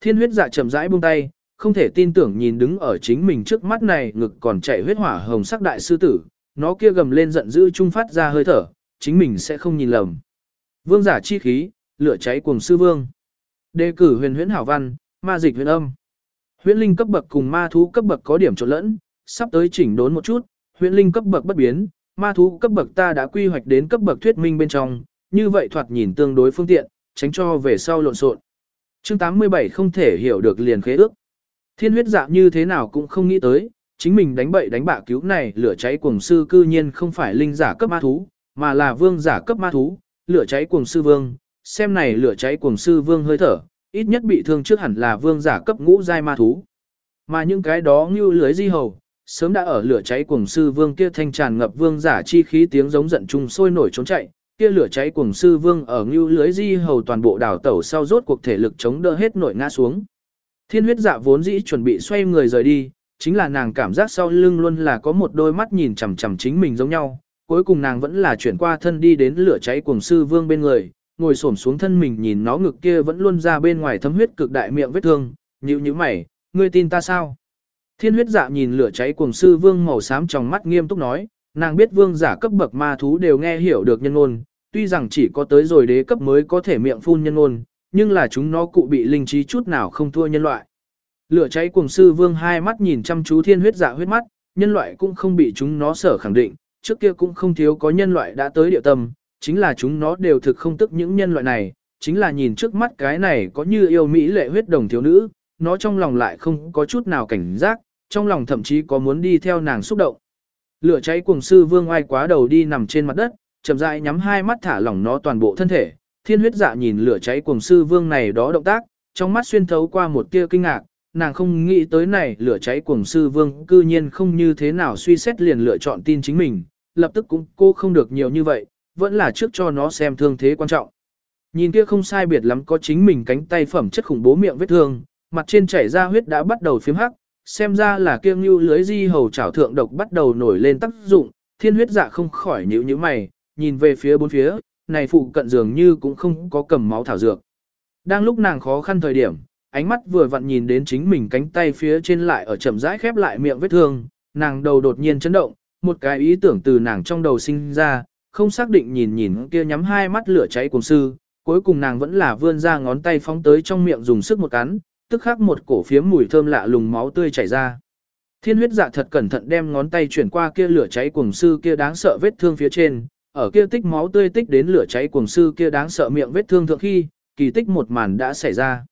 Thiên huyết dạ chậm rãi buông tay, không thể tin tưởng nhìn đứng ở chính mình trước mắt này ngực còn chạy huyết hỏa hồng sắc đại sư tử, nó kia gầm lên giận dữ trung phát ra hơi thở, chính mình sẽ không nhìn lầm. Vương giả chi khí, lửa cháy cuồng sư vương. Đề cử huyền huyễn hảo văn, ma dịch huyền âm. Huyễn linh cấp bậc cùng ma thú cấp bậc có điểm trộn lẫn, sắp tới chỉnh đốn một chút, huyễn linh cấp bậc bất biến, ma thú cấp bậc ta đã quy hoạch đến cấp bậc thuyết minh bên trong, như vậy thoạt nhìn tương đối phương tiện, tránh cho về sau lộn xộn. Chương 87 không thể hiểu được liền khế ước. Thiên huyết dạ như thế nào cũng không nghĩ tới, chính mình đánh bậy đánh bạ cứu này lửa cháy cuồng sư cư nhiên không phải linh giả cấp ma thú, mà là vương giả cấp ma thú, lửa cháy cuồng sư vương, xem này lửa cháy cuồng sư vương hơi thở, ít nhất bị thương trước hẳn là vương giả cấp ngũ giai ma thú. Mà những cái đó như lưới di hầu, sớm đã ở lửa cháy cuồng sư vương kia thanh tràn ngập vương giả chi khí tiếng giống giận chung sôi nổi trốn chạy, kia lửa cháy cuồng sư vương ở ngưu lưới di hầu toàn bộ đảo tẩu sau rốt cuộc thể lực chống đỡ hết nội ngã xuống. Thiên huyết dạ vốn dĩ chuẩn bị xoay người rời đi, chính là nàng cảm giác sau lưng luôn là có một đôi mắt nhìn chằm chằm chính mình giống nhau, cuối cùng nàng vẫn là chuyển qua thân đi đến lửa cháy cuồng sư vương bên người, ngồi xổm xuống thân mình nhìn nó ngực kia vẫn luôn ra bên ngoài thấm huyết cực đại miệng vết thương, nhíu nhíu mày, ngươi tin ta sao? Thiên huyết dạ nhìn lửa cháy cuồng sư vương màu xám trong mắt nghiêm túc nói, nàng biết vương giả cấp bậc ma thú đều nghe hiểu được nhân ngôn, tuy rằng chỉ có tới rồi đế cấp mới có thể miệng phun nhân ngôn, nhưng là chúng nó cụ bị linh trí chút nào không thua nhân loại. Lửa cháy cuồng sư vương hai mắt nhìn chăm chú thiên huyết dạ huyết mắt, nhân loại cũng không bị chúng nó sở khẳng định, trước kia cũng không thiếu có nhân loại đã tới địa tâm, chính là chúng nó đều thực không tức những nhân loại này, chính là nhìn trước mắt cái này có như yêu mỹ lệ huyết đồng thiếu nữ, nó trong lòng lại không có chút nào cảnh giác, trong lòng thậm chí có muốn đi theo nàng xúc động. Lửa cháy cuồng sư vương ai quá đầu đi nằm trên mặt đất, chậm rãi nhắm hai mắt thả lỏng nó toàn bộ thân thể. Thiên huyết dạ nhìn lửa cháy cuồng sư vương này đó động tác, trong mắt xuyên thấu qua một tia kinh ngạc, nàng không nghĩ tới này lửa cháy cuồng sư vương cư nhiên không như thế nào suy xét liền lựa chọn tin chính mình, lập tức cũng cô không được nhiều như vậy, vẫn là trước cho nó xem thương thế quan trọng. Nhìn kia không sai biệt lắm có chính mình cánh tay phẩm chất khủng bố miệng vết thương, mặt trên chảy ra huyết đã bắt đầu phiếm hắc, xem ra là kia như lưới di hầu chảo thượng độc bắt đầu nổi lên tác dụng, thiên huyết dạ không khỏi nhíu nhíu mày, nhìn về phía bốn phía, này phụ cận dường như cũng không có cầm máu thảo dược. Đang lúc nàng khó khăn thời điểm, ánh mắt vừa vặn nhìn đến chính mình cánh tay phía trên lại ở chậm rãi khép lại miệng vết thương, nàng đầu đột nhiên chấn động, một cái ý tưởng từ nàng trong đầu sinh ra, không xác định nhìn nhìn kia nhắm hai mắt lửa cháy cùng sư, cuối cùng nàng vẫn là vươn ra ngón tay phóng tới trong miệng dùng sức một cắn, tức khắc một cổ phiếm mùi thơm lạ lùng máu tươi chảy ra. Thiên huyết dạ thật cẩn thận đem ngón tay chuyển qua kia lửa cháy cuồng sư kia đáng sợ vết thương phía trên, ở kia tích máu tươi tích đến lửa cháy cuồng sư kia đáng sợ miệng vết thương thượng khi, kỳ tích một màn đã xảy ra.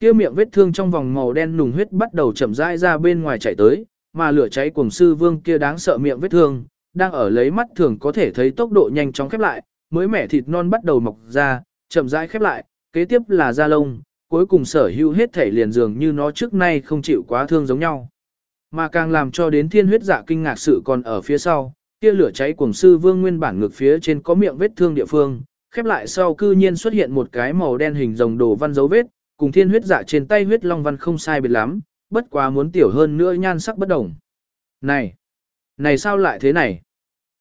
Kia miệng vết thương trong vòng màu đen nùng huyết bắt đầu chậm rãi ra bên ngoài chảy tới, mà lửa cháy cuồng sư vương kia đáng sợ miệng vết thương, đang ở lấy mắt thường có thể thấy tốc độ nhanh chóng khép lại, mới mẻ thịt non bắt đầu mọc ra, chậm rãi khép lại, kế tiếp là da lông, cuối cùng sở hữu hết thể liền dường như nó trước nay không chịu quá thương giống nhau. Mà càng làm cho đến thiên huyết dạ kinh ngạc sự còn ở phía sau, kia lửa cháy cuồng sư vương nguyên bản ngược phía trên có miệng vết thương địa phương, khép lại sau cư nhiên xuất hiện một cái màu đen hình rồng đồ văn dấu vết, cùng thiên huyết dạ trên tay huyết long văn không sai biệt lắm, bất quá muốn tiểu hơn nữa nhan sắc bất đồng. Này, này sao lại thế này?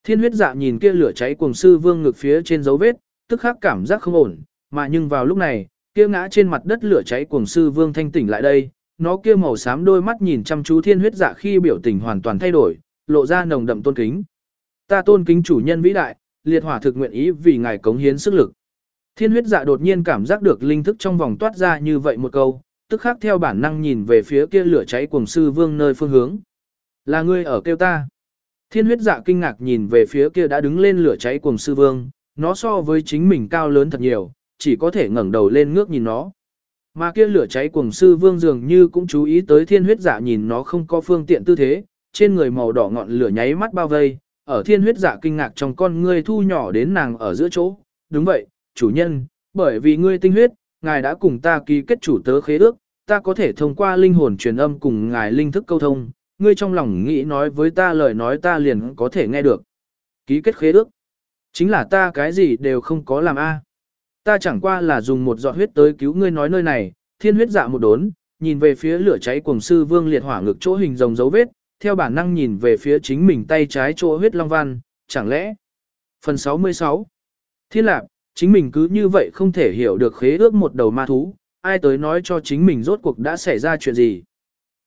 Thiên huyết dạ nhìn kia lửa cháy cuồng sư vương ngực phía trên dấu vết, tức khắc cảm giác không ổn, mà nhưng vào lúc này, kia ngã trên mặt đất lửa cháy cuồng sư vương thanh tỉnh lại đây, nó kia màu xám đôi mắt nhìn chăm chú thiên huyết dạ khi biểu tình hoàn toàn thay đổi, lộ ra nồng đậm tôn kính. Ta tôn kính chủ nhân vĩ đại, liệt hỏa thực nguyện ý vì ngài cống hiến sức lực. Thiên huyết dạ đột nhiên cảm giác được linh thức trong vòng toát ra như vậy một câu, tức khắc theo bản năng nhìn về phía kia lửa cháy cuồng sư vương nơi phương hướng. Là ngươi ở kêu ta. Thiên huyết dạ kinh ngạc nhìn về phía kia đã đứng lên lửa cháy cuồng sư vương, nó so với chính mình cao lớn thật nhiều, chỉ có thể ngẩng đầu lên ngước nhìn nó. Mà kia lửa cháy cuồng sư vương dường như cũng chú ý tới thiên huyết dạ nhìn nó không có phương tiện tư thế, trên người màu đỏ ngọn lửa nháy mắt bao vây, ở thiên huyết dạ kinh ngạc trong con ngươi thu nhỏ đến nàng ở giữa chỗ. Đúng vậy, chủ nhân, bởi vì ngươi tinh huyết, ngài đã cùng ta ký kết chủ tớ khế ước, ta có thể thông qua linh hồn truyền âm cùng ngài linh thức câu thông, ngươi trong lòng nghĩ nói với ta lời nói ta liền có thể nghe được. Ký kết khế ước. Chính là ta cái gì đều không có làm a. Ta chẳng qua là dùng một giọt huyết tới cứu ngươi nói nơi này, thiên huyết dạ một đốn, nhìn về phía lửa cháy cuồng sư vương liệt hỏa ngực chỗ hình rồng dấu vết, theo bản năng nhìn về phía chính mình tay trái chỗ huyết long văn, chẳng lẽ. Phần 66 Thiên lạc, chính mình cứ như vậy không thể hiểu được khế ước một đầu ma thú, ai tới nói cho chính mình rốt cuộc đã xảy ra chuyện gì.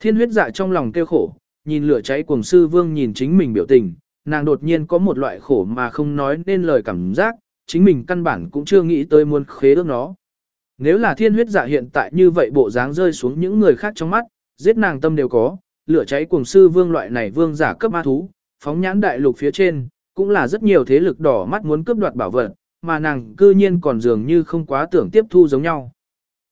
Thiên huyết dạ trong lòng kêu khổ, nhìn lửa cháy cuồng sư vương nhìn chính mình biểu tình, nàng đột nhiên có một loại khổ mà không nói nên lời cảm giác, chính mình căn bản cũng chưa nghĩ tới muốn khế ước nó. Nếu là thiên huyết dạ hiện tại như vậy bộ dáng rơi xuống những người khác trong mắt, giết nàng tâm đều có, lửa cháy cuồng sư vương loại này vương giả cấp ma thú, phóng nhãn đại lục phía trên, cũng là rất nhiều thế lực đỏ mắt muốn cướp đoạt bảo vật, mà nàng cư nhiên còn dường như không quá tưởng tiếp thu giống nhau.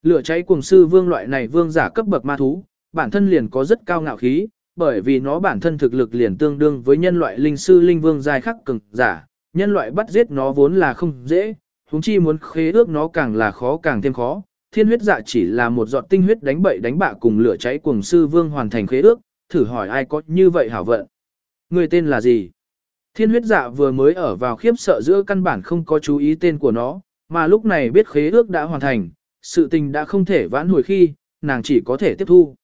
Lửa cháy cuồng sư vương loại này vương giả cấp bậc ma thú, bản thân liền có rất cao ngạo khí, bởi vì nó bản thân thực lực liền tương đương với nhân loại linh sư linh vương giai khắc cường giả, nhân loại bắt giết nó vốn là không dễ, huống chi muốn khế ước nó càng là khó càng thêm khó. Thiên huyết dạ chỉ là một giọt tinh huyết đánh bậy đánh bạ cùng lửa cháy cuồng sư vương hoàn thành khế ước, thử hỏi ai có như vậy hảo vận. Người tên là gì? Thiên huyết dạ vừa mới ở vào khiếp sợ giữa căn bản không có chú ý tên của nó, mà lúc này biết khế ước đã hoàn thành, sự tình đã không thể vãn hồi khi, nàng chỉ có thể tiếp thu.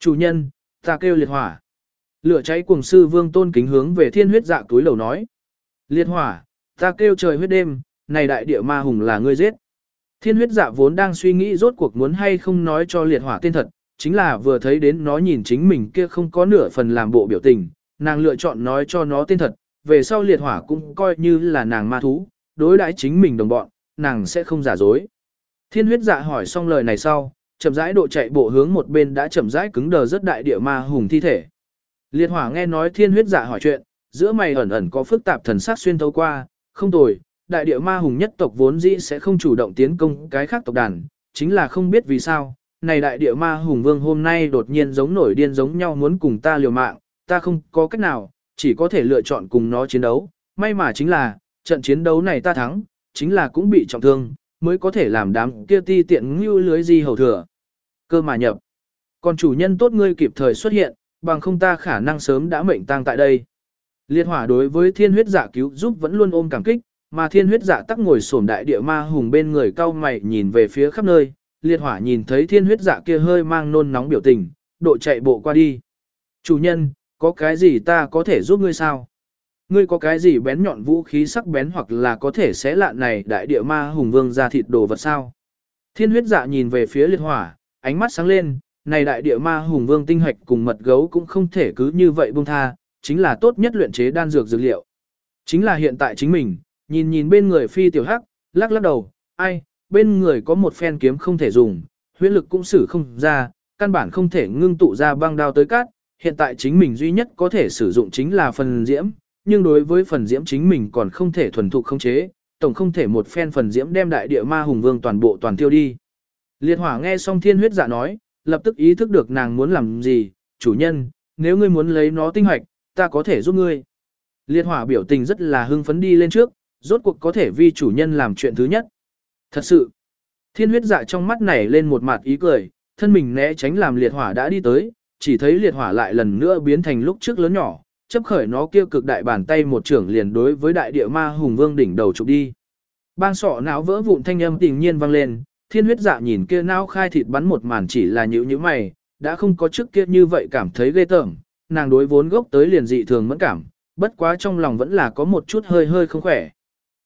Chủ nhân, ta kêu liệt hỏa. Lửa cháy cuồng sư vương tôn kính hướng về thiên huyết dạ túi lầu nói. Liệt hỏa, ta kêu trời huyết đêm, này đại địa ma hùng là ngươi giết. Thiên huyết dạ vốn đang suy nghĩ rốt cuộc muốn hay không nói cho liệt hỏa tên thật, chính là vừa thấy đến nó nhìn chính mình kia không có nửa phần làm bộ biểu tình, nàng lựa chọn nói cho nó tên thật, về sau liệt hỏa cũng coi như là nàng ma thú, đối đãi chính mình đồng bọn, nàng sẽ không giả dối. Thiên huyết dạ hỏi xong lời này sau, chậm rãi độ chạy bộ hướng một bên đã chậm rãi cứng đờ rất đại địa ma hùng thi thể. Liệt hỏa nghe nói thiên huyết dạ hỏi chuyện, giữa mày ẩn ẩn có phức tạp thần sắc xuyên thấu qua, không tồi, đại địa ma hùng nhất tộc vốn dĩ sẽ không chủ động tiến công cái khác tộc đàn, chính là không biết vì sao, này đại địa ma hùng vương hôm nay đột nhiên giống nổi điên giống nhau muốn cùng ta liều mạng, ta không có cách nào, chỉ có thể lựa chọn cùng nó chiến đấu, may mà chính là, trận chiến đấu này ta thắng, chính là cũng bị trọng thương, mới có thể làm đám kia ti tiện như lưới di hầu thừa. Cơ mà nhập. Còn chủ nhân tốt ngươi kịp thời xuất hiện, bằng không ta khả năng sớm đã mệnh tang tại đây. Liệt hỏa đối với thiên huyết giả cứu giúp vẫn luôn ôm cảm kích, mà thiên huyết dạ tắc ngồi sổm đại địa ma hùng bên người cao mày nhìn về phía khắp nơi. Liệt hỏa nhìn thấy thiên huyết dạ kia hơi mang nôn nóng biểu tình, độ chạy bộ qua đi. Chủ nhân, có cái gì ta có thể giúp ngươi sao? Ngươi có cái gì bén nhọn vũ khí sắc bén hoặc là có thể xé lạn này đại địa ma hùng vương ra thịt đồ vật sao? Thiên huyết dạ nhìn về phía liệt hỏa, ánh mắt sáng lên, này đại địa ma hùng vương tinh hạch cùng mật gấu cũng không thể cứ như vậy buông tha, chính là tốt nhất luyện chế đan dược dược liệu. Chính là hiện tại chính mình, nhìn nhìn bên người phi tiểu hắc, lắc lắc đầu, ai, bên người có một phen kiếm không thể dùng, huyễn lực cũng xử không ra, căn bản không thể ngưng tụ ra băng đao tới cát, hiện tại chính mình duy nhất có thể sử dụng chính là phần diễm, nhưng đối với phần diễm chính mình còn không thể thuần thục không chế, tổng không thể một phen phần diễm đem đại địa ma hùng vương toàn bộ toàn tiêu đi. Liệt hỏa nghe xong thiên huyết dạ nói, lập tức ý thức được nàng muốn làm gì, chủ nhân, nếu ngươi muốn lấy nó tinh hoạch, ta có thể giúp ngươi. Liệt hỏa biểu tình rất là hưng phấn đi lên trước, rốt cuộc có thể vi chủ nhân làm chuyện thứ nhất. Thật sự, thiên huyết dạ trong mắt này lên một mặt ý cười, thân mình né tránh làm liệt hỏa đã đi tới, chỉ thấy liệt hỏa lại lần nữa biến thành lúc trước lớn nhỏ, chấp khởi nó kia cực đại bàn tay một trưởng liền đối với đại địa ma hùng vương đỉnh đầu chụp đi. Bang sọ não vỡ vụn thanh âm tình nhiên vang lên, thiên huyết dạ nhìn kia não khai thịt bắn một màn chỉ là nhữ như mày, đã không có trước kia như vậy cảm thấy ghê tởm, nàng đối vốn gốc tới liền dị thường mẫn cảm, bất quá trong lòng vẫn là có một chút hơi hơi không khỏe.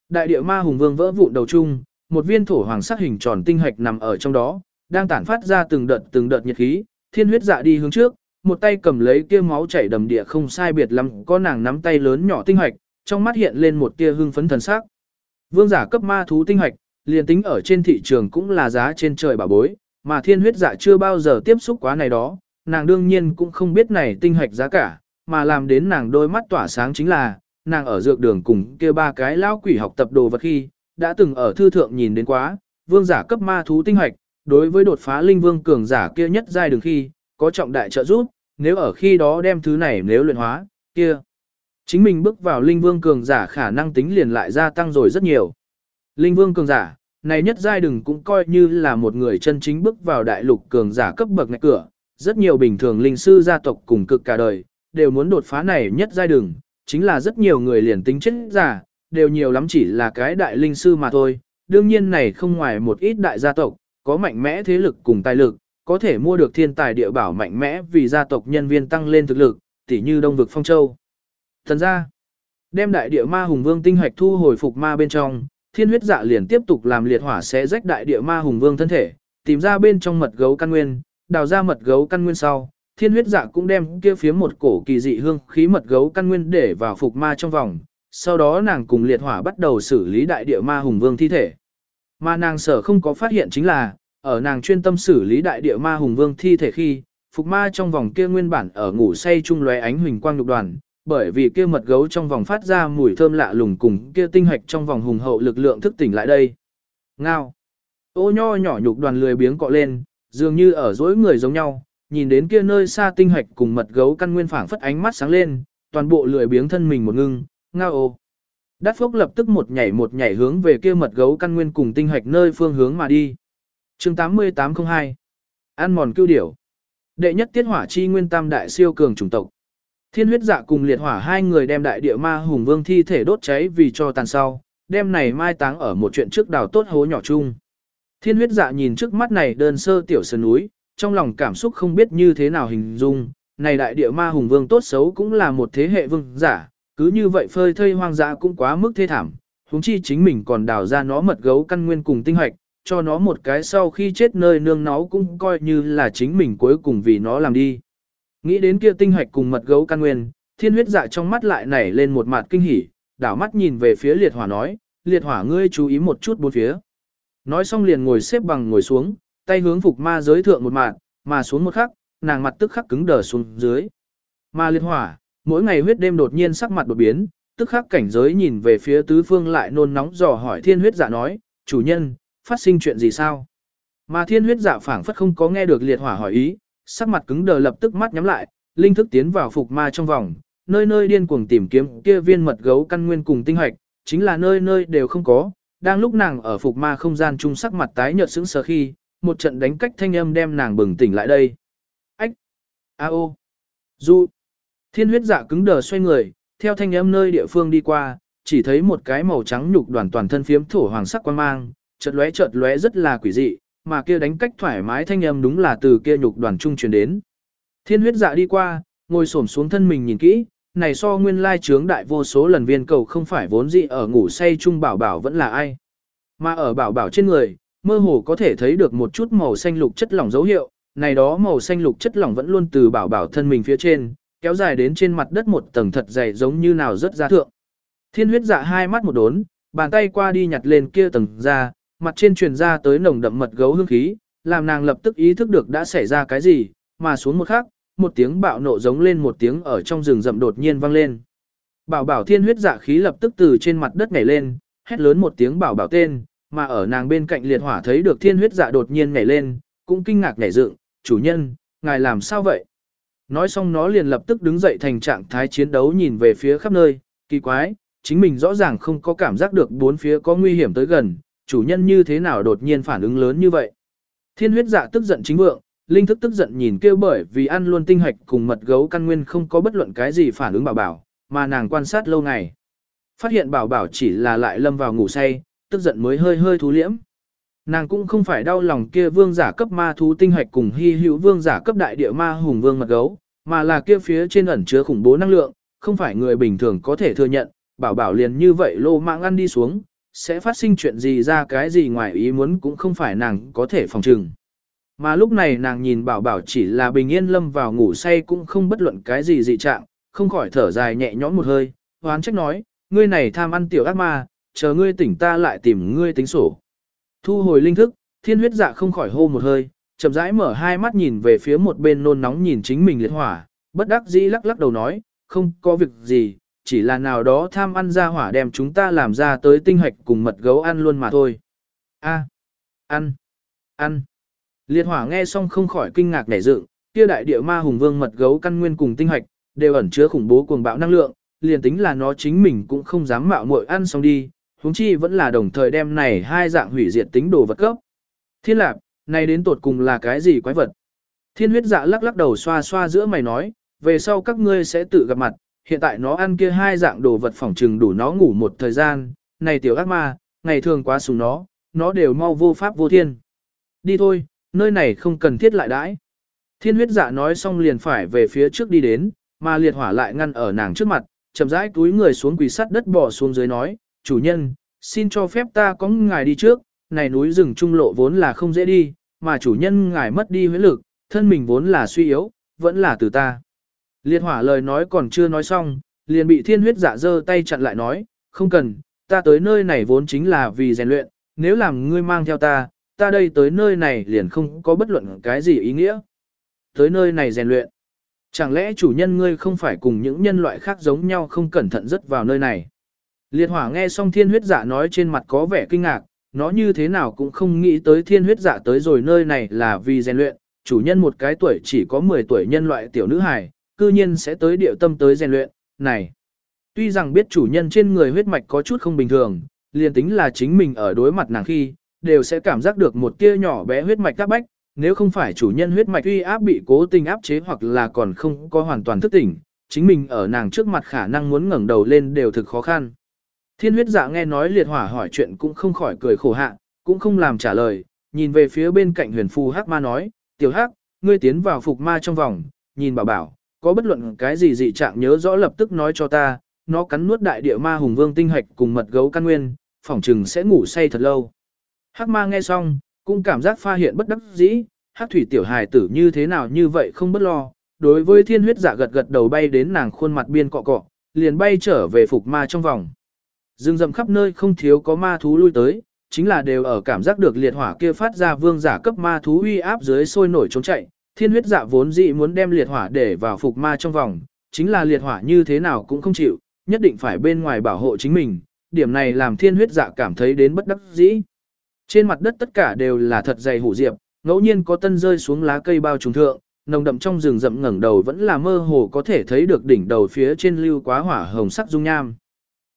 Đại địa ma hùng vương vỡ vụn đầu chung, một viên thổ hoàng sắc hình tròn tinh hạch nằm ở trong đó, đang tản phát ra từng đợt từng đợt nhiệt khí, thiên huyết dạ đi hướng trước, một tay cầm lấy kia máu chảy đầm địa không sai biệt lắm, có nàng nắm tay lớn nhỏ tinh hạch, trong mắt hiện lên một tia hưng phấn thần sắc. Vương giả cấp ma thú tinh hạch, liền tính ở trên thị trường cũng là giá trên trời bà bối, mà thiên huyết dạ chưa bao giờ tiếp xúc quá này đó, nàng đương nhiên cũng không biết này tinh hạch giá cả, mà làm đến nàng đôi mắt tỏa sáng chính là, nàng ở dược đường cùng kia ba cái lão quỷ học tập đồ vật khi, đã từng ở thư thượng nhìn đến quá, vương giả cấp ma thú tinh hạch, đối với đột phá linh vương cường giả kia nhất giai đường khi, có trọng đại trợ giúp, nếu ở khi đó đem thứ này nếu luyện hóa, kia. Chính mình bước vào linh vương cường giả khả năng tính liền lại gia tăng rồi rất nhiều. Linh vương cường giả, này nhất giai đừng cũng coi như là một người chân chính bước vào đại lục cường giả cấp bậc ngạch cửa. Rất nhiều bình thường linh sư gia tộc cùng cực cả đời, đều muốn đột phá này nhất giai đừng, chính là rất nhiều người liền tính chết giả, đều nhiều lắm chỉ là cái đại linh sư mà thôi. Đương nhiên này không ngoài một ít đại gia tộc, có mạnh mẽ thế lực cùng tài lực, có thể mua được thiên tài địa bảo mạnh mẽ vì gia tộc nhân viên tăng lên thực lực, tỉ như Đông vực Phong Châu. Thần ra, đem đại địa ma hùng vương tinh hoạch thu hồi phục ma bên trong, thiên huyết dạ liền tiếp tục làm liệt hỏa sẽ rách đại địa ma hùng vương thân thể, tìm ra bên trong mật gấu căn nguyên, đào ra mật gấu căn nguyên sau, thiên huyết dạ cũng đem kia phía một cổ kỳ dị hương khí mật gấu căn nguyên để vào phục ma trong vòng, sau đó nàng cùng liệt hỏa bắt đầu xử lý đại địa ma hùng vương thi thể. Mà nàng sở không có phát hiện chính là, ở nàng chuyên tâm xử lý đại địa ma hùng vương thi thể khi, phục ma trong vòng kia nguyên bản ở ngủ say chung lóe ánh huỳnh quang nhục đoàn, bởi vì kia mật gấu trong vòng phát ra mùi thơm lạ lùng cùng kia tinh hạch trong vòng hùng hậu lực lượng thức tỉnh lại đây. Ngao. Ô nho nhỏ nhục đoàn lười biếng cọ lên, dường như ở dối người giống nhau, nhìn đến kia nơi xa tinh hạch cùng mật gấu căn nguyên phảng phất ánh mắt sáng lên, toàn bộ lười biếng thân mình một ngưng, ngao ô. Đát phốc lập tức một nhảy một nhảy hướng về kia mật gấu căn nguyên cùng tinh hạch nơi phương hướng mà đi. chương 8802 Ăn mòn cưu điểu Đệ nhất tiết hỏa chi nguyên tam đại siêu cường chủng tộc. Thiên huyết dạ cùng liệt hỏa hai người đem đại địa ma hùng vương thi thể đốt cháy vì cho tàn sau, đem này mai táng ở một chuyện trước đào tốt hố nhỏ chung. Thiên huyết dạ nhìn trước mắt này đơn sơ tiểu sơn núi, trong lòng cảm xúc không biết như thế nào hình dung, này đại địa ma hùng vương tốt xấu cũng là một thế hệ vương giả, cứ như vậy phơi thây hoang dã cũng quá mức thê thảm, huống chi chính mình còn đào ra nó mật gấu căn nguyên cùng tinh hoạch, cho nó một cái sau khi chết nơi nương nó cũng coi như là chính mình cuối cùng vì nó làm đi. Nghĩ đến kia tinh hoạch cùng mật gấu căn nguyên, thiên huyết dạ trong mắt lại nảy lên một mặt kinh hỉ, đảo mắt nhìn về phía liệt hỏa nói, liệt hỏa ngươi chú ý một chút bốn phía. Nói xong liền ngồi xếp bằng ngồi xuống, tay hướng phục ma giới thượng một mạng, mà xuống một khắc, nàng mặt tức khắc cứng đờ xuống dưới. Ma liệt hỏa, mỗi ngày huyết đêm đột nhiên sắc mặt đột biến, tức khắc cảnh giới nhìn về phía tứ phương lại nôn nóng dò hỏi thiên huyết giả nói, chủ nhân, phát sinh chuyện gì sao? Mà thiên huyết giả phảng phất không có nghe được liệt hỏa hỏi ý, sắc mặt cứng đờ lập tức mắt nhắm lại, linh thức tiến vào phục ma trong vòng, nơi nơi điên cuồng tìm kiếm kia viên mật gấu căn nguyên cùng tinh hoạch, chính là nơi nơi đều không có. Đang lúc nàng ở phục ma không gian trung sắc mặt tái nhợt sững sờ khi, một trận đánh cách thanh âm đem nàng bừng tỉnh lại đây. Ách! A ô! Du! Thiên huyết dạ cứng đờ xoay người, theo thanh âm nơi địa phương đi qua, chỉ thấy một cái màu trắng nhục đoàn toàn thân phiếm thổ hoàng sắc quan mang, chợt lóe chợt lóe rất là quỷ dị, mà kia đánh cách thoải mái thanh âm đúng là từ kia nhục đoàn trung truyền đến. Thiên huyết dạ đi qua, ngồi xổm xuống thân mình nhìn kỹ, này so nguyên lai trướng đại vô số lần viên cầu không phải vốn dị ở ngủ say trung bảo bảo vẫn là ai. Mà ở bảo bảo trên người, mơ hồ có thể thấy được một chút màu xanh lục chất lỏng dấu hiệu, này đó màu xanh lục chất lỏng vẫn luôn từ bảo bảo thân mình phía trên, kéo dài đến trên mặt đất một tầng thật dày giống như nào rất ra thượng. Thiên huyết dạ hai mắt một đốn, bàn tay qua đi nhặt lên kia tầng ra, mặt trên truyền ra tới nồng đậm mật gấu hương khí, làm nàng lập tức ý thức được đã xảy ra cái gì, mà xuống một khắc, một tiếng bạo nộ giống lên một tiếng ở trong rừng rậm đột nhiên vang lên. Bảo bảo thiên huyết dạ khí lập tức từ trên mặt đất nhảy lên, hét lớn một tiếng bảo bảo tên, mà ở nàng bên cạnh liệt hỏa thấy được thiên huyết dạ đột nhiên nhảy lên, cũng kinh ngạc nhảy dựng, chủ nhân, ngài làm sao vậy? Nói xong nó liền lập tức đứng dậy thành trạng thái chiến đấu nhìn về phía khắp nơi, kỳ quái, chính mình rõ ràng không có cảm giác được bốn phía có nguy hiểm tới gần, chủ nhân như thế nào đột nhiên phản ứng lớn như vậy. Thiên huyết dạ tức giận chính vượng, linh thức tức giận nhìn kêu bởi vì ăn luôn tinh hạch cùng mật gấu căn nguyên không có bất luận cái gì phản ứng bảo bảo, mà nàng quan sát lâu ngày. Phát hiện bảo bảo chỉ là lại lâm vào ngủ say, tức giận mới hơi hơi thú liễm. Nàng cũng không phải đau lòng kia vương giả cấp ma thú tinh hạch cùng hy hữu vương giả cấp đại địa ma hùng vương mật gấu, mà là kia phía trên ẩn chứa khủng bố năng lượng, không phải người bình thường có thể thừa nhận, bảo bảo liền như vậy lô mạng ăn đi xuống, sẽ phát sinh chuyện gì ra cái gì ngoài ý muốn cũng không phải nàng có thể phòng trừng. Mà lúc này nàng nhìn bảo bảo chỉ là bình yên lâm vào ngủ say cũng không bất luận cái gì dị trạng, không khỏi thở dài nhẹ nhõm một hơi, hoán trách nói, ngươi này tham ăn tiểu ác ma, chờ ngươi tỉnh ta lại tìm ngươi tính sổ. Thu hồi linh thức, thiên huyết dạ không khỏi hô một hơi, chậm rãi mở hai mắt nhìn về phía một bên nôn nóng nhìn chính mình liệt hỏa, bất đắc dĩ lắc lắc đầu nói, không có việc gì, chỉ là nào đó tham ăn ra hỏa đem chúng ta làm ra tới tinh hạch cùng mật gấu ăn luôn mà thôi. A, ăn, ăn. Liệt hỏa nghe xong không khỏi kinh ngạc nảy dựng, kia đại địa ma hùng vương mật gấu căn nguyên cùng tinh hạch đều ẩn chứa khủng bố cuồng bạo năng lượng, liền tính là nó chính mình cũng không dám mạo muội ăn xong đi, huống chi vẫn là đồng thời đem này hai dạng hủy diệt tính đồ vật cấp. Thiên lạp, này đến tột cùng là cái gì quái vật? Thiên huyết dạ lắc lắc đầu xoa xoa giữa mày nói, về sau các ngươi sẽ tự gặp mặt, hiện tại nó ăn kia hai dạng đồ vật phỏng trừng đủ nó ngủ một thời gian, này tiểu ác ma, ngày thường quá sùng nó, nó đều mau vô pháp vô thiên. Đi thôi, nơi này không cần thiết lại đãi. Thiên huyết dạ nói xong liền phải về phía trước đi đến, mà liệt hỏa lại ngăn ở nàng trước mặt, chậm rãi túi người xuống quỳ sắt đất bỏ xuống dưới nói, chủ nhân, xin cho phép ta có ngài đi trước, này núi rừng trung lộ vốn là không dễ đi, mà chủ nhân ngài mất đi huyết lực, thân mình vốn là suy yếu, vẫn là từ ta. Liệt hỏa lời nói còn chưa nói xong, liền bị thiên huyết dạ giả dơ tay chặn lại nói, không cần, ta tới nơi này vốn chính là vì rèn luyện, nếu làm ngươi mang theo ta, ta đây tới nơi này liền không có bất luận cái gì ý nghĩa. Tới nơi này rèn luyện. Chẳng lẽ chủ nhân ngươi không phải cùng những nhân loại khác giống nhau không cẩn thận rất vào nơi này. Liệt hỏa nghe xong thiên huyết dạ nói trên mặt có vẻ kinh ngạc, nó như thế nào cũng không nghĩ tới thiên huyết dạ tới rồi nơi này là vì rèn luyện, chủ nhân một cái tuổi chỉ có 10 tuổi nhân loại tiểu nữ hài, cư nhiên sẽ tới điệu tâm tới rèn luyện, này. Tuy rằng biết chủ nhân trên người huyết mạch có chút không bình thường, liền tính là chính mình ở đối mặt nàng khi, đều sẽ cảm giác được một tia nhỏ bé huyết mạch các bách, nếu không phải chủ nhân huyết mạch uy áp bị cố tình áp chế hoặc là còn không có hoàn toàn thức tỉnh, chính mình ở nàng trước mặt khả năng muốn ngẩng đầu lên đều thực khó khăn. Thiên huyết dạ nghe nói liệt hỏa hỏi chuyện cũng không khỏi cười khổ hạ, cũng không làm trả lời, nhìn về phía bên cạnh huyền phù hắc ma nói, tiểu hắc, ngươi tiến vào phục ma trong vòng, nhìn bảo bảo, có bất luận cái gì dị trạng nhớ rõ lập tức nói cho ta, nó cắn nuốt đại địa ma hùng vương tinh hạch cùng mật gấu căn nguyên, phỏng chừng sẽ ngủ say thật lâu. Hắc ma nghe xong, cũng cảm giác pha hiện bất đắc dĩ, hắc thủy tiểu hài tử như thế nào như vậy không bất lo, đối với thiên huyết dạ gật gật đầu bay đến nàng khuôn mặt biên cọ cọ, liền bay trở về phục ma trong vòng. Dương rậm khắp nơi không thiếu có ma thú lui tới, chính là đều ở cảm giác được liệt hỏa kia phát ra vương giả cấp ma thú uy áp dưới sôi nổi trốn chạy, thiên huyết dạ vốn dị muốn đem liệt hỏa để vào phục ma trong vòng, chính là liệt hỏa như thế nào cũng không chịu, nhất định phải bên ngoài bảo hộ chính mình, điểm này làm thiên huyết dạ cảm thấy đến bất đắc dĩ. Trên mặt đất tất cả đều là thật dày hủ diệp, ngẫu nhiên có tân rơi xuống lá cây bao trùng thượng, nồng đậm trong rừng rậm ngẩng đầu vẫn là mơ hồ có thể thấy được đỉnh đầu phía trên lưu quá hỏa hồng sắc dung nham.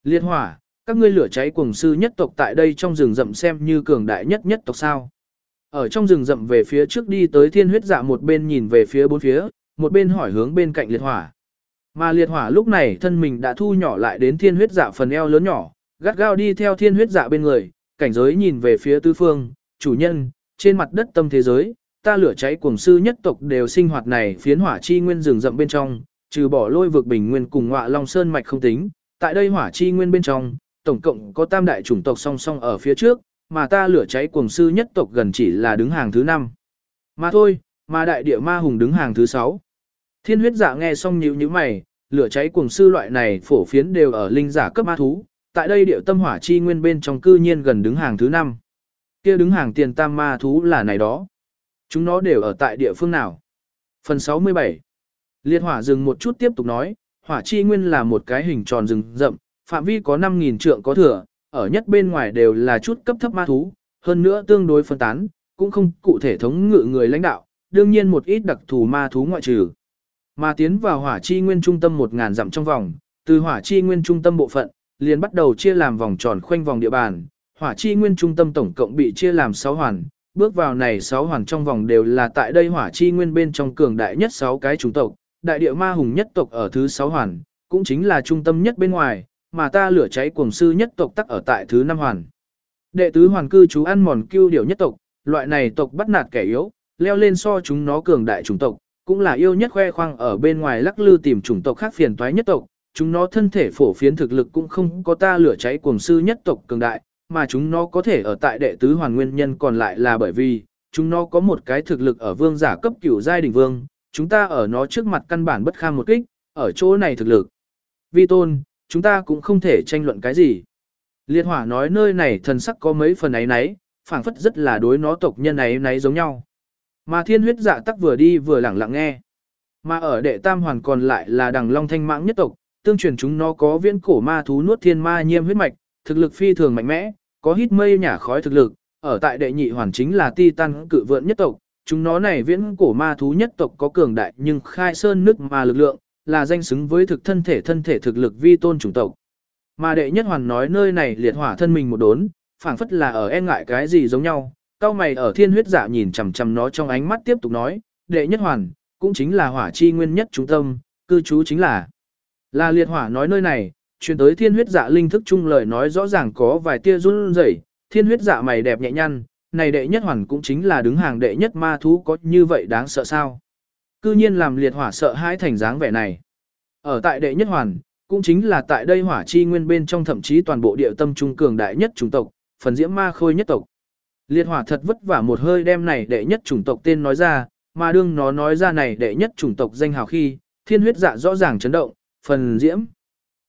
Liệt hỏa, các ngươi lửa cháy cuồng sư nhất tộc tại đây trong rừng rậm xem như cường đại nhất nhất tộc sao. Ở trong rừng rậm về phía trước đi tới thiên huyết dạ một bên nhìn về phía bốn phía, một bên hỏi hướng bên cạnh liệt hỏa. Mà liệt hỏa lúc này thân mình đã thu nhỏ lại đến thiên huyết dạ phần eo lớn nhỏ, gắt gao đi theo thiên huyết dạ bên người, cảnh giới nhìn về phía tư phương, chủ nhân, trên mặt đất tâm thế giới, ta lửa cháy cuồng sư nhất tộc đều sinh hoạt này phiến hỏa chi nguyên rừng rậm bên trong, trừ bỏ lôi vực bình nguyên cùng ngọa long sơn mạch không tính, tại đây hỏa chi nguyên bên trong, tổng cộng có tam đại chủng tộc song song ở phía trước, mà ta lửa cháy cuồng sư nhất tộc gần chỉ là đứng hàng thứ năm. Mà thôi, mà đại địa ma hùng đứng hàng thứ sáu. Thiên huyết giả nghe xong nhíu nhíu mày, lửa cháy cuồng sư loại này phổ phiến đều ở linh giả cấp ma thú, tại đây điệu tâm hỏa chi nguyên bên trong cư nhiên gần đứng hàng thứ năm. Kia đứng hàng tiền tam ma thú là này đó. Chúng nó đều ở tại địa phương nào? Phần 67 Liệt hỏa dừng một chút tiếp tục nói, hỏa chi nguyên là một cái hình tròn rừng rậm, phạm vi có 5.000 trượng có thừa, ở nhất bên ngoài đều là chút cấp thấp ma thú, hơn nữa tương đối phân tán, cũng không cụ thể thống ngự người lãnh đạo, đương nhiên một ít đặc thù ma thú ngoại trừ. Mà tiến vào hỏa chi nguyên trung tâm 1.000 dặm trong vòng, từ hỏa chi nguyên trung tâm bộ phận, liền bắt đầu chia làm vòng tròn khoanh vòng địa bàn, hỏa chi nguyên trung tâm tổng cộng bị chia làm 6 hoàn, bước vào này 6 hoàn trong vòng đều là tại đây hỏa chi nguyên bên trong cường đại nhất 6 cái chủng tộc, đại địa ma hùng nhất tộc ở thứ 6 hoàn, cũng chính là trung tâm nhất bên ngoài, mà ta lửa cháy cuồng sư nhất tộc tắc ở tại thứ năm hoàn. Đệ tứ hoàn cư chú ăn mòn cưu điều nhất tộc, loại này tộc bắt nạt kẻ yếu, leo lên so chúng nó cường đại chủng tộc, cũng là yêu nhất khoe khoang ở bên ngoài lắc lư tìm chủng tộc khác phiền toái nhất tộc, chúng nó thân thể phổ phiến thực lực cũng không có ta lửa cháy cuồng sư nhất tộc cường đại, mà chúng nó có thể ở tại đệ tứ hoàn nguyên nhân còn lại là bởi vì, chúng nó có một cái thực lực ở vương giả cấp cửu giai đỉnh vương, chúng ta ở nó trước mặt căn bản bất kham một kích, ở chỗ này thực lực. Vi tôn, chúng ta cũng không thể tranh luận cái gì. Liệt hỏa nói nơi này thần sắc có mấy phần ấy nấy, phảng phất rất là đối nó tộc nhân ấy nấy giống nhau. Mà thiên huyết dạ tắc vừa đi vừa lặng lặng nghe. Mà ở đệ tam hoàn còn lại là đằng long thanh mãng nhất tộc, tương truyền chúng nó có viễn cổ ma thú nuốt thiên ma nhiêm huyết mạch, thực lực phi thường mạnh mẽ, có hít mây nhả khói thực lực, ở tại đệ nhị hoàn chính là titan cự vượn nhất tộc, chúng nó này viễn cổ ma thú nhất tộc có cường đại nhưng khai sơn nước mà lực lượng, là danh xứng với thực thân thể thân thể thực lực vi tôn chủng tộc. Mà đệ nhất hoàn nói nơi này liệt hỏa thân mình một đốn, phảng phất là ở e ngại cái gì giống nhau, cao mày ở thiên huyết dạ nhìn chằm chằm nó trong ánh mắt tiếp tục nói, đệ nhất hoàn, cũng chính là hỏa chi nguyên nhất trung tâm, cư trú chính là. Là liệt hỏa nói nơi này, truyền tới thiên huyết dạ linh thức chung lời nói rõ ràng có vài tia run rẩy, thiên huyết dạ mày đẹp nhẹ nhăn, này đệ nhất hoàn cũng chính là đứng hàng đệ nhất ma thú có như vậy đáng sợ sao. Cư nhiên làm liệt hỏa sợ hãi thành dáng vẻ này. Ở tại đệ nhất hoàn, cũng chính là tại đây hỏa chi nguyên bên trong thậm chí toàn bộ địa tâm trung cường đại nhất chủng tộc, phần diễm ma khôi nhất tộc. Liệt hỏa thật vất vả một hơi đem này đệ nhất chủng tộc tên nói ra, mà đương nó nói ra này đệ nhất chủng tộc danh hào khi, thiên huyết dạ rõ ràng chấn động, phần diễm.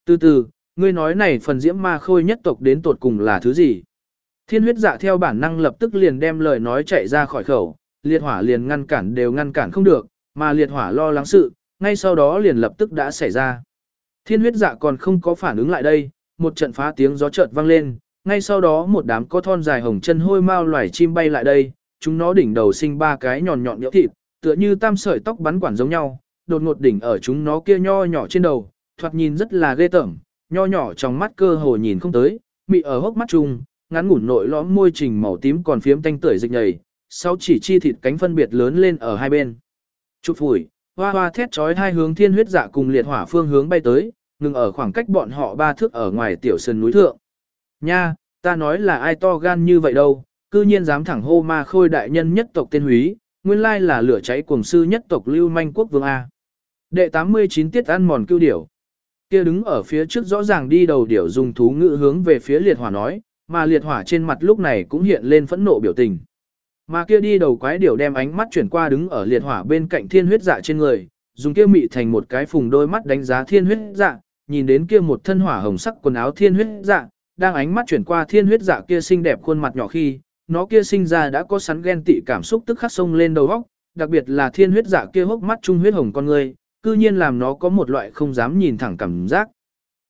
Từ từ, ngươi nói này phần diễm ma khôi nhất tộc đến tột cùng là thứ gì? Thiên huyết dạ theo bản năng lập tức liền đem lời nói chạy ra khỏi khẩu, liệt hỏa liền ngăn cản đều ngăn cản không được, mà liệt hỏa lo lắng sự, ngay sau đó liền lập tức đã xảy ra. Thiên huyết dạ còn không có phản ứng lại đây, một trận phá tiếng gió chợt vang lên, ngay sau đó một đám có thon dài hồng chân hôi mau loài chim bay lại đây, chúng nó đỉnh đầu sinh ba cái nhọn nhọn nhỡ thịt, tựa như tam sợi tóc bắn quản giống nhau, đột ngột đỉnh ở chúng nó kia nho nhỏ trên đầu, thoạt nhìn rất là ghê tởm, nho nhỏ trong mắt cơ hồ nhìn không tới, mị ở hốc mắt chung, ngắn ngủn nội lõm môi trình màu tím còn phiếm tanh tưởi dịch nhầy, sau chỉ chi thịt cánh phân biệt lớn lên ở hai bên. Chụp phủi, hoa hoa thét chói hai hướng thiên huyết dạ cùng liệt hỏa phương hướng bay tới, ngừng ở khoảng cách bọn họ ba thước ở ngoài tiểu sơn núi thượng. Nha, ta nói là ai to gan như vậy đâu, cư nhiên dám thẳng hô ma khôi đại nhân nhất tộc tên húy, nguyên lai là lửa cháy cuồng sư nhất tộc lưu manh quốc vương A. Đệ 89 tiết ăn mòn cưu điểu. Kia đứng ở phía trước rõ ràng đi đầu điểu dùng thú ngữ hướng về phía liệt hỏa nói, mà liệt hỏa trên mặt lúc này cũng hiện lên phẫn nộ biểu tình. Mà kia đi đầu quái điểu đem ánh mắt chuyển qua đứng ở liệt hỏa bên cạnh thiên huyết dạ trên người, dùng kia mị thành một cái phùng đôi mắt đánh giá thiên huyết dạ, nhìn đến kia một thân hỏa hồng sắc quần áo thiên huyết dạ, đang ánh mắt chuyển qua thiên huyết dạ kia xinh đẹp khuôn mặt nhỏ khi, nó kia sinh ra đã có sắn ghen tị cảm xúc tức khắc sông lên đầu óc, đặc biệt là thiên huyết dạ kia hốc mắt trung huyết hồng con người, cư nhiên làm nó có một loại không dám nhìn thẳng cảm giác.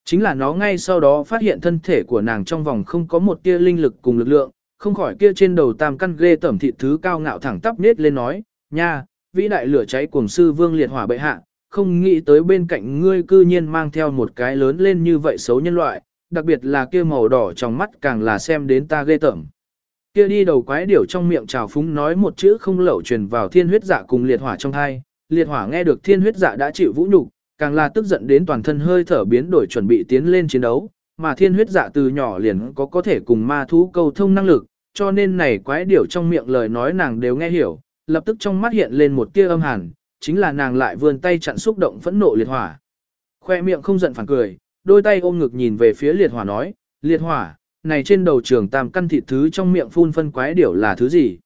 Chính là nó ngay sau đó phát hiện thân thể của nàng trong vòng không có một tia linh lực cùng lực lượng, không khỏi kia trên đầu tam căn ghê tẩm thịt thứ cao ngạo thẳng tắp nết lên nói, nha, vĩ đại lửa cháy cuồng sư vương liệt hỏa bệ hạ, không nghĩ tới bên cạnh ngươi cư nhiên mang theo một cái lớn lên như vậy xấu nhân loại, đặc biệt là kia màu đỏ trong mắt càng là xem đến ta ghê tởm. Kia đi đầu quái điểu trong miệng trào phúng nói một chữ không lẩu truyền vào thiên huyết dạ cùng liệt hỏa trong hai, liệt hỏa nghe được thiên huyết dạ đã chịu vũ nhục, càng là tức giận đến toàn thân hơi thở biến đổi chuẩn bị tiến lên chiến đấu, mà thiên huyết dạ từ nhỏ liền có có thể cùng ma thú câu thông năng lực, cho nên này quái điểu trong miệng lời nói nàng đều nghe hiểu, lập tức trong mắt hiện lên một tia âm hàn, chính là nàng lại vươn tay chặn xúc động phẫn nộ liệt hỏa. Khoe miệng không giận phản cười, đôi tay ôm ngực nhìn về phía liệt hỏa nói, liệt hỏa, này trên đầu trường tam căn thịt thứ trong miệng phun phân quái điểu là thứ gì?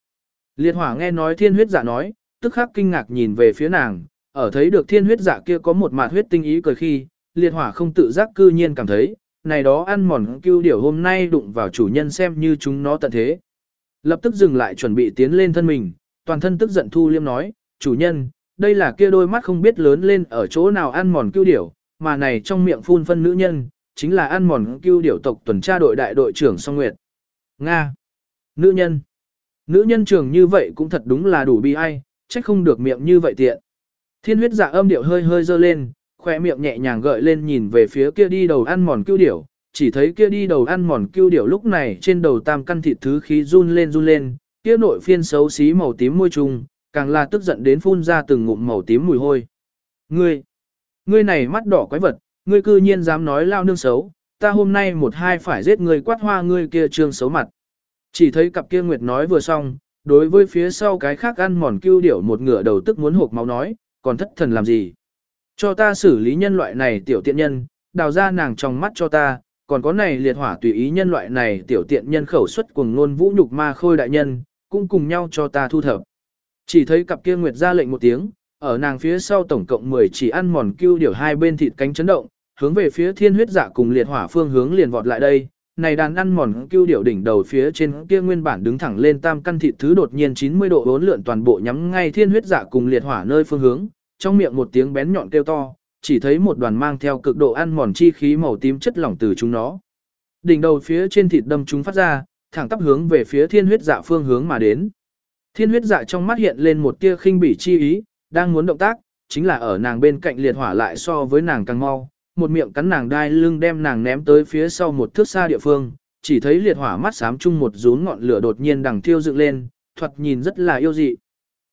Liệt hỏa nghe nói thiên huyết giả nói, tức khắc kinh ngạc nhìn về phía nàng, ở thấy được thiên huyết giả kia có một mạt huyết tinh ý cười khi, liệt hỏa không tự giác cư nhiên cảm thấy, này đó ăn mòn cưu điểu hôm nay đụng vào chủ nhân xem như chúng nó tận thế. Lập tức dừng lại chuẩn bị tiến lên thân mình, toàn thân tức giận thu liêm nói, chủ nhân, đây là kia đôi mắt không biết lớn lên ở chỗ nào ăn mòn cưu điểu, mà này trong miệng phun phân nữ nhân, chính là ăn mòn cưu điểu tộc tuần tra đội đại đội trưởng song nguyệt. Nga. Nữ nhân. Nữ nhân trường như vậy cũng thật đúng là đủ bi ai, trách không được miệng như vậy tiện. Thiên huyết dạ âm điệu hơi hơi dơ lên, khoe miệng nhẹ nhàng gợi lên nhìn về phía kia đi đầu ăn mòn cưu điểu, chỉ thấy kia đi đầu ăn mòn cưu điểu lúc này trên đầu tam căn thịt thứ khí run lên run lên, kia nội phiên xấu xí màu tím môi trùng, càng là tức giận đến phun ra từng ngụm màu tím mùi hôi. Ngươi, ngươi này mắt đỏ quái vật, ngươi cư nhiên dám nói lao nương xấu, ta hôm nay một hai phải giết ngươi quát hoa ngươi kia trương xấu mặt. Chỉ thấy cặp kia nguyệt nói vừa xong, đối với phía sau cái khác ăn mòn cưu điểu một ngựa đầu tức muốn hộp máu nói, còn thất thần làm gì. Cho ta xử lý nhân loại này tiểu tiện nhân, đào ra nàng trong mắt cho ta, còn có này liệt hỏa tùy ý nhân loại này tiểu tiện nhân khẩu xuất cùng ngôn vũ nhục ma khôi đại nhân, cũng cùng nhau cho ta thu thập. Chỉ thấy cặp kia nguyệt ra lệnh một tiếng, ở nàng phía sau tổng cộng 10 chỉ ăn mòn cưu điểu hai bên thịt cánh chấn động, hướng về phía thiên huyết dạ cùng liệt hỏa phương hướng liền vọt lại đây. Này đàn ăn mòn cưu điểu đỉnh đầu phía trên kia nguyên bản đứng thẳng lên tam căn thịt thứ đột nhiên 90 độ bốn lượn toàn bộ nhắm ngay thiên huyết dạ cùng liệt hỏa nơi phương hướng, trong miệng một tiếng bén nhọn kêu to, chỉ thấy một đoàn mang theo cực độ ăn mòn chi khí màu tím chất lỏng từ chúng nó. Đỉnh đầu phía trên thịt đâm chúng phát ra, thẳng tắp hướng về phía thiên huyết dạ phương hướng mà đến. Thiên huyết dạ trong mắt hiện lên một tia khinh bỉ chi ý, đang muốn động tác, chính là ở nàng bên cạnh liệt hỏa lại so với nàng càng mau, một miệng cắn nàng đai lưng đem nàng ném tới phía sau một thước xa địa phương, chỉ thấy liệt hỏa mắt xám chung một rún ngọn lửa đột nhiên đằng thiêu dựng lên, thuật nhìn rất là yêu dị.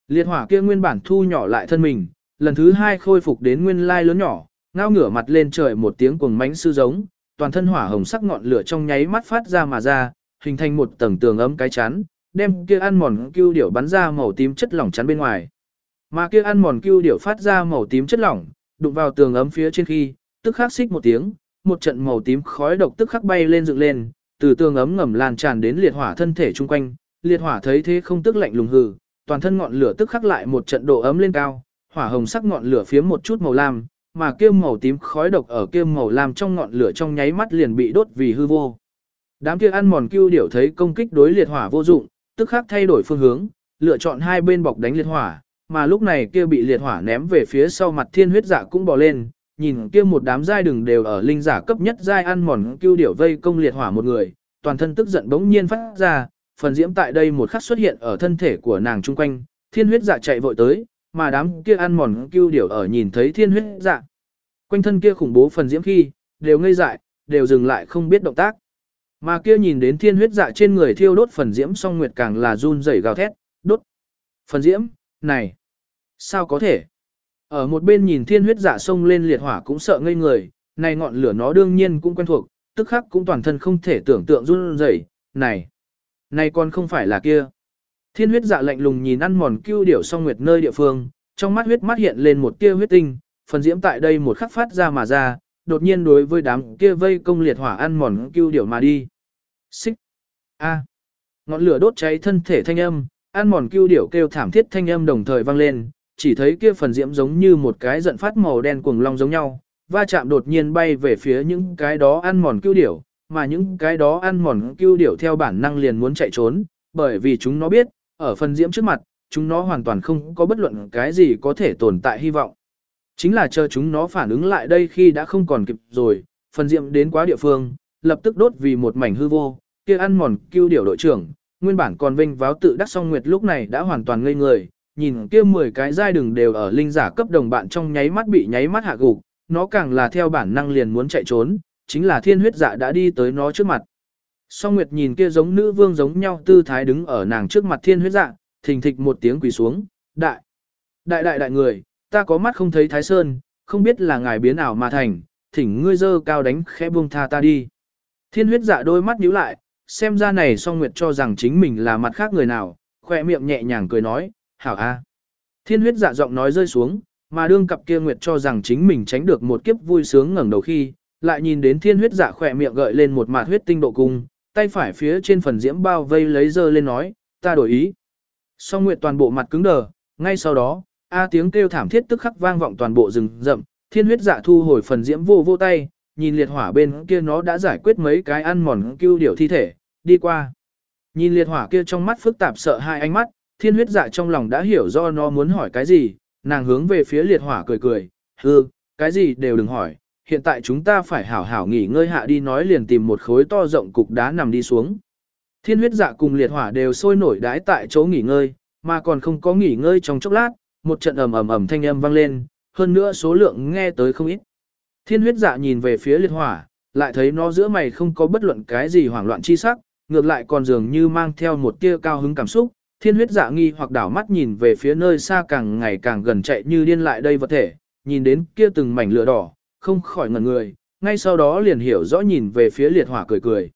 Liệt hỏa kia nguyên bản thu nhỏ lại thân mình, lần thứ hai khôi phục đến nguyên lai lớn nhỏ, ngao ngửa mặt lên trời một tiếng cuồng mánh sư giống, toàn thân hỏa hồng sắc ngọn lửa trong nháy mắt phát ra mà ra, hình thành một tầng tường ấm cái chắn, đem kia ăn mòn cưu điểu bắn ra màu tím chất lỏng chắn bên ngoài. Mà kia ăn mòn cưu điểu phát ra màu tím chất lỏng, đụng vào tường ấm phía trên khi, tức khắc xích một tiếng, một trận màu tím khói độc tức khắc bay lên dựng lên, từ tường ấm ngầm lan tràn đến liệt hỏa thân thể chung quanh, liệt hỏa thấy thế không tức lạnh lùng hừ, toàn thân ngọn lửa tức khắc lại một trận độ ấm lên cao, hỏa hồng sắc ngọn lửa phía một chút màu lam, mà kia màu tím khói độc ở kia màu lam trong ngọn lửa trong nháy mắt liền bị đốt vì hư vô. Đám kia ăn mòn cưu điểu thấy công kích đối liệt hỏa vô dụng, tức khắc thay đổi phương hướng, lựa chọn hai bên bọc đánh liệt hỏa, mà lúc này kia bị liệt hỏa ném về phía sau mặt thiên huyết dạ cũng bò lên, nhìn kia một đám giai đừng đều ở linh giả cấp nhất giai ăn mòn cưu điểu vây công liệt hỏa một người, toàn thân tức giận bỗng nhiên phát ra, phần diễm tại đây một khắc xuất hiện ở thân thể của nàng chung quanh, thiên huyết dạ chạy vội tới, mà đám kia ăn mòn cưu điểu ở nhìn thấy thiên huyết dạ. Quanh thân kia khủng bố phần diễm khi, đều ngây dại, đều dừng lại không biết động tác. Mà kia nhìn đến thiên huyết dạ trên người thiêu đốt phần diễm song nguyệt càng là run rẩy gào thét, đốt. Phần diễm, này, sao có thể? Ở một bên nhìn thiên huyết dạ sông lên liệt hỏa cũng sợ ngây người, này ngọn lửa nó đương nhiên cũng quen thuộc, tức khắc cũng toàn thân không thể tưởng tượng run rẩy, này, này còn không phải là kia. Thiên huyết dạ lạnh lùng nhìn ăn mòn cưu điểu song nguyệt nơi địa phương, trong mắt huyết mắt hiện lên một tia huyết tinh, phần diễm tại đây một khắc phát ra mà ra, đột nhiên đối với đám kia vây công liệt hỏa ăn mòn cưu điểu mà đi. Xích. A. Ngọn lửa đốt cháy thân thể thanh âm, ăn mòn cưu điểu kêu thảm thiết thanh âm đồng thời vang lên, chỉ thấy kia phần diễm giống như một cái giận phát màu đen cuồng long giống nhau, va chạm đột nhiên bay về phía những cái đó ăn mòn cưu điểu, mà những cái đó ăn mòn cưu điểu theo bản năng liền muốn chạy trốn, bởi vì chúng nó biết, ở phần diễm trước mặt, chúng nó hoàn toàn không có bất luận cái gì có thể tồn tại hy vọng. Chính là chờ chúng nó phản ứng lại đây khi đã không còn kịp rồi, phần diệm đến quá địa phương, lập tức đốt vì một mảnh hư vô, kia ăn mòn kêu điểu đội trưởng, nguyên bản còn vinh váo tự đắc song nguyệt lúc này đã hoàn toàn ngây người, nhìn kia 10 cái giai đường đều ở linh giả cấp đồng bạn trong nháy mắt bị nháy mắt hạ gục, nó càng là theo bản năng liền muốn chạy trốn, chính là thiên huyết dạ đã đi tới nó trước mặt. Song Nguyệt nhìn kia giống nữ vương giống nhau tư thái đứng ở nàng trước mặt thiên huyết dạ, thình thịch một tiếng quỳ xuống, đại, đại đại đại người, ta có mắt không thấy Thái Sơn, không biết là ngài biến ảo mà thành, thỉnh ngươi dơ cao đánh khẽ buông tha ta đi. Thiên huyết dạ đôi mắt nhíu lại, xem ra này song nguyệt cho rằng chính mình là mặt khác người nào, khỏe miệng nhẹ nhàng cười nói, hảo a. Thiên huyết dạ giọng nói rơi xuống, mà đương cặp kia nguyệt cho rằng chính mình tránh được một kiếp vui sướng ngẩng đầu khi, lại nhìn đến thiên huyết dạ khỏe miệng gợi lên một mạt huyết tinh độ cung, tay phải phía trên phần diễm bao vây lấy dơ lên nói, ta đổi ý. Song nguyệt toàn bộ mặt cứng đờ, ngay sau đó, A tiếng kêu thảm thiết tức khắc vang vọng toàn bộ rừng rậm, thiên huyết dạ thu hồi phần diễm vô vô tay, nhìn liệt hỏa bên kia nó đã giải quyết mấy cái ăn mòn cưu điểu thi thể, đi qua. Nhìn liệt hỏa kia trong mắt phức tạp sợ hai ánh mắt, thiên huyết dạ trong lòng đã hiểu do nó muốn hỏi cái gì, nàng hướng về phía liệt hỏa cười cười, hư, cái gì đều đừng hỏi, hiện tại chúng ta phải hảo hảo nghỉ ngơi hạ đi nói liền tìm một khối to rộng cục đá nằm đi xuống. Thiên huyết dạ cùng liệt hỏa đều sôi nổi đái tại chỗ nghỉ ngơi, mà còn không có nghỉ ngơi trong chốc lát, một trận ầm ầm ầm thanh âm vang lên, hơn nữa số lượng nghe tới không ít. Thiên huyết dạ nhìn về phía liệt hỏa, lại thấy nó giữa mày không có bất luận cái gì hoảng loạn chi sắc, ngược lại còn dường như mang theo một tia cao hứng cảm xúc. Thiên huyết dạ nghi hoặc đảo mắt nhìn về phía nơi xa càng ngày càng gần chạy như điên lại đây vật thể, nhìn đến kia từng mảnh lửa đỏ, không khỏi ngẩn người, ngay sau đó liền hiểu rõ nhìn về phía liệt hỏa cười cười.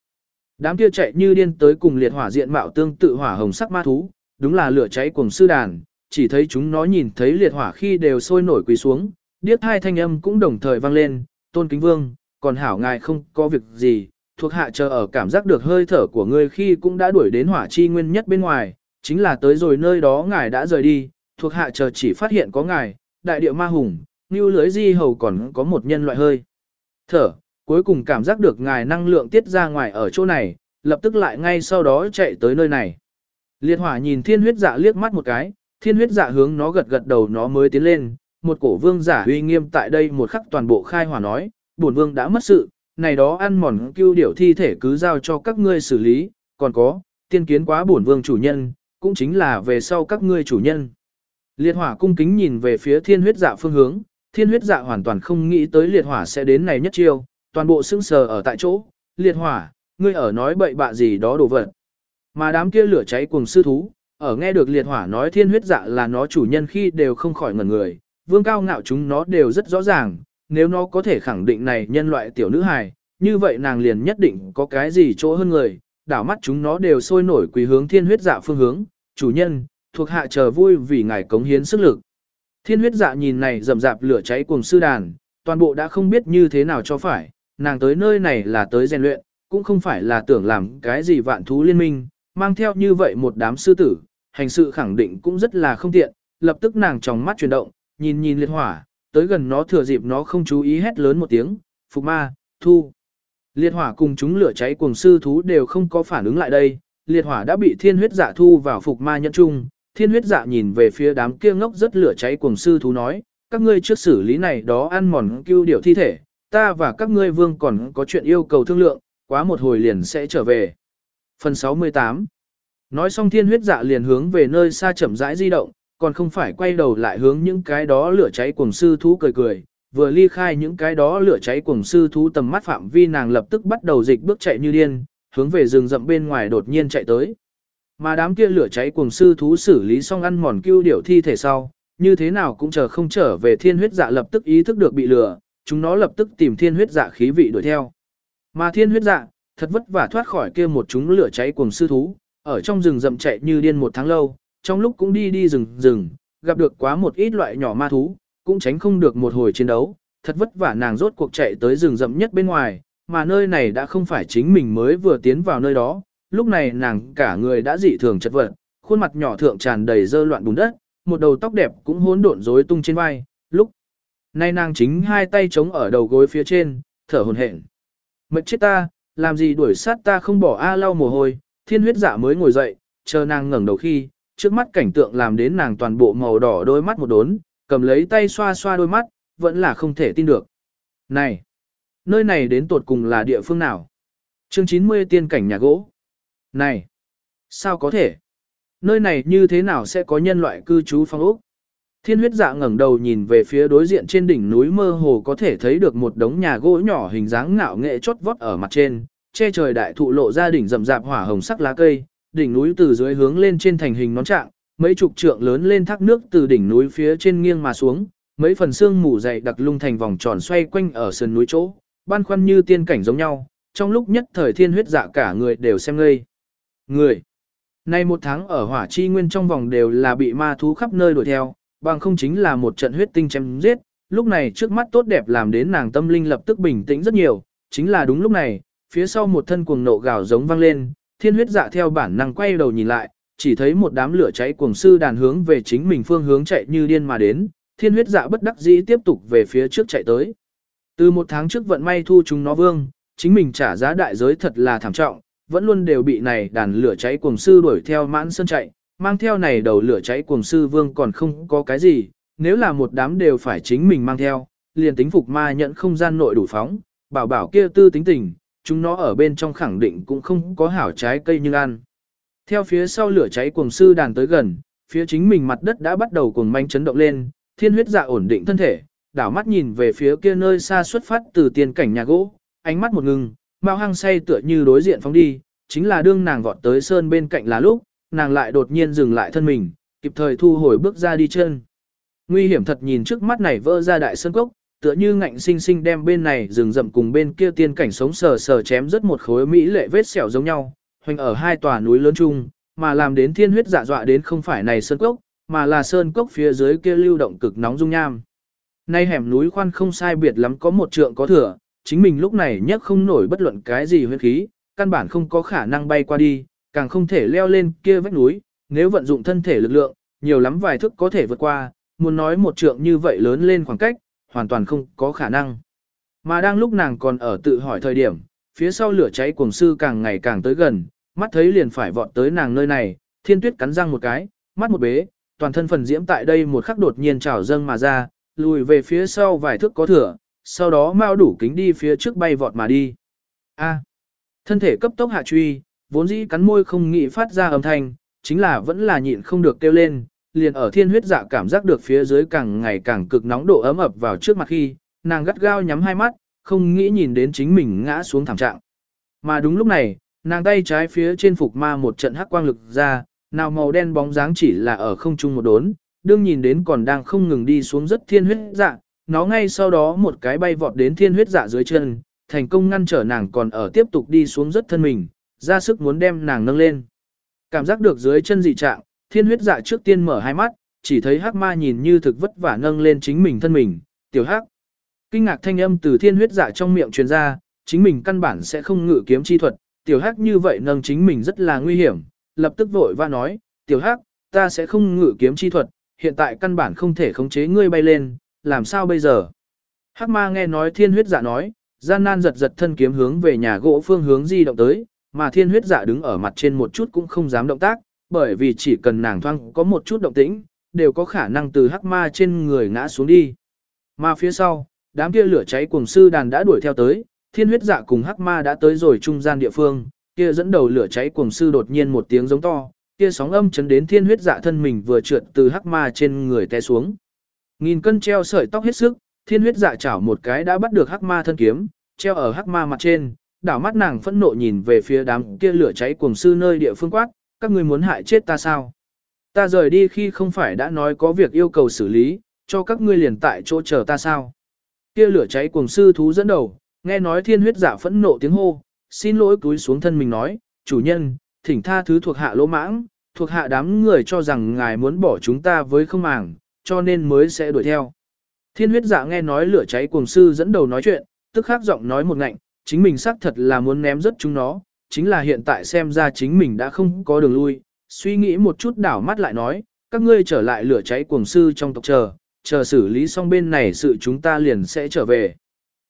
Đám kia chạy như điên tới cùng liệt hỏa diện mạo tương tự hỏa hồng sắc ma thú, đúng là lửa cháy cùng sư đàn, chỉ thấy chúng nó nhìn thấy liệt hỏa khi đều sôi nổi quỳ xuống, điếc hai thanh âm cũng đồng thời vang lên, tôn kính vương, còn hảo ngài không có việc gì, thuộc hạ chờ ở cảm giác được hơi thở của ngươi khi cũng đã đuổi đến hỏa chi nguyên nhất bên ngoài, chính là tới rồi nơi đó ngài đã rời đi, thuộc hạ chờ chỉ phát hiện có ngài, đại địa ma hùng, như lưới di hầu còn có một nhân loại hơi. Thở, cuối cùng cảm giác được ngài năng lượng tiết ra ngoài ở chỗ này, lập tức lại ngay sau đó chạy tới nơi này. Liệt hỏa nhìn thiên huyết dạ liếc mắt một cái, thiên huyết dạ hướng nó gật gật đầu nó mới tiến lên, một cổ vương giả uy nghiêm tại đây một khắc toàn bộ khai hỏa nói, bổn vương đã mất sự, này đó ăn mòn cưu điểu thi thể cứ giao cho các ngươi xử lý, còn có, tiên kiến quá bổn vương chủ nhân, cũng chính là về sau các ngươi chủ nhân. Liệt hỏa cung kính nhìn về phía thiên huyết dạ phương hướng, thiên huyết dạ hoàn toàn không nghĩ tới liệt hỏa sẽ đến này nhất chiêu, toàn bộ sững sờ ở tại chỗ, liệt hỏa, ngươi ở nói bậy bạ gì đó đồ vật. Mà đám kia lửa cháy cùng sư thú, ở nghe được liệt hỏa nói thiên huyết dạ là nó chủ nhân khi đều không khỏi ngẩn người, vương cao ngạo chúng nó đều rất rõ ràng, nếu nó có thể khẳng định này nhân loại tiểu nữ hài, như vậy nàng liền nhất định có cái gì chỗ hơn người, đảo mắt chúng nó đều sôi nổi quỳ hướng thiên huyết dạ phương hướng, chủ nhân, thuộc hạ chờ vui vì ngài cống hiến sức lực. Thiên huyết dạ nhìn này rầm rạp lửa cháy cùng sư đàn, toàn bộ đã không biết như thế nào cho phải, nàng tới nơi này là tới rèn luyện, cũng không phải là tưởng làm cái gì vạn thú liên minh, mang theo như vậy một đám sư tử, hành sự khẳng định cũng rất là không tiện, lập tức nàng tròng mắt chuyển động, nhìn nhìn liệt hỏa, tới gần nó thừa dịp nó không chú ý hét lớn một tiếng, phục ma, thu. Liệt hỏa cùng chúng lửa cháy cùng sư thú đều không có phản ứng lại đây, liệt hỏa đã bị thiên huyết dạ thu vào phục ma nhẫn chung, thiên huyết dạ nhìn về phía đám kia ngốc rất lửa cháy cuồng sư thú nói, các ngươi trước xử lý này đó ăn mòn cưu điểu thi thể, ta và các ngươi vương còn có chuyện yêu cầu thương lượng, quá một hồi liền sẽ trở về. Phần 68 Nói xong thiên huyết dạ liền hướng về nơi xa chậm rãi di động, còn không phải quay đầu lại hướng những cái đó lửa cháy cuồng sư thú cười cười, vừa ly khai những cái đó lửa cháy cuồng sư thú tầm mắt phạm vi nàng lập tức bắt đầu dịch bước chạy như điên, hướng về rừng rậm bên ngoài đột nhiên chạy tới. Mà đám kia lửa cháy cùng sư thú xử lý xong ăn mòn cưu điểu thi thể sau, như thế nào cũng chờ không trở về thiên huyết dạ lập tức ý thức được bị lửa chúng nó lập tức tìm thiên huyết dạ khí vị đuổi theo. Mà thiên huyết dạ, thật vất vả thoát khỏi kia một chúng lửa cháy cùng sư thú, ở trong rừng rậm chạy như điên một tháng lâu, trong lúc cũng đi đi rừng rừng, gặp được quá một ít loại nhỏ ma thú, cũng tránh không được một hồi chiến đấu, thật vất vả nàng rốt cuộc chạy tới rừng rậm nhất bên ngoài, mà nơi này đã không phải chính mình mới vừa tiến vào nơi đó, lúc này nàng cả người đã dị thường chật vật, khuôn mặt nhỏ thượng tràn đầy dơ loạn bùn đất, một đầu tóc đẹp cũng hỗn độn rối tung trên vai, lúc này nàng chính hai tay chống ở đầu gối phía trên, thở hổn hển. Mệt chết ta, làm gì đuổi sát ta không bỏ a lau mồ hôi, thiên huyết dạ mới ngồi dậy, chờ nàng ngẩng đầu khi, trước mắt cảnh tượng làm đến nàng toàn bộ màu đỏ đôi mắt một đốn, cầm lấy tay xoa xoa đôi mắt, vẫn là không thể tin được. Này, nơi này đến tột cùng là địa phương nào? Chương 90 tiên cảnh nhà gỗ. Này, sao có thể? Nơi này như thế nào sẽ có nhân loại cư trú phong ốc? Thiên huyết dạ ngẩng đầu nhìn về phía đối diện trên đỉnh núi mơ hồ có thể thấy được một đống nhà gỗ nhỏ hình dáng ngạo nghệ chót vót ở mặt trên, che trời đại thụ lộ ra đỉnh rậm rạp hỏa hồng sắc lá cây, đỉnh núi từ dưới hướng lên trên thành hình nón trạng, mấy chục trượng lớn lên thác nước từ đỉnh núi phía trên nghiêng mà xuống, mấy phần xương mù dày đặc lung thành vòng tròn xoay quanh ở sườn núi chỗ, ban khoăn như tiên cảnh giống nhau, trong lúc nhất thời thiên huyết dạ cả người đều xem ngây. Người. Nay một tháng ở hỏa chi nguyên trong vòng đều là bị ma thú khắp nơi đuổi theo, bằng không chính là một trận huyết tinh chém giết, lúc này trước mắt tốt đẹp làm đến nàng tâm linh lập tức bình tĩnh rất nhiều, chính là đúng lúc này, phía sau một thân cuồng nộ gào giống vang lên, thiên huyết dạ theo bản năng quay đầu nhìn lại, chỉ thấy một đám lửa cháy cuồng sư đàn hướng về chính mình phương hướng chạy như điên mà đến, thiên huyết dạ bất đắc dĩ tiếp tục về phía trước chạy tới. Từ một tháng trước vận may thu chúng nó vương, chính mình trả giá đại giới thật là thảm trọng, vẫn luôn đều bị này đàn lửa cháy cuồng sư đuổi theo mãn sơn chạy, mang theo này đầu lửa cháy cuồng sư vương còn không có cái gì, nếu là một đám đều phải chính mình mang theo, liền tính phục ma nhận không gian nội đủ phóng, bảo bảo kia tư tính tình, chúng nó ở bên trong khẳng định cũng không có hảo trái cây như ăn. Theo phía sau lửa cháy cuồng sư đàn tới gần, phía chính mình mặt đất đã bắt đầu cuồng manh chấn động lên, thiên huyết dạ ổn định thân thể, đảo mắt nhìn về phía kia nơi xa xuất phát từ tiền cảnh nhà gỗ, ánh mắt một ngừng, Mao Hăng say tựa như đối diện phóng đi, chính là đương nàng vọt tới sơn bên cạnh là lúc, nàng lại đột nhiên dừng lại thân mình, kịp thời thu hồi bước ra đi chân. Nguy hiểm thật nhìn trước mắt này vỡ ra đại sơn cốc, tựa như ngạnh sinh sinh đem bên này rừng rậm cùng bên kia tiên cảnh sống sờ sờ chém rất một khối mỹ lệ vết sẹo giống nhau, hoành ở hai tòa núi lớn chung, mà làm đến thiên huyết dạ dọa đến không phải này sơn cốc, mà là sơn cốc phía dưới kia lưu động cực nóng dung nham. Nay hẻm núi khoan không sai biệt lắm có một trượng có thừa, chính mình lúc này nhất không nổi bất luận cái gì huyết khí, căn bản không có khả năng bay qua đi, càng không thể leo lên kia vách núi, nếu vận dụng thân thể lực lượng, nhiều lắm vài thước có thể vượt qua, muốn nói một trượng như vậy lớn lên khoảng cách, hoàn toàn không có khả năng. Mà đang lúc nàng còn ở tự hỏi thời điểm, phía sau lửa cháy cuồng sư càng ngày càng tới gần, mắt thấy liền phải vọt tới nàng nơi này, thiên tuyết cắn răng một cái, mắt một bế, toàn thân phần diễm tại đây một khắc đột nhiên trào dâng mà ra, lùi về phía sau vài thước có thừa, sau đó mao đủ kính đi phía trước bay vọt mà đi. A. thân thể cấp tốc hạ truy, vốn dĩ cắn môi không nghĩ phát ra âm thanh, chính là vẫn là nhịn không được kêu lên, liền ở thiên huyết dạ cảm giác được phía dưới càng ngày càng cực nóng độ ấm ập vào trước mặt khi, nàng gắt gao nhắm hai mắt, không nghĩ nhìn đến chính mình ngã xuống thảm trạng. Mà đúng lúc này, nàng tay trái phía trên phục ma một trận hắc quang lực ra, nào màu đen bóng dáng chỉ là ở không trung một đốn, đương nhìn đến còn đang không ngừng đi xuống rất thiên huyết dạ, nó ngay sau đó một cái bay vọt đến thiên huyết dạ dưới chân, thành công ngăn trở nàng còn ở tiếp tục đi xuống rất thân mình, ra sức muốn đem nàng nâng lên. Cảm giác được dưới chân dị trạng, thiên huyết dạ trước tiên mở hai mắt, chỉ thấy hắc ma nhìn như thực vất vả nâng lên chính mình thân mình, tiểu hắc. Kinh ngạc thanh âm từ thiên huyết dạ trong miệng truyền ra, chính mình căn bản sẽ không ngự kiếm chi thuật, tiểu hắc như vậy nâng chính mình rất là nguy hiểm, lập tức vội và nói, tiểu hắc, ta sẽ không ngự kiếm chi thuật, hiện tại căn bản không thể khống chế ngươi bay lên, làm sao bây giờ? Hắc ma nghe nói thiên huyết dạ nói, gian nan giật giật thân kiếm hướng về nhà gỗ phương hướng di động tới, mà thiên huyết dạ đứng ở mặt trên một chút cũng không dám động tác, bởi vì chỉ cần nàng thoang có một chút động tĩnh, đều có khả năng từ hắc ma trên người ngã xuống đi. Mà phía sau, đám kia lửa cháy cuồng sư đàn đã đuổi theo tới, thiên huyết dạ cùng hắc ma đã tới rồi trung gian địa phương, kia dẫn đầu lửa cháy cuồng sư đột nhiên một tiếng giống to, kia sóng âm chấn đến thiên huyết dạ thân mình vừa trượt từ hắc ma trên người té xuống. Nghìn cân treo sợi tóc hết sức, thiên huyết dạ chảo một cái đã bắt được hắc ma thân kiếm, treo ở hắc ma mặt trên, đảo mắt nàng phẫn nộ nhìn về phía đám kia lửa cháy cuồng sư nơi địa phương quát, các ngươi muốn hại chết ta sao? Ta rời đi khi không phải đã nói có việc yêu cầu xử lý, cho các ngươi liền tại chỗ chờ ta sao? Kia lửa cháy cuồng sư thú dẫn đầu, nghe nói thiên huyết dạ phẫn nộ tiếng hô, xin lỗi cúi xuống thân mình nói, chủ nhân, thỉnh tha thứ thuộc hạ lỗ mãng, thuộc hạ đám người cho rằng ngài muốn bỏ chúng ta với không màng, cho nên mới sẽ đuổi theo. Thiên huyết dạ nghe nói lửa cháy cuồng sư dẫn đầu nói chuyện, tức khắc giọng nói một ngạnh, chính mình xác thật là muốn ném rất chúng nó, chính là hiện tại xem ra chính mình đã không có đường lui, suy nghĩ một chút đảo mắt lại nói, các ngươi trở lại lửa cháy cuồng sư trong tộc chờ, chờ xử lý xong bên này sự chúng ta liền sẽ trở về.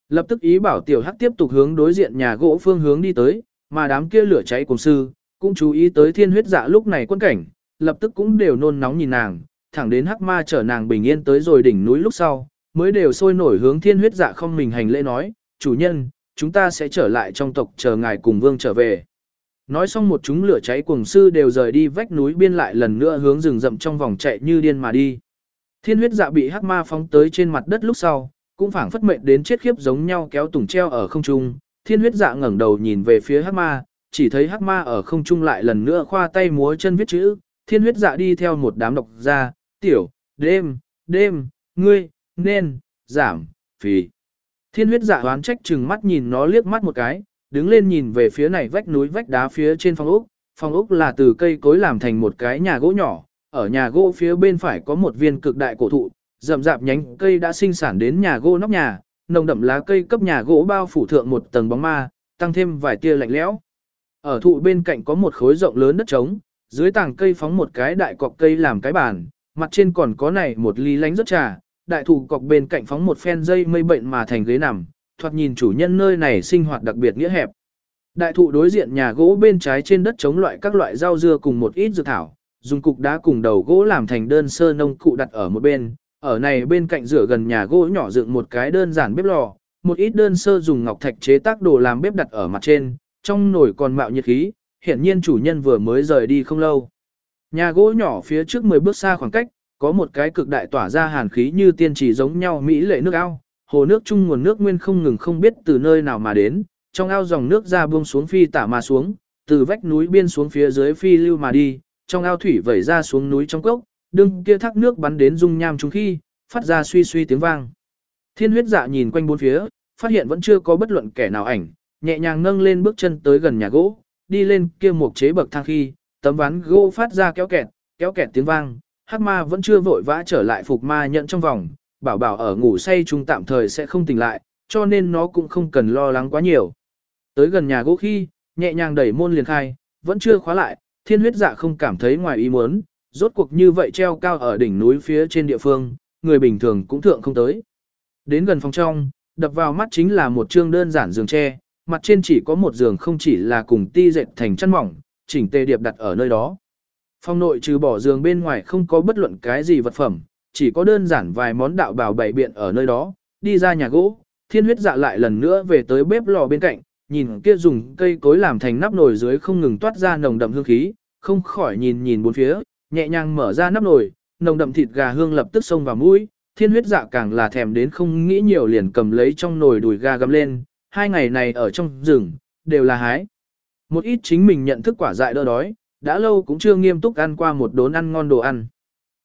Lập tức ý bảo tiểu hắc tiếp tục hướng đối diện nhà gỗ phương hướng đi tới, mà đám kia lửa cháy cuồng sư, cũng chú ý tới thiên huyết dạ lúc này quân cảnh, lập tức cũng đều nôn nóng nhìn nàng, thẳng đến hắc ma chở nàng bình yên tới rồi đỉnh núi lúc sau, mới đều sôi nổi hướng thiên huyết dạ không mình hành lễ nói, chủ nhân, chúng ta sẽ trở lại trong tộc chờ ngài cùng vương trở về. Nói xong một chúng lửa cháy cuồng sư đều rời đi vách núi biên lại lần nữa hướng rừng rậm trong vòng chạy như điên mà đi. Thiên huyết dạ bị hắc ma phóng tới trên mặt đất lúc sau, cũng phảng phất mệnh đến chết khiếp giống nhau kéo tùng treo ở không trung. Thiên huyết dạ ngẩng đầu nhìn về phía hắc ma, chỉ thấy hắc ma ở không trung lại lần nữa khoa tay múa chân viết chữ. Thiên huyết dạ đi theo một đám độc ra, tiểu, đêm, đêm, ngươi, nên, giảm, phì. Thiên huyết dạ hoán trách chừng mắt nhìn nó liếc mắt một cái, đứng lên nhìn về phía này vách núi vách đá phía trên phòng ốc. Phòng ốc là từ cây cối làm thành một cái nhà gỗ nhỏ, ở nhà gỗ phía bên phải có một viên cực đại cổ thụ, rậm rạp nhánh cây đã sinh sản đến nhà gỗ nóc nhà, nồng đậm lá cây cấp nhà gỗ bao phủ thượng một tầng bóng ma, tăng thêm vài tia lạnh lẽo. Ở thụ bên cạnh có một khối rộng lớn đất trống, dưới tảng cây phóng một cái đại cọc cây làm cái bàn, mặt trên còn có này một ly lánh rất trà, đại thụ cọc bên cạnh phóng một phen dây mây bệnh mà thành ghế nằm, thoạt nhìn chủ nhân nơi này sinh hoạt đặc biệt nghĩa hẹp. Đại thụ đối diện nhà gỗ bên trái trên đất chống loại các loại rau dưa cùng một ít dược thảo, dùng cục đá cùng đầu gỗ làm thành đơn sơ nông cụ đặt ở một bên, ở này bên cạnh rửa gần nhà gỗ nhỏ dựng một cái đơn giản bếp lò, một ít đơn sơ dùng ngọc thạch chế tác đồ làm bếp đặt ở mặt trên, trong nồi còn mạo nhiệt khí, hiển nhiên chủ nhân vừa mới rời đi không lâu. Nhà gỗ nhỏ phía trước 10 bước xa khoảng cách, có một cái cực đại tỏa ra hàn khí như tiên chỉ giống nhau mỹ lệ nước ao, hồ nước chung nguồn nước nguyên không ngừng không biết từ nơi nào mà đến, trong ao dòng nước ra buông xuống phi tả mà xuống, từ vách núi biên xuống phía dưới phi lưu mà đi, trong ao thủy vẩy ra xuống núi trong cốc, đương kia thác nước bắn đến dung nham chúng khi, phát ra suy suy tiếng vang. Thiên huyết dạ nhìn quanh bốn phía, phát hiện vẫn chưa có bất luận kẻ nào ảnh, nhẹ nhàng nâng lên bước chân tới gần nhà gỗ, đi lên kia một chế bậc thang khi, tấm ván gỗ phát ra kéo kẹt, kéo kẹt tiếng vang, hắc ma vẫn chưa vội vã trở lại phục ma nhận trong vòng, bảo bảo ở ngủ say chung tạm thời sẽ không tỉnh lại, cho nên nó cũng không cần lo lắng quá nhiều. Tới gần nhà gỗ khi, nhẹ nhàng đẩy môn liền khai, vẫn chưa khóa lại, thiên huyết dạ không cảm thấy ngoài ý muốn, rốt cuộc như vậy treo cao ở đỉnh núi phía trên địa phương, người bình thường cũng thượng không tới. Đến gần phòng trong, đập vào mắt chính là một chương đơn giản giường tre, mặt trên chỉ có một giường không chỉ là cùng ti dệt thành chăn mỏng, chỉnh tề điệp đặt ở nơi đó. Phòng nội trừ bỏ giường bên ngoài không có bất luận cái gì vật phẩm, chỉ có đơn giản vài món đạo bào bày biện ở nơi đó, đi ra nhà gỗ, thiên huyết dạ lại lần nữa về tới bếp lò bên cạnh, nhìn kia dùng cây cối làm thành nắp nồi dưới không ngừng toát ra nồng đậm hương khí, không khỏi nhìn nhìn bốn phía, nhẹ nhàng mở ra nắp nồi, nồng đậm thịt gà hương lập tức xông vào mũi, thiên huyết dạ càng là thèm đến không nghĩ nhiều liền cầm lấy trong nồi đùi gà gầm lên, hai ngày này ở trong rừng, đều là hái. Một ít chính mình nhận thức quả dại đỡ đói, đã lâu cũng chưa nghiêm túc ăn qua một đốn ăn ngon đồ ăn.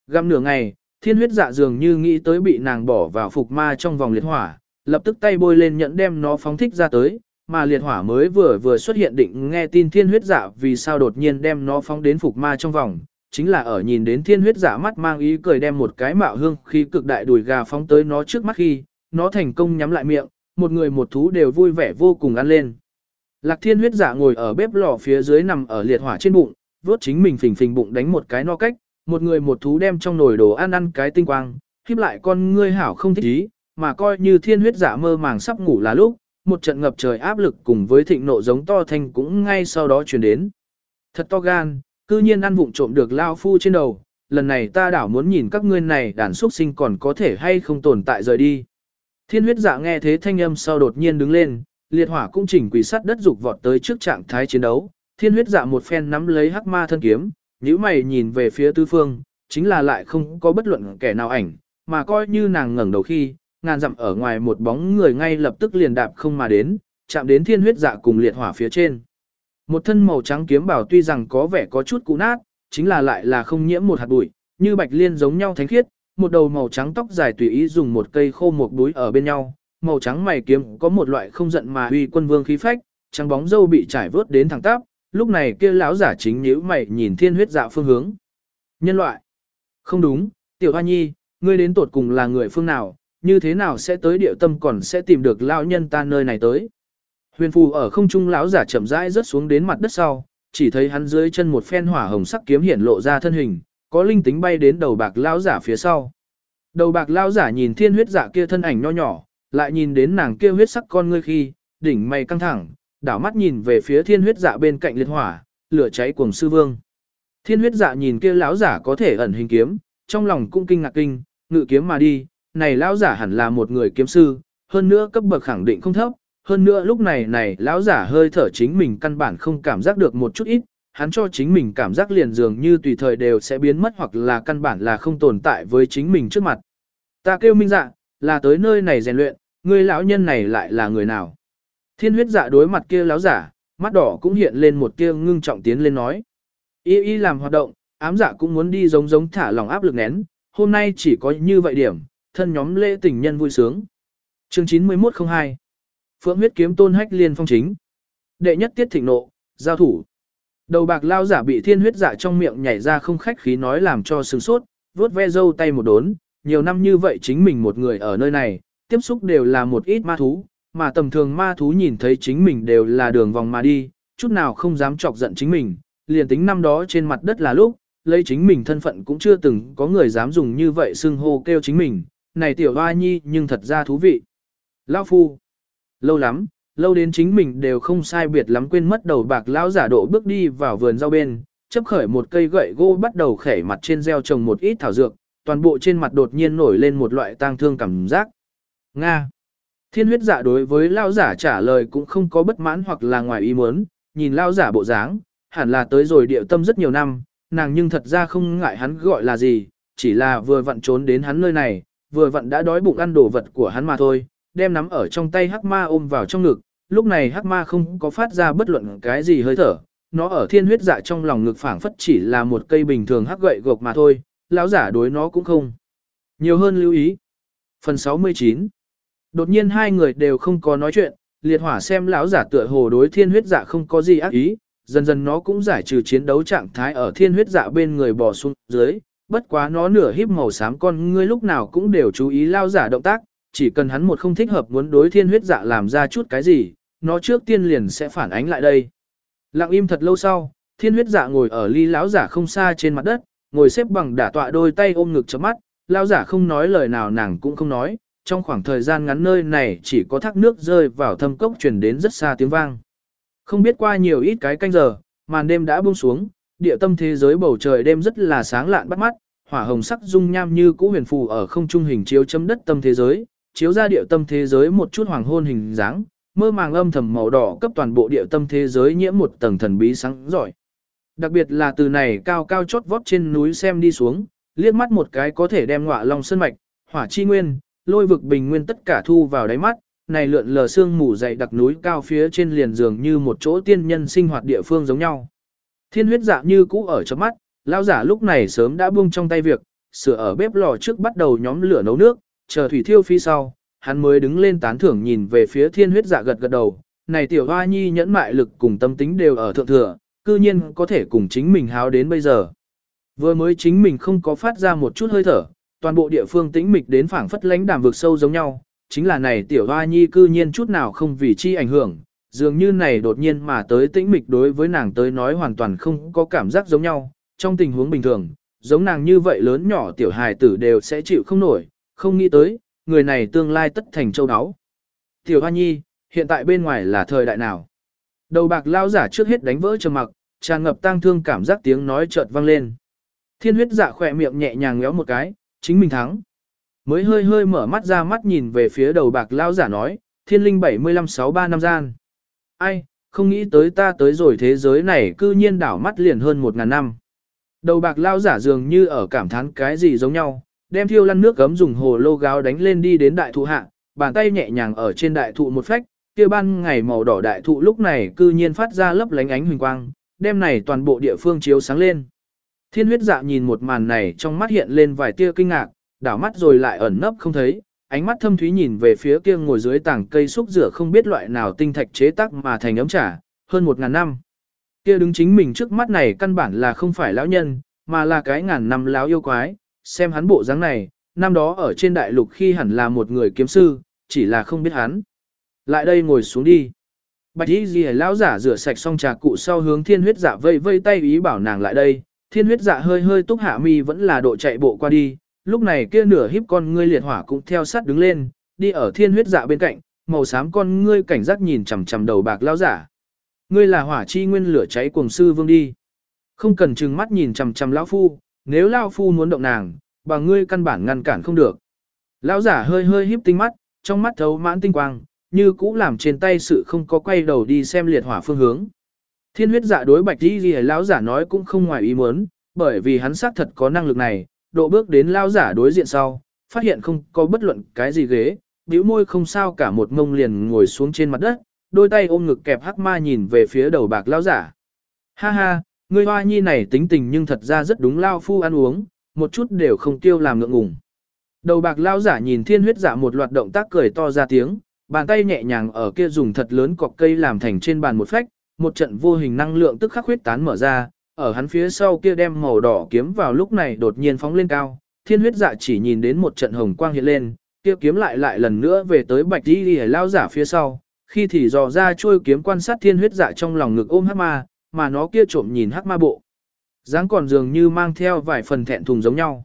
Găm nửa ngày, thiên huyết dạ dường như nghĩ tới bị nàng bỏ vào phục ma trong vòng liệt hỏa, lập tức tay bôi lên nhẫn đem nó phóng thích ra tới, mà liệt hỏa mới vừa vừa xuất hiện định nghe tin thiên huyết dạ vì sao đột nhiên đem nó phóng đến phục ma trong vòng, chính là ở nhìn đến thiên huyết dạ mắt mang ý cười đem một cái mạo hương khi cực đại đùi gà phóng tới nó trước mắt khi, nó thành công nhắm lại miệng, một người một thú đều vui vẻ vô cùng ăn lên. Lạc thiên huyết dạ ngồi ở bếp lò phía dưới nằm ở liệt hỏa trên bụng, vớt chính mình phình phình bụng đánh một cái no cách, một người một thú đem trong nồi đồ ăn ăn cái tinh quang, khiếp lại con ngươi hảo không thích ý, mà coi như thiên huyết giả mơ màng sắp ngủ là lúc, một trận ngập trời áp lực cùng với thịnh nộ giống to thanh cũng ngay sau đó truyền đến. Thật to gan, cư nhiên ăn vụng trộm được lao phu trên đầu, lần này ta đảo muốn nhìn các ngươi này đàn xuất sinh còn có thể hay không tồn tại rời đi. Thiên huyết dạ nghe thế thanh âm sau đột nhiên đứng lên, liệt hỏa cũng chỉnh quỷ sắt đất dục vọt tới trước trạng thái chiến đấu. Thiên huyết dạ một phen nắm lấy hắc ma thân kiếm, nhíu mày nhìn về phía tư phương, chính là lại không có bất luận kẻ nào ảnh, mà coi như nàng ngẩng đầu khi, ngàn dặm ở ngoài một bóng người ngay lập tức liền đạp không mà đến, chạm đến thiên huyết dạ cùng liệt hỏa phía trên. Một thân màu trắng kiếm bảo tuy rằng có vẻ có chút cũ nát, chính là lại là không nhiễm một hạt bụi, như bạch liên giống nhau thánh khiết, một đầu màu trắng tóc dài tùy ý dùng một cây khô một đuối ở bên nhau, màu trắng mày kiếm có một loại không giận mà uy quân vương khí phách, trắng bóng dâu bị trải vớt đến thẳng tắp, lúc này kia lão giả chính nhíu mày nhìn thiên huyết dạ phương hướng. Nhân loại. Không đúng, tiểu hoa nhi, ngươi đến tột cùng là người phương nào, như thế nào sẽ tới địa tâm còn sẽ tìm được lão nhân ta nơi này tới. Huyền phù ở không trung lão giả chậm rãi rớt xuống đến mặt đất sau, chỉ thấy hắn dưới chân một phen hỏa hồng sắc kiếm hiển lộ ra thân hình, có linh tính bay đến đầu bạc lão giả phía sau. Đầu bạc lão giả nhìn thiên huyết dạ kia thân ảnh nho nhỏ, lại nhìn đến nàng kia huyết sắc con ngươi khi, đỉnh mày căng thẳng, đảo mắt nhìn về phía thiên huyết dạ bên cạnh liệt hỏa, lửa cháy cuồng sư vương. Thiên huyết dạ nhìn kia lão giả có thể ẩn hình kiếm, trong lòng cũng kinh ngạc kinh, ngự kiếm mà đi, này lão giả hẳn là một người kiếm sư, hơn nữa cấp bậc khẳng định không thấp, hơn nữa lúc này này lão giả hơi thở chính mình căn bản không cảm giác được một chút ít, hắn cho chính mình cảm giác liền dường như tùy thời đều sẽ biến mất hoặc là căn bản là không tồn tại với chính mình trước mặt. Ta kêu minh dạ, là tới nơi này rèn luyện, người lão nhân này lại là người nào? Thiên huyết dạ đối mặt kia lão giả, mắt đỏ cũng hiện lên một tia ngưng trọng tiến lên nói. Y y làm hoạt động, ám dạ cũng muốn đi giống giống thả lòng áp lực nén, hôm nay chỉ có như vậy điểm, thân nhóm lễ tình nhân vui sướng. Chương 9102 Phượng huyết kiếm tôn hách liên phong chính. Đệ nhất tiết thịnh nộ, giao thủ. Đầu bạc lao giả bị thiên huyết dạ trong miệng nhảy ra không khách khí nói làm cho sừng sốt, vuốt ve dâu tay một đốn, nhiều năm như vậy chính mình một người ở nơi này, tiếp xúc đều là một ít ma thú, mà tầm thường ma thú nhìn thấy chính mình đều là đường vòng mà đi, chút nào không dám chọc giận chính mình, liền tính năm đó trên mặt đất là lúc, lấy chính mình thân phận cũng chưa từng có người dám dùng như vậy xưng hô kêu chính mình, này tiểu hoa nhi nhưng thật ra thú vị. Lao phu, lâu lắm, lâu đến chính mình đều không sai biệt lắm quên mất đầu bạc lão giả độ bước đi vào vườn rau bên, chấp khởi một cây gậy gỗ bắt đầu khẻ mặt trên gieo trồng một ít thảo dược, toàn bộ trên mặt đột nhiên nổi lên một loại tang thương cảm giác. Nga. Thiên huyết giả đối với lao giả trả lời cũng không có bất mãn hoặc là ngoài ý muốn, nhìn lao giả bộ dáng, hẳn là tới rồi điệu tâm rất nhiều năm, nàng nhưng thật ra không ngại hắn gọi là gì, chỉ là vừa vặn trốn đến hắn nơi này, vừa vặn đã đói bụng ăn đồ vật của hắn mà thôi, đem nắm ở trong tay hắc ma ôm vào trong ngực, lúc này hắc ma không có phát ra bất luận cái gì hơi thở, nó ở thiên huyết dạ trong lòng ngực phảng phất chỉ là một cây bình thường hắc gậy gộc mà thôi, lão giả đối nó cũng không. Nhiều hơn lưu ý. Phần 69 Đột nhiên hai người đều không có nói chuyện, liệt hỏa xem lão giả tựa hồ đối thiên huyết dạ không có gì ác ý, dần dần nó cũng giải trừ chiến đấu trạng thái ở thiên huyết dạ bên người bò xuống dưới, bất quá nó nửa híp màu xám con ngươi lúc nào cũng đều chú ý lao giả động tác, chỉ cần hắn một không thích hợp muốn đối thiên huyết dạ làm ra chút cái gì, nó trước tiên liền sẽ phản ánh lại đây. Lặng im thật lâu sau, thiên huyết dạ ngồi ở ly lão giả không xa trên mặt đất, ngồi xếp bằng đả tọa đôi tay ôm ngực chớp mắt, lão giả không nói lời nào nàng cũng không nói, trong khoảng thời gian ngắn nơi này chỉ có thác nước rơi vào thâm cốc truyền đến rất xa tiếng vang. Không biết qua nhiều ít cái canh giờ, màn đêm đã buông xuống, địa tâm thế giới bầu trời đêm rất là sáng lạn bắt mắt, hỏa hồng sắc dung nham như cũ huyền phù ở không trung hình chiếu chấm đất tâm thế giới, chiếu ra địa tâm thế giới một chút hoàng hôn hình dáng, mơ màng âm thầm màu đỏ cấp toàn bộ địa tâm thế giới nhiễm một tầng thần bí sáng giỏi. Đặc biệt là từ này cao cao chót vót trên núi xem đi xuống, liếc mắt một cái có thể đem ngọa long sơn mạch, hỏa chi nguyên, lôi vực bình nguyên tất cả thu vào đáy mắt, này lượn lờ sương mù dày đặc núi cao phía trên liền dường như một chỗ tiên nhân sinh hoạt địa phương giống nhau. Thiên huyết dạ như cũ ở trong mắt, lão giả lúc này sớm đã buông trong tay việc, sửa ở bếp lò trước bắt đầu nhóm lửa nấu nước, chờ thủy thiêu phía sau, hắn mới đứng lên tán thưởng nhìn về phía thiên huyết dạ gật gật đầu, này tiểu hoa nhi nhẫn mại lực cùng tâm tính đều ở thượng thừa, cư nhiên có thể cùng chính mình háo đến bây giờ. Vừa mới chính mình không có phát ra một chút hơi thở, toàn bộ địa phương tĩnh mịch đến phảng phất lãnh đàm vực sâu giống nhau, chính là này tiểu hoa nhi cư nhiên chút nào không vì chi ảnh hưởng, dường như này đột nhiên mà tới tĩnh mịch đối với nàng tới nói hoàn toàn không có cảm giác giống nhau, trong tình huống bình thường, giống nàng như vậy lớn nhỏ tiểu hài tử đều sẽ chịu không nổi, không nghĩ tới, người này tương lai tất thành châu áo. Tiểu Hoa Nhi, hiện tại bên ngoài là thời đại nào? Đầu bạc lao giả trước hết đánh vỡ trầm mặc, tràn ngập tang thương cảm giác tiếng nói chợt vang lên. Thiên huyết giả khỏe miệng nhẹ nhàng ngéo một cái, chính mình thắng. Mới hơi hơi mở mắt ra mắt nhìn về phía đầu bạc lao giả nói, thiên linh 75-63 năm gian. Ai, không nghĩ tới ta tới rồi thế giới này cư nhiên đảo mắt liền hơn một ngàn năm. Đầu bạc lao giả dường như ở cảm thán cái gì giống nhau, đem thiêu lăn nước gấm dùng hồ lô gáo đánh lên đi đến đại thụ hạ, bàn tay nhẹ nhàng ở trên đại thụ một phách, kia ban ngày màu đỏ đại thụ lúc này cư nhiên phát ra lấp lánh ánh huỳnh quang, đem này toàn bộ địa phương chiếu sáng lên. Thiên huyết dạ nhìn một màn này trong mắt hiện lên vài tia kinh ngạc, đảo mắt rồi lại ẩn nấp không thấy, ánh mắt thâm thúy nhìn về phía kia ngồi dưới tảng cây xúc rửa không biết loại nào tinh thạch chế tác mà thành ấm trà, hơn một ngàn năm. Kia đứng chính mình trước mắt này căn bản là không phải lão nhân, mà là cái ngàn năm lão yêu quái, xem hắn bộ dáng này, năm đó ở trên đại lục khi hẳn là một người kiếm sư, chỉ là không biết hắn. Lại đây ngồi xuống đi. Bạch y ghi lão giả rửa sạch xong trà cụ sau hướng thiên huyết dạ vây vây tay ý bảo nàng lại đây, thiên huyết dạ hơi hơi túc hạ mi vẫn là độ chạy bộ qua đi, lúc này kia nửa híp con ngươi liệt hỏa cũng theo sát đứng lên, đi ở thiên huyết dạ bên cạnh, màu xám con ngươi cảnh giác nhìn chằm chằm đầu bạc lão giả. Ngươi là hỏa chi nguyên lửa cháy cuồng sư vương đi. Không cần trừng mắt nhìn chằm chằm lão phu, nếu lão phu muốn động nàng, bằng ngươi căn bản ngăn cản không được. Lão giả hơi hơi híp tinh mắt, trong mắt thấu mãn tinh quang, như cũ làm trên tay sự không có quay đầu đi xem liệt hỏa phương hướng. Thiên huyết dạ đối bạch đi gì lão giả nói cũng không ngoài ý muốn, bởi vì hắn xác thật có năng lực này, độ bước đến lão giả đối diện sau, phát hiện không có bất luận cái gì ghế, bĩu môi không sao cả một ngông liền ngồi xuống trên mặt đất, đôi tay ôm ngực kẹp hắc ma nhìn về phía đầu bạc lão giả. Ha ha, người hoa nhi này tính tình nhưng thật ra rất đúng lao phu ăn uống, một chút đều không tiêu làm ngượng ngùng. Đầu bạc lão giả nhìn thiên huyết giả một loạt động tác cười to ra tiếng, bàn tay nhẹ nhàng ở kia dùng thật lớn cọc cây làm thành trên bàn một phách, một trận vô hình năng lượng tức khắc huyết tán mở ra, ở hắn phía sau kia đem màu đỏ kiếm vào lúc này đột nhiên phóng lên cao, thiên huyết dạ chỉ nhìn đến một trận hồng quang hiện lên, kia kiếm lại lại lần nữa về tới bạch đi đi lao giả phía sau, khi thì dò ra trôi kiếm quan sát thiên huyết dạ trong lòng ngực ôm hắc ma, mà nó kia trộm nhìn hắc ma bộ. dáng còn dường như mang theo vài phần thẹn thùng giống nhau.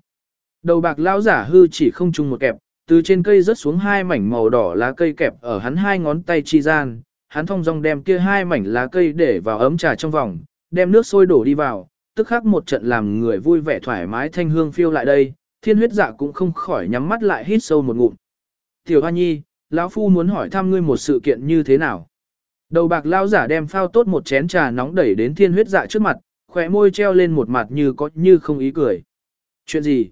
Đầu bạc lao giả hư chỉ không chung một kẹp, từ trên cây rớt xuống hai mảnh màu đỏ lá cây kẹp ở hắn hai ngón tay chi gian, hắn thong dong đem kia hai mảnh lá cây để vào ấm trà trong vòng, đem nước sôi đổ đi vào, tức khắc một trận làm người vui vẻ thoải mái thanh hương phiêu lại đây, thiên huyết dạ cũng không khỏi nhắm mắt lại hít sâu một ngụm. Tiểu Hoa Nhi, lão phu muốn hỏi thăm ngươi một sự kiện như thế nào? Đầu bạc lao giả đem phao tốt một chén trà nóng đẩy đến thiên huyết dạ trước mặt, khỏe môi treo lên một mặt như có như không ý cười. Chuyện gì?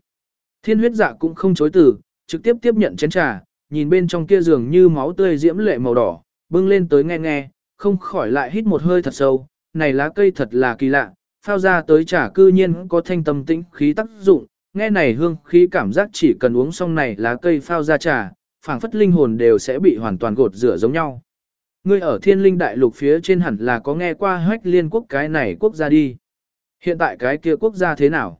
Thiên huyết dạ cũng không chối từ, trực tiếp tiếp nhận chén trà, nhìn bên trong kia giường như máu tươi diễm lệ màu đỏ, bưng lên tới nghe nghe, không khỏi lại hít một hơi thật sâu, này lá cây thật là kỳ lạ, phao ra tới trà cư nhiên có thanh tâm tĩnh khí tác dụng, nghe này hương khí cảm giác chỉ cần uống xong này lá cây phao ra trà, phảng phất linh hồn đều sẽ bị hoàn toàn gột rửa giống nhau. Ngươi ở thiên linh đại lục phía trên hẳn là có nghe qua hách liên quốc cái này quốc gia đi. Hiện tại cái kia quốc gia thế nào?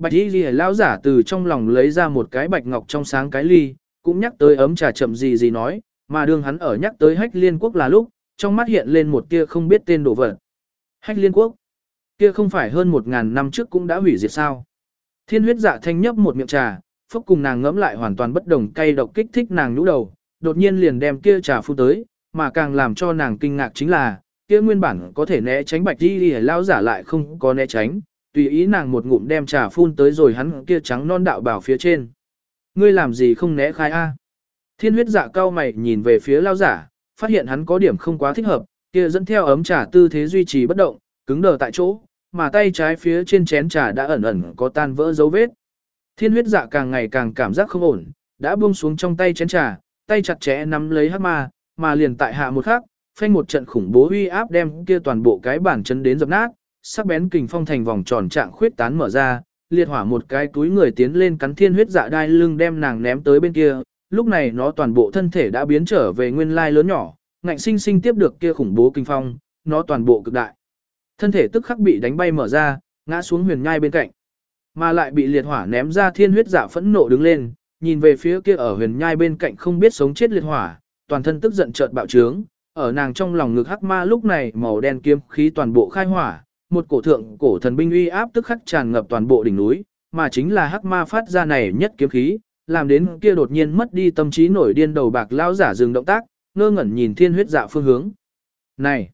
Bạch y ghi lão giả từ trong lòng lấy ra một cái bạch ngọc trong sáng cái ly, cũng nhắc tới ấm trà chậm gì gì nói, mà đương hắn ở nhắc tới hách liên quốc là lúc, trong mắt hiện lên một tia không biết tên đồ vật. Hách liên quốc, kia không phải hơn một ngàn năm trước cũng đã hủy diệt sao. Thiên huyết dạ thanh nhấp một miệng trà, phốc cùng nàng ngẫm lại hoàn toàn bất đồng cay độc kích thích nàng nhũ đầu, đột nhiên liền đem kia trà phun tới, mà càng làm cho nàng kinh ngạc chính là, kia nguyên bản có thể né tránh bạch đi đi lão giả lại không có né tránh, tùy ý nàng một ngụm đem trà phun tới rồi hắn kia trắng non đạo bảo phía trên. Ngươi làm gì không né khai a? Thiên huyết dạ cao mày nhìn về phía lao giả, phát hiện hắn có điểm không quá thích hợp, kia dẫn theo ấm trà tư thế duy trì bất động, cứng đờ tại chỗ, mà tay trái phía trên chén trà đã ẩn ẩn có tan vỡ dấu vết. Thiên huyết dạ càng ngày càng cảm giác không ổn, đã buông xuống trong tay chén trà, tay chặt chẽ nắm lấy hắc ma, mà liền tại hạ một khắc, phanh một trận khủng bố uy áp đem kia toàn bộ cái bản chân đến dập nát, sắc bén kình phong thành vòng tròn trạng khuyết tán mở ra, liệt hỏa một cái túi người tiến lên cắn thiên huyết dạ đai lưng đem nàng ném tới bên kia, lúc này nó toàn bộ thân thể đã biến trở về nguyên lai lớn nhỏ, ngạnh sinh sinh tiếp được kia khủng bố kinh phong, nó toàn bộ cực đại. Thân thể tức khắc bị đánh bay mở ra, ngã xuống huyền nhai bên cạnh. Mà lại bị liệt hỏa ném ra thiên huyết dạ phẫn nộ đứng lên, nhìn về phía kia ở huyền nhai bên cạnh không biết sống chết liệt hỏa, toàn thân tức giận chợt bạo trướng, ở nàng trong lòng ngực hắc ma lúc này màu đen kiếm khí toàn bộ khai hỏa, một cổ thượng cổ thần binh uy áp tức khắc tràn ngập toàn bộ đỉnh núi, mà chính là hắc ma phát ra này nhất kiếm khí, làm đến kia đột nhiên mất đi tâm trí nổi điên đầu bạc lao giả dừng động tác, ngơ ngẩn nhìn thiên huyết dạ phương hướng. Này,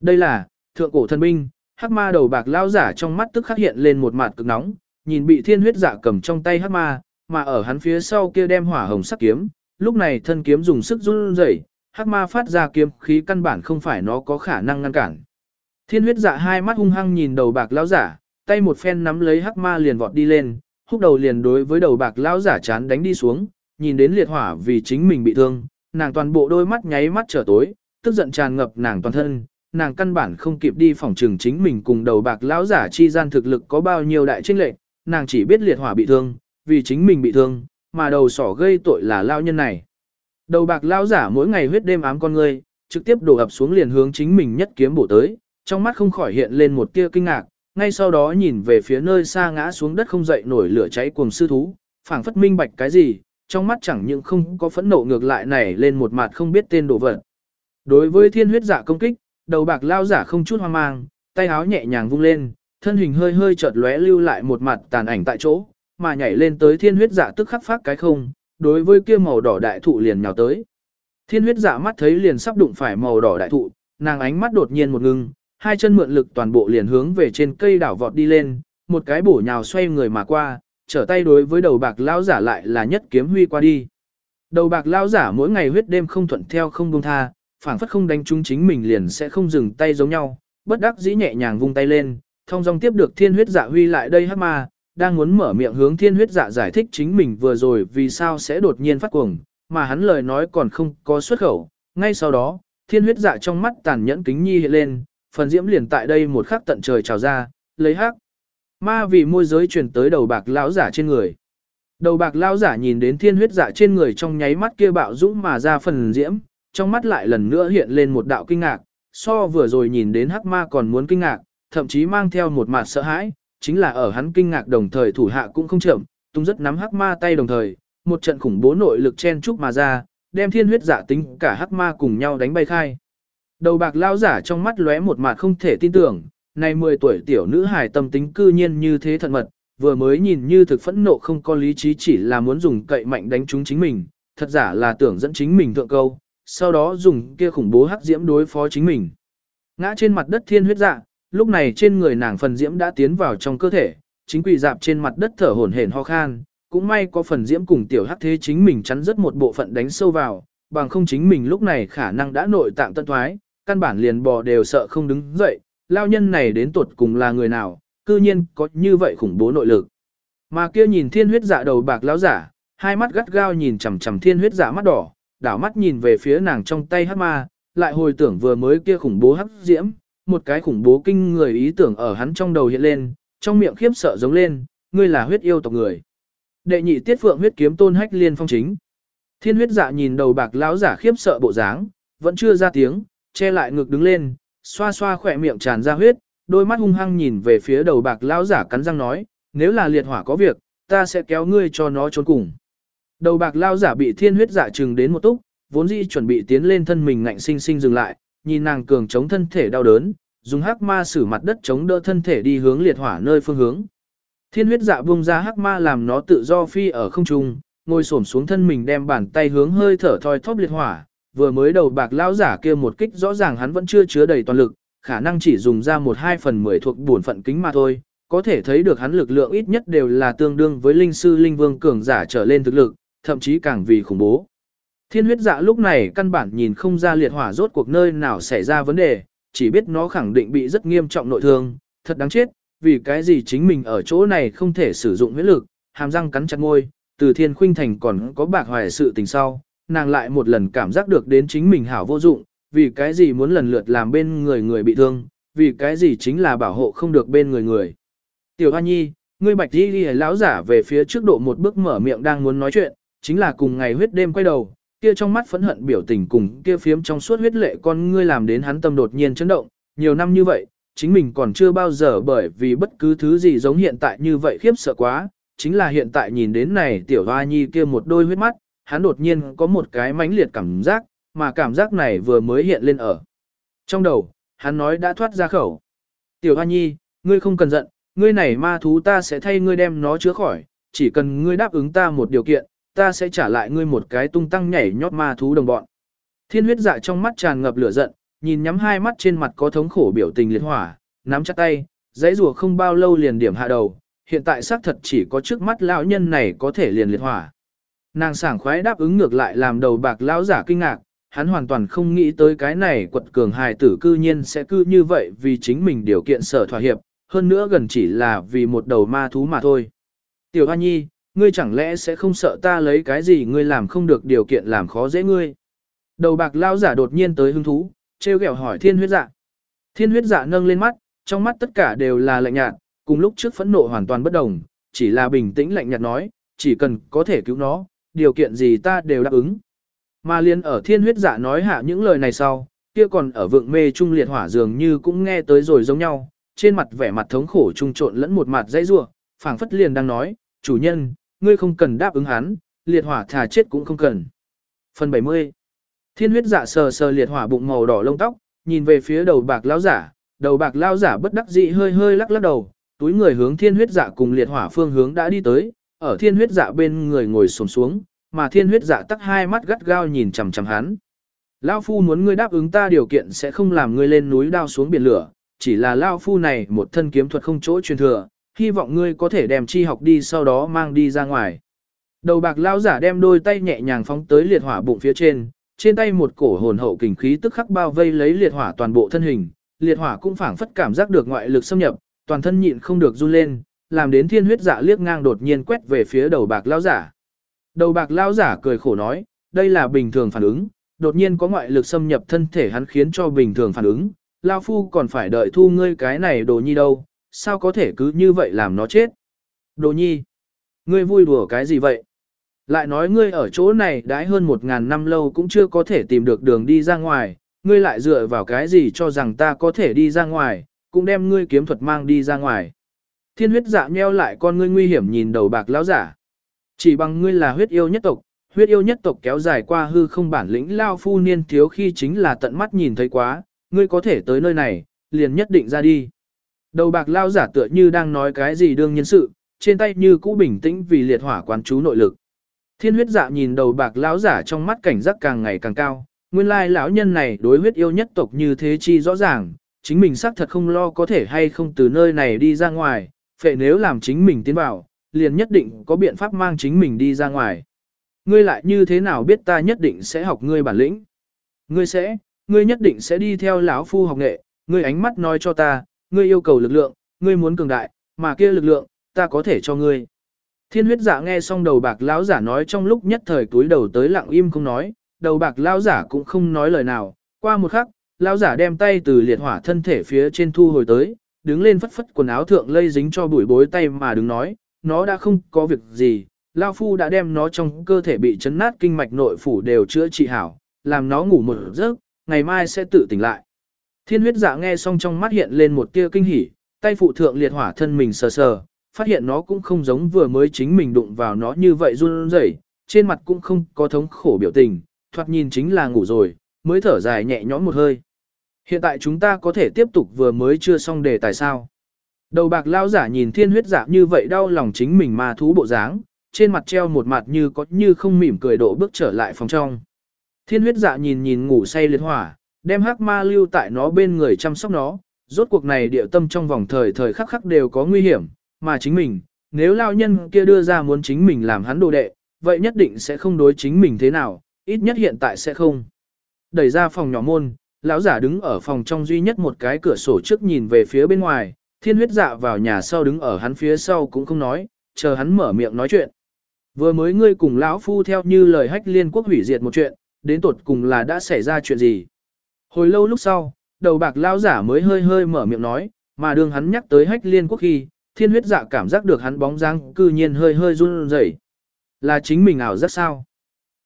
đây là, thượng cổ thần binh, hắc ma đầu bạc lao giả trong mắt tức khắc hiện lên một mặt cực nóng, nhìn bị thiên huyết dạ cầm trong tay hắc ma, mà ở hắn phía sau kia đem hỏa hồng sắc kiếm, lúc này thân kiếm dùng sức run rẩy, hắc ma phát ra kiếm khí căn bản không phải nó có khả năng ngăn cản. Thiên huyết dạ hai mắt hung hăng nhìn đầu bạc lão giả, tay một phen nắm lấy hắc ma liền vọt đi lên, húc đầu liền đối với đầu bạc lão giả chán đánh đi xuống, nhìn đến liệt hỏa vì chính mình bị thương, nàng toàn bộ đôi mắt nháy mắt trở tối, tức giận tràn ngập nàng toàn thân, nàng căn bản không kịp đi phòng trường chính mình cùng đầu bạc lão giả chi gian thực lực có bao nhiêu đại chênh lệch, nàng chỉ biết liệt hỏa bị thương, vì chính mình bị thương, mà đầu sỏ gây tội là lão nhân này. Đầu bạc lão giả mỗi ngày huyết đêm ám con ngươi, trực tiếp đổ ập xuống liền hướng chính mình nhất kiếm bổ tới, trong mắt không khỏi hiện lên một tia kinh ngạc, ngay sau đó nhìn về phía nơi xa ngã xuống đất không dậy nổi lửa cháy cuồng sư thú, phảng phất minh bạch cái gì, trong mắt chẳng những không có phẫn nộ ngược lại này lên một mặt không biết tên đồ vật. Đối với thiên huyết giả công kích, đầu bạc lao giả không chút hoang mang, tay áo nhẹ nhàng vung lên, thân hình hơi hơi chợt lóe lưu lại một mặt tàn ảnh tại chỗ, mà nhảy lên tới thiên huyết giả tức khắc phát cái không, đối với kia màu đỏ đại thụ liền nhào tới. Thiên huyết giả mắt thấy liền sắp đụng phải màu đỏ đại thụ, nàng ánh mắt đột nhiên một ngưng, hai chân mượn lực toàn bộ liền hướng về trên cây đảo vọt đi lên, một cái bổ nhào xoay người mà qua, trở tay đối với đầu bạc lão giả lại là nhất kiếm huy qua đi. Đầu bạc lão giả mỗi ngày huyết đêm không thuận theo không buông tha, phảng phất không đánh trúng chính mình liền sẽ không dừng tay giống nhau, bất đắc dĩ nhẹ nhàng vung tay lên, thông dong tiếp được thiên huyết dạ huy lại đây hắc ma, đang muốn mở miệng hướng thiên huyết dạ giải thích chính mình vừa rồi vì sao sẽ đột nhiên phát cuồng, mà hắn lời nói còn không có xuất khẩu, ngay sau đó, thiên huyết dạ trong mắt tàn nhẫn kính nhi hiện lên, phần diễm liền tại đây một khắc tận trời trào ra, lấy hắc. Ma vì môi giới truyền tới đầu bạc lão giả trên người. Đầu bạc lão giả nhìn đến thiên huyết dạ trên người trong nháy mắt kia bạo dũng mà ra phần diễm, trong mắt lại lần nữa hiện lên một đạo kinh ngạc, so vừa rồi nhìn đến hắc ma còn muốn kinh ngạc, thậm chí mang theo một mặt sợ hãi, chính là ở hắn kinh ngạc đồng thời thủ hạ cũng không chậm, tung rất nắm hắc ma tay đồng thời, một trận khủng bố nội lực chen chúc mà ra, đem thiên huyết giả tính cả hắc ma cùng nhau đánh bay khai. Đầu bạc lao giả trong mắt lóe một mặt không thể tin tưởng, này 10 tuổi tiểu nữ hài tâm tính cư nhiên như thế thận mật, vừa mới nhìn như thực phẫn nộ không có lý trí chỉ là muốn dùng cậy mạnh đánh trúng chính mình, thật giả là tưởng dẫn chính mình thượng câu, sau đó dùng kia khủng bố hắc diễm đối phó chính mình. Ngã trên mặt đất thiên huyết dạ, lúc này trên người nàng phần diễm đã tiến vào trong cơ thể, chính quỳ dạp trên mặt đất thở hổn hển ho khan, cũng may có phần diễm cùng tiểu hắc thế chính mình chắn rất một bộ phận đánh sâu vào, bằng không chính mình lúc này khả năng đã nội tạng tân thoái, căn bản liền bò đều sợ không đứng dậy, lao nhân này đến tuột cùng là người nào, cư nhiên có như vậy khủng bố nội lực. Mà kia nhìn thiên huyết dạ đầu bạc lão giả, hai mắt gắt gao nhìn chằm chằm thiên huyết dạ mắt đỏ, đảo mắt nhìn về phía nàng trong tay hắc ma, lại hồi tưởng vừa mới kia khủng bố hắc diễm, một cái khủng bố kinh người ý tưởng ở hắn trong đầu hiện lên, trong miệng khiếp sợ giống lên, ngươi là huyết yêu tộc người. Đệ nhị tiết phượng huyết kiếm tôn hách liên phong chính. Thiên huyết dạ nhìn đầu bạc lão giả khiếp sợ bộ dáng, vẫn chưa ra tiếng, che lại ngực đứng lên, xoa xoa khỏe miệng tràn ra huyết, đôi mắt hung hăng nhìn về phía đầu bạc lão giả cắn răng nói, nếu là liệt hỏa có việc, ta sẽ kéo ngươi cho nó trốn cùng. Đầu bạc lão giả bị thiên huyết giả trừng đến một túc, vốn dĩ chuẩn bị tiến lên thân mình ngạnh sinh sinh dừng lại, nhìn nàng cường chống thân thể đau đớn, dùng hắc ma sử mặt đất chống đỡ thân thể đi hướng liệt hỏa nơi phương hướng. Thiên huyết dạ buông ra hắc ma làm nó tự do phi ở không trung, ngồi xổm xuống thân mình đem bàn tay hướng hơi thở thoi thóp liệt hỏa, vừa mới đầu bạc lão giả kia một kích rõ ràng hắn vẫn chưa chứa đầy toàn lực, khả năng chỉ dùng ra một hai phần mười thuộc bổn phận kính mà thôi, có thể thấy được hắn lực lượng ít nhất đều là tương đương với linh sư linh vương cường giả trở lên thực lực, thậm chí càng vì khủng bố. Thiên huyết dạ lúc này căn bản nhìn không ra liệt hỏa rốt cuộc nơi nào xảy ra vấn đề, chỉ biết nó khẳng định bị rất nghiêm trọng nội thương, thật đáng chết, vì cái gì chính mình ở chỗ này không thể sử dụng huyết lực, hàm răng cắn chặt môi, từ thiên khuynh thành còn có bạc hoài sự tình sau, nàng lại một lần cảm giác được đến chính mình hảo vô dụng, vì cái gì muốn lần lượt làm bên người người bị thương, vì cái gì chính là bảo hộ không được bên người người. Tiểu Hoa Nhi, ngươi bạch đi đi lão giả về phía trước độ một bước mở miệng đang muốn nói chuyện, chính là cùng ngày huyết đêm quay đầu, kia trong mắt phẫn hận biểu tình cùng kia phiếm trong suốt huyết lệ con ngươi làm đến hắn tâm đột nhiên chấn động, nhiều năm như vậy, chính mình còn chưa bao giờ bởi vì bất cứ thứ gì giống hiện tại như vậy khiếp sợ quá, chính là hiện tại nhìn đến này tiểu hoa nhi kia một đôi huyết mắt, hắn đột nhiên có một cái mãnh liệt cảm giác, mà cảm giác này vừa mới hiện lên ở. Trong đầu, hắn nói đã thoát ra khẩu. Tiểu Hoa Nhi, ngươi không cần giận, ngươi này ma thú ta sẽ thay ngươi đem nó chữa khỏi, chỉ cần ngươi đáp ứng ta một điều kiện, ta sẽ trả lại ngươi một cái tung tăng nhảy nhót ma thú đồng bọn. Thiên huyết dạ trong mắt tràn ngập lửa giận, nhìn nhắm hai mắt trên mặt có thống khổ biểu tình liệt hỏa, nắm chặt tay, dãy rùa không bao lâu liền điểm hạ đầu, hiện tại xác thật chỉ có trước mắt lão nhân này có thể liền liệt hỏa. Nàng sảng khoái đáp ứng ngược lại làm đầu bạc lão giả kinh ngạc, hắn hoàn toàn không nghĩ tới cái này quật cường hài tử cư nhiên sẽ cư như vậy vì chính mình điều kiện sở thỏa hiệp, hơn nữa gần chỉ là vì một đầu ma thú mà thôi. Tiểu Hoa Nhi, ngươi chẳng lẽ sẽ không sợ ta lấy cái gì ngươi làm không được điều kiện làm khó dễ ngươi. Đầu bạc lão giả đột nhiên tới hứng thú, treo ghẹo hỏi thiên huyết dạ. Thiên huyết dạ nâng lên mắt, trong mắt tất cả đều là lạnh nhạt, cùng lúc trước phẫn nộ hoàn toàn bất đồng, chỉ là bình tĩnh lạnh nhạt nói, chỉ cần có thể cứu nó, điều kiện gì ta đều đáp ứng. Mà liên ở thiên huyết giả nói hạ những lời này sau, kia còn ở vượng mê trung liệt hỏa dường như cũng nghe tới rồi giống nhau, trên mặt vẻ mặt thống khổ trung trộn lẫn một mặt dãy rua, phảng phất liền đang nói, chủ nhân, ngươi không cần đáp ứng hắn, liệt hỏa thà chết cũng không cần. Phần 70 Thiên huyết giả sờ sờ liệt hỏa bụng màu đỏ lông tóc, nhìn về phía đầu bạc lao giả, đầu bạc lao giả bất đắc dĩ hơi hơi lắc lắc đầu, túi người hướng thiên huyết dạ cùng liệt hỏa phương hướng đã đi tới, ở thiên huyết dạ bên người ngồi xổm xuống, mà thiên huyết dạ tắc hai mắt gắt gao nhìn chằm chằm hắn. Lao phu muốn ngươi đáp ứng ta điều kiện sẽ không làm ngươi lên núi đao xuống biển lửa, chỉ là Lao phu này một thân kiếm thuật không chỗ truyền thừa, hy vọng ngươi có thể đem chi học đi sau đó mang đi ra ngoài. Đầu bạc lao giả đem đôi tay nhẹ nhàng phóng tới liệt hỏa bụng phía trên, trên tay một cổ hồn hậu kình khí tức khắc bao vây lấy liệt hỏa toàn bộ thân hình, liệt hỏa cũng phảng phất cảm giác được ngoại lực xâm nhập, toàn thân nhịn không được run lên, làm đến thiên huyết dạ liếc ngang đột nhiên quét về phía đầu bạc lao giả. Đầu bạc lao giả cười khổ nói, đây là bình thường phản ứng, đột nhiên có ngoại lực xâm nhập thân thể hắn khiến cho bình thường phản ứng, lao phu còn phải đợi thu ngươi cái này đồ nhi đâu, sao có thể cứ như vậy làm nó chết. Đồ nhi, ngươi vui đùa cái gì vậy? Lại nói ngươi ở chỗ này đãi hơn một ngàn năm lâu cũng chưa có thể tìm được đường đi ra ngoài, ngươi lại dựa vào cái gì cho rằng ta có thể đi ra ngoài, cũng đem ngươi kiếm thuật mang đi ra ngoài. Thiên huyết dạ nheo lại con ngươi nguy hiểm nhìn đầu bạc lão giả. Chỉ bằng ngươi là huyết yêu nhất tộc, huyết yêu nhất tộc kéo dài qua hư không bản lĩnh lao phu niên thiếu khi chính là tận mắt nhìn thấy quá, ngươi có thể tới nơi này, liền nhất định ra đi. Đầu bạc lao giả tựa như đang nói cái gì đương nhân sự, trên tay như cũ bình tĩnh vì liệt hỏa quán chú nội lực. Thiên huyết dạ nhìn đầu bạc lão giả trong mắt cảnh giác càng ngày càng cao, nguyên lai lão nhân này đối huyết yêu nhất tộc như thế chi rõ ràng, chính mình xác thật không lo có thể hay không từ nơi này đi ra ngoài, phệ nếu làm chính mình tiến vào, liền nhất định có biện pháp mang chính mình đi ra ngoài. Ngươi lại như thế nào biết ta nhất định sẽ học ngươi bản lĩnh? Ngươi sẽ, ngươi nhất định sẽ đi theo lão phu học nghệ, ngươi ánh mắt nói cho ta, ngươi yêu cầu lực lượng, ngươi muốn cường đại, mà kia lực lượng, ta có thể cho ngươi. Thiên huyết giả nghe xong đầu bạc lão giả nói trong lúc nhất thời túi đầu tới lặng im không nói, đầu bạc lão giả cũng không nói lời nào, qua một khắc, lão giả đem tay từ liệt hỏa thân thể phía trên thu hồi tới, đứng lên phất phất quần áo thượng lây dính cho bụi bối tay mà đứng nói, nó đã không có việc gì, lao phu đã đem nó trong cơ thể bị chấn nát kinh mạch nội phủ đều chữa trị hảo, làm nó ngủ một giấc, ngày mai sẽ tự tỉnh lại. Thiên huyết dạ nghe xong trong mắt hiện lên một tia kinh hỉ, tay phụ thượng liệt hỏa thân mình sờ sờ, phát hiện nó cũng không giống vừa mới chính mình đụng vào nó như vậy run rẩy, trên mặt cũng không có thống khổ biểu tình, thoạt nhìn chính là ngủ rồi, mới thở dài nhẹ nhõm một hơi. Hiện tại chúng ta có thể tiếp tục vừa mới chưa xong đề tài sao. Đầu bạc lao giả nhìn thiên huyết giả như vậy đau lòng chính mình mà thú bộ dáng, trên mặt treo một mặt như có như không mỉm cười độ bước trở lại phòng trong. Thiên huyết dạ nhìn nhìn ngủ say liệt hỏa, đem hắc ma lưu tại nó bên người chăm sóc nó, rốt cuộc này địa tâm trong vòng thời thời khắc khắc đều có nguy hiểm, mà chính mình, nếu lao nhân kia đưa ra muốn chính mình làm hắn đồ đệ, vậy nhất định sẽ không đối chính mình thế nào, ít nhất hiện tại sẽ không. Đẩy ra phòng nhỏ môn, lão giả đứng ở phòng trong duy nhất một cái cửa sổ trước nhìn về phía bên ngoài, thiên huyết dạ vào nhà sau đứng ở hắn phía sau cũng không nói, chờ hắn mở miệng nói chuyện. Vừa mới ngươi cùng lão phu theo như lời hách liên quốc hủy diệt một chuyện, đến tột cùng là đã xảy ra chuyện gì. Hồi lâu lúc sau, đầu bạc lão giả mới hơi hơi mở miệng nói, mà đương hắn nhắc tới hách liên quốc khi, thiên huyết dạ cảm giác được hắn bóng dáng cư nhiên hơi hơi run rẩy. Là chính mình ảo rất sao?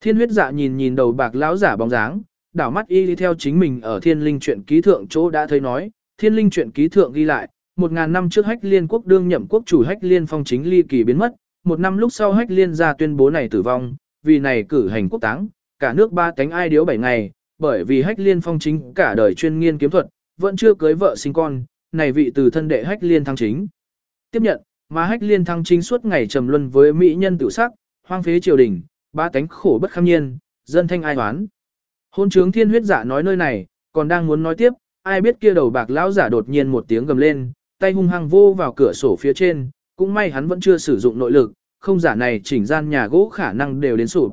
Thiên huyết dạ nhìn nhìn đầu bạc lão giả bóng dáng, đảo mắt y đi theo chính mình ở thiên linh truyện ký thượng chỗ đã thấy nói, thiên linh truyện ký thượng ghi lại, một ngàn năm trước hách liên quốc đương nhậm quốc chủ hách liên phong chính ly kỳ biến mất, một năm lúc sau hách liên ra tuyên bố này tử vong, vì này cử hành quốc táng, cả nước ba cánh ai điếu bảy ngày, bởi vì hách liên phong chính cả đời chuyên nghiên kiếm thuật, vẫn chưa cưới vợ sinh con, này vị từ thân đệ hách liên thăng chính. Tiếp nhận, mà hách liên thăng chính suốt ngày trầm luân với mỹ nhân tự sắc, hoang phế triều đình, ba cánh khổ bất kham nhiên, dân thanh ai hoán. Hôn trướng thiên huyết giả nói nơi này, còn đang muốn nói tiếp, ai biết kia đầu bạc lão giả đột nhiên một tiếng gầm lên, tay hung hăng vô vào cửa sổ phía trên, cũng may hắn vẫn chưa sử dụng nội lực, không giả này chỉnh gian nhà gỗ khả năng đều đến sụp.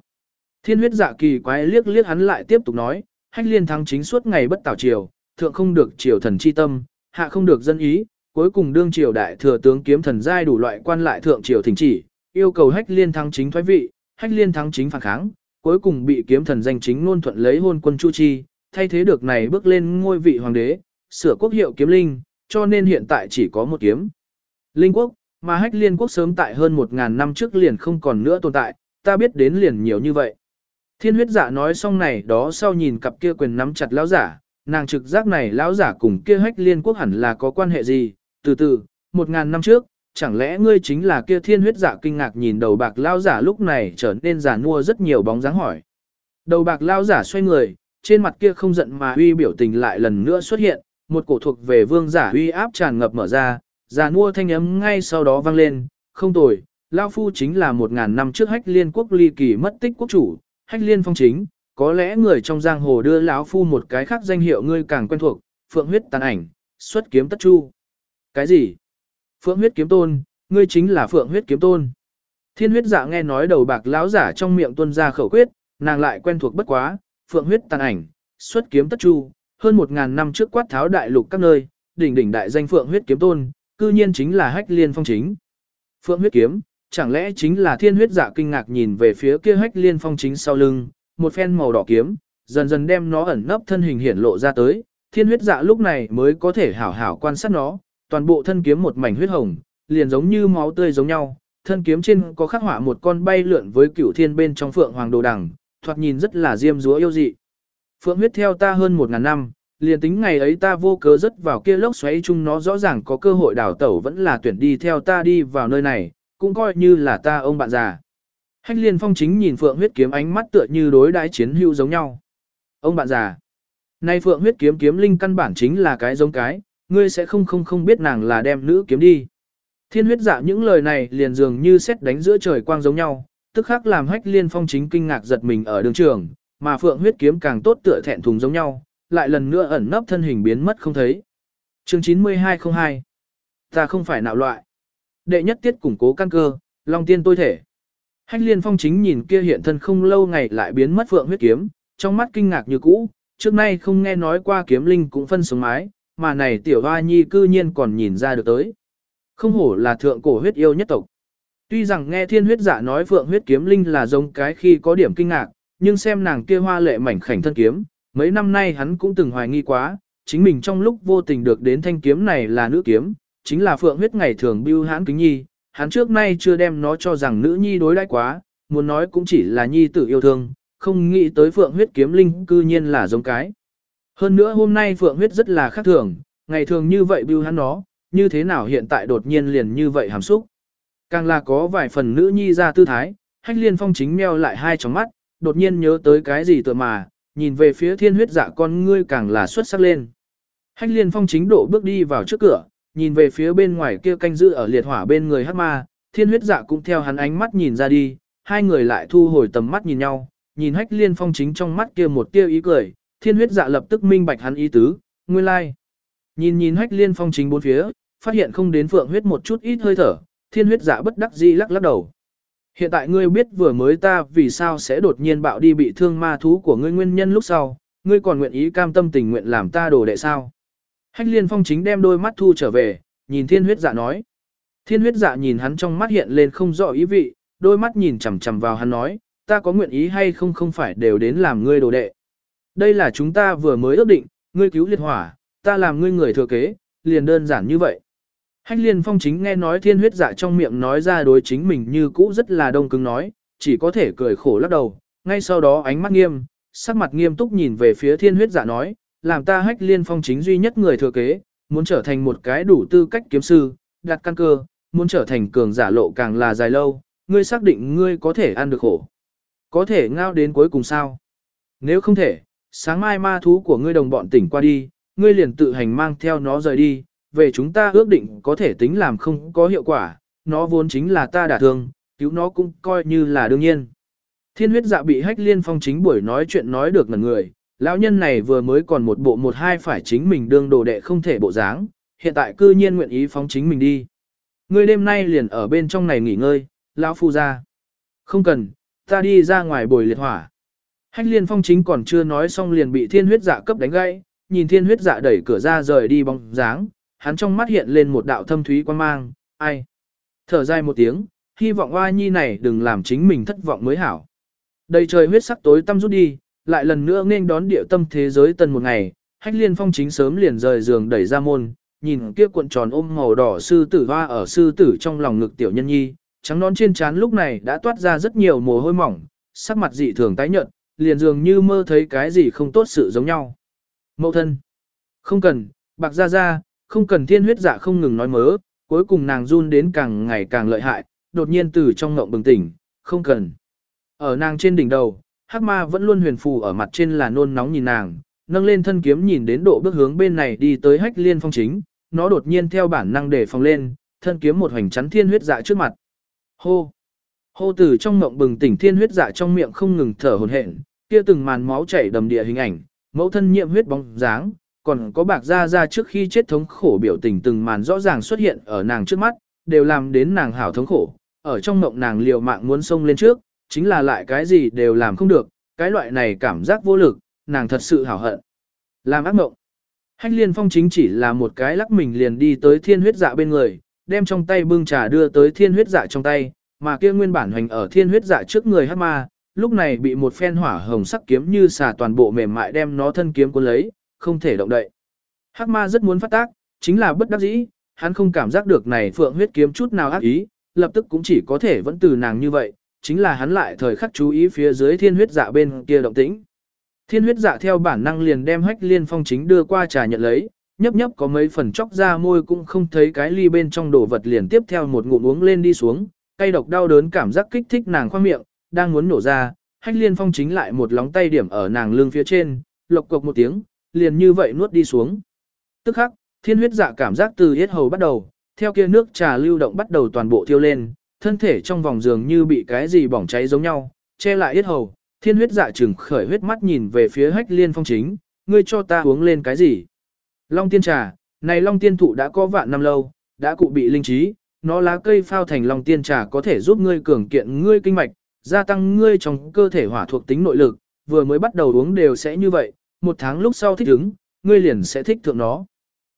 Thiên huyết dạ kỳ quái liếc liếc hắn lại tiếp tục nói, hách liên thắng chính suốt ngày bất tảo triều, thượng không được triều thần chi tâm, hạ không được dân ý, cuối cùng đương triều đại thừa tướng kiếm thần giai đủ loại quan lại thượng triều thỉnh chỉ, yêu cầu hách liên thắng chính thoái vị, hách liên thắng chính phản kháng, cuối cùng bị kiếm thần danh chính ngôn thuận lấy hôn quân Chu Chi, thay thế được này bước lên ngôi vị hoàng đế, sửa quốc hiệu kiếm linh, cho nên hiện tại chỉ có một kiếm. Linh quốc, mà hách liên quốc sớm tại hơn 1.000 năm trước liền không còn nữa tồn tại, ta biết đến liền nhiều như vậy. Thiên huyết giả nói xong này đó sau nhìn cặp kia quyền nắm chặt lão giả, nàng trực giác này lão giả cùng kia hách liên quốc hẳn là có quan hệ gì, từ từ, 1.000 năm trước, chẳng lẽ ngươi chính là kia thiên huyết giả kinh ngạc nhìn đầu bạc lao giả lúc này trở nên giả mua rất nhiều bóng dáng hỏi. Đầu bạc lao giả xoay người, trên mặt kia không giận mà uy biểu tình lại lần nữa xuất hiện, một cổ thuộc về vương giả uy áp tràn ngập mở ra, giả mua thanh ấm ngay sau đó vang lên, không tồi, Lao Phu chính là một ngàn năm trước hách liên quốc ly kỳ mất tích quốc chủ, hách liên phong chính, có lẽ người trong giang hồ đưa lão Phu một cái khác danh hiệu ngươi càng quen thuộc, phượng huyết tàn ảnh, xuất kiếm tất chu. Cái gì? Phượng huyết kiếm tôn, ngươi chính là phượng huyết kiếm tôn. Thiên huyết dạ nghe nói đầu bạc lão giả trong miệng tuân ra khẩu quyết, nàng lại quen thuộc bất quá, phượng huyết tàn ảnh, xuất kiếm tất chu, hơn một ngàn năm trước quát tháo đại lục các nơi, đỉnh đỉnh đại danh phượng huyết kiếm tôn, cư nhiên chính là hách liên phong chính. Phượng huyết kiếm, chẳng lẽ chính là thiên huyết dạ kinh ngạc nhìn về phía kia hách liên phong chính sau lưng, một phen màu đỏ kiếm, dần dần đem nó ẩn nấp thân hình hiển lộ ra tới, thiên huyết dạ lúc này mới có thể hảo hảo quan sát nó, toàn bộ thân kiếm một mảnh huyết hồng, liền giống như máu tươi giống nhau, thân kiếm trên có khắc họa một con bay lượn với cửu thiên bên trong phượng hoàng đồ đằng, thoạt nhìn rất là diêm dúa yêu dị. Phượng huyết theo ta hơn một ngàn năm, liền tính ngày ấy ta vô cớ rớt vào kia lốc xoáy chung nó rõ ràng có cơ hội đảo tẩu vẫn là tuyển đi theo ta đi vào nơi này, cũng coi như là ta ông bạn già. Hách liên phong chính nhìn phượng huyết kiếm ánh mắt tựa như đối đãi chiến hữu giống nhau. Ông bạn già. Nay phượng huyết kiếm kiếm linh căn bản chính là cái giống cái, ngươi sẽ không không không biết nàng là đem nữ kiếm đi. Thiên huyết dạ những lời này liền dường như xét đánh giữa trời quang giống nhau, tức khắc làm hách liên phong chính kinh ngạc giật mình ở đường trường, mà phượng huyết kiếm càng tốt tựa thẹn thùng giống nhau, lại lần nữa ẩn nấp thân hình biến mất không thấy. Chương 9202 Ta không phải nạo loại. Đệ nhất tiết củng cố căn cơ, long tiên tôi thể. Hách liên phong chính nhìn kia hiện thân không lâu ngày lại biến mất phượng huyết kiếm, trong mắt kinh ngạc như cũ, trước nay không nghe nói qua kiếm linh cũng phân sống mái, mà này tiểu hoa nhi cư nhiên còn nhìn ra được tới. Không hổ là thượng cổ huyết yêu nhất tộc. Tuy rằng nghe thiên huyết giả nói phượng huyết kiếm linh là giống cái khi có điểm kinh ngạc, nhưng xem nàng kia hoa lệ mảnh khảnh thân kiếm, mấy năm nay hắn cũng từng hoài nghi quá, chính mình trong lúc vô tình được đến thanh kiếm này là nữ kiếm, chính là phượng huyết ngày thường bưu hãn kính nhi, hắn trước nay chưa đem nó cho rằng nữ nhi đối đãi quá, muốn nói cũng chỉ là nhi tử yêu thương, không nghĩ tới phượng huyết kiếm linh cư nhiên là giống cái. Hơn nữa hôm nay phượng huyết rất là khác thường, ngày thường như vậy bưu hắn nó, như thế nào hiện tại đột nhiên liền như vậy hàm xúc. Càng là có vài phần nữ nhi ra tư thái, hách liên phong chính meo lại hai tròng mắt, đột nhiên nhớ tới cái gì tựa mà, nhìn về phía thiên huyết dạ con ngươi càng là xuất sắc lên. Hách liên phong chính độ bước đi vào trước cửa, nhìn về phía bên ngoài kia canh giữ ở liệt hỏa bên người hát ma, thiên huyết dạ cũng theo hắn ánh mắt nhìn ra đi, hai người lại thu hồi tầm mắt nhìn nhau, nhìn hách liên phong chính trong mắt kia một tia ý cười, thiên huyết dạ lập tức minh bạch hắn ý tứ, nguyên lai. Like. Nhìn nhìn hách liên phong chính bốn phía, phát hiện không đến phượng huyết một chút ít hơi thở, thiên huyết dạ bất đắc dĩ lắc lắc đầu. Hiện tại ngươi biết vừa mới ta vì sao sẽ đột nhiên bạo đi bị thương ma thú của ngươi nguyên nhân lúc sau, ngươi còn nguyện ý cam tâm tình nguyện làm ta đồ đệ sao. Hách liên phong chính đem đôi mắt thu trở về, nhìn thiên huyết dạ nói. Thiên huyết dạ nhìn hắn trong mắt hiện lên không rõ ý vị, đôi mắt nhìn chằm chằm vào hắn nói, ta có nguyện ý hay không không phải đều đến làm ngươi đồ đệ. Đây là chúng ta vừa mới ước định, ngươi cứu liệt hỏa, ta làm ngươi người thừa kế, liền đơn giản như vậy. Hách liên phong chính nghe nói thiên huyết dạ trong miệng nói ra đối chính mình như cũ rất là đông cứng nói, chỉ có thể cười khổ lắc đầu, ngay sau đó ánh mắt nghiêm, sắc mặt nghiêm túc nhìn về phía thiên huyết dạ nói, làm ta hách liên phong chính duy nhất người thừa kế, muốn trở thành một cái đủ tư cách kiếm sư, đặt căn cơ, muốn trở thành cường giả lộ càng là dài lâu, ngươi xác định ngươi có thể ăn được khổ. Có thể ngao đến cuối cùng sao? Nếu không thể, sáng mai ma thú của ngươi đồng bọn tỉnh qua đi, ngươi liền tự hành mang theo nó rời đi, về chúng ta ước định có thể tính làm không có hiệu quả, nó vốn chính là ta đả thương, cứu nó cũng coi như là đương nhiên. Thiên huyết dạ bị hách liên phong chính buổi nói chuyện nói được ngần người, lão nhân này vừa mới còn một bộ một hai phải chính mình đương đồ đệ không thể bộ dáng, hiện tại cư nhiên nguyện ý phóng chính mình đi. Ngươi đêm nay liền ở bên trong này nghỉ ngơi, lão phu ra. Không cần, ta đi ra ngoài bồi liệt hỏa. Hách liên phong chính còn chưa nói xong liền bị thiên huyết dạ cấp đánh gãy, nhìn thiên huyết dạ đẩy cửa ra rời đi bóng dáng, hắn trong mắt hiện lên một đạo thâm thúy quan mang, ai. Thở dài một tiếng, hy vọng oa nhi này đừng làm chính mình thất vọng mới hảo. Đầy trời huyết sắc tối tăm rút đi, lại lần nữa nên đón địa tâm thế giới tân một ngày, hách liên phong chính sớm liền rời giường đẩy ra môn, nhìn kia cuộn tròn ôm màu đỏ sư tử hoa ở sư tử trong lòng ngực tiểu nhân nhi, trắng nón trên trán lúc này đã toát ra rất nhiều mồ hôi mỏng, sắc mặt dị thường tái nhợt, liền dường như mơ thấy cái gì không tốt sự giống nhau. Mậu thân, không cần, bạc ra ra, không cần thiên huyết dạ không ngừng nói mớ, cuối cùng nàng run đến càng ngày càng lợi hại, đột nhiên từ trong ngộng bừng tỉnh, không cần. Ở nàng trên đỉnh đầu, hắc ma vẫn luôn huyền phù ở mặt trên là nôn nóng nhìn nàng, nâng lên thân kiếm nhìn đến độ bước hướng bên này đi tới hách liên phong chính, nó đột nhiên theo bản năng để phòng lên, thân kiếm một hoành chắn thiên huyết dạ trước mặt. Hô! Hô từ trong mộng bừng tỉnh thiên huyết dạ trong miệng không ngừng thở hồn hển, kia từng màn máu chảy đầm địa hình ảnh, mẫu thân nhiễm huyết bóng dáng, còn có bạc ra ra trước khi chết thống khổ biểu tình từng màn rõ ràng xuất hiện ở nàng trước mắt, đều làm đến nàng hảo thống khổ, ở trong mộng nàng liều mạng muốn xông lên trước, chính là lại cái gì đều làm không được, cái loại này cảm giác vô lực, nàng thật sự hảo hận. Làm ác mộng. Hách liên phong chính chỉ là một cái lắc mình liền đi tới thiên huyết dạ bên người, đem trong tay bưng trà đưa tới thiên huyết dạ trong tay, mà kia nguyên bản hoành ở thiên huyết dạ trước người hát ma, lúc này bị một phen hỏa hồng sắc kiếm như xà toàn bộ mềm mại đem nó thân kiếm cuốn lấy, không thể động đậy. Hắc ma rất muốn phát tác, chính là bất đắc dĩ, hắn không cảm giác được này phượng huyết kiếm chút nào ác ý, lập tức cũng chỉ có thể vẫn từ nàng như vậy, chính là hắn lại thời khắc chú ý phía dưới thiên huyết dạ bên kia động tĩnh. Thiên huyết dạ theo bản năng liền đem hách liên phong chính đưa qua trà nhận lấy, nhấp nhấp có mấy phần chóc ra môi cũng không thấy cái ly bên trong đồ vật liền tiếp theo một ngụm uống lên đi xuống, cay độc đau đớn cảm giác kích thích nàng khoang miệng, đang muốn nổ ra, hách liên phong chính lại một lóng tay điểm ở nàng lưng phía trên, lộc cộc một tiếng, liền như vậy nuốt đi xuống. Tức khắc, thiên huyết dạ cảm giác từ hết hầu bắt đầu, theo kia nước trà lưu động bắt đầu toàn bộ thiêu lên, thân thể trong vòng giường như bị cái gì bỏng cháy giống nhau, che lại hết hầu, thiên huyết dạ trừng khởi huyết mắt nhìn về phía hách liên phong chính, ngươi cho ta uống lên cái gì? Long tiên trà, này long tiên thụ đã có vạn năm lâu, đã cụ bị linh trí, nó lá cây phao thành long tiên trà có thể giúp ngươi cường kiện ngươi kinh mạch, gia tăng ngươi trong cơ thể hỏa thuộc tính nội lực, vừa mới bắt đầu uống đều sẽ như vậy, một tháng lúc sau thích ứng, ngươi liền sẽ thích thượng nó.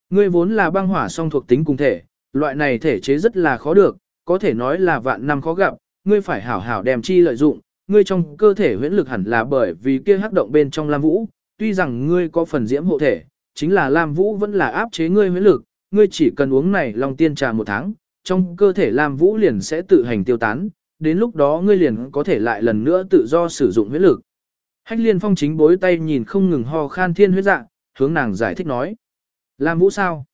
Ngươi vốn là băng hỏa song thuộc tính cùng thể, loại này thể chế rất là khó được, có thể nói là vạn năm khó gặp, ngươi phải hảo hảo đem chi lợi dụng, ngươi trong cơ thể huyễn lực hẳn là bởi vì kia hắc động bên trong Lam Vũ, tuy rằng ngươi có phần diễm hộ thể, chính là Lam Vũ vẫn là áp chế ngươi huyễn lực, ngươi chỉ cần uống này Long Tiên trà một tháng, trong cơ thể Lam Vũ liền sẽ tự hành tiêu tán, đến lúc đó ngươi liền có thể lại lần nữa tự do sử dụng huyết lực. Hách liên phong chính bối tay nhìn không ngừng ho khan thiên huyết dạ, hướng nàng giải thích nói. Lam Vũ sao?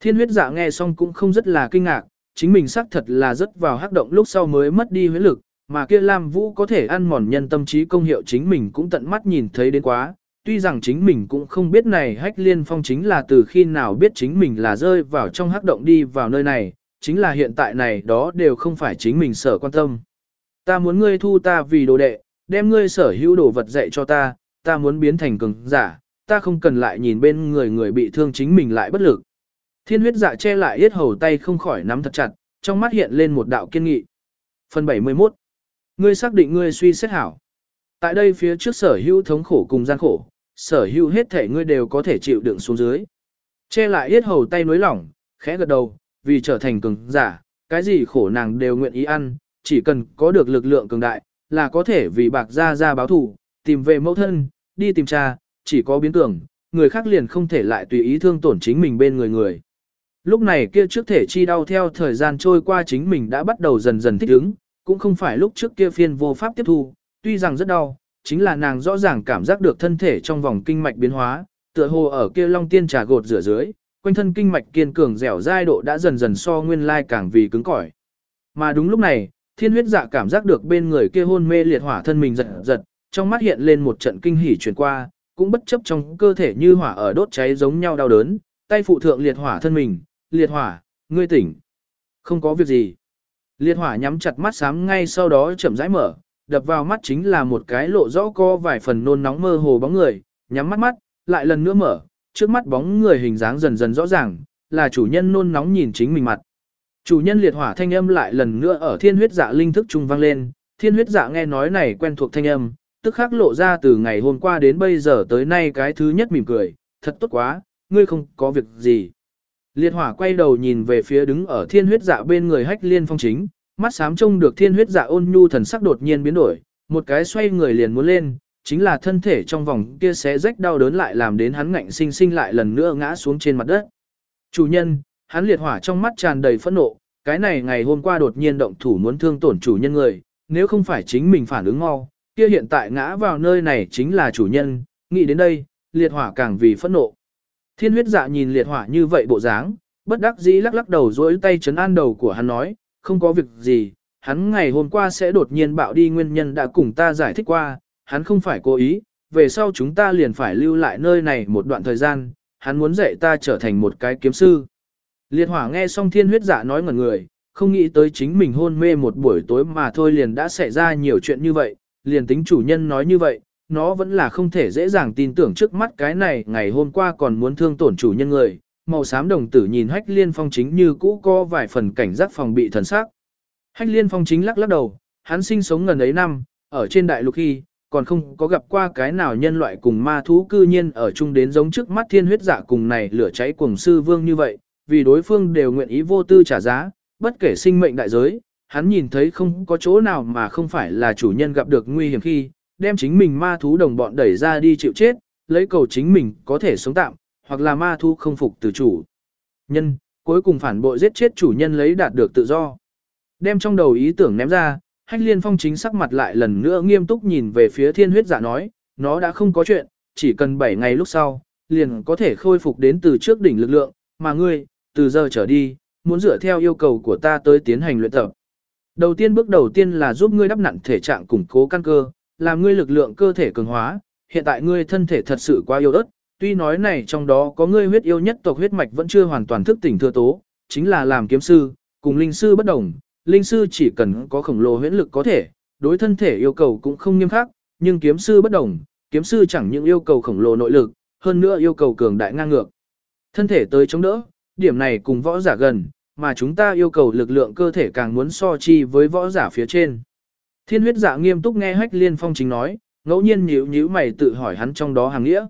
Thiên huyết dạ nghe xong cũng không rất là kinh ngạc, chính mình xác thật là rất vào hắc động lúc sau mới mất đi huyết lực, mà kia Lam Vũ có thể ăn mòn nhân tâm trí công hiệu chính mình cũng tận mắt nhìn thấy đến quá. Tuy rằng chính mình cũng không biết này hách liên phong chính là từ khi nào biết chính mình là rơi vào trong hắc động đi vào nơi này, chính là hiện tại này đó đều không phải chính mình sở quan tâm. Ta muốn ngươi thu ta vì đồ đệ, đem ngươi sở hữu đồ vật dạy cho ta, ta muốn biến thành cường giả, ta không cần lại nhìn bên người người bị thương chính mình lại bất lực. Thiên huyết dạ che lại yết hầu tay không khỏi nắm thật chặt, trong mắt hiện lên một đạo kiên nghị. Phần 71 Ngươi xác định ngươi suy xét hảo. Tại đây phía trước sở hữu thống khổ cùng gian khổ, sở hữu hết thể ngươi đều có thể chịu đựng xuống dưới. Che lại yết hầu tay nối lỏng, khẽ gật đầu, vì trở thành cường giả, cái gì khổ nàng đều nguyện ý ăn, chỉ cần có được lực lượng cường đại, là có thể vì bạc ra ra báo thù, tìm về mẫu thân, đi tìm cha, chỉ có biến cường, người khác liền không thể lại tùy ý thương tổn chính mình bên người người. Lúc này kia trước thể chi đau theo thời gian trôi qua chính mình đã bắt đầu dần dần thích ứng, cũng không phải lúc trước kia phiên vô pháp tiếp thu, tuy rằng rất đau, chính là nàng rõ ràng cảm giác được thân thể trong vòng kinh mạch biến hóa, tựa hồ ở kia long tiên trà gột rửa dưới, quanh thân kinh mạch kiên cường dẻo dai độ đã dần dần so nguyên lai càng vì cứng cỏi. Mà đúng lúc này, thiên huyết dạ cảm giác được bên người kia hôn mê liệt hỏa thân mình giật giật, trong mắt hiện lên một trận kinh hỉ chuyển qua, cũng bất chấp trong cơ thể như hỏa ở đốt cháy giống nhau đau đớn, tay phụ thượng liệt hỏa thân mình, liệt hỏa, ngươi tỉnh. Không có việc gì. Liệt hỏa nhắm chặt mắt sám ngay sau đó chậm rãi mở, đập vào mắt chính là một cái lộ rõ co vài phần nôn nóng mơ hồ bóng người, nhắm mắt mắt, lại lần nữa mở, trước mắt bóng người hình dáng dần dần rõ ràng, là chủ nhân nôn nóng nhìn chính mình mặt. Chủ nhân liệt hỏa thanh âm lại lần nữa ở thiên huyết dạ linh thức trung vang lên, thiên huyết dạ nghe nói này quen thuộc thanh âm, tức khắc lộ ra từ ngày hôm qua đến bây giờ tới nay cái thứ nhất mỉm cười, thật tốt quá, ngươi không có việc gì. Liệt hỏa quay đầu nhìn về phía đứng ở thiên huyết dạ bên người hách liên phong chính, mắt sám trông được thiên huyết dạ ôn nhu thần sắc đột nhiên biến đổi, một cái xoay người liền muốn lên, chính là thân thể trong vòng kia xé rách đau đớn lại làm đến hắn ngạnh sinh sinh lại lần nữa ngã xuống trên mặt đất. Chủ nhân, hắn liệt hỏa trong mắt tràn đầy phẫn nộ, cái này ngày hôm qua đột nhiên động thủ muốn thương tổn chủ nhân người, nếu không phải chính mình phản ứng mau, kia hiện tại ngã vào nơi này chính là chủ nhân, nghĩ đến đây, liệt hỏa càng vì phẫn nộ. Thiên huyết dạ nhìn liệt hỏa như vậy bộ dáng, bất đắc dĩ lắc lắc đầu dối tay chấn an đầu của hắn nói, không có việc gì, hắn ngày hôm qua sẽ đột nhiên bạo đi nguyên nhân đã cùng ta giải thích qua, hắn không phải cố ý, về sau chúng ta liền phải lưu lại nơi này một đoạn thời gian, hắn muốn dạy ta trở thành một cái kiếm sư. Liệt hỏa nghe xong thiên huyết giả nói ngẩn người, không nghĩ tới chính mình hôn mê một buổi tối mà thôi liền đã xảy ra nhiều chuyện như vậy, liền tính chủ nhân nói như vậy, nó vẫn là không thể dễ dàng tin tưởng trước mắt cái này ngày hôm qua còn muốn thương tổn chủ nhân người, màu xám đồng tử nhìn hách liên phong chính như cũ có vài phần cảnh giác phòng bị thần sắc. Hách liên phong chính lắc lắc đầu, hắn sinh sống gần ấy năm, ở trên đại lục khi, còn không có gặp qua cái nào nhân loại cùng ma thú cư nhiên ở chung đến giống trước mắt thiên huyết dạ cùng này lửa cháy cùng sư vương như vậy, vì đối phương đều nguyện ý vô tư trả giá, bất kể sinh mệnh đại giới, hắn nhìn thấy không có chỗ nào mà không phải là chủ nhân gặp được nguy hiểm khi, đem chính mình ma thú đồng bọn đẩy ra đi chịu chết, lấy cầu chính mình có thể sống tạm, hoặc là ma thú không phục từ chủ. Nhân, cuối cùng phản bội giết chết chủ nhân lấy đạt được tự do. Đem trong đầu ý tưởng ném ra, hách liên phong chính sắc mặt lại lần nữa nghiêm túc nhìn về phía thiên huyết giả nói, nó đã không có chuyện, chỉ cần 7 ngày lúc sau, liền có thể khôi phục đến từ trước đỉnh lực lượng, mà ngươi, từ giờ trở đi, muốn dựa theo yêu cầu của ta tới tiến hành luyện tập. Đầu tiên bước đầu tiên là giúp ngươi đắp nặn thể trạng củng cố căn cơ, làm ngươi lực lượng cơ thể cường hóa, hiện tại ngươi thân thể thật sự quá yếu ớt, tuy nói này trong đó có ngươi huyết yêu nhất tộc huyết mạch vẫn chưa hoàn toàn thức tỉnh thừa tố, chính là làm kiếm sư, cùng linh sư bất đồng, linh sư chỉ cần có khổng lồ huyễn lực có thể, đối thân thể yêu cầu cũng không nghiêm khắc, nhưng kiếm sư bất đồng, kiếm sư chẳng những yêu cầu khổng lồ nội lực, hơn nữa yêu cầu cường đại ngang ngược. Thân thể tới chống đỡ, điểm này cùng võ giả gần, mà chúng ta yêu cầu lực lượng cơ thể càng muốn so chi với võ giả phía trên. Thiên huyết dạ nghiêm túc nghe hách liên phong chính nói, ngẫu nhiên nhíu nhíu mày tự hỏi hắn trong đó hàng nghĩa.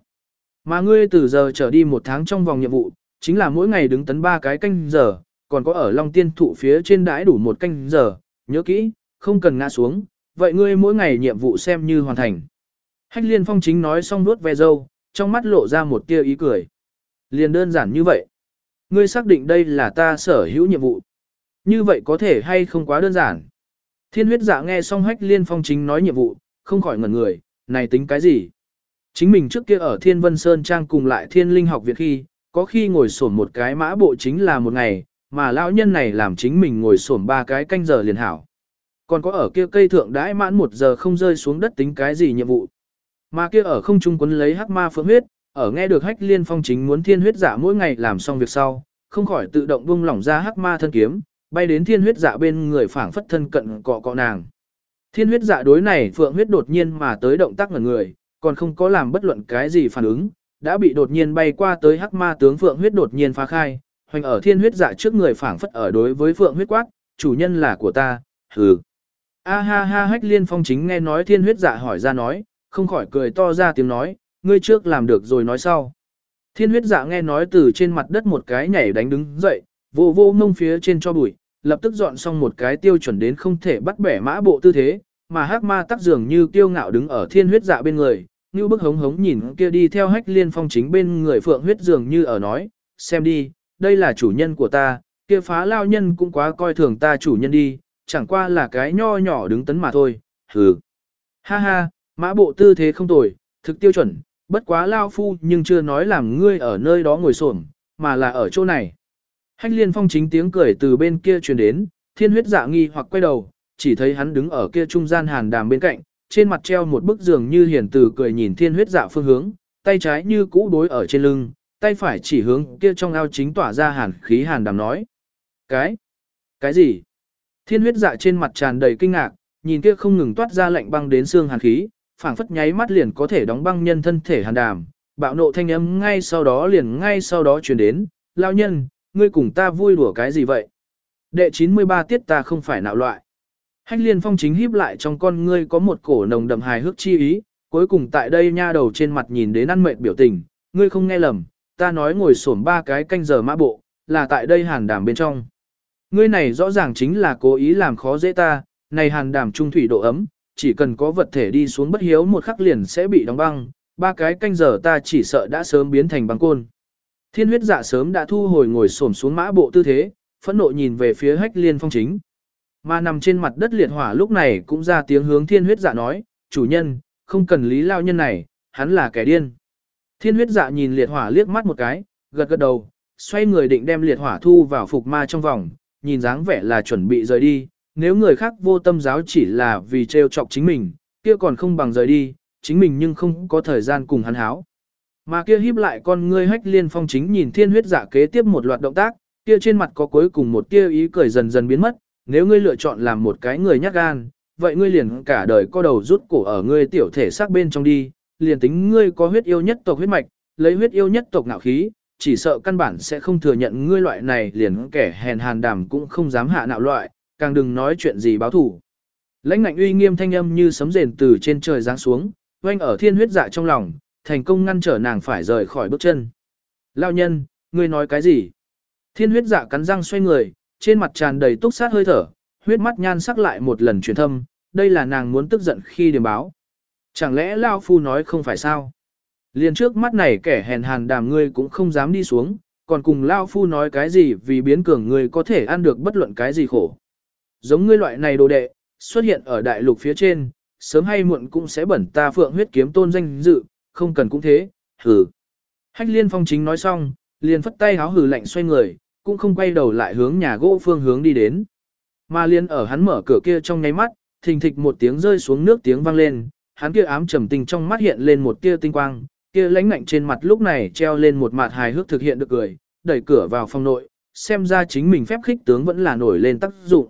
Mà ngươi từ giờ trở đi một tháng trong vòng nhiệm vụ, chính là mỗi ngày đứng tấn ba cái canh giờ, còn có ở Long Tiên thụ phía trên đãi đủ một canh giờ, nhớ kỹ, không cần ngã xuống, vậy ngươi mỗi ngày nhiệm vụ xem như hoàn thành. Hách liên phong chính nói xong nuốt ve dâu, trong mắt lộ ra một tia ý cười. Liền đơn giản như vậy. Ngươi xác định đây là ta sở hữu nhiệm vụ. Như vậy có thể hay không quá đơn giản. Thiên huyết dạ nghe xong hách liên phong chính nói nhiệm vụ, không khỏi ngẩn người, này tính cái gì? Chính mình trước kia ở Thiên Vân Sơn Trang cùng lại Thiên Linh học viện khi, có khi ngồi sổn một cái mã bộ chính là một ngày, mà lão nhân này làm chính mình ngồi xổm ba cái canh giờ liền hảo. Còn có ở kia cây thượng đãi mãn một giờ không rơi xuống đất tính cái gì nhiệm vụ. Mà kia ở không trung quấn lấy hắc ma phượng huyết, ở nghe được hách liên phong chính muốn thiên huyết dạ mỗi ngày làm xong việc sau, không khỏi tự động buông lỏng ra hắc ma thân kiếm, bay đến thiên huyết dạ bên người phảng phất thân cận cọ cọ nàng. Thiên huyết dạ đối này phượng huyết đột nhiên mà tới động tác ngẩn người, còn không có làm bất luận cái gì phản ứng, đã bị đột nhiên bay qua tới hắc ma tướng phượng huyết đột nhiên phá khai, hoành ở thiên huyết dạ trước người phảng phất ở đối với phượng huyết quát, chủ nhân là của ta, hừ. A ha ha hách liên phong chính nghe nói thiên huyết dạ hỏi ra nói, không khỏi cười to ra tiếng nói, ngươi trước làm được rồi nói sau. Thiên huyết dạ nghe nói từ trên mặt đất một cái nhảy đánh đứng dậy, vô vô ngông phía trên cho bụi, lập tức dọn xong một cái tiêu chuẩn đến không thể bắt bẻ mã bộ tư thế, mà hắc ma tắc dường như kiêu ngạo đứng ở thiên huyết dạ bên người, như bức hống hống nhìn kia đi theo hách liên phong chính bên người phượng huyết dường như ở nói, xem đi, đây là chủ nhân của ta, kia phá lao nhân cũng quá coi thường ta chủ nhân đi, chẳng qua là cái nho nhỏ đứng tấn mà thôi, hừ. Ha ha, mã bộ tư thế không tồi, thực tiêu chuẩn, bất quá lao phu nhưng chưa nói làm ngươi ở nơi đó ngồi xổm, mà là ở chỗ này. Hách liên phong chính tiếng cười từ bên kia truyền đến, thiên huyết dạ nghi hoặc quay đầu, chỉ thấy hắn đứng ở kia trung gian hàn đàm bên cạnh, trên mặt treo một bức giường như hiền từ cười nhìn thiên huyết dạ phương hướng, tay trái như cũ đối ở trên lưng, tay phải chỉ hướng kia trong ao chính tỏa ra hàn khí hàn đàm nói. Cái? Cái gì? Thiên huyết dạ trên mặt tràn đầy kinh ngạc, nhìn kia không ngừng toát ra lạnh băng đến xương hàn khí, phảng phất nháy mắt liền có thể đóng băng nhân thân thể hàn đàm, bạo nộ thanh âm ngay sau đó liền ngay sau đó truyền đến, lao nhân, ngươi cùng ta vui đùa cái gì vậy? Đệ 93 tiết ta không phải nạo loại. Hách liên phong chính híp lại trong con ngươi có một cổ nồng đậm hài hước chi ý, cuối cùng tại đây nha đầu trên mặt nhìn đến ăn mệt biểu tình, ngươi không nghe lầm, ta nói ngồi xổm ba cái canh giờ mã bộ, là tại đây hàn đàm bên trong. Ngươi này rõ ràng chính là cố ý làm khó dễ ta, này hàn đàm trung thủy độ ấm, chỉ cần có vật thể đi xuống bất hiếu một khắc liền sẽ bị đóng băng, ba cái canh giờ ta chỉ sợ đã sớm biến thành băng côn. Thiên huyết dạ sớm đã thu hồi ngồi xổm xuống mã bộ tư thế, phẫn nộ nhìn về phía hách liên phong chính. Mà nằm trên mặt đất liệt hỏa lúc này cũng ra tiếng hướng thiên huyết dạ nói, chủ nhân, không cần lý lao nhân này, hắn là kẻ điên. Thiên huyết dạ nhìn liệt hỏa liếc mắt một cái, gật gật đầu, xoay người định đem liệt hỏa thu vào phục ma trong vòng, nhìn dáng vẻ là chuẩn bị rời đi, nếu người khác vô tâm giáo chỉ là vì trêu chọc chính mình, kia còn không bằng rời đi, chính mình nhưng không có thời gian cùng hắn háo. Mà kia híp lại con ngươi hách liên phong chính nhìn thiên huyết giả kế tiếp một loạt động tác, kia trên mặt có cuối cùng một tia ý cười dần dần biến mất, nếu ngươi lựa chọn làm một cái người nhát gan, vậy ngươi liền cả đời co đầu rút cổ ở ngươi tiểu thể xác bên trong đi, liền tính ngươi có huyết yêu nhất tộc huyết mạch, lấy huyết yêu nhất tộc ngạo khí, chỉ sợ căn bản sẽ không thừa nhận ngươi loại này liền kẻ hèn hàn đàm cũng không dám hạ nạo loại, càng đừng nói chuyện gì báo thủ. Lãnh ngạnh uy nghiêm thanh âm như sấm rền từ trên trời giáng xuống, oanh ở thiên huyết dạ trong lòng, thành công ngăn trở nàng phải rời khỏi bước chân. Lao nhân, ngươi nói cái gì? Thiên huyết dạ cắn răng xoay người, trên mặt tràn đầy túc sát hơi thở, huyết mắt nhan sắc lại một lần truyền thâm, đây là nàng muốn tức giận khi điểm báo. Chẳng lẽ Lao Phu nói không phải sao? Liền trước mắt này kẻ hèn hàn đàm ngươi cũng không dám đi xuống, còn cùng Lao Phu nói cái gì vì biến cường ngươi có thể ăn được bất luận cái gì khổ. Giống ngươi loại này đồ đệ, xuất hiện ở đại lục phía trên, sớm hay muộn cũng sẽ bẩn ta phượng huyết kiếm tôn danh dự, không cần cũng thế, hừ. Hách liên phong chính nói xong, liền phất tay háo hừ lạnh xoay người, cũng không quay đầu lại hướng nhà gỗ phương hướng đi đến. Mà liên ở hắn mở cửa kia trong nháy mắt, thình thịch một tiếng rơi xuống nước tiếng vang lên, hắn kia ám trầm tình trong mắt hiện lên một tia tinh quang, kia lãnh ngạnh trên mặt lúc này treo lên một mặt hài hước thực hiện được cười, đẩy cửa vào phòng nội, xem ra chính mình phép khích tướng vẫn là nổi lên tác dụng.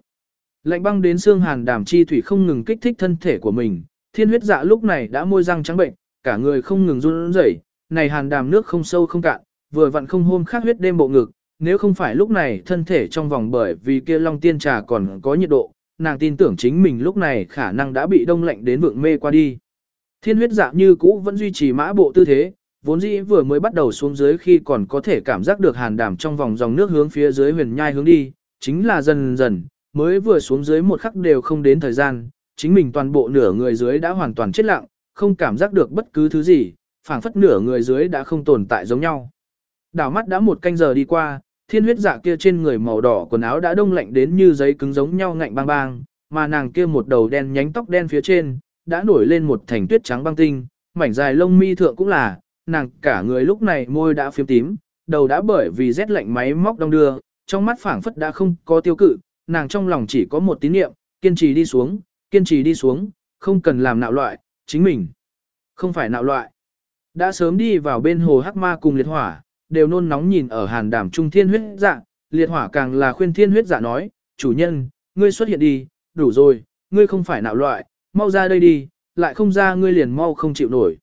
Lạnh băng đến xương hàn đàm chi thủy không ngừng kích thích thân thể của mình, thiên huyết dạ lúc này đã môi răng trắng bệnh, cả người không ngừng run rẩy, này hàn đàm nước không sâu không cạn, vừa vặn không hôm khác huyết đêm bộ ngực, nếu không phải lúc này thân thể trong vòng bởi vì kia long tiên trà còn có nhiệt độ, nàng tin tưởng chính mình lúc này khả năng đã bị đông lạnh đến vượng mê qua đi. Thiên huyết dạ như cũ vẫn duy trì mã bộ tư thế, vốn dĩ vừa mới bắt đầu xuống dưới khi còn có thể cảm giác được hàn đảm trong vòng dòng nước hướng phía dưới huyền nhai hướng đi, chính là dần dần, mới vừa xuống dưới một khắc đều không đến thời gian, chính mình toàn bộ nửa người dưới đã hoàn toàn chết lặng, không cảm giác được bất cứ thứ gì, phảng phất nửa người dưới đã không tồn tại giống nhau. Đảo mắt đã một canh giờ đi qua, thiên huyết dạ kia trên người màu đỏ quần áo đã đông lạnh đến như giấy cứng giống nhau ngạnh bang bang, mà nàng kia một đầu đen nhánh tóc đen phía trên, đã nổi lên một thành tuyết trắng băng tinh, mảnh dài lông mi thượng cũng là, nàng cả người lúc này môi đã phiếm tím, đầu đã bởi vì rét lạnh máy móc đông đưa, trong mắt phảng phất đã không có tiêu cự, nàng trong lòng chỉ có một tín niệm, kiên trì đi xuống, kiên trì đi xuống, không cần làm nạo loại, chính mình. Không phải nạo loại. Đã sớm đi vào bên hồ Hắc Ma cùng liệt hỏa, đều nôn nóng nhìn ở hàn đảm trung thiên huyết dạ, liệt hỏa càng là khuyên thiên huyết dạ nói, chủ nhân, ngươi xuất hiện đi, đủ rồi, ngươi không phải nạo loại, mau ra đây đi, lại không ra ngươi liền mau không chịu nổi.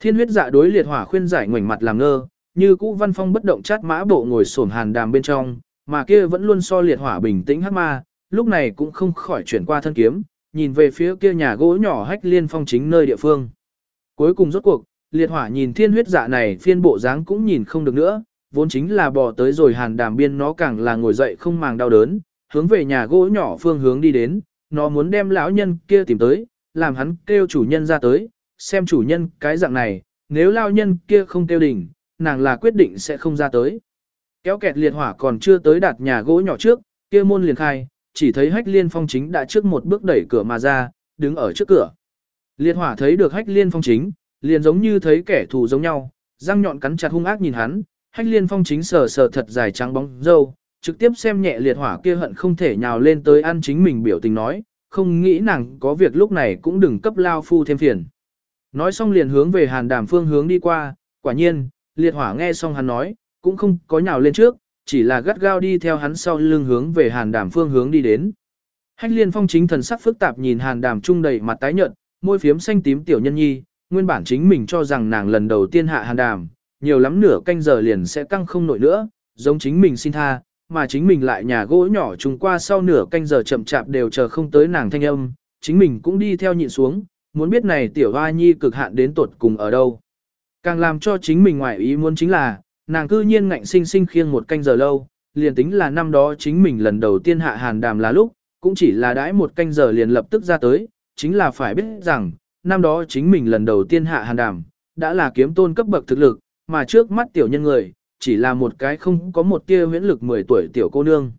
Thiên huyết dạ đối liệt hỏa khuyên giải ngoảnh mặt làm ngơ, như cũ văn phong bất động chát mã bộ ngồi xổm hàn đàm bên trong, mà kia vẫn luôn so liệt hỏa bình tĩnh hát ma, lúc này cũng không khỏi chuyển qua thân kiếm, nhìn về phía kia nhà gỗ nhỏ hách liên phong chính nơi địa phương. Cuối cùng rốt cuộc, liệt hỏa nhìn thiên huyết dạ này phiên bộ dáng cũng nhìn không được nữa, vốn chính là bỏ tới rồi hàn đàm biên nó càng là ngồi dậy không màng đau đớn, hướng về nhà gỗ nhỏ phương hướng đi đến, nó muốn đem lão nhân kia tìm tới, làm hắn kêu chủ nhân ra tới, xem chủ nhân cái dạng này, nếu lão nhân kia không kêu đỉnh, nàng là quyết định sẽ không ra tới. Kéo kẹt liệt hỏa còn chưa tới đạt nhà gỗ nhỏ trước, kia môn liền khai, chỉ thấy hách liên phong chính đã trước một bước đẩy cửa mà ra, đứng ở trước cửa. Liệt hỏa thấy được hách liên phong chính, liền giống như thấy kẻ thù giống nhau, răng nhọn cắn chặt hung ác nhìn hắn, hách liên phong chính sờ sờ thật dài trắng bóng dâu, trực tiếp xem nhẹ liệt hỏa kia hận không thể nhào lên tới ăn chính mình biểu tình nói, không nghĩ nàng có việc lúc này cũng đừng cấp lao phu thêm phiền. Nói xong liền hướng về hàn đàm phương hướng đi qua, Quả nhiên, liệt hỏa nghe xong hắn nói, cũng không có nhào lên trước, chỉ là gắt gao đi theo hắn sau lưng hướng về hàn đàm phương hướng đi đến. Hách liên phong chính thần sắc phức tạp nhìn hàn đàm trung đầy mặt tái nhợt, môi phiếm xanh tím tiểu nhân nhi, nguyên bản chính mình cho rằng nàng lần đầu tiên hạ hàn đàm, nhiều lắm nửa canh giờ liền sẽ căng không nổi nữa, giống chính mình xin tha, mà chính mình lại nhà gỗ nhỏ trùng qua sau nửa canh giờ chậm chạp đều chờ không tới nàng thanh âm, chính mình cũng đi theo nhịn xuống, muốn biết này tiểu hoa nhi cực hạn đến tột cùng ở đâu. Càng làm cho chính mình ngoại ý muốn chính là, nàng cư nhiên ngạnh sinh sinh khiêng một canh giờ lâu, liền tính là năm đó chính mình lần đầu tiên hạ hàn đàm là lúc, cũng chỉ là đãi một canh giờ liền lập tức ra tới, chính là phải biết rằng, năm đó chính mình lần đầu tiên hạ hàn đàm, đã là kiếm tôn cấp bậc thực lực, mà trước mắt tiểu nhân người, chỉ là một cái không có một tia huyễn lực 10 tuổi tiểu cô nương.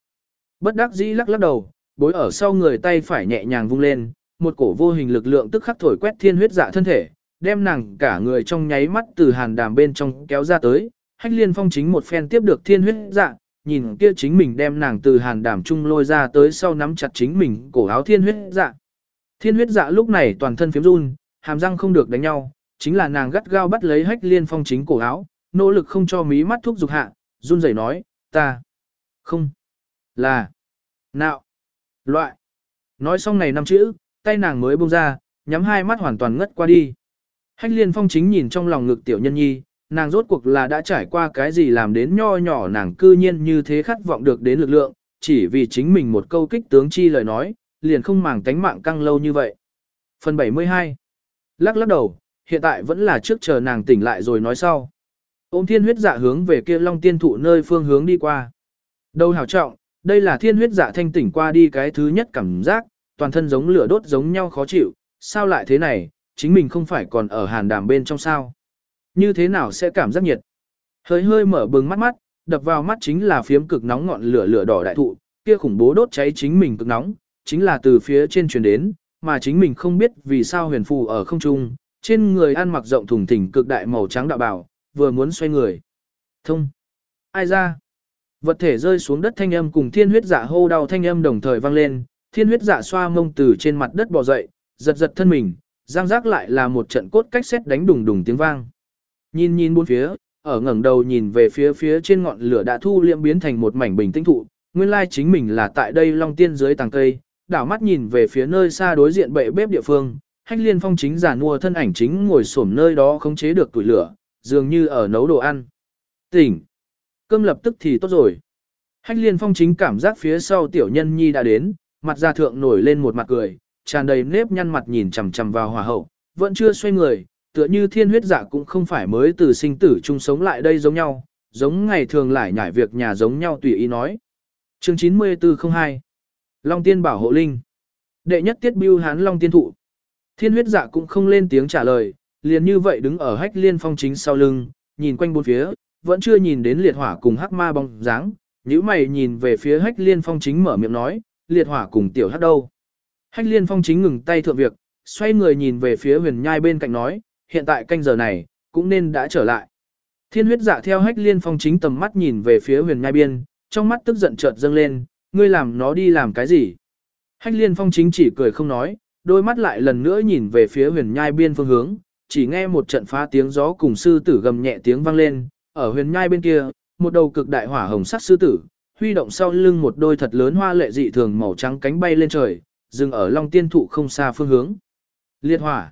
Bất đắc dĩ lắc lắc đầu, bối ở sau người tay phải nhẹ nhàng vung lên, một cổ vô hình lực lượng tức khắc thổi quét thiên huyết dạ thân thể, đem nàng cả người trong nháy mắt từ hàn đàm bên trong kéo ra tới, hách liên phong chính một phen tiếp được thiên huyết dạ, nhìn kia chính mình đem nàng từ hàn đàm trung lôi ra tới sau nắm chặt chính mình cổ áo thiên huyết dạ. Thiên huyết dạ lúc này toàn thân phiếm run, hàm răng không được đánh nhau, chính là nàng gắt gao bắt lấy hách liên phong chính cổ áo, nỗ lực không cho mí mắt thuốc dục hạ, run rẩy nói, ta, không, là, nạo, loại. Nói xong này năm chữ, tay nàng mới buông ra, nhắm hai mắt hoàn toàn ngất qua đi. Hách liên phong chính nhìn trong lòng ngực tiểu nhân nhi, nàng rốt cuộc là đã trải qua cái gì làm đến nho nhỏ nàng cư nhiên như thế khát vọng được đến lực lượng, chỉ vì chính mình một câu kích tướng chi lời nói, liền không màng tánh mạng căng lâu như vậy. Phần 72 Lắc lắc đầu, hiện tại vẫn là trước chờ nàng tỉnh lại rồi nói sau. Ôm thiên huyết dạ hướng về kia long tiên thụ nơi phương hướng đi qua. Đâu hảo trọng, đây là thiên huyết dạ thanh tỉnh qua đi cái thứ nhất cảm giác, toàn thân giống lửa đốt giống nhau khó chịu, sao lại thế này, chính mình không phải còn ở hàn đàm bên trong sao. Như thế nào sẽ cảm giác nhiệt? Hơi hơi mở bừng mắt mắt, đập vào mắt chính là phiếm cực nóng ngọn lửa lửa đỏ đại thụ, kia khủng bố đốt cháy chính mình cực nóng, chính là từ phía trên truyền đến, mà chính mình không biết vì sao huyền phù ở không trung, trên người ăn mặc rộng thùng thình cực đại màu trắng đạo bảo, vừa muốn xoay người. Thông. Ai ra? Vật thể rơi xuống đất thanh âm cùng thiên huyết dạ hô đau thanh âm đồng thời vang lên, thiên huyết dạ xoa mông từ trên mặt đất bò dậy, giật giật thân mình, giang giác lại là một trận cốt cách xét đánh đùng đùng tiếng vang. Nhìn nhìn bốn phía, ở ngẩng đầu nhìn về phía phía trên ngọn lửa đã thu liệm biến thành một mảnh bình tĩnh thụ, nguyên lai chính mình là tại đây long tiên dưới tàng cây, đảo mắt nhìn về phía nơi xa đối diện bệ bếp địa phương, hách liên phong chính giả mua thân ảnh chính ngồi xổm nơi đó khống chế được tuổi lửa, dường như ở nấu đồ ăn. Tỉnh! Cơm lập tức thì tốt rồi. Hách liên phong chính cảm giác phía sau tiểu nhân nhi đã đến, mặt ra thượng nổi lên một mặt cười, tràn đầy nếp nhăn mặt nhìn chằm chằm vào hòa hậu, vẫn chưa xoay người, tựa như thiên huyết dạ cũng không phải mới từ sinh tử chung sống lại đây giống nhau, giống ngày thường lại nhảy việc nhà giống nhau tùy ý nói. Chương 9402 Long tiên bảo hộ linh Đệ nhất tiết bưu hán Long tiên thụ Thiên huyết dạ cũng không lên tiếng trả lời, liền như vậy đứng ở hách liên phong chính sau lưng, nhìn quanh bốn phía, vẫn chưa nhìn đến liệt hỏa cùng hắc ma bóng dáng, nhíu mày nhìn về phía hách liên phong chính mở miệng nói, liệt hỏa cùng tiểu hắc đâu. Hách liên phong chính ngừng tay thượng việc, xoay người nhìn về phía huyền nhai bên cạnh nói, hiện tại canh giờ này, cũng nên đã trở lại. Thiên huyết dạ theo hách liên phong chính tầm mắt nhìn về phía huyền nhai biên, trong mắt tức giận chợt dâng lên, ngươi làm nó đi làm cái gì? Hách liên phong chính chỉ cười không nói, đôi mắt lại lần nữa nhìn về phía huyền nhai biên phương hướng, chỉ nghe một trận phá tiếng gió cùng sư tử gầm nhẹ tiếng vang lên, ở huyền nhai bên kia, một đầu cực đại hỏa hồng sắc sư tử, huy động sau lưng một đôi thật lớn hoa lệ dị thường màu trắng cánh bay lên trời, dừng ở long tiên thụ không xa phương hướng. Liệt hỏa.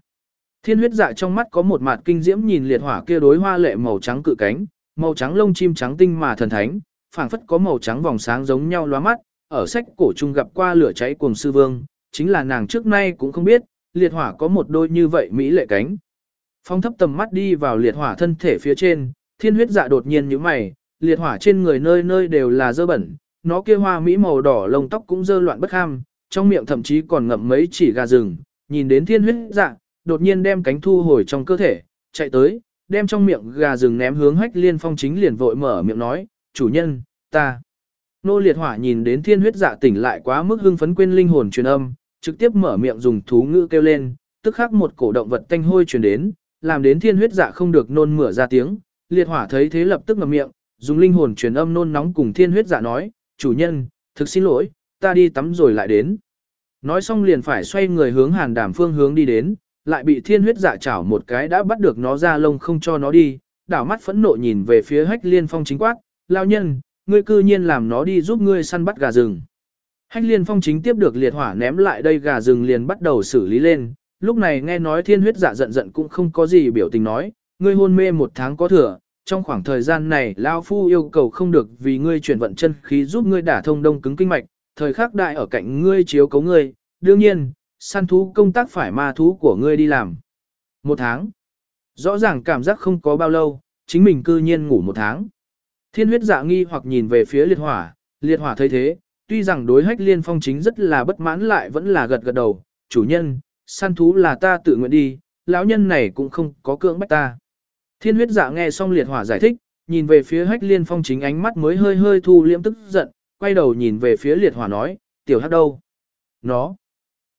Thiên huyết dạ trong mắt có một mặt kinh diễm nhìn liệt hỏa kia đối hoa lệ màu trắng cự cánh, màu trắng lông chim trắng tinh mà thần thánh, phảng phất có màu trắng vòng sáng giống nhau lóa mắt, ở sách cổ trung gặp qua lửa cháy cùng sư vương, chính là nàng trước nay cũng không biết, liệt hỏa có một đôi như vậy mỹ lệ cánh. Phong thấp tầm mắt đi vào liệt hỏa thân thể phía trên, thiên huyết dạ đột nhiên như mày, liệt hỏa trên người nơi nơi đều là dơ bẩn, nó kia hoa mỹ màu đỏ lông tóc cũng dơ loạn bất ham, trong miệng thậm chí còn ngậm mấy chỉ gà rừng, nhìn đến thiên huyết dạ, đột nhiên đem cánh thu hồi trong cơ thể, chạy tới, đem trong miệng gà rừng ném hướng hách liên phong chính liền vội mở miệng nói, chủ nhân, ta. Nô liệt hỏa nhìn đến thiên huyết dạ tỉnh lại quá mức hưng phấn quên linh hồn truyền âm, trực tiếp mở miệng dùng thú ngữ kêu lên, tức khắc một cổ động vật tanh hôi truyền đến, làm đến thiên huyết dạ không được nôn mửa ra tiếng, liệt hỏa thấy thế lập tức ngậm miệng, dùng linh hồn truyền âm nôn nóng cùng thiên huyết dạ nói, chủ nhân, thực xin lỗi, ta đi tắm rồi lại đến. Nói xong liền phải xoay người hướng hàn đàm phương hướng đi đến, lại bị thiên huyết dạ chảo một cái đã bắt được nó ra lông không cho nó đi, đảo mắt phẫn nộ nhìn về phía hách liên phong chính quát, lao nhân, ngươi cư nhiên làm nó đi giúp ngươi săn bắt gà rừng. Hách liên phong chính tiếp được liệt hỏa ném lại đây gà rừng liền bắt đầu xử lý lên, lúc này nghe nói thiên huyết dạ giận giận cũng không có gì biểu tình nói, ngươi hôn mê một tháng có thừa, trong khoảng thời gian này Lao Phu yêu cầu không được vì ngươi chuyển vận chân khí giúp ngươi đả thông đông cứng kinh mạch, thời khắc đại ở cạnh ngươi chiếu cấu ngươi, đương nhiên, săn thú công tác phải ma thú của ngươi đi làm. Một tháng. Rõ ràng cảm giác không có bao lâu, chính mình cư nhiên ngủ một tháng. Thiên huyết dạ nghi hoặc nhìn về phía liệt hỏa, liệt hỏa thấy thế, tuy rằng đối hách liên phong chính rất là bất mãn lại vẫn là gật gật đầu, chủ nhân, săn thú là ta tự nguyện đi, lão nhân này cũng không có cưỡng bách ta. Thiên huyết dạ nghe xong liệt hỏa giải thích, nhìn về phía hách liên phong chính ánh mắt mới hơi hơi thu liễm tức giận, quay đầu nhìn về phía liệt hỏa nói, tiểu hắc đâu? Nó.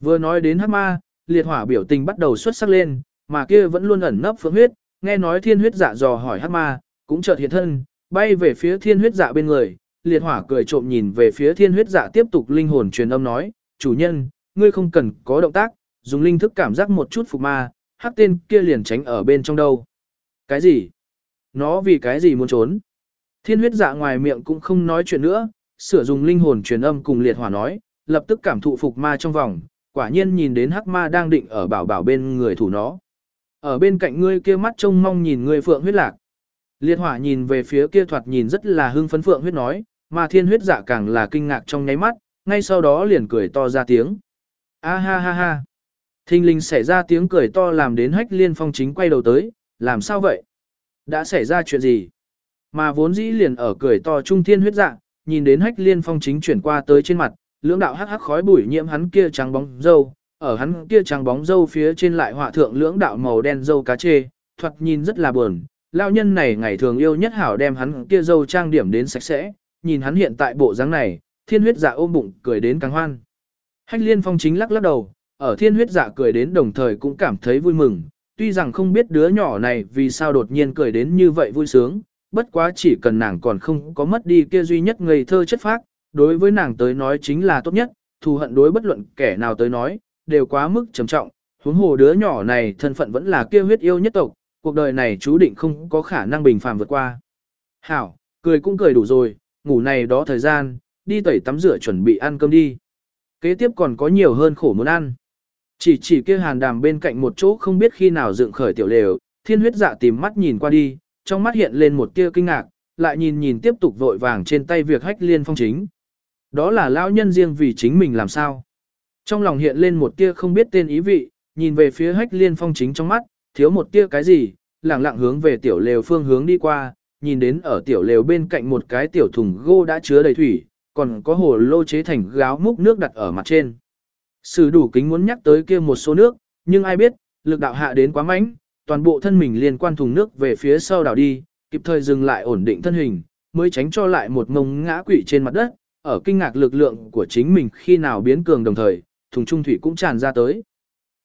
Vừa nói đến hắc ma, liệt hỏa biểu tình bắt đầu xuất sắc lên, mà kia vẫn luôn ẩn nấp phượng huyết, nghe nói thiên huyết dạ dò hỏi hắc ma, cũng chợt hiện thân, bay về phía thiên huyết dạ bên người, liệt hỏa cười trộm nhìn về phía thiên huyết dạ tiếp tục linh hồn truyền âm nói, chủ nhân, ngươi không cần có động tác, dùng linh thức cảm giác một chút phục ma, hắc tên kia liền tránh ở bên trong đâu. Cái gì? Nó vì cái gì muốn trốn? Thiên huyết dạ ngoài miệng cũng không nói chuyện nữa, sửa dùng linh hồn truyền âm cùng liệt hỏa nói, lập tức cảm thụ phục ma trong vòng, quả nhiên nhìn đến hắc ma đang định ở bảo bảo bên người thủ nó. Ở bên cạnh ngươi kia mắt trông mong nhìn ngươi phượng huyết lạc. Liệt hỏa nhìn về phía kia thoạt nhìn rất là hưng phấn phượng huyết nói, mà thiên huyết dạ càng là kinh ngạc trong nháy mắt, ngay sau đó liền cười to ra tiếng. A ha ha ha. Thinh linh xảy ra tiếng cười to làm đến hách liên phong chính quay đầu tới, làm sao vậy? Đã xảy ra chuyện gì? Mà vốn dĩ liền ở cười to trung thiên huyết dạ, nhìn đến hách liên phong chính chuyển qua tới trên mặt, lưỡng đạo hắc hắc khói bụi nhiễm hắn kia trắng bóng dâu, ở hắn kia trắng bóng dâu phía trên lại họa thượng lưỡng đạo màu đen dâu cá chê, thoạt nhìn rất là buồn. Lão nhân này ngày thường yêu nhất hảo đem hắn kia dâu trang điểm đến sạch sẽ, nhìn hắn hiện tại bộ dáng này, thiên huyết dạ ôm bụng cười đến càng hoan. Hách liên phong chính lắc lắc đầu, ở thiên huyết dạ cười đến đồng thời cũng cảm thấy vui mừng, tuy rằng không biết đứa nhỏ này vì sao đột nhiên cười đến như vậy vui sướng, bất quá chỉ cần nàng còn không có mất đi kia duy nhất ngây thơ chất phác, đối với nàng tới nói chính là tốt nhất, thù hận đối bất luận kẻ nào tới nói, đều quá mức trầm trọng, huống hồ đứa nhỏ này thân phận vẫn là kia huyết yêu nhất tộc, cuộc đời này chú định không có khả năng bình phàm vượt qua. Hảo, cười cũng cười đủ rồi, ngủ này đó thời gian, đi tẩy tắm rửa chuẩn bị ăn cơm đi. Kế tiếp còn có nhiều hơn khổ muốn ăn. Chỉ chỉ kia hàn đàm bên cạnh một chỗ không biết khi nào dựng khởi tiểu lều, thiên huyết dạ tìm mắt nhìn qua đi, trong mắt hiện lên một tia kinh ngạc, lại nhìn nhìn tiếp tục vội vàng trên tay việc hách liên phong chính. Đó là lão nhân riêng vì chính mình làm sao. Trong lòng hiện lên một tia không biết tên ý vị, nhìn về phía hách liên phong chính trong mắt, thiếu một tia cái gì, lẳng lặng hướng về tiểu lều phương hướng đi qua, nhìn đến ở tiểu lều bên cạnh một cái tiểu thùng gô đã chứa đầy thủy, còn có hồ lô chế thành gáo múc nước đặt ở mặt trên. Sử đủ kính muốn nhắc tới kia một số nước, nhưng ai biết, lực đạo hạ đến quá mạnh, toàn bộ thân mình liên quan thùng nước về phía sau đảo đi, kịp thời dừng lại ổn định thân hình, mới tránh cho lại một mông ngã quỵ trên mặt đất, ở kinh ngạc lực lượng của chính mình khi nào biến cường đồng thời, thùng trung thủy cũng tràn ra tới.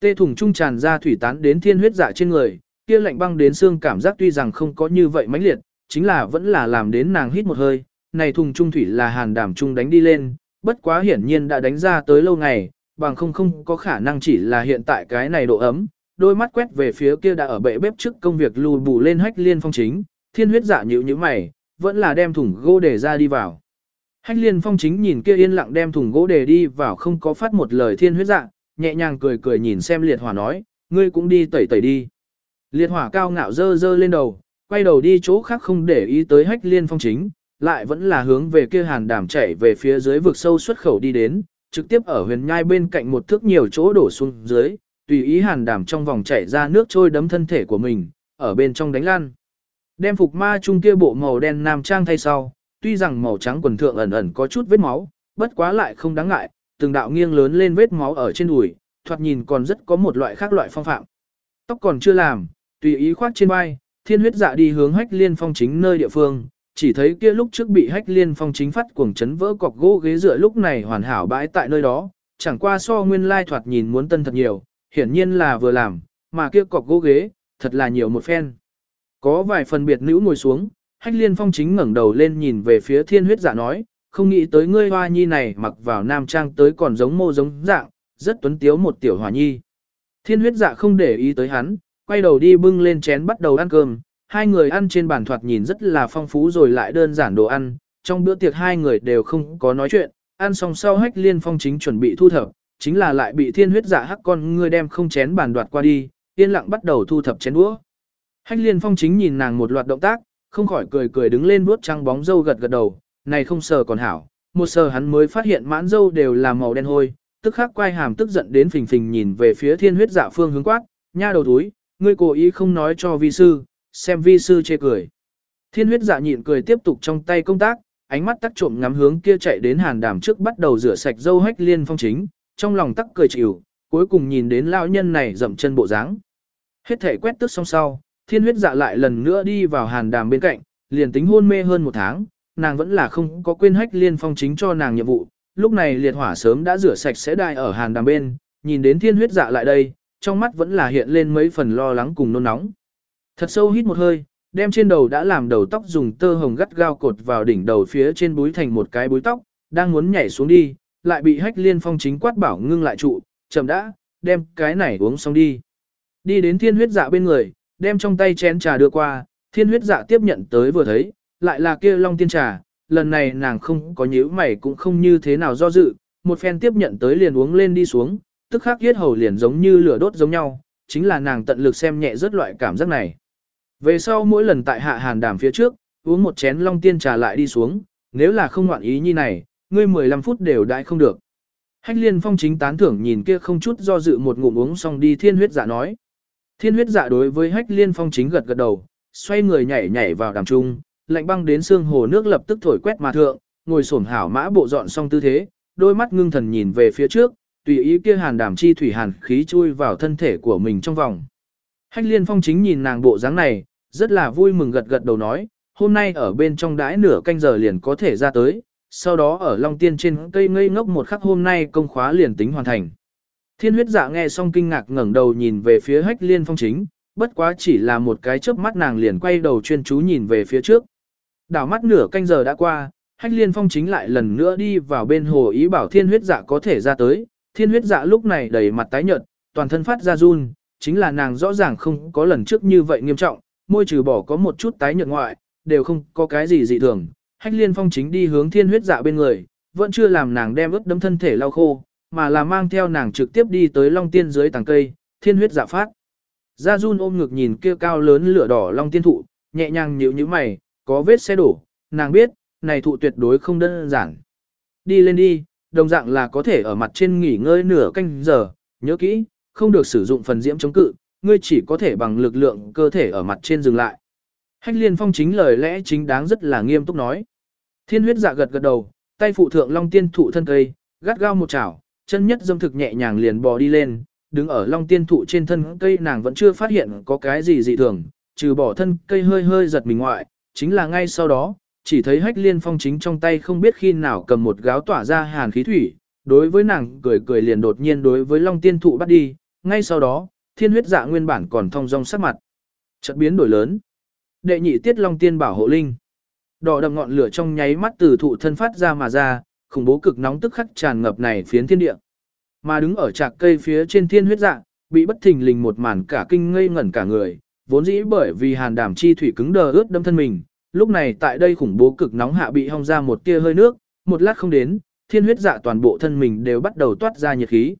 Tê thùng trung tràn ra thủy tán đến thiên huyết dạ trên người, kia lạnh băng đến xương cảm giác tuy rằng không có như vậy mãnh liệt, chính là vẫn là làm đến nàng hít một hơi, này thùng trung thủy là hàn đảm trung đánh đi lên, bất quá hiển nhiên đã đánh ra tới lâu ngày, bằng không không có khả năng chỉ là hiện tại cái này độ ấm, đôi mắt quét về phía kia đã ở bệ bếp trước công việc lùi bù lên hách liên phong chính, thiên huyết dạ nhữ như mày, vẫn là đem thùng gỗ để ra đi vào. Hách liên phong chính nhìn kia yên lặng đem thùng gỗ để đi vào không có phát một lời thiên huyết dạ, nhẹ nhàng cười cười nhìn xem liệt hỏa nói, ngươi cũng đi tẩy tẩy đi. Liệt hỏa cao ngạo dơ dơ lên đầu, quay đầu đi chỗ khác không để ý tới hách liên phong chính, lại vẫn là hướng về kia hàn đảm chảy về phía dưới vực sâu xuất khẩu đi đến, trực tiếp ở huyền nhai bên cạnh một thước nhiều chỗ đổ xuống dưới, tùy ý hàn đảm trong vòng chảy ra nước trôi đấm thân thể của mình, ở bên trong đánh lan. Đem phục ma chung kia bộ màu đen nam trang thay sau, tuy rằng màu trắng quần thượng ẩn ẩn có chút vết máu, bất quá lại không đáng ngại, từng đạo nghiêng lớn lên vết máu ở trên đùi, thoạt nhìn còn rất có một loại khác loại phong phạm. Tóc còn chưa làm, tùy ý khoác trên vai, thiên huyết dạ đi hướng hách liên phong chính nơi địa phương, chỉ thấy kia lúc trước bị hách liên phong chính phát cuồng chấn vỡ cọc gỗ ghế dựa lúc này hoàn hảo bãi tại nơi đó, chẳng qua so nguyên lai thoạt nhìn muốn tân thật nhiều, hiển nhiên là vừa làm, mà kia cọc gỗ ghế, thật là nhiều một phen. Có vài phần biệt nữ ngồi xuống, hách liên phong chính ngẩng đầu lên nhìn về phía thiên huyết dạ nói, không nghĩ tới ngươi hoa nhi này mặc vào nam trang tới còn giống mô giống dạng, rất tuấn tiếu một tiểu hòa nhi. Thiên huyết dạ không để ý tới hắn, quay đầu đi bưng lên chén bắt đầu ăn cơm, hai người ăn trên bàn thoạt nhìn rất là phong phú rồi lại đơn giản đồ ăn, trong bữa tiệc hai người đều không có nói chuyện, ăn xong sau hách liên phong chính chuẩn bị thu thập, chính là lại bị thiên huyết dạ hắc con ngươi đem không chén bàn đoạt qua đi, yên lặng bắt đầu thu thập chén đũa. Hách liên phong chính nhìn nàng một loạt động tác, không khỏi cười cười đứng lên vuốt trăng bóng dâu gật gật đầu, này không sờ còn hảo, một sờ hắn mới phát hiện mãn dâu đều là màu đen hôi, tức khắc quay hàm tức giận đến phình phình nhìn về phía thiên huyết dạ phương hướng quát, nha đầu túi, ngươi cố ý không nói cho vi sư, xem vi sư chê cười. Thiên huyết dạ nhịn cười tiếp tục trong tay công tác, ánh mắt tắc trộm ngắm hướng kia chạy đến hàn đàm trước bắt đầu rửa sạch dâu hách liên phong chính, trong lòng tắc cười chịu, cuối cùng nhìn đến lão nhân này dậm chân bộ dáng. Hết thể quét tức xong sau, thiên huyết dạ lại lần nữa đi vào hàn đàm bên cạnh, liền tính hôn mê hơn một tháng, nàng vẫn là không có quên hách liên phong chính cho nàng nhiệm vụ. Lúc này liệt hỏa sớm đã rửa sạch sẽ đai ở hàng đàm bên, nhìn đến thiên huyết dạ lại đây, trong mắt vẫn là hiện lên mấy phần lo lắng cùng nôn nóng. Thật sâu hít một hơi, đem trên đầu đã làm đầu tóc dùng tơ hồng gắt gao cột vào đỉnh đầu phía trên búi thành một cái búi tóc, đang muốn nhảy xuống đi, lại bị hách liên phong chính quát bảo ngưng lại trụ, chậm đã, đem cái này uống xong đi. Đi đến thiên huyết dạ bên người, đem trong tay chén trà đưa qua, thiên huyết dạ tiếp nhận tới vừa thấy, lại là kia long tiên trà, lần này nàng không có nhíu mày cũng không như thế nào do dự, một phen tiếp nhận tới liền uống lên đi xuống, tức khắc yết hầu liền giống như lửa đốt giống nhau, chính là nàng tận lực xem nhẹ rất loại cảm giác này. Về sau mỗi lần tại hạ hàn đàm phía trước, uống một chén long tiên trà lại đi xuống, nếu là không ngoạn ý như này, ngươi 15 phút đều đãi không được. Hách liên phong chính tán thưởng nhìn kia không chút do dự một ngụm uống xong đi thiên huyết dạ nói. Thiên huyết dạ đối với hách liên phong chính gật gật đầu, xoay người nhảy nhảy vào đàm trung, lạnh băng đến xương hồ nước lập tức thổi quét mà thượng, ngồi xổm hảo mã bộ dọn xong tư thế, đôi mắt ngưng thần nhìn về phía trước, tùy ý kia hàn đảm chi thủy hàn khí chui vào thân thể của mình trong vòng. Hách liên phong chính nhìn nàng bộ dáng này, rất là vui mừng gật gật đầu nói, hôm nay ở bên trong đãi nửa canh giờ liền có thể ra tới, sau đó ở Long Tiên trên cây ngây ngốc một khắc hôm nay công khóa liền tính hoàn thành. Thiên huyết dạ nghe xong kinh ngạc ngẩng đầu nhìn về phía hách liên phong chính, bất quá chỉ là một cái chớp mắt nàng liền quay đầu chuyên chú nhìn về phía trước. Đảo mắt nửa canh giờ đã qua, hách liên phong chính lại lần nữa đi vào bên hồ ý bảo thiên huyết dạ có thể ra tới, thiên huyết dạ lúc này đầy mặt tái nhợt, toàn thân phát ra run, chính là nàng rõ ràng không có lần trước như vậy nghiêm trọng, môi trừ bỏ có một chút tái nhợt ngoại, đều không có cái gì dị thường. Hách liên phong chính đi hướng thiên huyết dạ bên người, vẫn chưa làm nàng đem ướt đấm thân thể lau khô, mà là mang theo nàng trực tiếp đi tới long tiên dưới tàng cây, thiên huyết dạ phát. Gia Jun ôm ngực nhìn kia cao lớn lửa đỏ long tiên thụ, nhẹ nhàng nhíu nhíu mày, có vết xe đổ, nàng biết, này thụ tuyệt đối không đơn giản. Đi lên đi, đồng dạng là có thể ở mặt trên nghỉ ngơi nửa canh giờ, nhớ kỹ, không được sử dụng phần diễm chống cự, ngươi chỉ có thể bằng lực lượng cơ thể ở mặt trên dừng lại. Hách liên phong chính lời lẽ chính đáng rất là nghiêm túc nói. Thiên huyết dạ gật gật đầu, tay phụ thượng long tiên thụ thân cây, gắt gao một chảo, chân nhất dâm thực nhẹ nhàng liền bò đi lên, đứng ở long tiên thụ trên thân cây nàng vẫn chưa phát hiện có cái gì dị thường, trừ bỏ thân cây hơi hơi giật mình ngoại, chính là ngay sau đó, chỉ thấy hách liên phong chính trong tay không biết khi nào cầm một gáo tỏa ra hàn khí thủy, đối với nàng cười cười liền đột nhiên đối với long tiên thụ bắt đi, ngay sau đó, thiên huyết dạ nguyên bản còn thong dong sắc mặt. Chợt biến đổi lớn. Đệ nhị tiết long tiên bảo hộ linh. Đỏ đậm ngọn lửa trong nháy mắt từ thụ thân phát ra mà ra, khủng bố cực nóng tức khắc tràn ngập này phiến thiên địa. Mà đứng ở trạc cây phía trên thiên huyết dạ, bị bất thình lình một màn cả kinh ngây ngẩn cả người, vốn dĩ bởi vì hàn đảm chi thủy cứng đờ ướt đâm thân mình, lúc này tại đây khủng bố cực nóng hạ bị hong ra một tia hơi nước, một lát không đến, thiên huyết dạ toàn bộ thân mình đều bắt đầu toát ra nhiệt khí.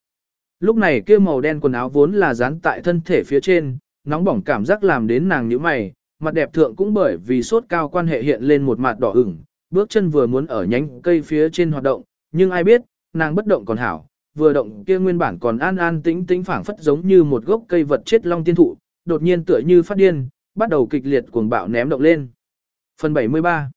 Lúc này kia màu đen quần áo vốn là dán tại thân thể phía trên, nóng bỏng cảm giác làm đến nàng nhíu mày, mặt đẹp thượng cũng bởi vì sốt cao quan hệ hiện lên một mặt đỏ ửng, bước chân vừa muốn ở nhánh cây phía trên hoạt động, nhưng ai biết, nàng bất động còn hảo, vừa động kia nguyên bản còn an an tĩnh tĩnh phảng phất giống như một gốc cây vật chết long tiên thụ, đột nhiên tựa như phát điên, bắt đầu kịch liệt cuồng bạo ném động lên. Phần 73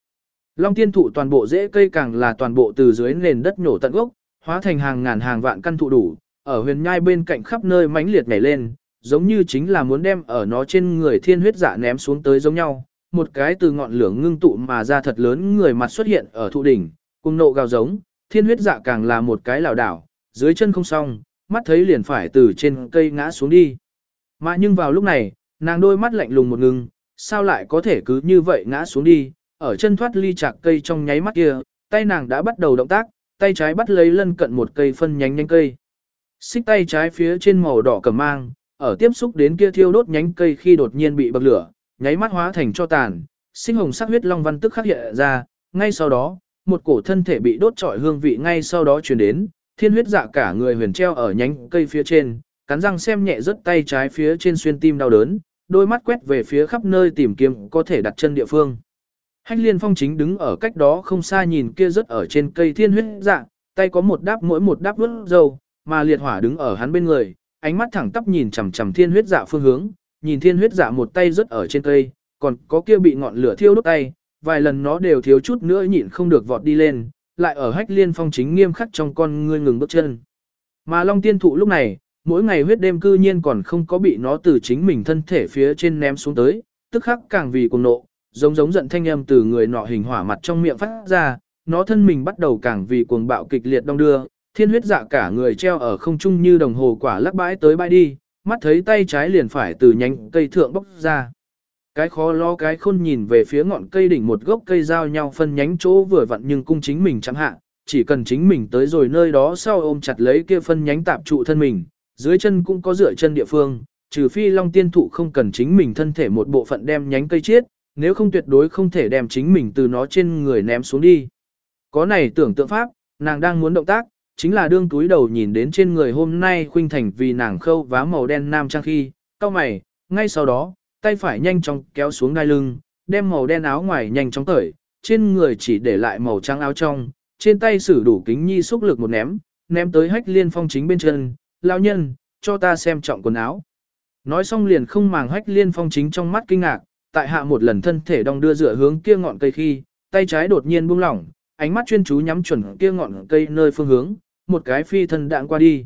Long tiên thụ toàn bộ rễ cây càng là toàn bộ từ dưới nền đất nhổ tận gốc, hóa thành hàng ngàn hàng vạn căn thụ đủ, ở huyền nhai bên cạnh khắp nơi mãnh liệt nhảy lên, giống như chính là muốn đem ở nó trên người thiên huyết dạ ném xuống tới giống nhau. Một cái từ ngọn lửa ngưng tụ mà ra thật lớn người mặt xuất hiện ở thụ đỉnh, cùng nộ gào giống, thiên huyết dạ càng là một cái lảo đảo, dưới chân không xong, mắt thấy liền phải từ trên cây ngã xuống đi. Mà nhưng vào lúc này, nàng đôi mắt lạnh lùng một ngừng, sao lại có thể cứ như vậy ngã xuống đi, ở chân thoát ly chạc cây trong nháy mắt kia, tay nàng đã bắt đầu động tác, tay trái bắt lấy lân cận một cây phân nhánh nhánh cây. Xích tay trái phía trên màu đỏ cầm mang, ở tiếp xúc đến kia thiêu đốt nhánh cây khi đột nhiên bị bậc lửa, nháy mắt hóa thành cho tàn, sinh hồng sắc huyết long văn tức khắc hiện ra, ngay sau đó, một cổ thân thể bị đốt trọi hương vị ngay sau đó truyền đến, thiên huyết dạ cả người huyền treo ở nhánh cây phía trên, cắn răng xem nhẹ rất tay trái phía trên xuyên tim đau đớn, đôi mắt quét về phía khắp nơi tìm kiếm có thể đặt chân địa phương. Hách liên phong chính đứng ở cách đó không xa nhìn kia rất ở trên cây thiên huyết dạ, tay có một đáp mỗi một đáp vớt dầu, mà liệt hỏa đứng ở hắn bên người, ánh mắt thẳng tắp nhìn chằm chằm thiên huyết dạ phương hướng, nhìn thiên huyết dạ một tay rất ở trên cây, còn có kia bị ngọn lửa thiêu đốt tay, vài lần nó đều thiếu chút nữa nhịn không được vọt đi lên, lại ở hách liên phong chính nghiêm khắc trong con ngươi ngừng bước chân. Mà Long Tiên Thụ lúc này, mỗi ngày huyết đêm cư nhiên còn không có bị nó từ chính mình thân thể phía trên ném xuống tới, tức khắc càng vì cuồng nộ, giống giống giận thanh âm từ người nọ hình hỏa mặt trong miệng phát ra, nó thân mình bắt đầu càng vì cuồng bạo kịch liệt đông đưa, thiên huyết dạ cả người treo ở không trung như đồng hồ quả lắc bãi tới bãi đi, mắt thấy tay trái liền phải từ nhánh cây thượng bốc ra. Cái khó lo cái khôn nhìn về phía ngọn cây đỉnh một gốc cây giao nhau phân nhánh chỗ vừa vặn nhưng cung chính mình chẳng hạ, chỉ cần chính mình tới rồi nơi đó sau ôm chặt lấy kia phân nhánh tạp trụ thân mình, dưới chân cũng có dựa chân địa phương, trừ phi long tiên thụ không cần chính mình thân thể một bộ phận đem nhánh cây chết, nếu không tuyệt đối không thể đem chính mình từ nó trên người ném xuống đi. Có này tưởng tượng pháp, nàng đang muốn động tác, chính là đương túi đầu nhìn đến trên người hôm nay khuynh thành vì nàng khâu vá màu đen nam trang khi, cao mày, ngay sau đó, tay phải nhanh chóng kéo xuống đai lưng, đem màu đen áo ngoài nhanh chóng cởi, trên người chỉ để lại màu trắng áo trong, trên tay sử đủ kính nhi xúc lực một ném, ném tới hách liên phong chính bên chân, lao nhân, cho ta xem trọng quần áo. Nói xong liền không màng hách liên phong chính trong mắt kinh ngạc, tại hạ một lần thân thể đong đưa dựa hướng kia ngọn cây khi, tay trái đột nhiên buông lỏng, ánh mắt chuyên chú nhắm chuẩn kia ngọn cây nơi phương hướng, một cái phi thân đạn qua đi.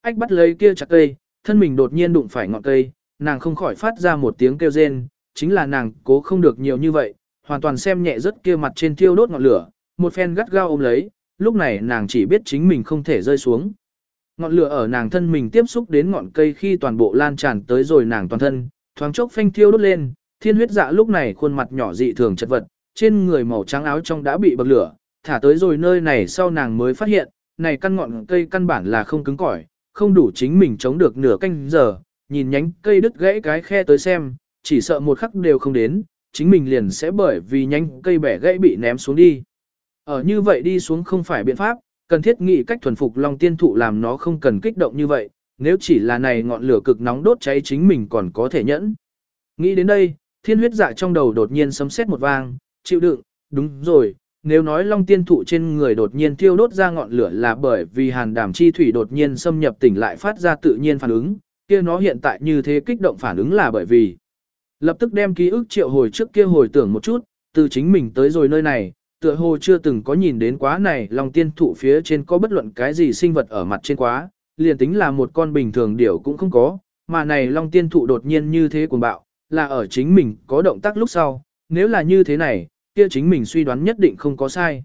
Ách bắt lấy kia chặt cây, thân mình đột nhiên đụng phải ngọn cây, nàng không khỏi phát ra một tiếng kêu rên, chính là nàng cố không được nhiều như vậy, hoàn toàn xem nhẹ rất kia mặt trên thiêu đốt ngọn lửa, một phen gắt gao ôm lấy, lúc này nàng chỉ biết chính mình không thể rơi xuống. Ngọn lửa ở nàng thân mình tiếp xúc đến ngọn cây khi toàn bộ lan tràn tới rồi nàng toàn thân, thoáng chốc phanh thiêu đốt lên, thiên huyết dạ lúc này khuôn mặt nhỏ dị thường chật vật, trên người màu trắng áo trong đã bị bậc lửa, thả tới rồi nơi này sau nàng mới phát hiện, này căn ngọn cây căn bản là không cứng cỏi, không đủ chính mình chống được nửa canh giờ, nhìn nhánh cây đứt gãy cái khe tới xem, chỉ sợ một khắc đều không đến, chính mình liền sẽ bởi vì nhánh cây bẻ gãy bị ném xuống đi. Ở như vậy đi xuống không phải biện pháp, cần thiết nghĩ cách thuần phục Long Tiên Thụ làm nó không cần kích động như vậy, nếu chỉ là này ngọn lửa cực nóng đốt cháy chính mình còn có thể nhẫn. Nghĩ đến đây, thiên huyết dạ trong đầu đột nhiên sấm sét một vang, chịu đựng, đúng rồi, nếu nói long tiên thụ trên người đột nhiên thiêu đốt ra ngọn lửa là bởi vì hàn Đàm chi thủy đột nhiên xâm nhập tỉnh lại phát ra tự nhiên phản ứng, kia nó hiện tại như thế kích động phản ứng là bởi vì lập tức đem ký ức triệu hồi trước kia hồi tưởng một chút, từ chính mình tới rồi nơi này, tựa hồ chưa từng có nhìn đến quá này long tiên thụ phía trên có bất luận cái gì sinh vật ở mặt trên quá, liền tính là một con bình thường điểu cũng không có, mà này long tiên thụ đột nhiên như thế cuồng bạo, là ở chính mình có động tác lúc sau, nếu là như thế này, kia chính mình suy đoán nhất định không có sai.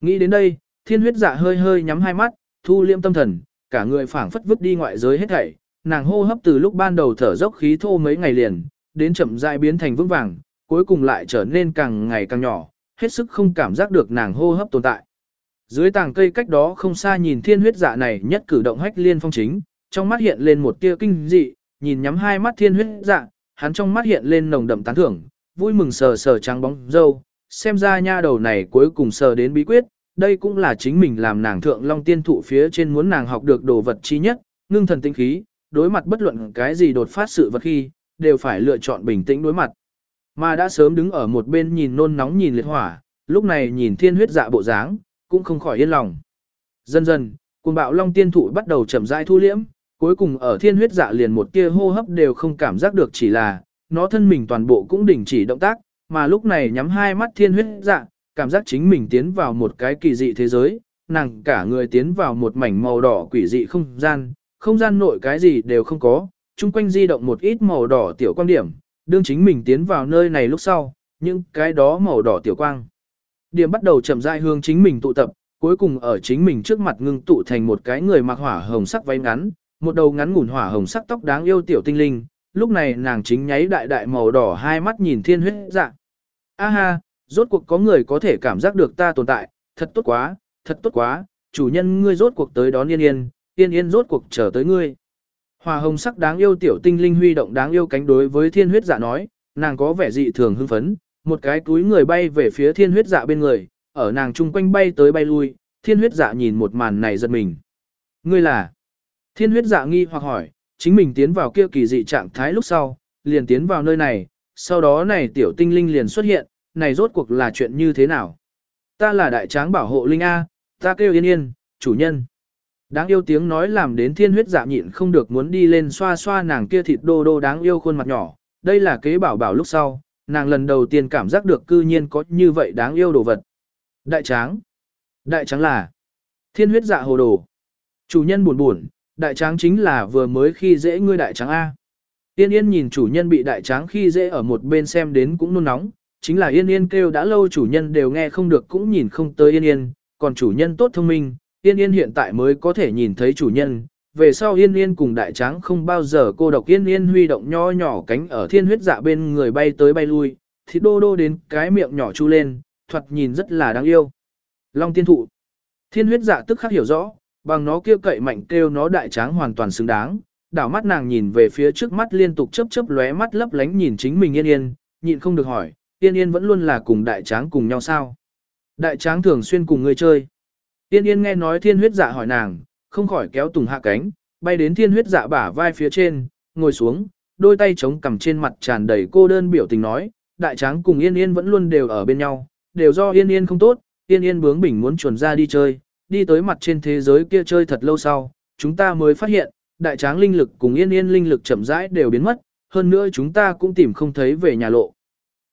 Nghĩ đến đây, thiên huyết dạ hơi hơi nhắm hai mắt, thu liêm tâm thần, cả người phảng phất vứt đi ngoại giới hết thảy, nàng hô hấp từ lúc ban đầu thở dốc khí thô mấy ngày liền, đến chậm rãi biến thành vững vàng, cuối cùng lại trở nên càng ngày càng nhỏ, hết sức không cảm giác được nàng hô hấp tồn tại. Dưới tàng cây cách đó không xa nhìn thiên huyết dạ này nhất cử động hách liên phong chính, trong mắt hiện lên một tia kinh dị, nhìn nhắm hai mắt thiên huyết dạ, hắn trong mắt hiện lên nồng đậm tán thưởng, vui mừng sờ sờ trắng bóng dâu, xem ra nha đầu này cuối cùng sờ đến bí quyết, đây cũng là chính mình làm nàng thượng long tiên thụ phía trên muốn nàng học được đồ vật chi nhất, ngưng thần tinh khí, đối mặt bất luận cái gì đột phát sự vật khi, đều phải lựa chọn bình tĩnh đối mặt. Mà đã sớm đứng ở một bên nhìn nôn nóng nhìn liệt hỏa, lúc này nhìn thiên huyết dạ bộ dáng, cũng không khỏi yên lòng. Dần dần, cuồng bạo long tiên thụ bắt đầu chậm rãi thu liễm, cuối cùng ở thiên huyết dạ liền một tia hô hấp đều không cảm giác được chỉ là, nó thân mình toàn bộ cũng đình chỉ động tác, mà lúc này nhắm hai mắt thiên huyết dạ, cảm giác chính mình tiến vào một cái kỳ dị thế giới, nàng cả người tiến vào một mảnh màu đỏ quỷ dị không gian, không gian nội cái gì đều không có, chung quanh di động một ít màu đỏ tiểu quan điểm, đương chính mình tiến vào nơi này lúc sau, những cái đó màu đỏ tiểu quang. Điểm bắt đầu chậm rãi hướng chính mình tụ tập, cuối cùng ở chính mình trước mặt ngưng tụ thành một cái người mặc hỏa hồng sắc váy ngắn, một đầu ngắn ngủn hỏa hồng sắc tóc đáng yêu tiểu tinh linh, lúc này nàng chính nháy đại đại màu đỏ hai mắt nhìn thiên huyết dạ. A ha, rốt cuộc có người có thể cảm giác được ta tồn tại, thật tốt quá, thật tốt quá, chủ nhân ngươi rốt cuộc tới đón yên yên, yên yên rốt cuộc chờ tới ngươi. Hòa hồng sắc đáng yêu tiểu tinh linh huy động đáng yêu cánh đối với thiên huyết dạ nói, nàng có vẻ dị thường hưng phấn, một cái túi người bay về phía thiên huyết dạ bên người, ở nàng chung quanh bay tới bay lui, thiên huyết dạ nhìn một màn này giật mình. Ngươi là? Thiên huyết dạ nghi hoặc hỏi, chính mình tiến vào kia kỳ dị trạng thái lúc sau, liền tiến vào nơi này, sau đó này tiểu tinh linh liền xuất hiện, này rốt cuộc là chuyện như thế nào? Ta là đại tráng bảo hộ linh A, ta kêu yên yên, chủ nhân. Đáng yêu tiếng nói làm đến thiên huyết dạ nhịn không được muốn đi lên xoa xoa nàng kia thịt đô đô đáng yêu khuôn mặt nhỏ, đây là kế bảo bảo lúc sau, nàng lần đầu tiên cảm giác được cư nhiên có như vậy đáng yêu đồ vật. Đại tráng. Đại tráng là thiên huyết dạ hồ đồ. Chủ nhân buồn buồn, đại tráng chính là vừa mới khi dễ ngươi đại tráng A. Yên yên nhìn chủ nhân bị đại tráng khi dễ ở một bên xem đến cũng nôn nóng, chính là yên yên kêu đã lâu chủ nhân đều nghe không được cũng nhìn không tới yên yên, còn chủ nhân tốt thông minh, yên yên hiện tại mới có thể nhìn thấy chủ nhân. Về sau yên yên cùng đại tráng không bao giờ cô độc yên yên huy động nho nhỏ cánh ở thiên huyết dạ bên người bay tới bay lui, thì đô đô đến cái miệng nhỏ chu lên, thuật nhìn rất là đáng yêu. Long tiên thụ. Thiên huyết dạ tức khắc hiểu rõ, bằng nó kêu cậy mạnh kêu nó đại tráng hoàn toàn xứng đáng. Đảo mắt nàng nhìn về phía trước mắt liên tục chớp chớp lóe mắt lấp lánh nhìn chính mình yên yên, nhịn không được hỏi, yên yên vẫn luôn là cùng đại tráng cùng nhau sao? Đại tráng thường xuyên cùng người chơi. Tiên yên nghe nói thiên huyết dạ hỏi nàng, không khỏi kéo tùng hạ cánh, bay đến thiên huyết dạ bả vai phía trên, ngồi xuống, đôi tay chống cằm trên mặt tràn đầy cô đơn biểu tình nói, đại tráng cùng yên yên vẫn luôn đều ở bên nhau, đều do yên yên không tốt, yên yên bướng bỉnh muốn chuồn ra đi chơi, đi tới mặt trên thế giới kia chơi thật lâu sau, chúng ta mới phát hiện, đại tráng linh lực cùng yên yên linh lực chậm rãi đều biến mất, hơn nữa chúng ta cũng tìm không thấy về nhà lộ.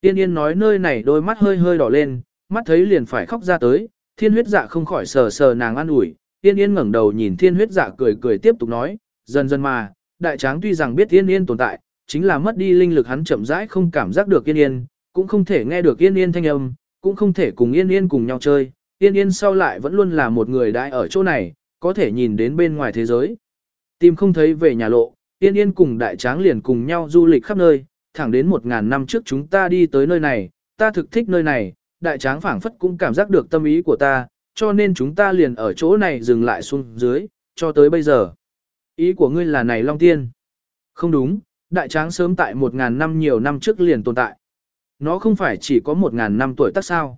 Yên yên nói nơi này đôi mắt hơi hơi đỏ lên, mắt thấy liền phải khóc ra tới, thiên huyết dạ không khỏi sờ sờ nàng an ủi, yên yên ngẩng đầu nhìn thiên huyết dạ cười cười tiếp tục nói, dần dần mà, đại tráng tuy rằng biết yên yên tồn tại, chính là mất đi linh lực hắn chậm rãi không cảm giác được yên yên, cũng không thể nghe được yên yên thanh âm, cũng không thể cùng yên yên cùng nhau chơi, yên yên sau lại vẫn luôn là một người đại ở chỗ này, có thể nhìn đến bên ngoài thế giới. Tìm không thấy về nhà lộ, yên yên cùng đại tráng liền cùng nhau du lịch khắp nơi, thẳng đến một ngàn năm trước chúng ta đi tới nơi này, ta thực thích nơi này, đại tráng phảng phất cũng cảm giác được tâm ý của ta, cho nên chúng ta liền ở chỗ này dừng lại xuống dưới, cho tới bây giờ. Ý của ngươi là này Long Tiên. Không đúng, đại tráng sớm tại một ngàn năm nhiều năm trước liền tồn tại. Nó không phải chỉ có một ngàn năm tuổi tác sao.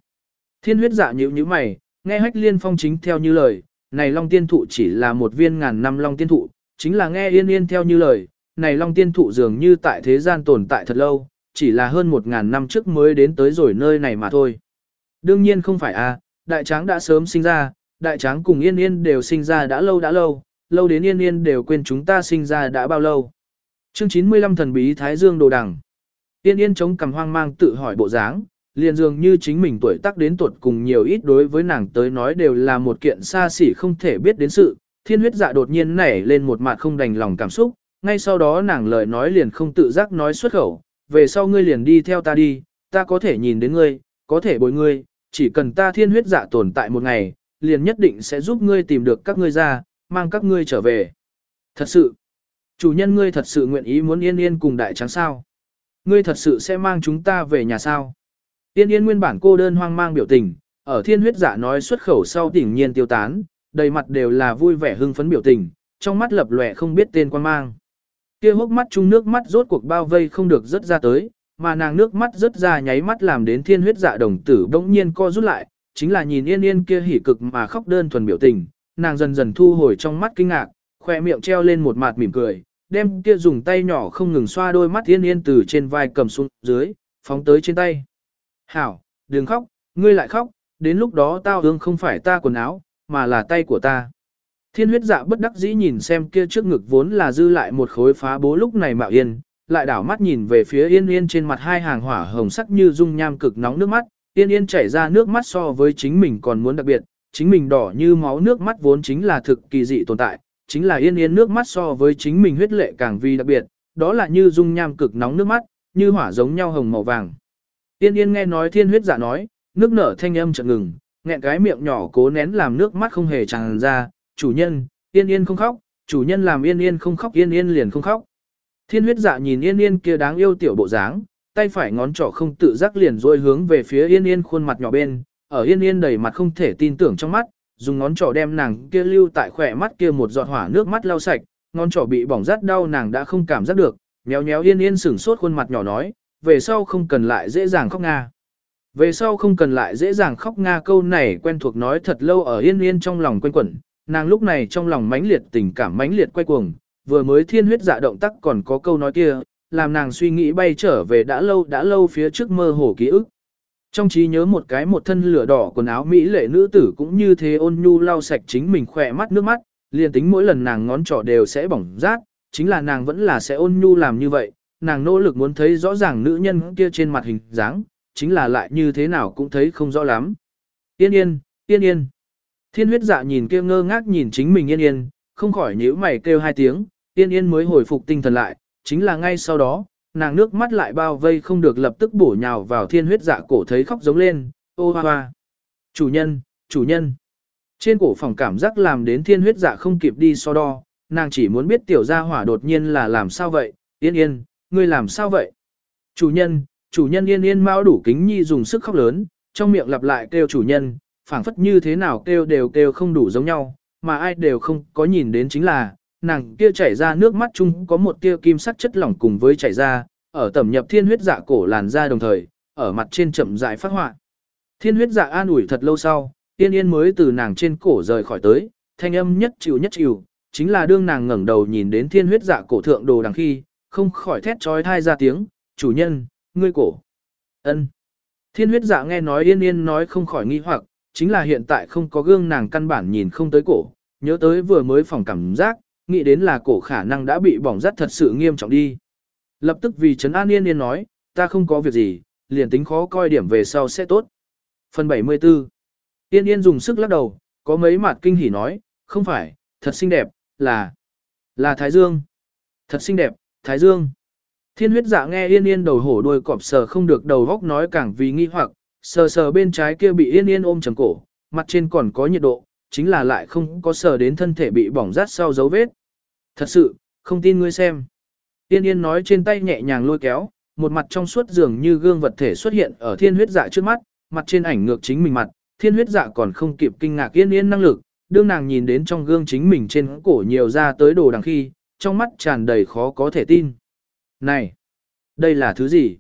Thiên huyết dạ nhíu như mày, nghe hách liên phong chính theo như lời, này Long Tiên thụ chỉ là một viên ngàn năm Long Tiên thụ, chính là nghe yên yên theo như lời, này Long Tiên thụ dường như tại thế gian tồn tại thật lâu, chỉ là hơn một ngàn năm trước mới đến tới rồi nơi này mà thôi. Đương nhiên không phải à đại tráng đã sớm sinh ra, đại tráng cùng yên yên đều sinh ra đã lâu đã lâu, lâu đến yên yên đều quên chúng ta sinh ra đã bao lâu. Chương 95 thần bí Thái Dương đồ đằng. Yên yên chống cằm hoang mang tự hỏi bộ dáng, liền dường như chính mình tuổi tác đến tuột cùng nhiều ít đối với nàng tới nói đều là một kiện xa xỉ không thể biết đến sự. Thiên huyết dạ đột nhiên nảy lên một mặt không đành lòng cảm xúc, ngay sau đó nàng lời nói liền không tự giác nói xuất khẩu, về sau ngươi liền đi theo ta đi, ta có thể nhìn đến ngươi, có thể bồi ngươi, chỉ cần ta thiên huyết dạ tồn tại một ngày, liền nhất định sẽ giúp ngươi tìm được các ngươi ra, mang các ngươi trở về. Thật sự, chủ nhân ngươi thật sự nguyện ý muốn yên yên cùng đại trắng sao. Ngươi thật sự sẽ mang chúng ta về nhà sao. Yên yên nguyên bản cô đơn hoang mang biểu tình, ở thiên huyết dạ nói xuất khẩu sau tỉnh nhiên tiêu tán, đầy mặt đều là vui vẻ hưng phấn biểu tình, trong mắt lập lòe không biết tên quan mang. Kia hốc mắt chung nước mắt rốt cuộc bao vây không được rất ra tới, mà nàng nước mắt rớt ra nháy mắt làm đến thiên huyết dạ đồng tử bỗng nhiên co rút lại, chính là nhìn yên yên kia hỉ cực mà khóc đơn thuần biểu tình, nàng dần dần thu hồi trong mắt kinh ngạc, khoe miệng treo lên một mặt mỉm cười, đem kia dùng tay nhỏ không ngừng xoa đôi mắt yên yên từ trên vai cầm xuống dưới, phóng tới trên tay. Hảo, đừng khóc, ngươi lại khóc, đến lúc đó tao hương không phải ta quần áo, mà là tay của ta. Thiên huyết dạ bất đắc dĩ nhìn xem kia trước ngực vốn là dư lại một khối phá bố lúc này mạo yên, lại đảo mắt nhìn về phía yên yên trên mặt hai hàng hỏa hồng sắc như dung nham cực nóng nước mắt, yên yên chảy ra nước mắt so với chính mình còn muốn đặc biệt, chính mình đỏ như máu nước mắt vốn chính là thực kỳ dị tồn tại, chính là yên yên nước mắt so với chính mình huyết lệ càng vi đặc biệt, đó là như dung nham cực nóng nước mắt, như hỏa giống nhau hồng màu vàng. Yên yên nghe nói thiên huyết giả nói, nước nở thanh âm chợt ngừng, nghẹn cái miệng nhỏ cố nén làm nước mắt không hề tràn ra, chủ nhân, yên yên không khóc, chủ nhân làm yên yên không khóc yên yên liền không khóc. Thiên huyết dạ nhìn yên yên kia đáng yêu tiểu bộ dáng, tay phải ngón trỏ không tự giác liền rôi hướng về phía yên yên khuôn mặt nhỏ bên, ở yên yên đầy mặt không thể tin tưởng trong mắt, dùng ngón trỏ đem nàng kia lưu tại khỏe mắt kia một giọt hỏa nước mắt lau sạch, ngón trỏ bị bỏng rát đau nàng đã không cảm giác được, méo méo yên yên sửng sốt khuôn mặt nhỏ nói, về sau không cần lại dễ dàng khóc Nga. Về sau không cần lại dễ dàng khóc Nga câu này quen thuộc nói thật lâu ở yên yên trong lòng quen quẩn, nàng lúc này trong lòng mãnh liệt tình cảm mãnh liệt quay cuồng, vừa mới thiên huyết dạ động tác còn có câu nói kia, làm nàng suy nghĩ bay trở về đã lâu đã lâu phía trước mơ hồ ký ức. Trong trí nhớ một cái một thân lửa đỏ quần áo mỹ lệ nữ tử cũng như thế ôn nhu lau sạch chính mình khỏe mắt nước mắt, liền tính mỗi lần nàng ngón trỏ đều sẽ bỏng rát, chính là nàng vẫn là sẽ ôn nhu làm như vậy, nàng nỗ lực muốn thấy rõ ràng nữ nhân kia trên mặt hình dáng, chính là lại như thế nào cũng thấy không rõ lắm. Yên yên, yên yên. Thiên huyết dạ nhìn kia ngơ ngác nhìn chính mình yên yên, không khỏi nhíu mày kêu hai tiếng, yên yên mới hồi phục tinh thần lại, chính là ngay sau đó, nàng nước mắt lại bao vây không được lập tức bổ nhào vào thiên huyết dạ cổ thấy khóc giống lên, ô hoa hoa. Chủ nhân, chủ nhân. Trên cổ phòng cảm giác làm đến thiên huyết dạ không kịp đi so đo, nàng chỉ muốn biết tiểu gia hỏa đột nhiên là làm sao vậy, yên yên, ngươi làm sao vậy? Chủ nhân, chủ nhân yên yên mau đủ kính nhi dùng sức khóc lớn, trong miệng lặp lại kêu chủ nhân, phảng phất như thế nào kêu đều kêu không đủ giống nhau, mà ai đều không có nhìn đến chính là, nàng kia chảy ra nước mắt chung có một tia kim sắc chất lỏng cùng với chảy ra, ở tẩm nhập thiên huyết dạ cổ làn ra đồng thời, ở mặt trên chậm rãi phát họa. Thiên huyết dạ an ủi thật lâu sau, yên yên mới từ nàng trên cổ rời khỏi tới, thanh âm nhất chịu nhất chịu, chính là đương nàng ngẩng đầu nhìn đến thiên huyết dạ cổ thượng đồ đằng khi, không khỏi thét trói thai ra tiếng, chủ nhân, ngươi cổ. ân. Thiên huyết dạ nghe nói yên yên nói không khỏi nghi hoặc, chính là hiện tại không có gương nàng căn bản nhìn không tới cổ, nhớ tới vừa mới phòng cảm giác, nghĩ đến là cổ khả năng đã bị bỏng rất thật sự nghiêm trọng đi. Lập tức vì Trấn An Yên Yên nói, ta không có việc gì, liền tính khó coi điểm về sau sẽ tốt. Phần 74 Yên Yên dùng sức lắc đầu, có mấy mặt kinh hỉ nói, không phải, thật xinh đẹp, là, là Thái Dương. Thật xinh đẹp, Thái Dương. Thiên huyết dạ nghe Yên Yên đầu hổ đuôi cọp sờ không được đầu góc nói càng vì nghi hoặc, sờ sờ bên trái kia bị Yên Yên ôm chầm cổ, mặt trên còn có nhiệt độ, chính là lại không có sờ đến thân thể bị bỏng rát sau dấu vết. Thật sự, không tin ngươi xem. Tiên yên nói trên tay nhẹ nhàng lôi kéo, một mặt trong suốt dường như gương vật thể xuất hiện ở thiên huyết dạ trước mắt, mặt trên ảnh ngược chính mình mặt, thiên huyết dạ còn không kịp kinh ngạc yên yên năng lực, đương nàng nhìn đến trong gương chính mình trên cổ nhiều ra tới đồ đằng khi, trong mắt tràn đầy khó có thể tin. Này, đây là thứ gì?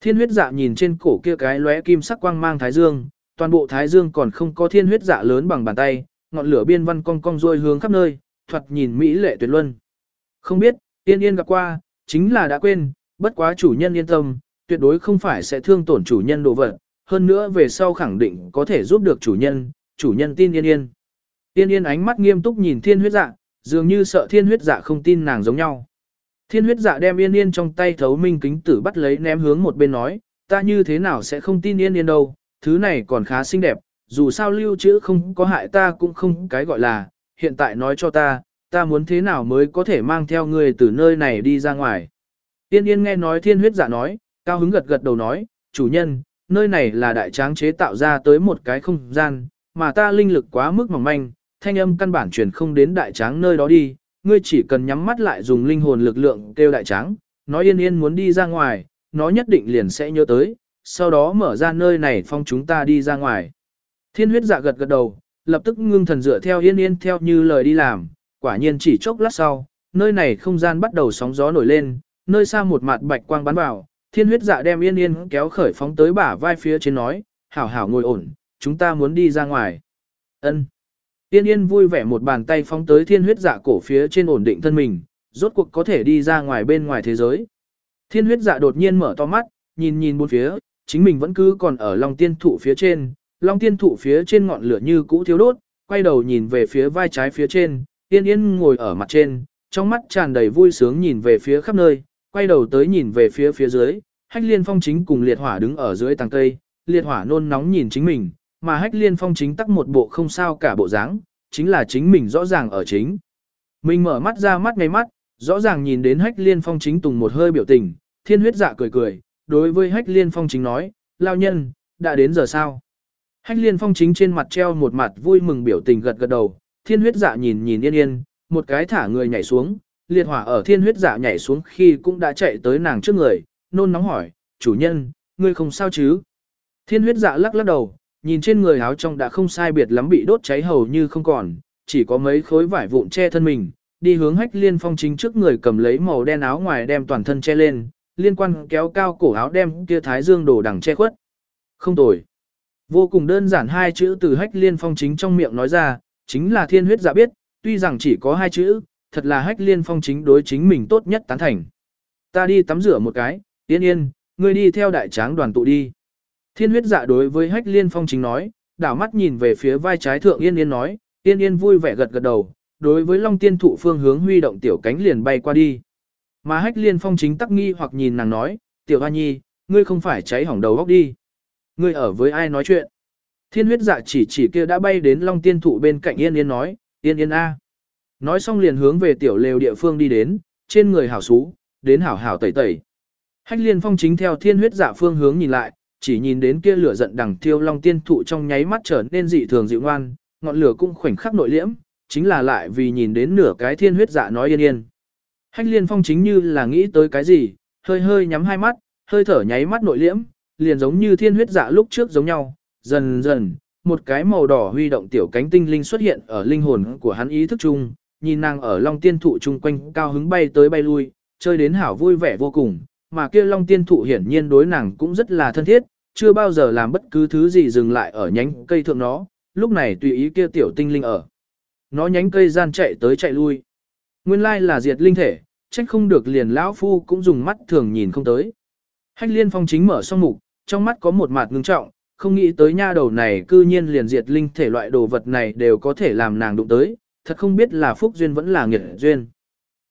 Thiên huyết dạ nhìn trên cổ kia cái lóe kim sắc quang mang thái dương, toàn bộ thái dương còn không có thiên huyết dạ lớn bằng bàn tay, ngọn lửa biên văn cong cong rôi hướng khắp nơi, thoạt nhìn mỹ lệ tuyệt luân. Không biết, yên yên gặp qua, chính là đã quên, bất quá chủ nhân yên tâm, tuyệt đối không phải sẽ thương tổn chủ nhân đồ vật, hơn nữa về sau khẳng định có thể giúp được chủ nhân, chủ nhân tin yên yên. Yên yên ánh mắt nghiêm túc nhìn thiên huyết dạ, dường như sợ thiên huyết dạ không tin nàng giống nhau. Thiên huyết dạ đem yên yên trong tay thấu minh kính tử bắt lấy ném hướng một bên nói, ta như thế nào sẽ không tin yên yên đâu, thứ này còn khá xinh đẹp, dù sao lưu trữ không có hại ta cũng không cái gọi là, hiện tại nói cho ta, ta muốn thế nào mới có thể mang theo ngươi từ nơi này đi ra ngoài. Tiên yên nghe nói thiên huyết giả nói, cao hứng gật gật đầu nói, chủ nhân, nơi này là đại tráng chế tạo ra tới một cái không gian, mà ta linh lực quá mức mỏng manh, thanh âm căn bản truyền không đến đại tráng nơi đó đi, ngươi chỉ cần nhắm mắt lại dùng linh hồn lực lượng kêu đại tráng, nói yên yên muốn đi ra ngoài, nó nhất định liền sẽ nhớ tới, sau đó mở ra nơi này phong chúng ta đi ra ngoài. Thiên huyết dạ gật gật đầu, lập tức ngưng thần dựa theo yên yên theo như lời đi làm, quả nhiên chỉ chốc lát sau, nơi này không gian bắt đầu sóng gió nổi lên, nơi xa một mặt bạch quang bắn vào, thiên huyết dạ đem yên yên kéo khởi phóng tới bả vai phía trên nói, hảo hảo ngồi ổn, chúng ta muốn đi ra ngoài. ân Yên yên vui vẻ một bàn tay phóng tới thiên huyết dạ cổ phía trên ổn định thân mình, rốt cuộc có thể đi ra ngoài bên ngoài thế giới. Thiên huyết dạ đột nhiên mở to mắt, nhìn nhìn bốn phía, chính mình vẫn cứ còn ở Long Tiên Thụ phía trên, Long Tiên Thụ phía trên ngọn lửa như cũ thiếu đốt, quay đầu nhìn về phía vai trái phía trên, Yên Yên ngồi ở mặt trên, trong mắt tràn đầy vui sướng nhìn về phía khắp nơi, quay đầu tới nhìn về phía phía dưới, Hách Liên Phong chính cùng Liệt Hỏa đứng ở dưới tàng cây, Liệt Hỏa nôn nóng nhìn chính mình, mà Hách Liên Phong chính tắc một bộ không sao cả bộ dáng, chính là chính mình rõ ràng ở chính. Mình mở mắt ra mắt ngay mắt, rõ ràng nhìn đến Hách Liên Phong chính tùng một hơi biểu tình, thiên huyết dạ cười cười, đối với Hách Liên Phong chính nói, lao nhân, đã đến giờ sao? Hách Liên Phong chính trên mặt treo một mặt vui mừng biểu tình gật gật đầu, thiên huyết dạ nhìn nhìn yên yên, một cái thả người nhảy xuống, liệt hỏa ở thiên huyết dạ nhảy xuống khi cũng đã chạy tới nàng trước người, nôn nóng hỏi, chủ nhân, ngươi không sao chứ? Thiên huyết dạ lắc lắc đầu, nhìn trên người áo trong đã không sai biệt lắm bị đốt cháy hầu như không còn, chỉ có mấy khối vải vụn che thân mình, đi hướng hách liên phong chính trước người cầm lấy màu đen áo ngoài đem toàn thân che lên, liên quan kéo cao cổ áo đem kia thái dương đồ đằng che khuất. Không tồi. Vô cùng đơn giản hai chữ từ hách liên phong chính trong miệng nói ra, chính là thiên huyết dạ biết, tuy rằng chỉ có hai chữ, thật là hách liên phong chính đối chính mình tốt nhất tán thành. Ta đi tắm rửa một cái, yên yên, ngươi đi theo đại tráng đoàn tụ đi. Thiên huyết dạ đối với hách liên phong chính nói, đảo mắt nhìn về phía vai trái thượng yên yên nói, yên yên vui vẻ gật gật đầu, đối với long tiên thụ phương hướng huy động tiểu cánh liền bay qua đi. Mà hách liên phong chính tắc nghi hoặc nhìn nàng nói, tiểu hoa nhi, ngươi không phải cháy hỏng đầu góc đi. Ngươi ở với ai nói chuyện? Thiên huyết dạ chỉ chỉ kia đã bay đến long tiên thụ bên cạnh yên yên nói, yên yên a. Nói xong liền hướng về tiểu lều địa phương đi đến, trên người hảo xú, đến hảo hảo tẩy tẩy. Hách liên phong chính theo thiên huyết dạ phương hướng nhìn lại, chỉ nhìn đến kia lửa giận đằng thiêu long tiên thụ trong nháy mắt trở nên dị thường dịu ngoan, ngọn lửa cũng khoảnh khắc nội liễm, chính là lại vì nhìn đến nửa cái thiên huyết dạ nói yên yên. Hách liên phong chính như là nghĩ tới cái gì, hơi hơi nhắm hai mắt, hơi thở nháy mắt nội liễm, liền giống như thiên huyết dạ lúc trước giống nhau, dần dần, một cái màu đỏ huy động tiểu cánh tinh linh xuất hiện ở linh hồn của hắn ý thức chung, nhìn nàng ở long tiên thụ chung quanh cao hứng bay tới bay lui, chơi đến hảo vui vẻ vô cùng, mà kia long tiên thụ hiển nhiên đối nàng cũng rất là thân thiết, chưa bao giờ làm bất cứ thứ gì dừng lại ở nhánh cây thượng nó, lúc này tùy ý kia tiểu tinh linh ở. Nó nhánh cây gian chạy tới chạy lui. Nguyên lai là diệt linh thể, trách không được liền lão phu cũng dùng mắt thường nhìn không tới. Hách liên phong chính mở xong mục, trong mắt có một mặt ngưng trọng, không nghĩ tới nha đầu này cư nhiên liền diệt linh thể loại đồ vật này đều có thể làm nàng đụng tới, thật không biết là phúc duyên vẫn là nghiệt duyên.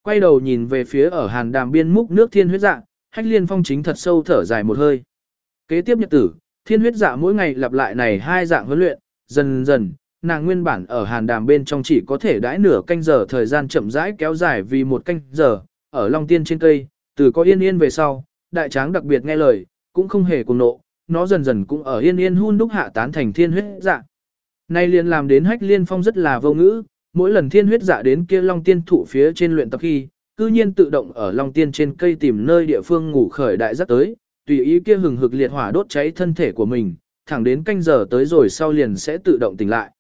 Quay đầu nhìn về phía ở hàn đàm biên múc nước thiên huyết dạ, hách liên phong chính thật sâu thở dài một hơi. Kế tiếp nhật tử, thiên huyết dạ mỗi ngày lặp lại này hai dạng huấn luyện, dần dần, nàng nguyên bản ở hàn đàm bên trong chỉ có thể đãi nửa canh giờ thời gian chậm rãi kéo dài vì một canh giờ, ở Long Tiên trên cây, từ có yên yên về sau, đại tráng đặc biệt nghe lời, cũng không hề cùng nộ, nó dần dần cũng ở yên yên hun đúc hạ tán thành thiên huyết dạ. Nay liền làm đến hách liên phong rất là vô ngữ, mỗi lần thiên huyết dạ đến kia Long Tiên thụ phía trên luyện tập khi, cư nhiên tự động ở Long Tiên trên cây tìm nơi địa phương ngủ khởi đại rất tới, tùy ý kia hừng hực liệt hỏa đốt cháy thân thể của mình, thẳng đến canh giờ tới rồi sau liền sẽ tự động tỉnh lại.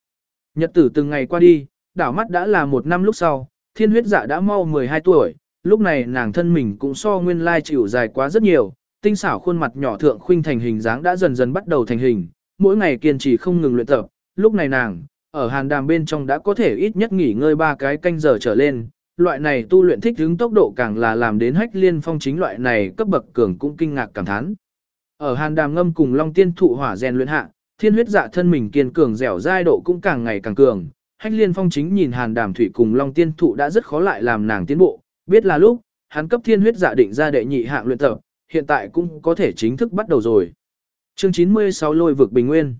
Nhật tử từng ngày qua đi, đảo mắt đã là một năm lúc sau, thiên huyết dạ đã mau 12 tuổi, lúc này nàng thân mình cũng so nguyên lai chịu dài quá rất nhiều, tinh xảo khuôn mặt nhỏ thượng khuynh thành hình dáng đã dần dần bắt đầu thành hình, mỗi ngày kiên trì không ngừng luyện tập, lúc này nàng, ở hàn đàm bên trong đã có thể ít nhất nghỉ ngơi ba cái canh giờ trở lên, loại này tu luyện thích ứng tốc độ càng là làm đến hách liên phong chính loại này cấp bậc cường cũng kinh ngạc cảm thán. Ở hàn đàm ngâm cùng long tiên thụ hỏa rèn luyện hạ, thiên huyết dạ thân mình kiên cường dẻo dai độ cũng càng ngày càng cường. Hách liên phong chính nhìn hàn đàm thủy cùng long tiên thụ đã rất khó lại làm nàng tiến bộ, biết là lúc, hắn cấp thiên huyết dạ định ra đệ nhị hạng luyện tập, hiện tại cũng có thể chính thức bắt đầu rồi. Chương 96 lôi vực bình nguyên.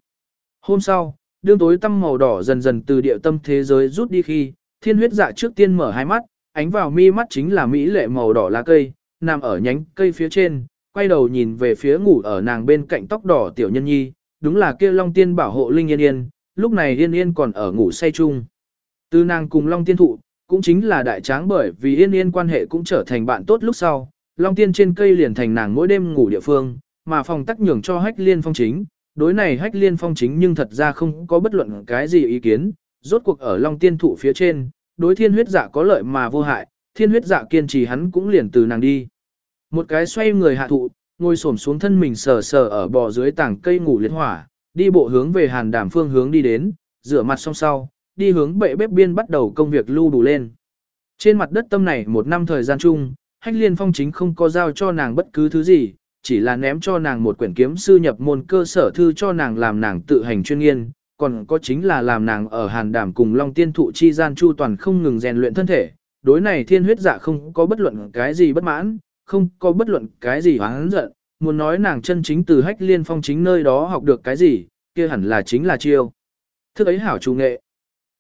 Hôm sau, đương tối tăm màu đỏ dần dần từ địa tâm thế giới rút đi khi, thiên huyết dạ trước tiên mở hai mắt, ánh vào mi mắt chính là mỹ lệ màu đỏ lá cây, nằm ở nhánh cây phía trên, quay đầu nhìn về phía ngủ ở nàng bên cạnh tóc đỏ tiểu nhân nhi, đúng là kia Long Tiên bảo hộ Linh Yên Yên, lúc này Yên Yên còn ở ngủ say chung. Từ nàng cùng Long Tiên thụ, cũng chính là đại tráng bởi vì Yên Yên quan hệ cũng trở thành bạn tốt lúc sau, Long Tiên trên cây liền thành nàng mỗi đêm ngủ địa phương, mà phòng tắc nhường cho hách liên phong chính, đối này hách liên phong chính nhưng thật ra không có bất luận cái gì ý kiến, rốt cuộc ở Long Tiên thụ phía trên, đối thiên huyết dạ có lợi mà vô hại, thiên huyết dạ kiên trì hắn cũng liền từ nàng đi. Một cái xoay người hạ thụ, ngồi xổm xuống thân mình sờ sờ ở bò dưới tảng cây ngủ liệt hỏa, đi bộ hướng về hàn đàm phương hướng đi đến, rửa mặt xong sau, đi hướng bệ bếp biên bắt đầu công việc lưu đủ lên. Trên mặt đất tâm này một năm thời gian chung, hách liên phong chính không có giao cho nàng bất cứ thứ gì, chỉ là ném cho nàng một quyển kiếm sư nhập môn cơ sở thư cho nàng làm nàng tự hành chuyên nghiên, còn có chính là làm nàng ở hàn đàm cùng long tiên thụ chi gian chu toàn không ngừng rèn luyện thân thể. Đối này thiên huyết dạ không có bất luận cái gì bất mãn, không có bất luận cái gì hoáng giận, muốn nói nàng chân chính từ hách liên phong chính nơi đó học được cái gì, kia hẳn là chính là chiêu. Thức ấy hảo chủ nghệ.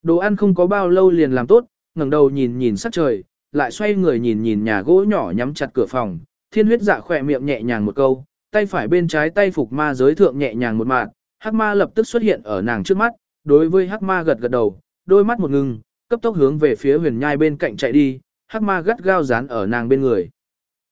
Đồ ăn không có bao lâu liền làm tốt, ngẩng đầu nhìn nhìn sắc trời, lại xoay người nhìn nhìn nhà gỗ nhỏ nhắm chặt cửa phòng, thiên huyết dạ khỏe miệng nhẹ nhàng một câu, tay phải bên trái tay phục ma giới thượng nhẹ nhàng một mạng, hắc ma lập tức xuất hiện ở nàng trước mắt, đối với hắc ma gật gật đầu, đôi mắt một ngừng, cấp tốc hướng về phía huyền nhai bên cạnh chạy đi, hắc ma gắt gao dán ở nàng bên người.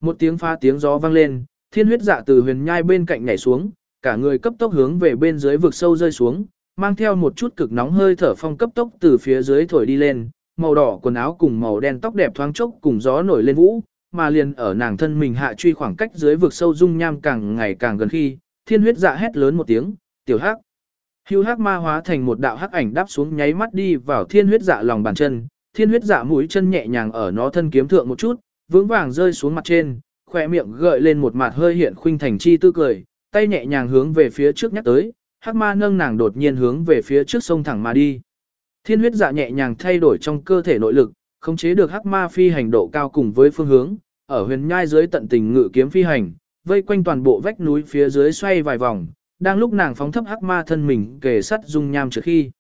Một tiếng pha tiếng gió vang lên, thiên huyết dạ từ huyền nhai bên cạnh nhảy xuống, cả người cấp tốc hướng về bên dưới vực sâu rơi xuống, mang theo một chút cực nóng hơi thở phong cấp tốc từ phía dưới thổi đi lên, màu đỏ quần áo cùng màu đen tóc đẹp thoáng chốc cùng gió nổi lên vũ, mà liền ở nàng thân mình hạ truy khoảng cách dưới vực sâu dung nham càng ngày càng gần khi, thiên huyết dạ hét lớn một tiếng, tiểu hắc. Hưu hắc ma hóa thành một đạo hắc ảnh đáp xuống nháy mắt đi vào thiên huyết dạ lòng bàn chân, thiên huyết dạ mũi chân nhẹ nhàng ở nó thân kiếm thượng một chút, vững vàng rơi xuống mặt trên, khỏe miệng gợi lên một mặt hơi hiện khuynh thành chi tư cười, tay nhẹ nhàng hướng về phía trước nhắc tới, hắc ma nâng nàng đột nhiên hướng về phía trước sông thẳng mà đi. Thiên huyết dạ nhẹ nhàng thay đổi trong cơ thể nội lực, khống chế được hắc ma phi hành độ cao cùng với phương hướng, ở huyền nhai dưới tận tình ngự kiếm phi hành, vây quanh toàn bộ vách núi phía dưới xoay vài vòng, đang lúc nàng phóng thấp hắc ma thân mình kề sắt dung nham trước khi.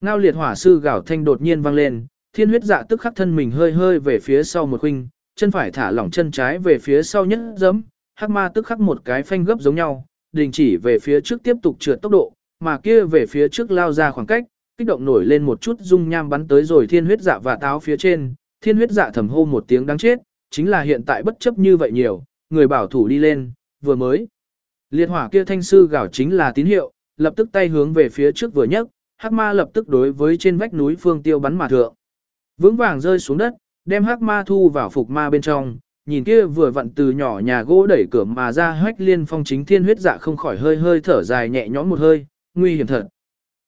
Ngao liệt hỏa sư gào thanh đột nhiên vang lên, thiên huyết dạ tức khắc thân mình hơi hơi về phía sau một khinh chân phải thả lỏng chân trái về phía sau nhất giấm, hắc ma tức khắc một cái phanh gấp giống nhau, đình chỉ về phía trước tiếp tục trượt tốc độ, mà kia về phía trước lao ra khoảng cách, kích động nổi lên một chút dung nham bắn tới rồi thiên huyết dạ và táo phía trên, thiên huyết dạ thầm hô một tiếng đáng chết, chính là hiện tại bất chấp như vậy nhiều, người bảo thủ đi lên, vừa mới. Liệt hỏa kia thanh sư gào chính là tín hiệu, lập tức tay hướng về phía trước vừa nhấc, hắc ma lập tức đối với trên vách núi phương tiêu bắn mà thượng. Vững vàng rơi xuống đất, đem hắc ma thu vào phục ma bên trong, nhìn kia vừa vặn từ nhỏ nhà gỗ đẩy cửa mà ra hách liên phong chính thiên huyết dạ không khỏi hơi hơi thở dài nhẹ nhõm một hơi, nguy hiểm thật.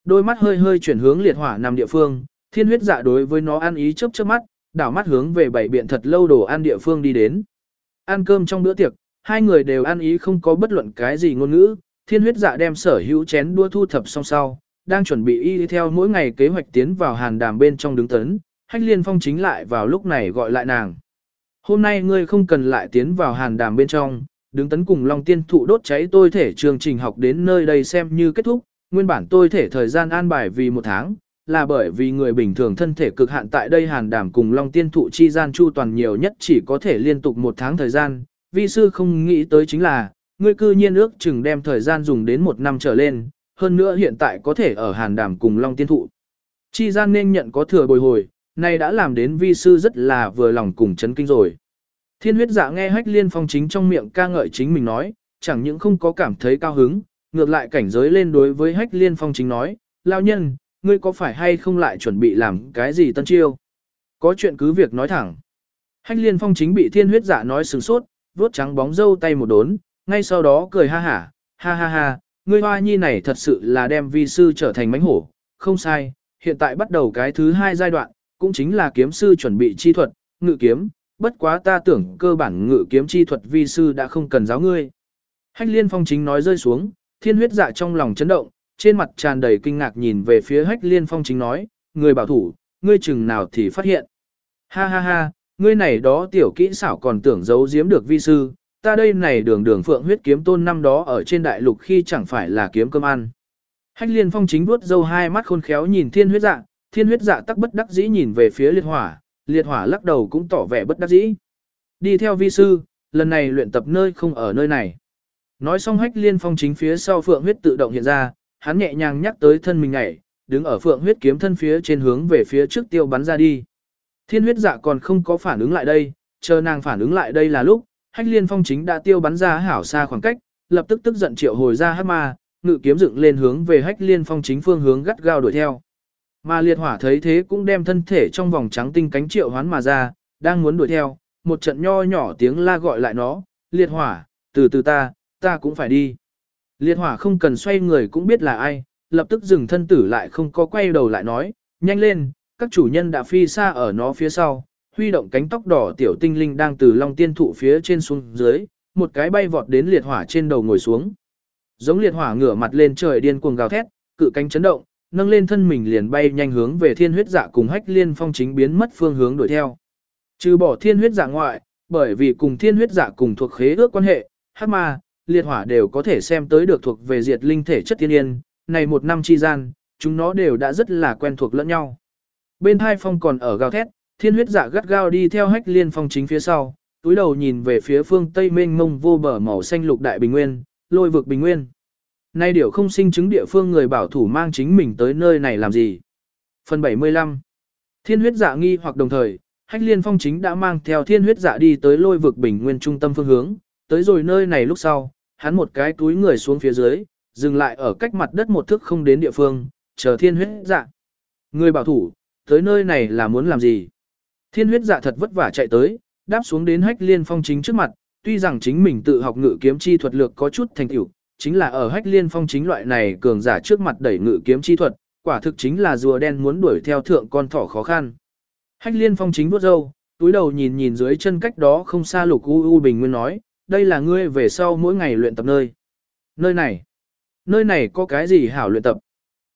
Đôi mắt hơi hơi chuyển hướng liệt hỏa nằm địa phương, thiên huyết dạ đối với nó ăn ý chớp chớp mắt, đảo mắt hướng về bảy biện thật lâu đồ ăn địa phương đi đến. Ăn cơm trong bữa tiệc, hai người đều ăn ý không có bất luận cái gì ngôn ngữ, thiên huyết dạ đem sở hữu chén đua thu thập xong sau, đang chuẩn bị y theo mỗi ngày kế hoạch tiến vào hàn đàm bên trong đứng tấn, hách liên phong chính lại vào lúc này gọi lại nàng. Hôm nay ngươi không cần lại tiến vào hàn đàm bên trong, đứng tấn cùng Long Tiên Thụ đốt cháy tôi thể chương trình học đến nơi đây xem như kết thúc, nguyên bản tôi thể thời gian an bài vì một tháng, là bởi vì người bình thường thân thể cực hạn tại đây hàn đàm cùng Long Tiên Thụ chi gian chu toàn nhiều nhất chỉ có thể liên tục một tháng thời gian, vi sư không nghĩ tới chính là, ngươi cư nhiên ước chừng đem thời gian dùng đến một năm trở lên, hơn nữa hiện tại có thể ở hàn đàm cùng Long Tiên Thụ. Chi gian nên nhận có thừa bồi hồi, này đã làm đến vi sư rất là vừa lòng cùng chấn kinh rồi. Thiên huyết dạ nghe hách liên phong chính trong miệng ca ngợi chính mình nói, chẳng những không có cảm thấy cao hứng, ngược lại cảnh giới lên đối với hách liên phong chính nói, lao nhân, ngươi có phải hay không lại chuẩn bị làm cái gì tân chiêu? Có chuyện cứ việc nói thẳng. Hách liên phong chính bị thiên huyết dạ nói sừng sốt, vuốt trắng bóng dâu tay một đốn, ngay sau đó cười ha hả, ha ha ha, ngươi hoa nhi này thật sự là đem vi sư trở thành mánh hổ, không sai, hiện tại bắt đầu cái thứ hai giai đoạn, cũng chính là kiếm sư chuẩn bị chi thuật, ngự kiếm, bất quá ta tưởng cơ bản ngự kiếm chi thuật vi sư đã không cần giáo ngươi. Hách liên phong chính nói rơi xuống, thiên huyết dạ trong lòng chấn động, trên mặt tràn đầy kinh ngạc nhìn về phía hách liên phong chính nói, người bảo thủ, ngươi chừng nào thì phát hiện. Ha ha ha, ngươi này đó tiểu kỹ xảo còn tưởng giấu giếm được vi sư, ta đây này đường đường phượng huyết kiếm tôn năm đó ở trên đại lục khi chẳng phải là kiếm cơm ăn. Hách liên phong chính vuốt dâu hai mắt khôn khéo nhìn thiên huyết dạ, thiên huyết dạ tắc bất đắc dĩ nhìn về phía liệt hỏa, liệt hỏa lắc đầu cũng tỏ vẻ bất đắc dĩ. Đi theo vi sư, lần này luyện tập nơi không ở nơi này. Nói xong hách liên phong chính phía sau phượng huyết tự động hiện ra, hắn nhẹ nhàng nhắc tới thân mình ngảy, đứng ở phượng huyết kiếm thân phía trên hướng về phía trước tiêu bắn ra đi. Thiên huyết dạ còn không có phản ứng lại đây, chờ nàng phản ứng lại đây là lúc, hách liên phong chính đã tiêu bắn ra hảo xa khoảng cách, lập tức tức giận triệu hồi ra hát ma, ngự kiếm dựng lên hướng về hách liên phong chính phương hướng gắt gao đuổi theo. Mà liệt hỏa thấy thế cũng đem thân thể trong vòng trắng tinh cánh triệu hoán mà ra, đang muốn đuổi theo, một trận nho nhỏ tiếng la gọi lại nó, liệt hỏa, từ từ ta, ta cũng phải đi. Liệt hỏa không cần xoay người cũng biết là ai, lập tức dừng thân tử lại không có quay đầu lại nói, nhanh lên, các chủ nhân đã phi xa ở nó phía sau, huy động cánh tóc đỏ tiểu tinh linh đang từ long tiên thụ phía trên xuống dưới, một cái bay vọt đến liệt hỏa trên đầu ngồi xuống. Giống liệt hỏa ngửa mặt lên trời điên cuồng gào thét, cự cánh chấn động, nâng lên thân mình liền bay nhanh hướng về thiên huyết dạ cùng hách liên phong chính biến mất phương hướng đuổi theo. Trừ bỏ thiên huyết dạ ngoại, bởi vì cùng thiên huyết dạ cùng thuộc khế ước quan hệ, hắc ma, liệt hỏa đều có thể xem tới được thuộc về diệt linh thể chất thiên yên, này một năm chi gian, chúng nó đều đã rất là quen thuộc lẫn nhau. Bên hai phong còn ở gào thét, thiên huyết dạ gắt gao đi theo hách liên phong chính phía sau, túi đầu nhìn về phía phương tây mênh mông vô bờ màu xanh lục đại bình nguyên, lôi vực bình nguyên. Nay điều không sinh chứng địa phương người bảo thủ mang chính mình tới nơi này làm gì. Phần 75 Thiên huyết dạ nghi hoặc đồng thời, hách liên phong chính đã mang theo thiên huyết dạ đi tới lôi vực bình nguyên trung tâm phương hướng, tới rồi nơi này lúc sau, hắn một cái túi người xuống phía dưới, dừng lại ở cách mặt đất một thước không đến địa phương, chờ thiên huyết dạ. Người bảo thủ, tới nơi này là muốn làm gì? Thiên huyết dạ thật vất vả chạy tới, đáp xuống đến hách liên phong chính trước mặt, tuy rằng chính mình tự học ngự kiếm chi thuật lược có chút thành tựu, chính là ở hách liên phong chính loại này cường giả trước mặt đẩy ngự kiếm chi thuật, quả thực chính là rùa đen muốn đuổi theo thượng con thỏ khó khăn. Hách liên phong chính bước râu, túi đầu nhìn nhìn dưới chân cách đó không xa lục u u bình nguyên nói, đây là ngươi về sau mỗi ngày luyện tập nơi. Nơi này, nơi này có cái gì hảo luyện tập?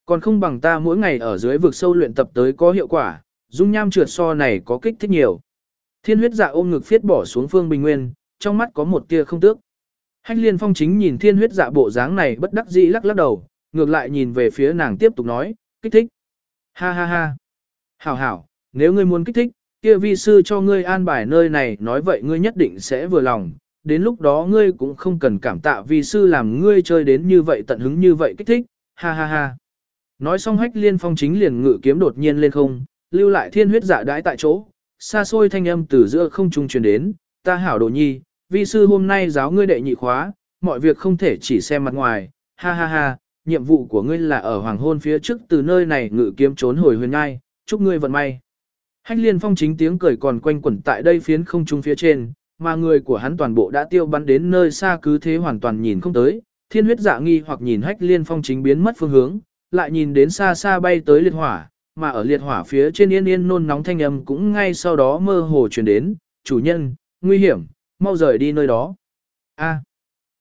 Còn không bằng ta mỗi ngày ở dưới vực sâu luyện tập tới có hiệu quả, dung nham trượt so này có kích thích nhiều. Thiên huyết dạ ôm ngực phiết bỏ xuống phương bình nguyên, trong mắt có một tia không tước. Hách liên phong chính nhìn thiên huyết dạ bộ dáng này bất đắc dĩ lắc lắc đầu, ngược lại nhìn về phía nàng tiếp tục nói, kích thích. Ha ha ha. Hảo hảo, nếu ngươi muốn kích thích, kia vi sư cho ngươi an bài nơi này nói vậy ngươi nhất định sẽ vừa lòng, đến lúc đó ngươi cũng không cần cảm tạ vi sư làm ngươi chơi đến như vậy tận hứng như vậy kích thích, ha ha ha. Nói xong hách liên phong chính liền ngự kiếm đột nhiên lên không, lưu lại thiên huyết dạ đãi tại chỗ, xa xôi thanh âm từ giữa không trung truyền đến, ta hảo đồ nhi, vi sư hôm nay giáo ngươi đệ nhị khóa, mọi việc không thể chỉ xem mặt ngoài, ha ha ha, nhiệm vụ của ngươi là ở hoàng hôn phía trước từ nơi này ngự kiếm trốn hồi huyền ngai, chúc ngươi vận may. Hách liên phong chính tiếng cười còn quanh quẩn tại đây phiến không trung phía trên, mà người của hắn toàn bộ đã tiêu bắn đến nơi xa cứ thế hoàn toàn nhìn không tới, thiên huyết dạ nghi hoặc nhìn hách liên phong chính biến mất phương hướng, lại nhìn đến xa xa bay tới liệt hỏa, mà ở liệt hỏa phía trên yên yên nôn nóng thanh âm cũng ngay sau đó mơ hồ truyền đến, chủ nhân, nguy hiểm, mau rời đi nơi đó. A. À.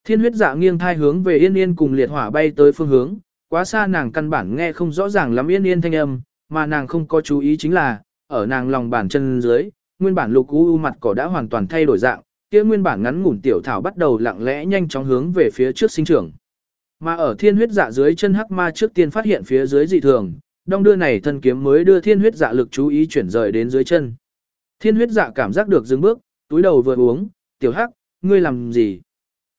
thiên huyết dạ nghiêng thai hướng về yên yên cùng liệt hỏa bay tới phương hướng, quá xa nàng căn bản nghe không rõ ràng lắm yên yên thanh âm, mà nàng không có chú ý chính là, ở nàng lòng bàn chân dưới, nguyên bản lục u u mặt cỏ đã hoàn toàn thay đổi dạng, kia nguyên bản ngắn ngủn tiểu thảo bắt đầu lặng lẽ nhanh chóng hướng về phía trước sinh trưởng. Mà ở thiên huyết dạ dưới chân hắc ma trước tiên phát hiện phía dưới dị thường, đong đưa này thân kiếm mới đưa thiên huyết dạ lực chú ý chuyển rời đến dưới chân. Thiên huyết dạ cảm giác được dừng bước, túi đầu vừa uống, tiểu hắc, ngươi làm gì?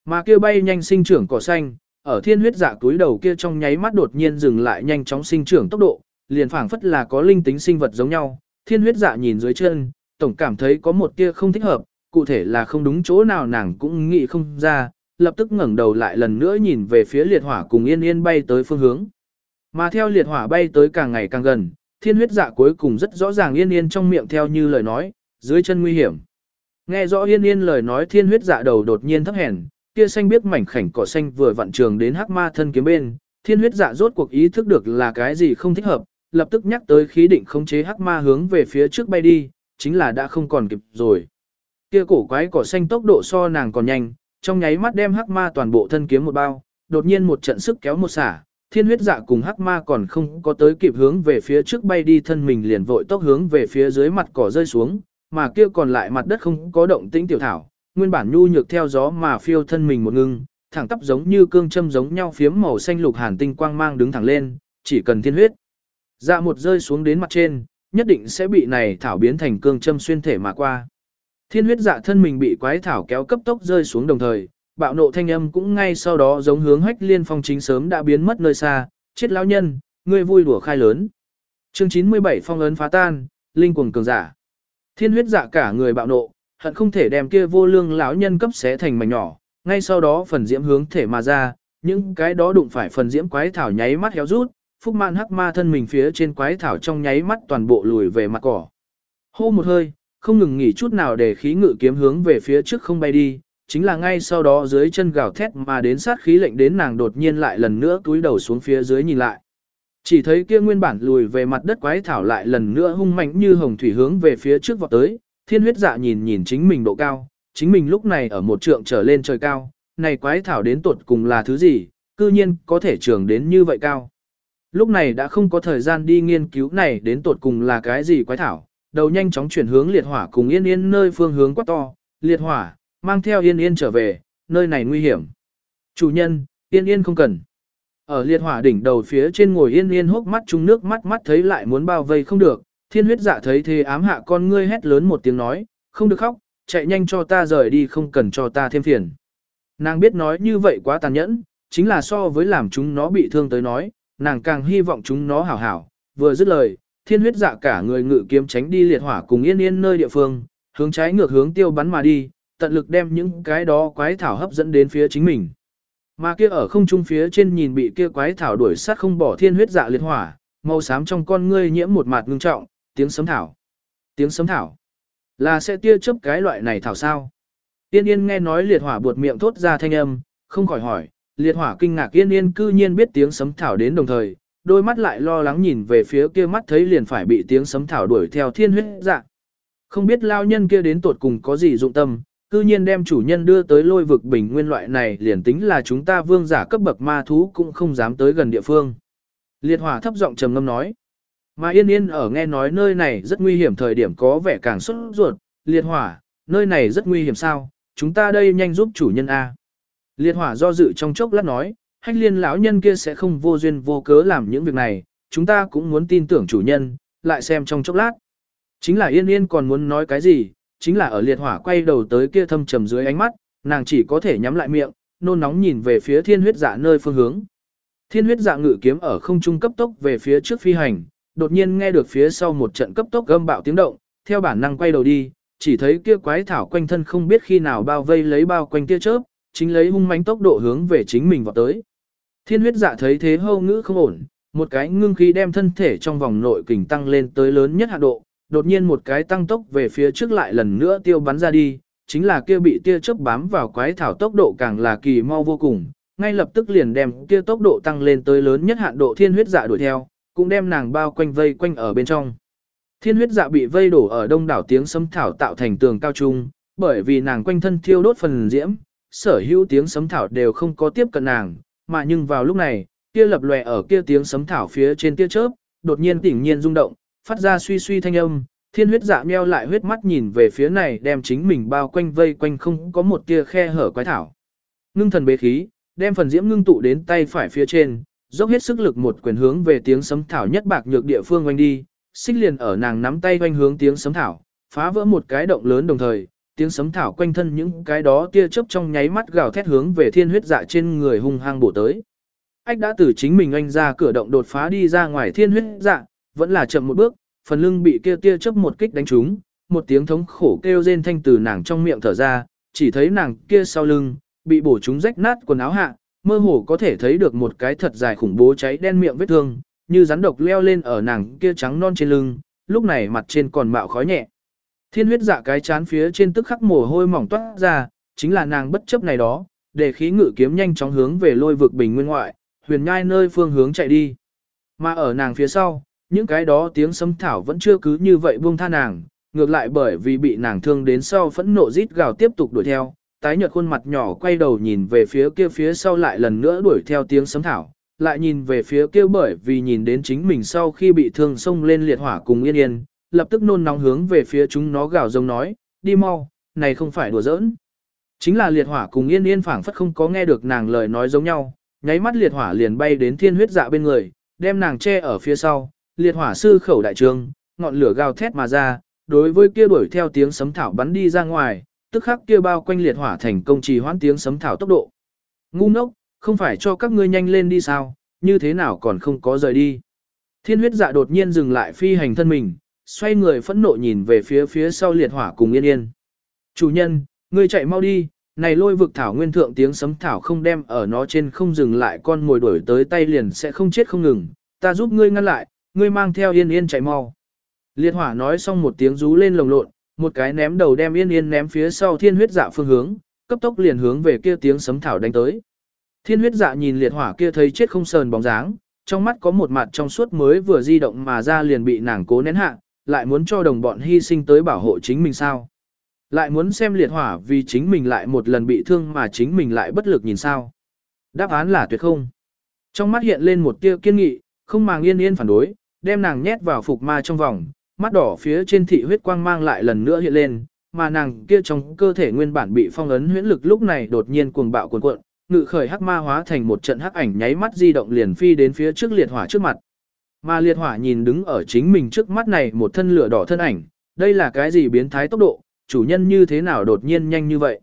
Mà kia bay nhanh sinh trưởng cỏ xanh, ở thiên huyết dạ túi đầu kia trong nháy mắt đột nhiên dừng lại nhanh chóng sinh trưởng tốc độ, liền phảng phất là có linh tính sinh vật giống nhau. Thiên huyết dạ nhìn dưới chân, tổng cảm thấy có một tia không thích hợp, cụ thể là không đúng chỗ nào nàng cũng nghĩ không ra, lập tức ngẩng đầu lại lần nữa nhìn về phía liệt hỏa cùng yên yên bay tới phương hướng. Mà theo liệt hỏa bay tới càng ngày càng gần, thiên huyết dạ cuối cùng rất rõ ràng yên yên trong miệng theo như lời nói, dưới chân nguy hiểm. Nghe rõ yên yên lời nói thiên huyết dạ đầu đột nhiên thấp hèn, kia xanh biết mảnh khảnh cỏ xanh vừa vặn trường đến hắc ma thân kiếm bên, thiên huyết dạ rốt cuộc ý thức được là cái gì không thích hợp, lập tức nhắc tới khí định khống chế hắc ma hướng về phía trước bay đi, chính là đã không còn kịp rồi. Kia cổ quái cỏ xanh tốc độ so nàng còn nhanh, trong nháy mắt đem hắc ma toàn bộ thân kiếm một bao, đột nhiên một trận sức kéo một xả, thiên huyết dạ cùng hắc ma còn không có tới kịp hướng về phía trước bay đi thân mình liền vội tốc hướng về phía dưới mặt cỏ rơi xuống, mà kia còn lại mặt đất không có động tĩnh tiểu thảo, nguyên bản nhu nhược theo gió mà phiêu thân mình một ngưng, thẳng tắp giống như cương châm giống nhau phiếm màu xanh lục hàn tinh quang mang đứng thẳng lên, chỉ cần thiên huyết. Dạ một rơi xuống đến mặt trên, nhất định sẽ bị này thảo biến thành cương châm xuyên thể mà qua. Thiên huyết dạ thân mình bị quái thảo kéo cấp tốc rơi xuống đồng thời, bạo nộ thanh âm cũng ngay sau đó giống hướng hách liên phong chính sớm đã biến mất nơi xa, chết lão nhân, ngươi vui đùa khai lớn. Chương 97 phong ấn phá tan, linh cuồng cường giả. Thiên huyết dạ cả người bạo nộ, hận không thể đem kia vô lương lão nhân cấp xé thành mảnh nhỏ, ngay sau đó phần diễm hướng thể mà ra, những cái đó đụng phải phần diễm quái thảo nháy mắt héo rút, phúc man hắc ma thân mình phía trên quái thảo trong nháy mắt toàn bộ lùi về mặt cỏ. Hô một hơi, không ngừng nghỉ chút nào để khí ngự kiếm hướng về phía trước không bay đi, chính là ngay sau đó dưới chân gào thét mà đến sát khí lệnh đến nàng đột nhiên lại lần nữa túi đầu xuống phía dưới nhìn lại. Chỉ thấy kia nguyên bản lùi về mặt đất quái thảo lại lần nữa hung mạnh như hồng thủy hướng về phía trước vọt tới, thiên huyết dạ nhìn nhìn chính mình độ cao, chính mình lúc này ở một trượng trở lên trời cao, này quái thảo đến tuột cùng là thứ gì, cư nhiên có thể trường đến như vậy cao. Lúc này đã không có thời gian đi nghiên cứu này đến tuột cùng là cái gì quái thảo, đầu nhanh chóng chuyển hướng liệt hỏa cùng yên yên nơi phương hướng quát to, liệt hỏa, mang theo yên yên trở về, nơi này nguy hiểm. Chủ nhân, yên yên không cần. Ở liệt hỏa đỉnh đầu phía trên ngồi yên yên hốc mắt chung nước mắt mắt thấy lại muốn bao vây không được, thiên huyết dạ thấy thế ám hạ con ngươi hét lớn một tiếng nói, không được khóc, chạy nhanh cho ta rời đi không cần cho ta thêm phiền. Nàng biết nói như vậy quá tàn nhẫn, chính là so với làm chúng nó bị thương tới nói, nàng càng hy vọng chúng nó hảo hảo, vừa dứt lời, thiên huyết dạ cả người ngự kiếm tránh đi liệt hỏa cùng yên yên nơi địa phương, hướng trái ngược hướng tiêu bắn mà đi, tận lực đem những cái đó quái thảo hấp dẫn đến phía chính mình. Mà kia ở không trung phía trên nhìn bị kia quái thảo đuổi sát không bỏ thiên huyết dạ liệt hỏa, màu xám trong con ngươi nhiễm một mạt ngưng trọng, tiếng sấm thảo, tiếng sấm thảo. Là sẽ tia chớp cái loại này thảo sao. tiên yên nghe nói liệt hỏa buột miệng thốt ra thanh âm, không khỏi hỏi, liệt hỏa kinh ngạc yên yên cư nhiên biết tiếng sấm thảo đến đồng thời, đôi mắt lại lo lắng nhìn về phía kia mắt thấy liền phải bị tiếng sấm thảo đuổi theo thiên huyết dạ. Không biết lao nhân kia đến tột cùng có gì dụng tâm, cư nhiên đem chủ nhân đưa tới lôi vực bình nguyên loại này liền tính là chúng ta vương giả cấp bậc ma thú cũng không dám tới gần địa phương. Liệt hỏa thấp giọng trầm ngâm nói. Mà yên yên ở nghe nói nơi này rất nguy hiểm thời điểm có vẻ càng xuất ruột, liệt hỏa, nơi này rất nguy hiểm sao, chúng ta đây nhanh giúp chủ nhân A. Liệt hỏa do dự trong chốc lát nói, hách liên lão nhân kia sẽ không vô duyên vô cớ làm những việc này, chúng ta cũng muốn tin tưởng chủ nhân, lại xem trong chốc lát. Chính là yên yên còn muốn nói cái gì, chính là ở liệt hỏa quay đầu tới kia thâm trầm dưới ánh mắt, nàng chỉ có thể nhắm lại miệng, nôn nóng nhìn về phía thiên huyết dạ nơi phương hướng. Thiên huyết dạ ngự kiếm ở không trung cấp tốc về phía trước phi hành, đột nhiên nghe được phía sau một trận cấp tốc gâm bạo tiếng động, theo bản năng quay đầu đi, chỉ thấy kia quái thảo quanh thân không biết khi nào bao vây lấy bao quanh kia chớp, chính lấy hung mãnh tốc độ hướng về chính mình vào tới. Thiên huyết dạ thấy thế hô ngữ không ổn, một cái ngưng khí đem thân thể trong vòng nội kình tăng lên tới lớn nhất hạ độ, đột nhiên một cái tăng tốc về phía trước lại lần nữa tiêu bắn ra đi, chính là kia bị tia chớp bám vào quái thảo tốc độ càng là kỳ mau vô cùng, ngay lập tức liền đem kia tốc độ tăng lên tới lớn nhất hạn độ thiên huyết dạ đuổi theo, cũng đem nàng bao quanh vây quanh ở bên trong. Thiên huyết dạ bị vây đổ ở đông đảo tiếng sấm thảo tạo thành tường cao trung, bởi vì nàng quanh thân thiêu đốt phần diễm, sở hữu tiếng sấm thảo đều không có tiếp cận nàng, mà nhưng vào lúc này, kia lập lòe ở kia tiếng sấm thảo phía trên tia chớp, đột nhiên tỉnh nhiên rung động, phát ra suy suy thanh âm, thiên huyết dạ meo lại huyết mắt nhìn về phía này đem chính mình bao quanh vây quanh không có một tia khe hở quái thảo. Ngưng thần bế khí, đem phần diễm ngưng tụ đến tay phải phía trên, dốc hết sức lực một quyền hướng về tiếng sấm thảo nhất bạc nhược địa phương quanh đi, xích liền ở nàng nắm tay quanh hướng tiếng sấm thảo, phá vỡ một cái động lớn đồng thời, tiếng sấm thảo quanh thân những cái đó tia chớp trong nháy mắt gào thét hướng về thiên huyết dạ trên người hung hăng bổ tới. Ách đã từ chính mình anh ra cửa động đột phá đi ra ngoài thiên huyết dạ, vẫn là chậm một bước, phần lưng bị kia tia chớp một kích đánh trúng, một tiếng thống khổ kêu rên thanh từ nàng trong miệng thở ra, chỉ thấy nàng kia sau lưng, bị bổ trúng rách nát quần áo hạ, mơ hồ có thể thấy được một cái thật dài khủng bố cháy đen miệng vết thương, như rắn độc leo lên ở nàng kia trắng non trên lưng, lúc này mặt trên còn mạo khói nhẹ. Thiên huyết dạ cái chán phía trên tức khắc mồ hôi mỏng toát ra, chính là nàng bất chấp này đó, để khí ngự kiếm nhanh chóng hướng về lôi vực bình nguyên ngoại, huyền nhai nơi phương hướng chạy đi. Mà ở nàng phía sau, những cái đó tiếng sấm thảo vẫn chưa cứ như vậy buông tha nàng, ngược lại bởi vì bị nàng thương đến sau phẫn nộ rít gào tiếp tục đuổi theo, tái nhợt khuôn mặt nhỏ quay đầu nhìn về phía kia phía sau lại lần nữa đuổi theo tiếng sấm thảo, lại nhìn về phía kia bởi vì nhìn đến chính mình sau khi bị thương xông lên liệt hỏa cùng yên yên, lập tức nôn nóng hướng về phía chúng nó gào rống nói, đi mau, này không phải đùa giỡn. Chính là liệt hỏa cùng yên yên phảng phất không có nghe được nàng lời nói giống nhau, nháy mắt liệt hỏa liền bay đến thiên huyết dạ bên người, đem nàng che ở phía sau, liệt hỏa sư khẩu đại trường, ngọn lửa gào thét mà ra, đối với kia đuổi theo tiếng sấm thảo bắn đi ra ngoài, tức khắc kia bao quanh liệt hỏa thành công trì hoãn tiếng sấm thảo tốc độ. Ngu ngốc, không phải cho các ngươi nhanh lên đi sao, như thế nào còn không có rời đi. Thiên huyết dạ đột nhiên dừng lại phi hành thân mình, xoay người phẫn nộ nhìn về phía phía sau liệt hỏa cùng yên yên. Chủ nhân, ngươi chạy mau đi, này lôi vực thảo nguyên thượng tiếng sấm thảo không đem ở nó trên không dừng lại con mồi đuổi tới tay liền sẽ không chết không ngừng, ta giúp ngươi ngăn lại, ngươi mang theo yên yên chạy mau. Liệt hỏa nói xong một tiếng rú lên lồng lộn, một cái ném đầu đem yên yên ném phía sau thiên huyết dạ phương hướng, cấp tốc liền hướng về kia tiếng sấm thảo đánh tới. Thiên huyết dạ nhìn liệt hỏa kia thấy chết không sờn bóng dáng, trong mắt có một mặt trong suốt mới vừa di động mà ra liền bị nàng cố nén hạ, lại muốn cho đồng bọn hy sinh tới bảo hộ chính mình sao. Lại muốn xem liệt hỏa vì chính mình lại một lần bị thương mà chính mình lại bất lực nhìn sao. Đáp án là tuyệt không. Trong mắt hiện lên một tia kiên nghị, không màng yên yên phản đối, đem nàng nhét vào phục ma trong vòng, mắt đỏ phía trên thị huyết quang mang lại lần nữa hiện lên, mà nàng kia trong cơ thể nguyên bản bị phong ấn huyễn lực lúc này đột nhiên cuồng bạo cuồn cuộn, ngự khởi hắc ma hóa thành một trận hắc ảnh nháy mắt di động liền phi đến phía trước liệt hỏa trước mặt. Mà liệt hỏa nhìn đứng ở chính mình trước mắt này một thân lửa đỏ thân ảnh, đây là cái gì biến thái tốc độ, chủ nhân như thế nào đột nhiên nhanh như vậy.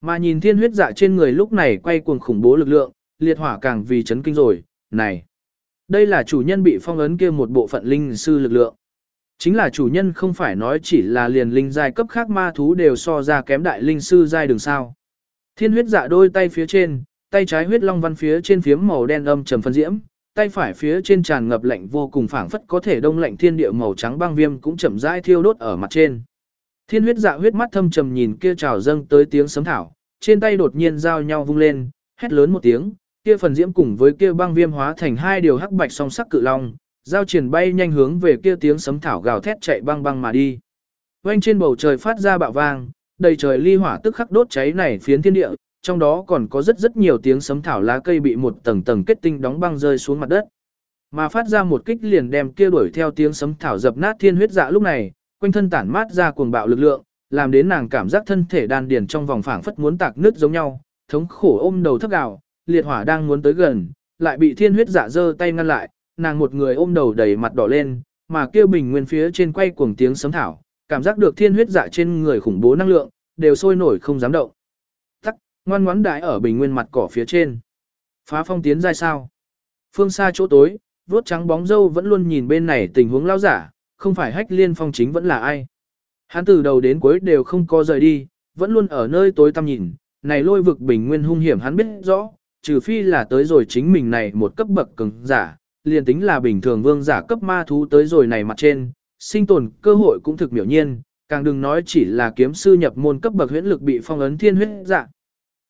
Mà nhìn thiên huyết dạ trên người lúc này quay cuồng khủng bố lực lượng, liệt hỏa càng vì chấn kinh rồi, này. Đây là chủ nhân bị phong ấn kia một bộ phận linh sư lực lượng. Chính là chủ nhân không phải nói chỉ là liền linh giai cấp khác ma thú đều so ra kém đại linh sư giai đường sao. Thiên huyết dạ đôi tay phía trên, tay trái huyết long văn phía trên phiếm màu đen âm trầm phân diễm, tay phải phía trên tràn ngập lạnh vô cùng phảng phất có thể đông lạnh thiên địa màu trắng băng viêm cũng chậm rãi thiêu đốt ở mặt trên. Thiên huyết dạ huyết mắt thâm trầm nhìn kia trào dâng tới tiếng sấm thảo, trên tay đột nhiên giao nhau vung lên, hét lớn một tiếng, kia phần diễm cùng với kia băng viêm hóa thành hai điều hắc bạch song sắc cự long, giao triển bay nhanh hướng về kia tiếng sấm thảo gào thét chạy băng băng mà đi. Quanh trên bầu trời phát ra bạo vang, đầy trời ly hỏa tức khắc đốt cháy này phiến thiên địa, trong đó còn có rất rất nhiều tiếng sấm thảo lá cây bị một tầng tầng kết tinh đóng băng rơi xuống mặt đất. Mà phát ra một kích liền đem kia đuổi theo tiếng sấm thảo dập nát thiên huyết dạ lúc này, quanh thân tản mát ra cuồng bạo lực lượng, làm đến nàng cảm giác thân thể đan điền trong vòng phảng phất muốn tạc nứt giống nhau, thống khổ ôm đầu thấp gào, liệt hỏa đang muốn tới gần, lại bị thiên huyết dạ giơ tay ngăn lại, nàng một người ôm đầu đầy mặt đỏ lên, mà kia bình nguyên phía trên quay cuồng tiếng sấm thảo, cảm giác được thiên huyết dạ trên người khủng bố năng lượng, đều sôi nổi không dám động. Tắc, ngoan ngoãn đại ở bình nguyên mặt cỏ phía trên. Phá phong tiến ra sao? Phương xa chỗ tối, vuốt trắng bóng dâu vẫn luôn nhìn bên này tình huống lao giả, không phải hách liên phong chính vẫn là ai. Hắn từ đầu đến cuối đều không có rời đi, vẫn luôn ở nơi tối tăm nhìn, này lôi vực bình nguyên hung hiểm hắn biết rõ, trừ phi là tới rồi chính mình này một cấp bậc cứng giả, liền tính là bình thường vương giả cấp ma thú tới rồi này mặt trên, sinh tồn cơ hội cũng thực miểu nhiên, càng đừng nói chỉ là kiếm sư nhập môn cấp bậc huyễn lực bị phong ấn thiên huyết dạ.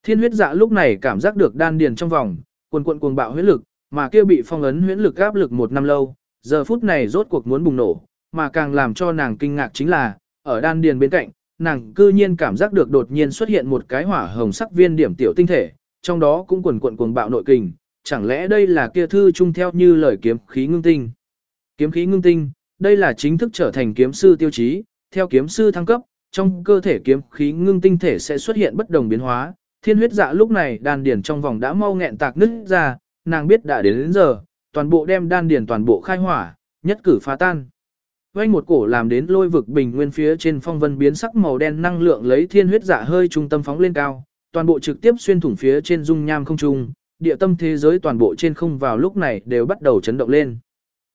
Thiên huyết dạ lúc này cảm giác được đan điền trong vòng, quần quận cuồng bạo huyễn lực, mà kia bị phong ấn huyễn lực áp lực một năm lâu, giờ phút này rốt cuộc muốn bùng nổ, mà càng làm cho nàng kinh ngạc chính là, ở đan điền bên cạnh, nàng cư nhiên cảm giác được đột nhiên xuất hiện một cái hỏa hồng sắc viên điểm tiểu tinh thể, trong đó cũng quần quận cuồng bạo nội kình, chẳng lẽ đây là kia thư chung theo như lời kiếm khí ngưng tinh. Kiếm khí ngưng tinh, đây là chính thức trở thành kiếm sư tiêu chí, theo kiếm sư thăng cấp, trong cơ thể kiếm khí ngưng tinh thể sẽ xuất hiện bất đồng biến hóa. Thiên huyết dạ lúc này đan điển trong vòng đã mau nghẹn tạc nứt ra, nàng biết đã đến, đến giờ, toàn bộ đem đan điển toàn bộ khai hỏa, nhất cử phá tan. Vây một cổ làm đến lôi vực bình nguyên phía trên phong vân biến sắc màu đen năng lượng lấy thiên huyết dạ hơi trung tâm phóng lên cao, toàn bộ trực tiếp xuyên thủng phía trên dung nham không trung, địa tâm thế giới toàn bộ trên không vào lúc này đều bắt đầu chấn động lên.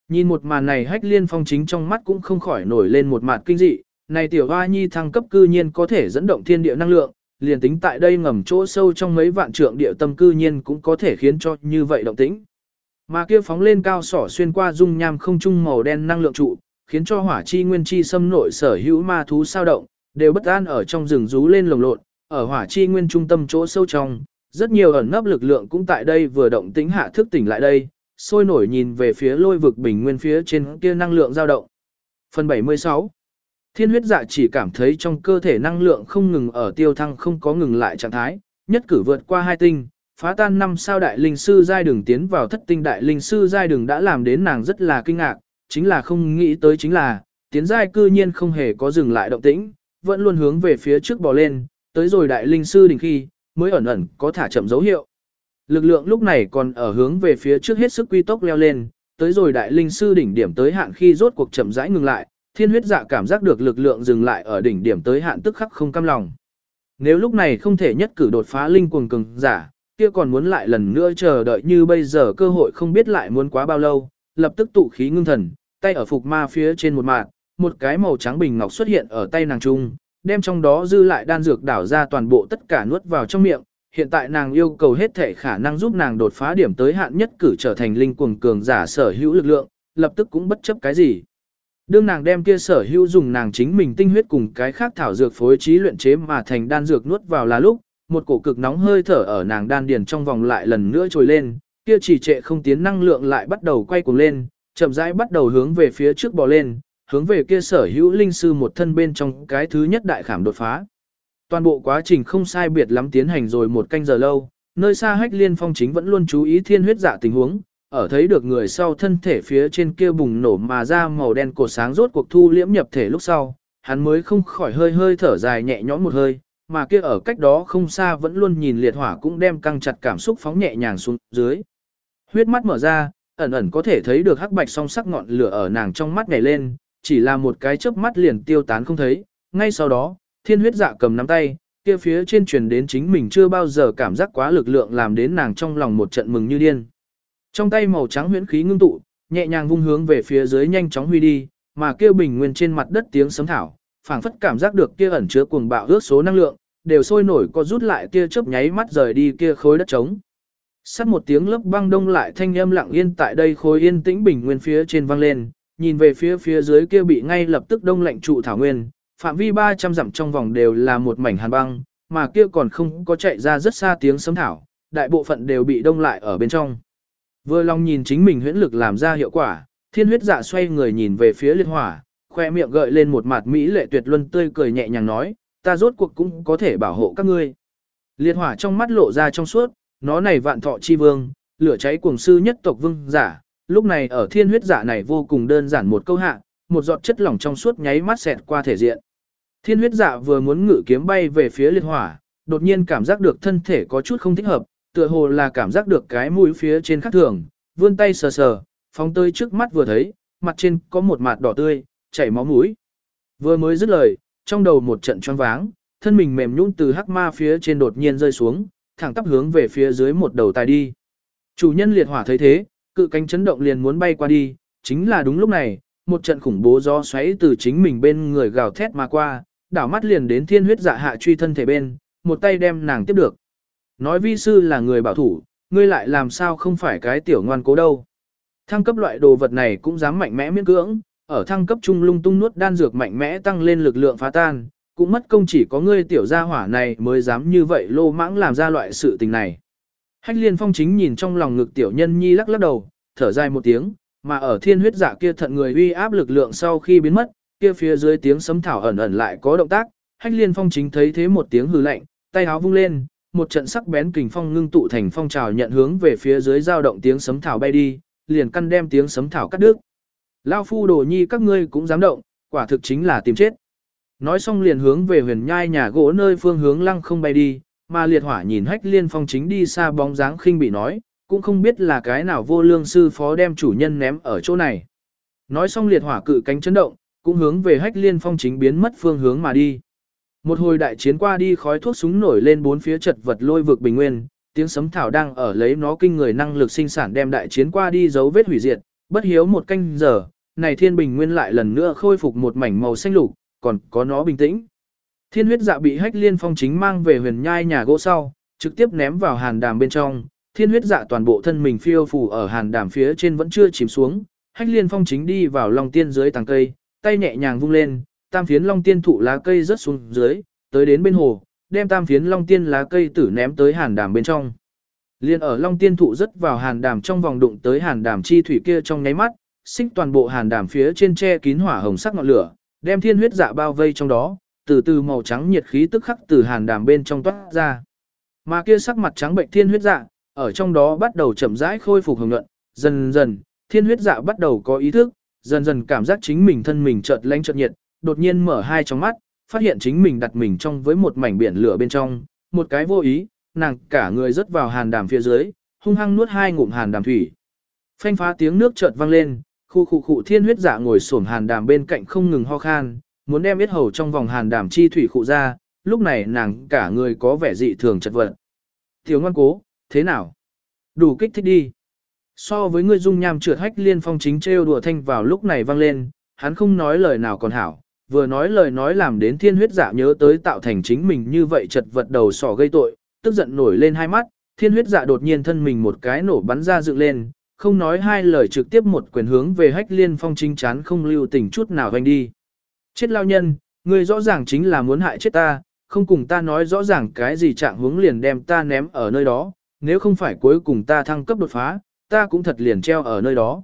Nhìn một màn này hách liên phong chính trong mắt cũng không khỏi nổi lên một mặt kinh dị, này tiểu hoa nhi thăng cấp cư nhiên có thể dẫn động thiên địa năng lượng, liền tính tại đây ngầm chỗ sâu trong mấy vạn trượng địa tâm cư nhiên cũng có thể khiến cho như vậy động tĩnh. Mà kia phóng lên cao sỏ xuyên qua dung nham không trung màu đen năng lượng trụ, khiến cho hỏa chi nguyên chi xâm nội sở hữu ma thú sao động, đều bất an ở trong rừng rú lên lồng lộn, ở hỏa chi nguyên trung tâm chỗ sâu trong, rất nhiều ẩn nấp lực lượng cũng tại đây vừa động tĩnh hạ thức tỉnh lại đây, sôi nổi nhìn về phía lôi vực bình nguyên phía trên kia năng lượng dao động. Phần 76 Thiên huyết dạ chỉ cảm thấy trong cơ thể năng lượng không ngừng ở tiêu thăng không có ngừng lại trạng thái, nhất cử vượt qua hai tinh, phá tan năm sao đại linh sư giai đường tiến vào thất tinh đại linh sư giai đường đã làm đến nàng rất là kinh ngạc, chính là không nghĩ tới chính là, tiến giai cư nhiên không hề có dừng lại động tĩnh, vẫn luôn hướng về phía trước bò lên, tới rồi đại linh sư đỉnh khi, mới ẩn ẩn có thả chậm dấu hiệu. Lực lượng lúc này còn ở hướng về phía trước hết sức quy tốc leo lên, tới rồi đại linh sư đỉnh điểm tới hạn khi rốt cuộc chậm rãi ngừng lại, thiên huyết dạ cảm giác được lực lượng dừng lại ở đỉnh điểm tới hạn tức khắc không cam lòng. Nếu lúc này không thể nhất cử đột phá linh cuồng cường giả, kia còn muốn lại lần nữa chờ đợi như bây giờ cơ hội không biết lại muốn quá bao lâu, lập tức tụ khí ngưng thần, tay ở phục ma phía trên một mạng, một cái màu trắng bình ngọc xuất hiện ở tay nàng trung, đem trong đó dư lại đan dược đảo ra toàn bộ tất cả nuốt vào trong miệng. Hiện tại nàng yêu cầu hết thể khả năng giúp nàng đột phá điểm tới hạn nhất cử trở thành linh cuồng cường giả sở hữu lực lượng, lập tức cũng bất chấp cái gì. Đương nàng đem kia sở hữu dùng nàng chính mình tinh huyết cùng cái khác thảo dược phối trí luyện chế mà thành đan dược nuốt vào là lúc, một cổ cực nóng hơi thở ở nàng đan điền trong vòng lại lần nữa trồi lên, kia chỉ trệ không tiến năng lượng lại bắt đầu quay cuồng lên, chậm rãi bắt đầu hướng về phía trước bò lên, hướng về kia sở hữu linh sư một thân bên trong cái thứ nhất đại khảm đột phá. Toàn bộ quá trình không sai biệt lắm tiến hành rồi một canh giờ lâu, nơi xa hách liên phong chính vẫn luôn chú ý thiên huyết dạ tình huống, ở thấy được người sau thân thể phía trên kia bùng nổ mà ra màu đen cột sáng rốt cuộc thu liễm nhập thể lúc sau, hắn mới không khỏi hơi hơi thở dài nhẹ nhõm một hơi, mà kia ở cách đó không xa vẫn luôn nhìn liệt hỏa cũng đem căng chặt cảm xúc phóng nhẹ nhàng xuống dưới. Huyết mắt mở ra, ẩn ẩn có thể thấy được hắc bạch song sắc ngọn lửa ở nàng trong mắt nhảy lên, chỉ là một cái chớp mắt liền tiêu tán không thấy, ngay sau đó, thiên huyết dạ cầm nắm tay, kia phía trên truyền đến chính mình chưa bao giờ cảm giác quá lực lượng làm đến nàng trong lòng một trận mừng như điên. Trong tay màu trắng huyễn khí ngưng tụ, nhẹ nhàng vung hướng về phía dưới nhanh chóng huy đi, mà kia bình nguyên trên mặt đất tiếng sấm thảo, phảng phất cảm giác được kia ẩn chứa cuồng bạo ước số năng lượng, đều sôi nổi có rút lại kia chớp nháy mắt rời đi kia khối đất trống. Sắt một tiếng lớp băng đông lại thanh âm lặng yên tại đây khối yên tĩnh bình nguyên phía trên vang lên, nhìn về phía phía dưới kia bị ngay lập tức đông lạnh trụ thảo nguyên, phạm vi 300 dặm trong vòng đều là một mảnh hàn băng, mà kia còn không có chạy ra rất xa tiếng sấm thảo, đại bộ phận đều bị đông lại ở bên trong. Vừa lòng nhìn chính mình huyễn lực làm ra hiệu quả, thiên huyết dạ xoay người nhìn về phía liệt hỏa, khoe miệng gợi lên một mặt mỹ lệ tuyệt luân tươi cười nhẹ nhàng nói, ta rốt cuộc cũng có thể bảo hộ các ngươi. Liệt hỏa trong mắt lộ ra trong suốt, nó này vạn thọ chi vương, lửa cháy cuồng sư nhất tộc vương giả, lúc này ở thiên huyết giả này vô cùng đơn giản một câu hạ, một giọt chất lỏng trong suốt nháy mắt xẹt qua thể diện. Thiên huyết dạ vừa muốn ngự kiếm bay về phía liệt hỏa, đột nhiên cảm giác được thân thể có chút không thích hợp, tựa hồ là cảm giác được cái mũi phía trên khác thường, vươn tay sờ sờ, phóng tới trước mắt vừa thấy, mặt trên có một mạt đỏ tươi, chảy máu mũi. Vừa mới dứt lời, trong đầu một trận choáng váng, thân mình mềm nhũn từ hắc ma phía trên đột nhiên rơi xuống, thẳng tắp hướng về phía dưới một đầu tài đi. Chủ nhân liệt hỏa thấy thế, cự cánh chấn động liền muốn bay qua đi, chính là đúng lúc này, một trận khủng bố gió xoáy từ chính mình bên người gào thét mà qua, đảo mắt liền đến thiên huyết dạ hạ truy thân thể bên, một tay đem nàng tiếp được. Nói vi sư là người bảo thủ, ngươi lại làm sao không phải cái tiểu ngoan cố đâu. Thăng cấp loại đồ vật này cũng dám mạnh mẽ miễn cưỡng, ở thăng cấp trung lung tung nuốt đan dược mạnh mẽ tăng lên lực lượng phá tan, cũng mất công chỉ có ngươi tiểu gia hỏa này mới dám như vậy lô mãng làm ra loại sự tình này. Hách liên phong chính nhìn trong lòng ngực tiểu nhân nhi lắc lắc đầu, thở dài một tiếng, mà ở thiên huyết giả kia thận người uy áp lực lượng sau khi biến mất, kia phía dưới tiếng sấm thảo ẩn ẩn lại có động tác, hách liên phong chính thấy thế một tiếng hừ lạnh, tay áo vung lên, một trận sắc bén kình phong ngưng tụ thành phong trào nhận hướng về phía dưới dao động tiếng sấm thảo bay đi, liền căn đem tiếng sấm thảo cắt đứt. Lao phu đồ nhi các ngươi cũng dám động, quả thực chính là tìm chết. Nói xong liền hướng về huyền nhai nhà gỗ nơi phương hướng lăng không bay đi, mà liệt hỏa nhìn hách liên phong chính đi xa bóng dáng khinh bị nói, cũng không biết là cái nào vô lương sư phó đem chủ nhân ném ở chỗ này. Nói xong liệt hỏa cự cánh chấn động, cũng hướng về hách liên phong chính biến mất phương hướng mà đi. Một hồi đại chiến qua đi khói thuốc súng nổi lên bốn phía chật vật lôi vực bình nguyên, tiếng sấm thảo đang ở lấy nó kinh người năng lực sinh sản đem đại chiến qua đi dấu vết hủy diệt, bất hiếu một canh giờ, này thiên bình nguyên lại lần nữa khôi phục một mảnh màu xanh lục, còn có nó bình tĩnh. Thiên huyết dạ bị hách liên phong chính mang về huyền nhai nhà gỗ sau, trực tiếp ném vào hàn đàm bên trong, thiên huyết dạ toàn bộ thân mình phiêu phù ở hàn đàm phía trên vẫn chưa chìm xuống, hách liên phong chính đi vào long tiên dưới tàng cây, tay nhẹ nhàng vung lên, tam phiến long tiên thụ lá cây rớt xuống dưới, tới đến bên hồ, đem tam phiến long tiên lá cây tử ném tới hàn đàm bên trong. Liên ở long tiên thụ rất vào hàn đàm trong vòng đụng tới hàn đàm chi thủy kia trong nháy mắt, xích toàn bộ hàn đàm phía trên che kín hỏa hồng sắc ngọn lửa, đem thiên huyết dạ bao vây trong đó, từ từ màu trắng nhiệt khí tức khắc từ hàn đàm bên trong toát ra. Mà kia sắc mặt trắng bệnh thiên huyết dạ, ở trong đó bắt đầu chậm rãi khôi phục hồng nhuận, dần dần, thiên huyết dạ bắt đầu có ý thức, dần dần cảm giác chính mình thân mình chợt lạnh chợt nhiệt, đột nhiên mở hai tròng mắt, phát hiện chính mình đặt mình trong với một mảnh biển lửa bên trong, một cái vô ý, nàng cả người rớt vào hàn đàm phía dưới, hung hăng nuốt hai ngụm hàn đàm thủy. Phanh phá tiếng nước chợt vang lên, khu khu khu thiên huyết dạ ngồi xổm hàn đàm bên cạnh không ngừng ho khan, muốn đem biết hầu trong vòng hàn đảm chi thủy khụ ra, lúc này nàng cả người có vẻ dị thường chật vật. Tiểu ngoan cố, thế nào? Đủ kích thích đi. So với người dung nham trượt hách liên phong chính trêu đùa thanh vào lúc này vang lên, hắn không nói lời nào còn hảo, vừa nói lời nói làm đến thiên huyết dạ nhớ tới tạo thành chính mình như vậy chật vật đầu sỏ gây tội, tức giận nổi lên hai mắt, thiên huyết dạ đột nhiên thân mình một cái nổ bắn ra dựng lên, không nói hai lời trực tiếp một quyền hướng về hách liên phong chính chán không lưu tình chút nào vanh đi. Chết lao nhân, ngươi rõ ràng chính là muốn hại chết ta, không cùng ta nói rõ ràng cái gì trạng hướng liền đem ta ném ở nơi đó, nếu không phải cuối cùng ta thăng cấp đột phá, ta cũng thật liền treo ở nơi đó.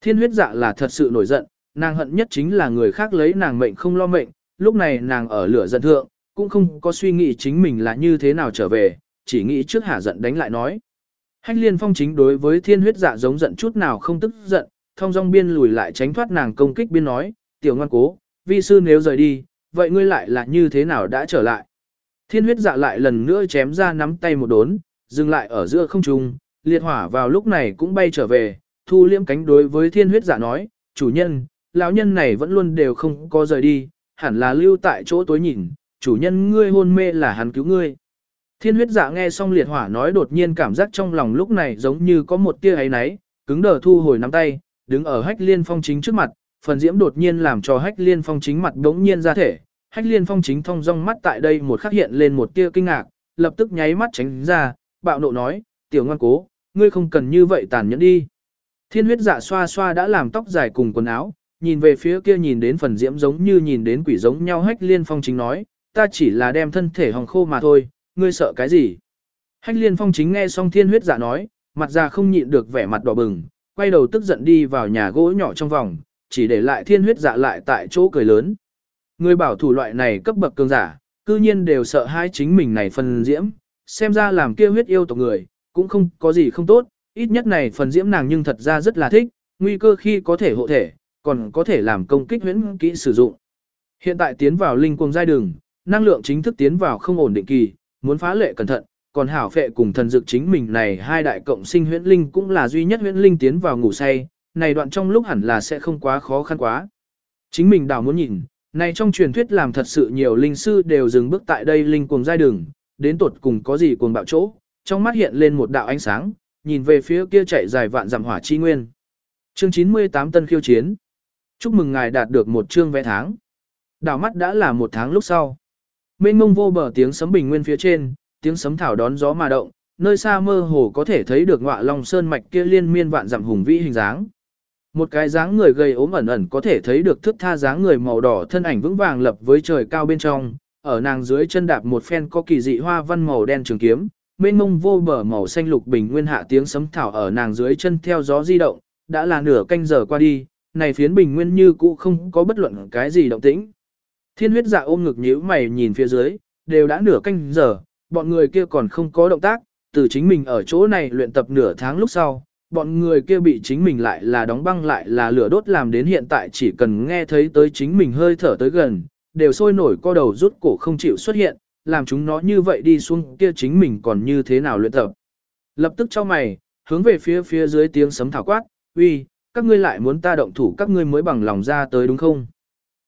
Thiên huyết dạ là thật sự nổi giận, nàng hận nhất chính là người khác lấy nàng mệnh không lo mệnh, lúc này nàng ở lửa giận thượng, cũng không có suy nghĩ chính mình là như thế nào trở về, chỉ nghĩ trước hạ giận đánh lại nói. Hách liên phong chính đối với thiên huyết dạ giống giận chút nào không tức giận, thông dong biên lùi lại tránh thoát nàng công kích biên nói, tiểu ngoan cố, vi sư nếu rời đi, vậy ngươi lại là như thế nào đã trở lại. Thiên huyết dạ lại lần nữa chém ra nắm tay một đốn, dừng lại ở giữa không trung, liệt hỏa vào lúc này cũng bay trở về, thu liễm cánh đối với thiên huyết dạ nói, chủ nhân, lão nhân này vẫn luôn đều không có rời đi, hẳn là lưu tại chỗ tối nhìn, chủ nhân ngươi hôn mê là hắn cứu ngươi. Thiên huyết dạ nghe xong liệt hỏa nói đột nhiên cảm giác trong lòng lúc này giống như có một tia ấy náy, cứng đờ thu hồi nắm tay, đứng ở hách liên phong chính trước mặt, phần diễm đột nhiên làm cho hách liên phong chính mặt đống nhiên ra thể, hách liên phong chính thông rong mắt tại đây một khắc hiện lên một tia kinh ngạc, lập tức nháy mắt tránh ra, bạo nộ nói, tiểu ngoan cố, ngươi không cần như vậy tàn nhẫn đi. Thiên huyết dạ xoa xoa đã làm tóc dài cùng quần áo, nhìn về phía kia nhìn đến phần diễm giống như nhìn đến quỷ giống nhau hách liên phong chính nói, ta chỉ là đem thân thể hòng khô mà thôi, ngươi sợ cái gì? Hách liên phong chính nghe xong thiên huyết dạ nói, mặt ra không nhịn được vẻ mặt đỏ bừng, quay đầu tức giận đi vào nhà gỗ nhỏ trong vòng, chỉ để lại thiên huyết dạ lại tại chỗ cười lớn. Người bảo thủ loại này cấp bậc cường giả, cư nhiên đều sợ hai chính mình này phần diễm, xem ra làm kia huyết yêu tộc người, cũng không có gì không tốt, ít nhất này phần diễm nàng nhưng thật ra rất là thích, nguy cơ khi có thể hộ thể, còn có thể làm công kích huyễn kỹ sử dụng. Hiện tại tiến vào linh cuồng giai đường, năng lượng chính thức tiến vào không ổn định kỳ, muốn phá lệ cẩn thận, còn hảo phệ cùng thần dược chính mình này hai đại cộng sinh huyễn linh cũng là duy nhất huyễn linh tiến vào ngủ say, này đoạn trong lúc hẳn là sẽ không quá khó khăn quá. Chính mình đảo muốn nhìn, này trong truyền thuyết làm thật sự nhiều linh sư đều dừng bước tại đây linh cuồng giai đường, đến tột cùng có gì cuồng bạo chỗ, trong mắt hiện lên một đạo ánh sáng, nhìn về phía kia chạy dài vạn dặm hỏa chi nguyên. Chương 98 tân khiêu chiến. Chúc mừng ngài đạt được một chương vé tháng. Đảo mắt đã là một tháng lúc sau. Mênh mông vô bờ tiếng sấm bình nguyên phía trên, tiếng sấm thảo đón gió mà động, nơi xa mơ hồ có thể thấy được ngọa long sơn mạch kia liên miên vạn dặm hùng vĩ hình dáng. Một cái dáng người gầy ốm ẩn ẩn có thể thấy được thước tha dáng người màu đỏ thân ảnh vững vàng lập với trời cao bên trong, ở nàng dưới chân đạp một phen có kỳ dị hoa văn màu đen trường kiếm, mênh mông vô bờ màu xanh lục bình nguyên hạ tiếng sấm thảo ở nàng dưới chân theo gió di động, đã là nửa canh giờ qua đi, này phiến bình nguyên như cũ không có bất luận cái gì động tĩnh. Thiên huyết dạ ôm ngực nhíu mày nhìn phía dưới, đều đã nửa canh giờ, bọn người kia còn không có động tác, từ chính mình ở chỗ này luyện tập nửa tháng lúc sau, bọn người kia bị chính mình lại là đóng băng lại là lửa đốt làm đến hiện tại chỉ cần nghe thấy tới chính mình hơi thở tới gần, đều sôi nổi co đầu rút cổ không chịu xuất hiện, làm chúng nó như vậy đi xuống kia chính mình còn như thế nào luyện tập. Lập tức cho mày, hướng về phía phía dưới tiếng sấm thảo quát, uy, các ngươi lại muốn ta động thủ các ngươi mới bằng lòng ra tới đúng không?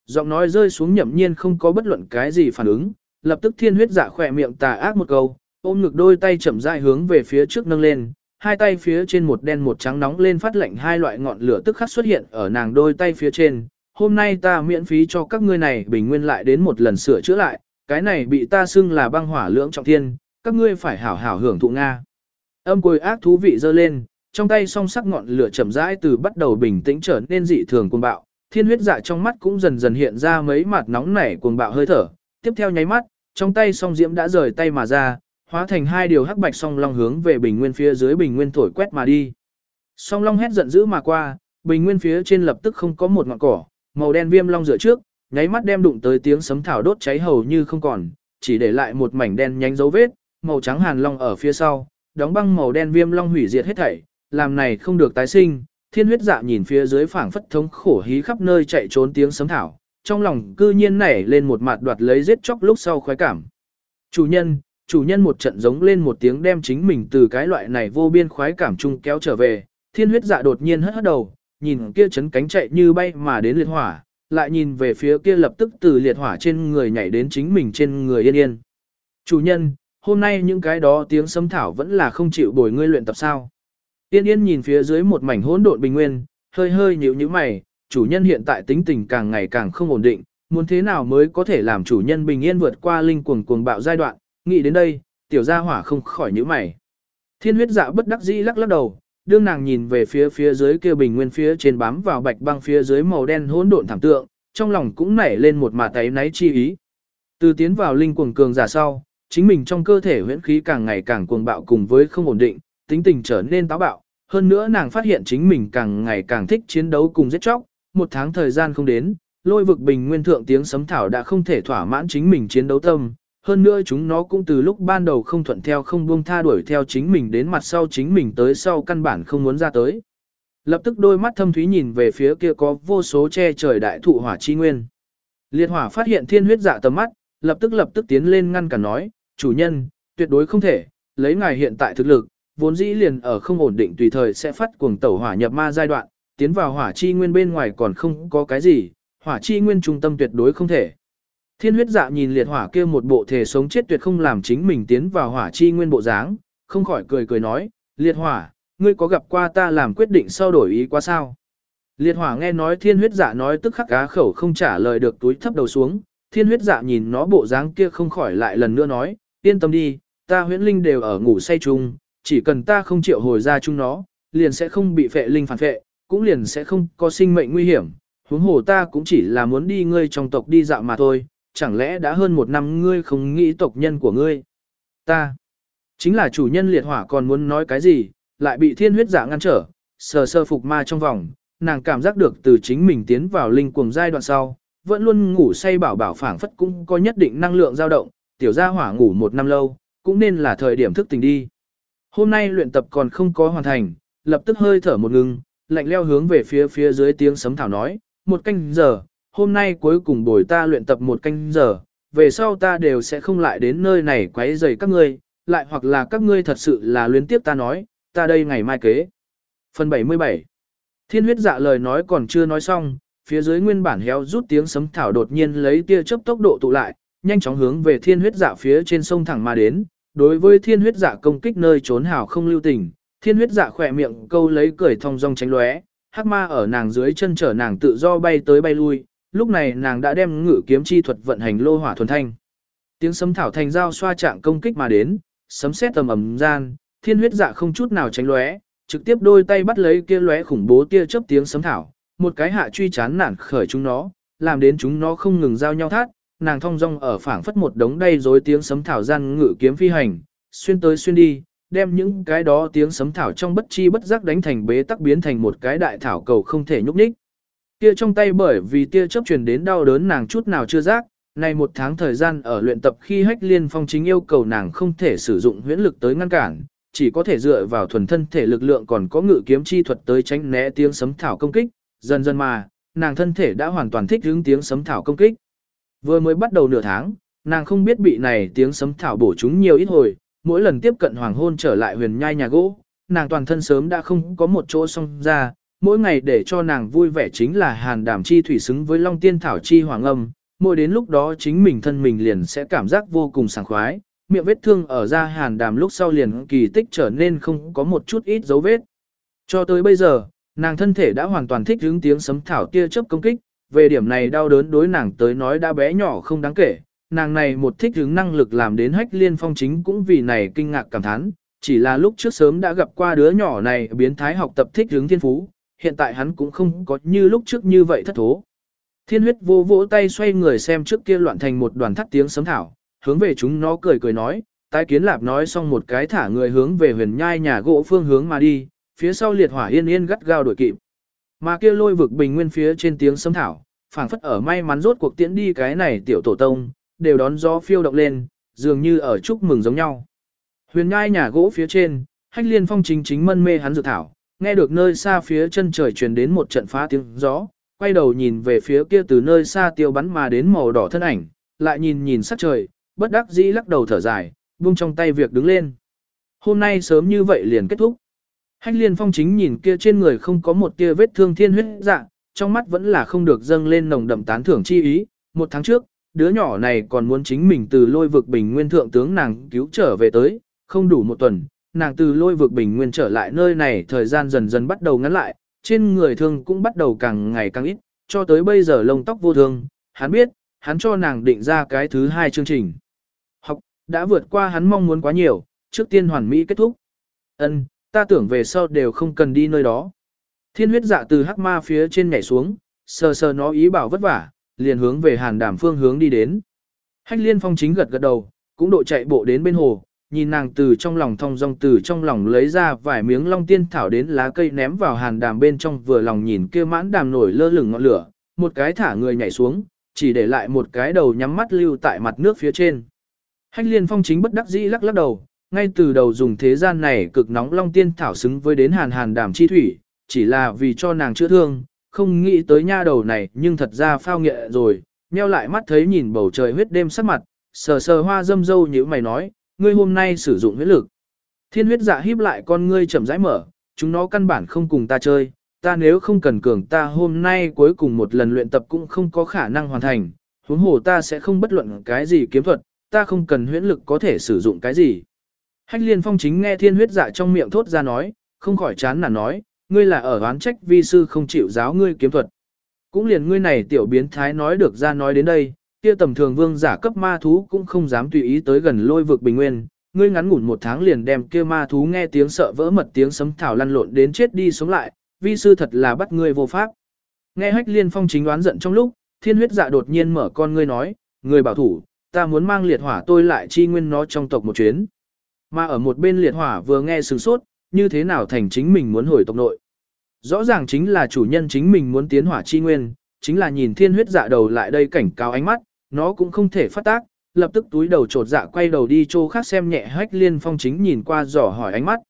Giọng nói rơi xuống nhậm nhiên không có bất luận cái gì phản ứng, lập tức thiên huyết giả khỏe miệng tà ác một câu, ôm ngực đôi tay chậm rãi hướng về phía trước nâng lên, hai tay phía trên một đen một trắng nóng lên phát lệnh hai loại ngọn lửa tức khắc xuất hiện ở nàng đôi tay phía trên. Hôm nay ta miễn phí cho các ngươi này bình nguyên lại đến một lần sửa chữa lại, cái này bị ta xưng là băng hỏa lưỡng trọng thiên, các ngươi phải hảo hảo hưởng thụ Nga. Âm côi ác thú vị dơ lên, trong tay song sắc ngọn lửa chậm rãi từ bắt đầu bình tĩnh trở nên dị thường cuồng bạo, thiên huyết dạ trong mắt cũng dần dần hiện ra mấy mặt nóng nảy cuồng bạo hơi thở, tiếp theo nháy mắt, trong tay song diễm đã rời tay mà ra, hóa thành hai điều hắc bạch song long hướng về bình nguyên phía dưới bình nguyên thổi quét mà đi. Song long hét giận dữ mà qua, bình nguyên phía trên lập tức không có một ngọn cỏ, màu đen viêm long dựa trước, nháy mắt đem đụng tới tiếng sấm thảo đốt cháy hầu như không còn, chỉ để lại một mảnh đen nhánh dấu vết, màu trắng hàn long ở phía sau, đóng băng màu đen viêm long hủy diệt hết thảy, làm này không được tái sinh. Thiên huyết dạ nhìn phía dưới phảng phất thống khổ hí khắp nơi chạy trốn tiếng sấm thảo, trong lòng cư nhiên nảy lên một mặt đoạt lấy giết chóc lúc sau khoái cảm. Chủ nhân, chủ nhân một trận giống lên một tiếng đem chính mình từ cái loại này vô biên khoái cảm chung kéo trở về, thiên huyết dạ đột nhiên hất hất đầu, nhìn kia chấn cánh chạy như bay mà đến liệt hỏa, lại nhìn về phía kia lập tức từ liệt hỏa trên người nhảy đến chính mình trên người yên yên. Chủ nhân, hôm nay những cái đó tiếng sấm thảo vẫn là không chịu bồi ngươi luyện tập sao. Yên yên nhìn phía dưới một mảnh hỗn độn bình nguyên, hơi hơi nhíu nhíu mày, chủ nhân hiện tại tính tình càng ngày càng không ổn định, muốn thế nào mới có thể làm chủ nhân bình yên vượt qua linh cuồng cuồng bạo giai đoạn, nghĩ đến đây, tiểu gia hỏa không khỏi nhíu mày. Thiên huyết dạ bất đắc dĩ lắc lắc đầu, đương nàng nhìn về phía phía dưới kia bình nguyên phía trên bám vào bạch băng phía dưới màu đen hỗn độn thảm tượng, trong lòng cũng nảy lên một mà tay náy chi ý. Từ tiến vào linh cuồng cường giả sau, chính mình trong cơ thể huyễn khí càng ngày càng cuồng bạo cùng với không ổn định, tính tình trở nên táo bạo, hơn nữa nàng phát hiện chính mình càng ngày càng thích chiến đấu cùng giết chóc, một tháng thời gian không đến, lôi vực bình nguyên thượng tiếng sấm thảo đã không thể thỏa mãn chính mình chiến đấu tâm, hơn nữa chúng nó cũng từ lúc ban đầu không thuận theo không buông tha đuổi theo chính mình đến mặt sau chính mình tới sau căn bản không muốn ra tới. Lập tức đôi mắt thâm thúy nhìn về phía kia có vô số che trời đại thụ hỏa chi nguyên. Liệt hỏa phát hiện thiên huyết dạ tầm mắt, lập tức lập tức tiến lên ngăn cản nói, chủ nhân, tuyệt đối không thể, lấy ngài hiện tại thực lực, vốn dĩ liền ở không ổn định tùy thời sẽ phát cuồng tẩu hỏa nhập ma giai đoạn, tiến vào hỏa chi nguyên bên ngoài còn không có cái gì, hỏa chi nguyên trung tâm tuyệt đối không thể. Thiên huyết dạ nhìn liệt hỏa kia một bộ thể sống chết tuyệt không làm chính mình tiến vào hỏa chi nguyên bộ dáng, không khỏi cười cười nói, liệt hỏa, ngươi có gặp qua ta làm quyết định sau đổi ý quá sao? Liệt hỏa nghe nói thiên huyết dạ nói tức khắc cá khẩu không trả lời được túi thấp đầu xuống, thiên huyết dạ nhìn nó bộ dáng kia không khỏi lại lần nữa nói, yên tâm đi, ta huyễn linh đều ở ngủ say chung, chỉ cần ta không chịu hồi ra chung nó, liền sẽ không bị phệ linh phản phệ, cũng liền sẽ không có sinh mệnh nguy hiểm, huống hồ ta cũng chỉ là muốn đi ngươi trong tộc đi dạo mà thôi, chẳng lẽ đã hơn một năm ngươi không nghĩ tộc nhân của ngươi. Ta, chính là chủ nhân liệt hỏa còn muốn nói cái gì, lại bị thiên huyết giả ngăn trở, sờ sơ phục ma trong vòng, nàng cảm giác được từ chính mình tiến vào linh cuồng giai đoạn sau, vẫn luôn ngủ say bảo bảo phảng phất cũng có nhất định năng lượng dao động, tiểu gia hỏa ngủ một năm lâu, cũng nên là thời điểm thức tỉnh đi. Hôm nay luyện tập còn không có hoàn thành, lập tức hơi thở một ngừng, lạnh leo hướng về phía phía dưới tiếng sấm thảo nói, một canh giờ, hôm nay cuối cùng bồi ta luyện tập một canh giờ, về sau ta đều sẽ không lại đến nơi này quấy rầy các ngươi, lại hoặc là các ngươi thật sự là luyến tiếp ta nói, ta đây ngày mai kế. Phần 77 Thiên huyết dạ lời nói còn chưa nói xong, phía dưới nguyên bản héo rút tiếng sấm thảo đột nhiên lấy tia chớp tốc độ tụ lại, nhanh chóng hướng về thiên huyết dạ phía trên sông thẳng mà đến. Đối với thiên huyết dạ công kích nơi trốn hào không lưu tình, thiên huyết dạ khỏe miệng câu lấy cười thong dong tránh lóe, hắc ma ở nàng dưới chân trở nàng tự do bay tới bay lui, lúc này nàng đã đem ngự kiếm chi thuật vận hành lô hỏa thuần thanh. Tiếng sấm thảo thành dao xoa trạng công kích mà đến, sấm sét tầm ầm gian, thiên huyết dạ không chút nào tránh lóe, trực tiếp đôi tay bắt lấy kia lóe khủng bố tia chớp tiếng sấm thảo, một cái hạ truy chán nản khởi chúng nó, làm đến chúng nó không ngừng giao nhau thát, nàng thong dong ở phảng phất một đống đầy rối tiếng sấm thảo gian ngự kiếm phi hành, xuyên tới xuyên đi, đem những cái đó tiếng sấm thảo trong bất chi bất giác đánh thành bế tắc biến thành một cái đại thảo cầu không thể nhúc nhích. Kia trong tay bởi vì tia chớp truyền đến đau đớn nàng chút nào chưa giác, này một tháng thời gian ở luyện tập khi hách liên phong chính yêu cầu nàng không thể sử dụng huyễn lực tới ngăn cản, chỉ có thể dựa vào thuần thân thể lực lượng còn có ngự kiếm chi thuật tới tránh né tiếng sấm thảo công kích, dần dần mà, nàng thân thể đã hoàn toàn thích ứng tiếng sấm thảo công kích. Vừa mới bắt đầu nửa tháng, nàng không biết bị này tiếng sấm thảo bổ chúng nhiều ít hồi, mỗi lần tiếp cận hoàng hôn trở lại huyền nhai nhà gỗ, nàng toàn thân sớm đã không có một chỗ song ra, mỗi ngày để cho nàng vui vẻ chính là hàn Đàm chi thủy xứng với long tiên thảo chi hoàng âm, mỗi đến lúc đó chính mình thân mình liền sẽ cảm giác vô cùng sảng khoái, miệng vết thương ở da hàn đàm lúc sau liền kỳ tích trở nên không có một chút ít dấu vết. Cho tới bây giờ, nàng thân thể đã hoàn toàn thích hướng tiếng sấm thảo tia chớp công kích, về điểm này đau đớn đối nàng tới nói đã bé nhỏ không đáng kể, nàng này một thích hướng năng lực làm đến hách liên phong chính cũng vì này kinh ngạc cảm thán, chỉ là lúc trước sớm đã gặp qua đứa nhỏ này biến thái học tập thích hướng thiên phú, hiện tại hắn cũng không có như lúc trước như vậy thất thố. Thiên huyết vô vỗ tay xoay người xem trước kia loạn thành một đoàn thắt tiếng sấm thảo, hướng về chúng nó cười cười nói, tái kiến lạp nói xong một cái thả người hướng về huyền nhai nhà gỗ phương hướng mà đi, phía sau liệt hỏa yên yên gắt gao đuổi kịp. Mà kia lôi vực bình nguyên phía trên tiếng sấm thảo, phảng phất ở may mắn rốt cuộc tiễn đi cái này tiểu tổ tông, đều đón gió phiêu động lên, dường như ở chúc mừng giống nhau. Huyền nhai nhà gỗ phía trên, hách liên phong chính chính mân mê hắn dự thảo, nghe được nơi xa phía chân trời truyền đến một trận phá tiếng gió, quay đầu nhìn về phía kia từ nơi xa tiêu bắn mà đến màu đỏ thân ảnh, lại nhìn nhìn sắc trời, bất đắc dĩ lắc đầu thở dài, buông trong tay việc đứng lên. Hôm nay sớm như vậy liền kết thúc. Hách liên phong chính nhìn kia trên người không có một tia vết thương thiên huyết dạ, trong mắt vẫn là không được dâng lên nồng đậm tán thưởng chi ý. Một tháng trước, đứa nhỏ này còn muốn chính mình từ lôi vực bình nguyên thượng tướng nàng cứu trở về tới, không đủ một tuần, nàng từ lôi vực bình nguyên trở lại nơi này thời gian dần dần bắt đầu ngắn lại, trên người thương cũng bắt đầu càng ngày càng ít, cho tới bây giờ lông tóc vô thương, hắn biết, hắn cho nàng định ra cái thứ hai chương trình. Học, đã vượt qua hắn mong muốn quá nhiều, trước tiên hoàn mỹ kết thúc. Ân, ta tưởng về sau đều không cần đi nơi đó. Thiên huyết dạ từ hắc ma phía trên nhảy xuống, sờ sờ nó ý bảo vất vả, liền hướng về hàn đảm phương hướng đi đến. Hách liên phong chính gật gật đầu, cũng độ chạy bộ đến bên hồ, nhìn nàng từ trong lòng thong dong từ trong lòng lấy ra vài miếng long tiên thảo đến lá cây ném vào hàn đàm bên trong vừa lòng nhìn kia mãn đàm nổi lơ lửng ngọn lửa, một cái thả người nhảy xuống, chỉ để lại một cái đầu nhắm mắt lưu tại mặt nước phía trên. Hách liên phong chính bất đắc dĩ lắc lắc đầu, ngay từ đầu dùng thế gian này cực nóng long tiên thảo xứng với đến hàn hàn đàm chi thủy, chỉ là vì cho nàng chữa thương, không nghĩ tới nha đầu này nhưng thật ra phao nghệ rồi, nheo lại mắt thấy nhìn bầu trời huyết đêm sắc mặt, sờ sờ hoa dâm dâu như mày nói, ngươi hôm nay sử dụng huyết lực. Thiên huyết dạ híp lại con ngươi chậm rãi mở, chúng nó căn bản không cùng ta chơi, ta nếu không cần cường ta hôm nay cuối cùng một lần luyện tập cũng không có khả năng hoàn thành, huống hồ ta sẽ không bất luận cái gì kiếm thuật, ta không cần huyễn lực có thể sử dụng cái gì. Hách liên phong chính nghe thiên huyết dạ trong miệng thốt ra nói, không khỏi chán nản nói, ngươi là ở oán trách vi sư không chịu giáo ngươi kiếm thuật. Cũng liền ngươi này tiểu biến thái nói được ra nói đến đây, kia tầm thường vương giả cấp ma thú cũng không dám tùy ý tới gần lôi vực bình nguyên, ngươi ngắn ngủn một tháng liền đem kia ma thú nghe tiếng sợ vỡ mật tiếng sấm thảo lăn lộn đến chết đi sống lại, vi sư thật là bắt ngươi vô pháp. Nghe hách liên phong chính đoán giận trong lúc, thiên huyết dạ đột nhiên mở con ngươi nói, người bảo thủ, ta muốn mang liệt hỏa tôi lại chi nguyên nó trong tộc một chuyến. Mà ở một bên liệt hỏa vừa nghe sừng sốt, như thế nào thành chính mình muốn hồi tộc nội. Rõ ràng chính là chủ nhân chính mình muốn tiến hỏa chi nguyên, chính là nhìn thiên huyết dạ đầu lại đây cảnh cáo ánh mắt, nó cũng không thể phát tác, lập tức túi đầu trột dạ quay đầu đi chỗ khác xem nhẹ hách liên phong chính nhìn qua dò hỏi ánh mắt.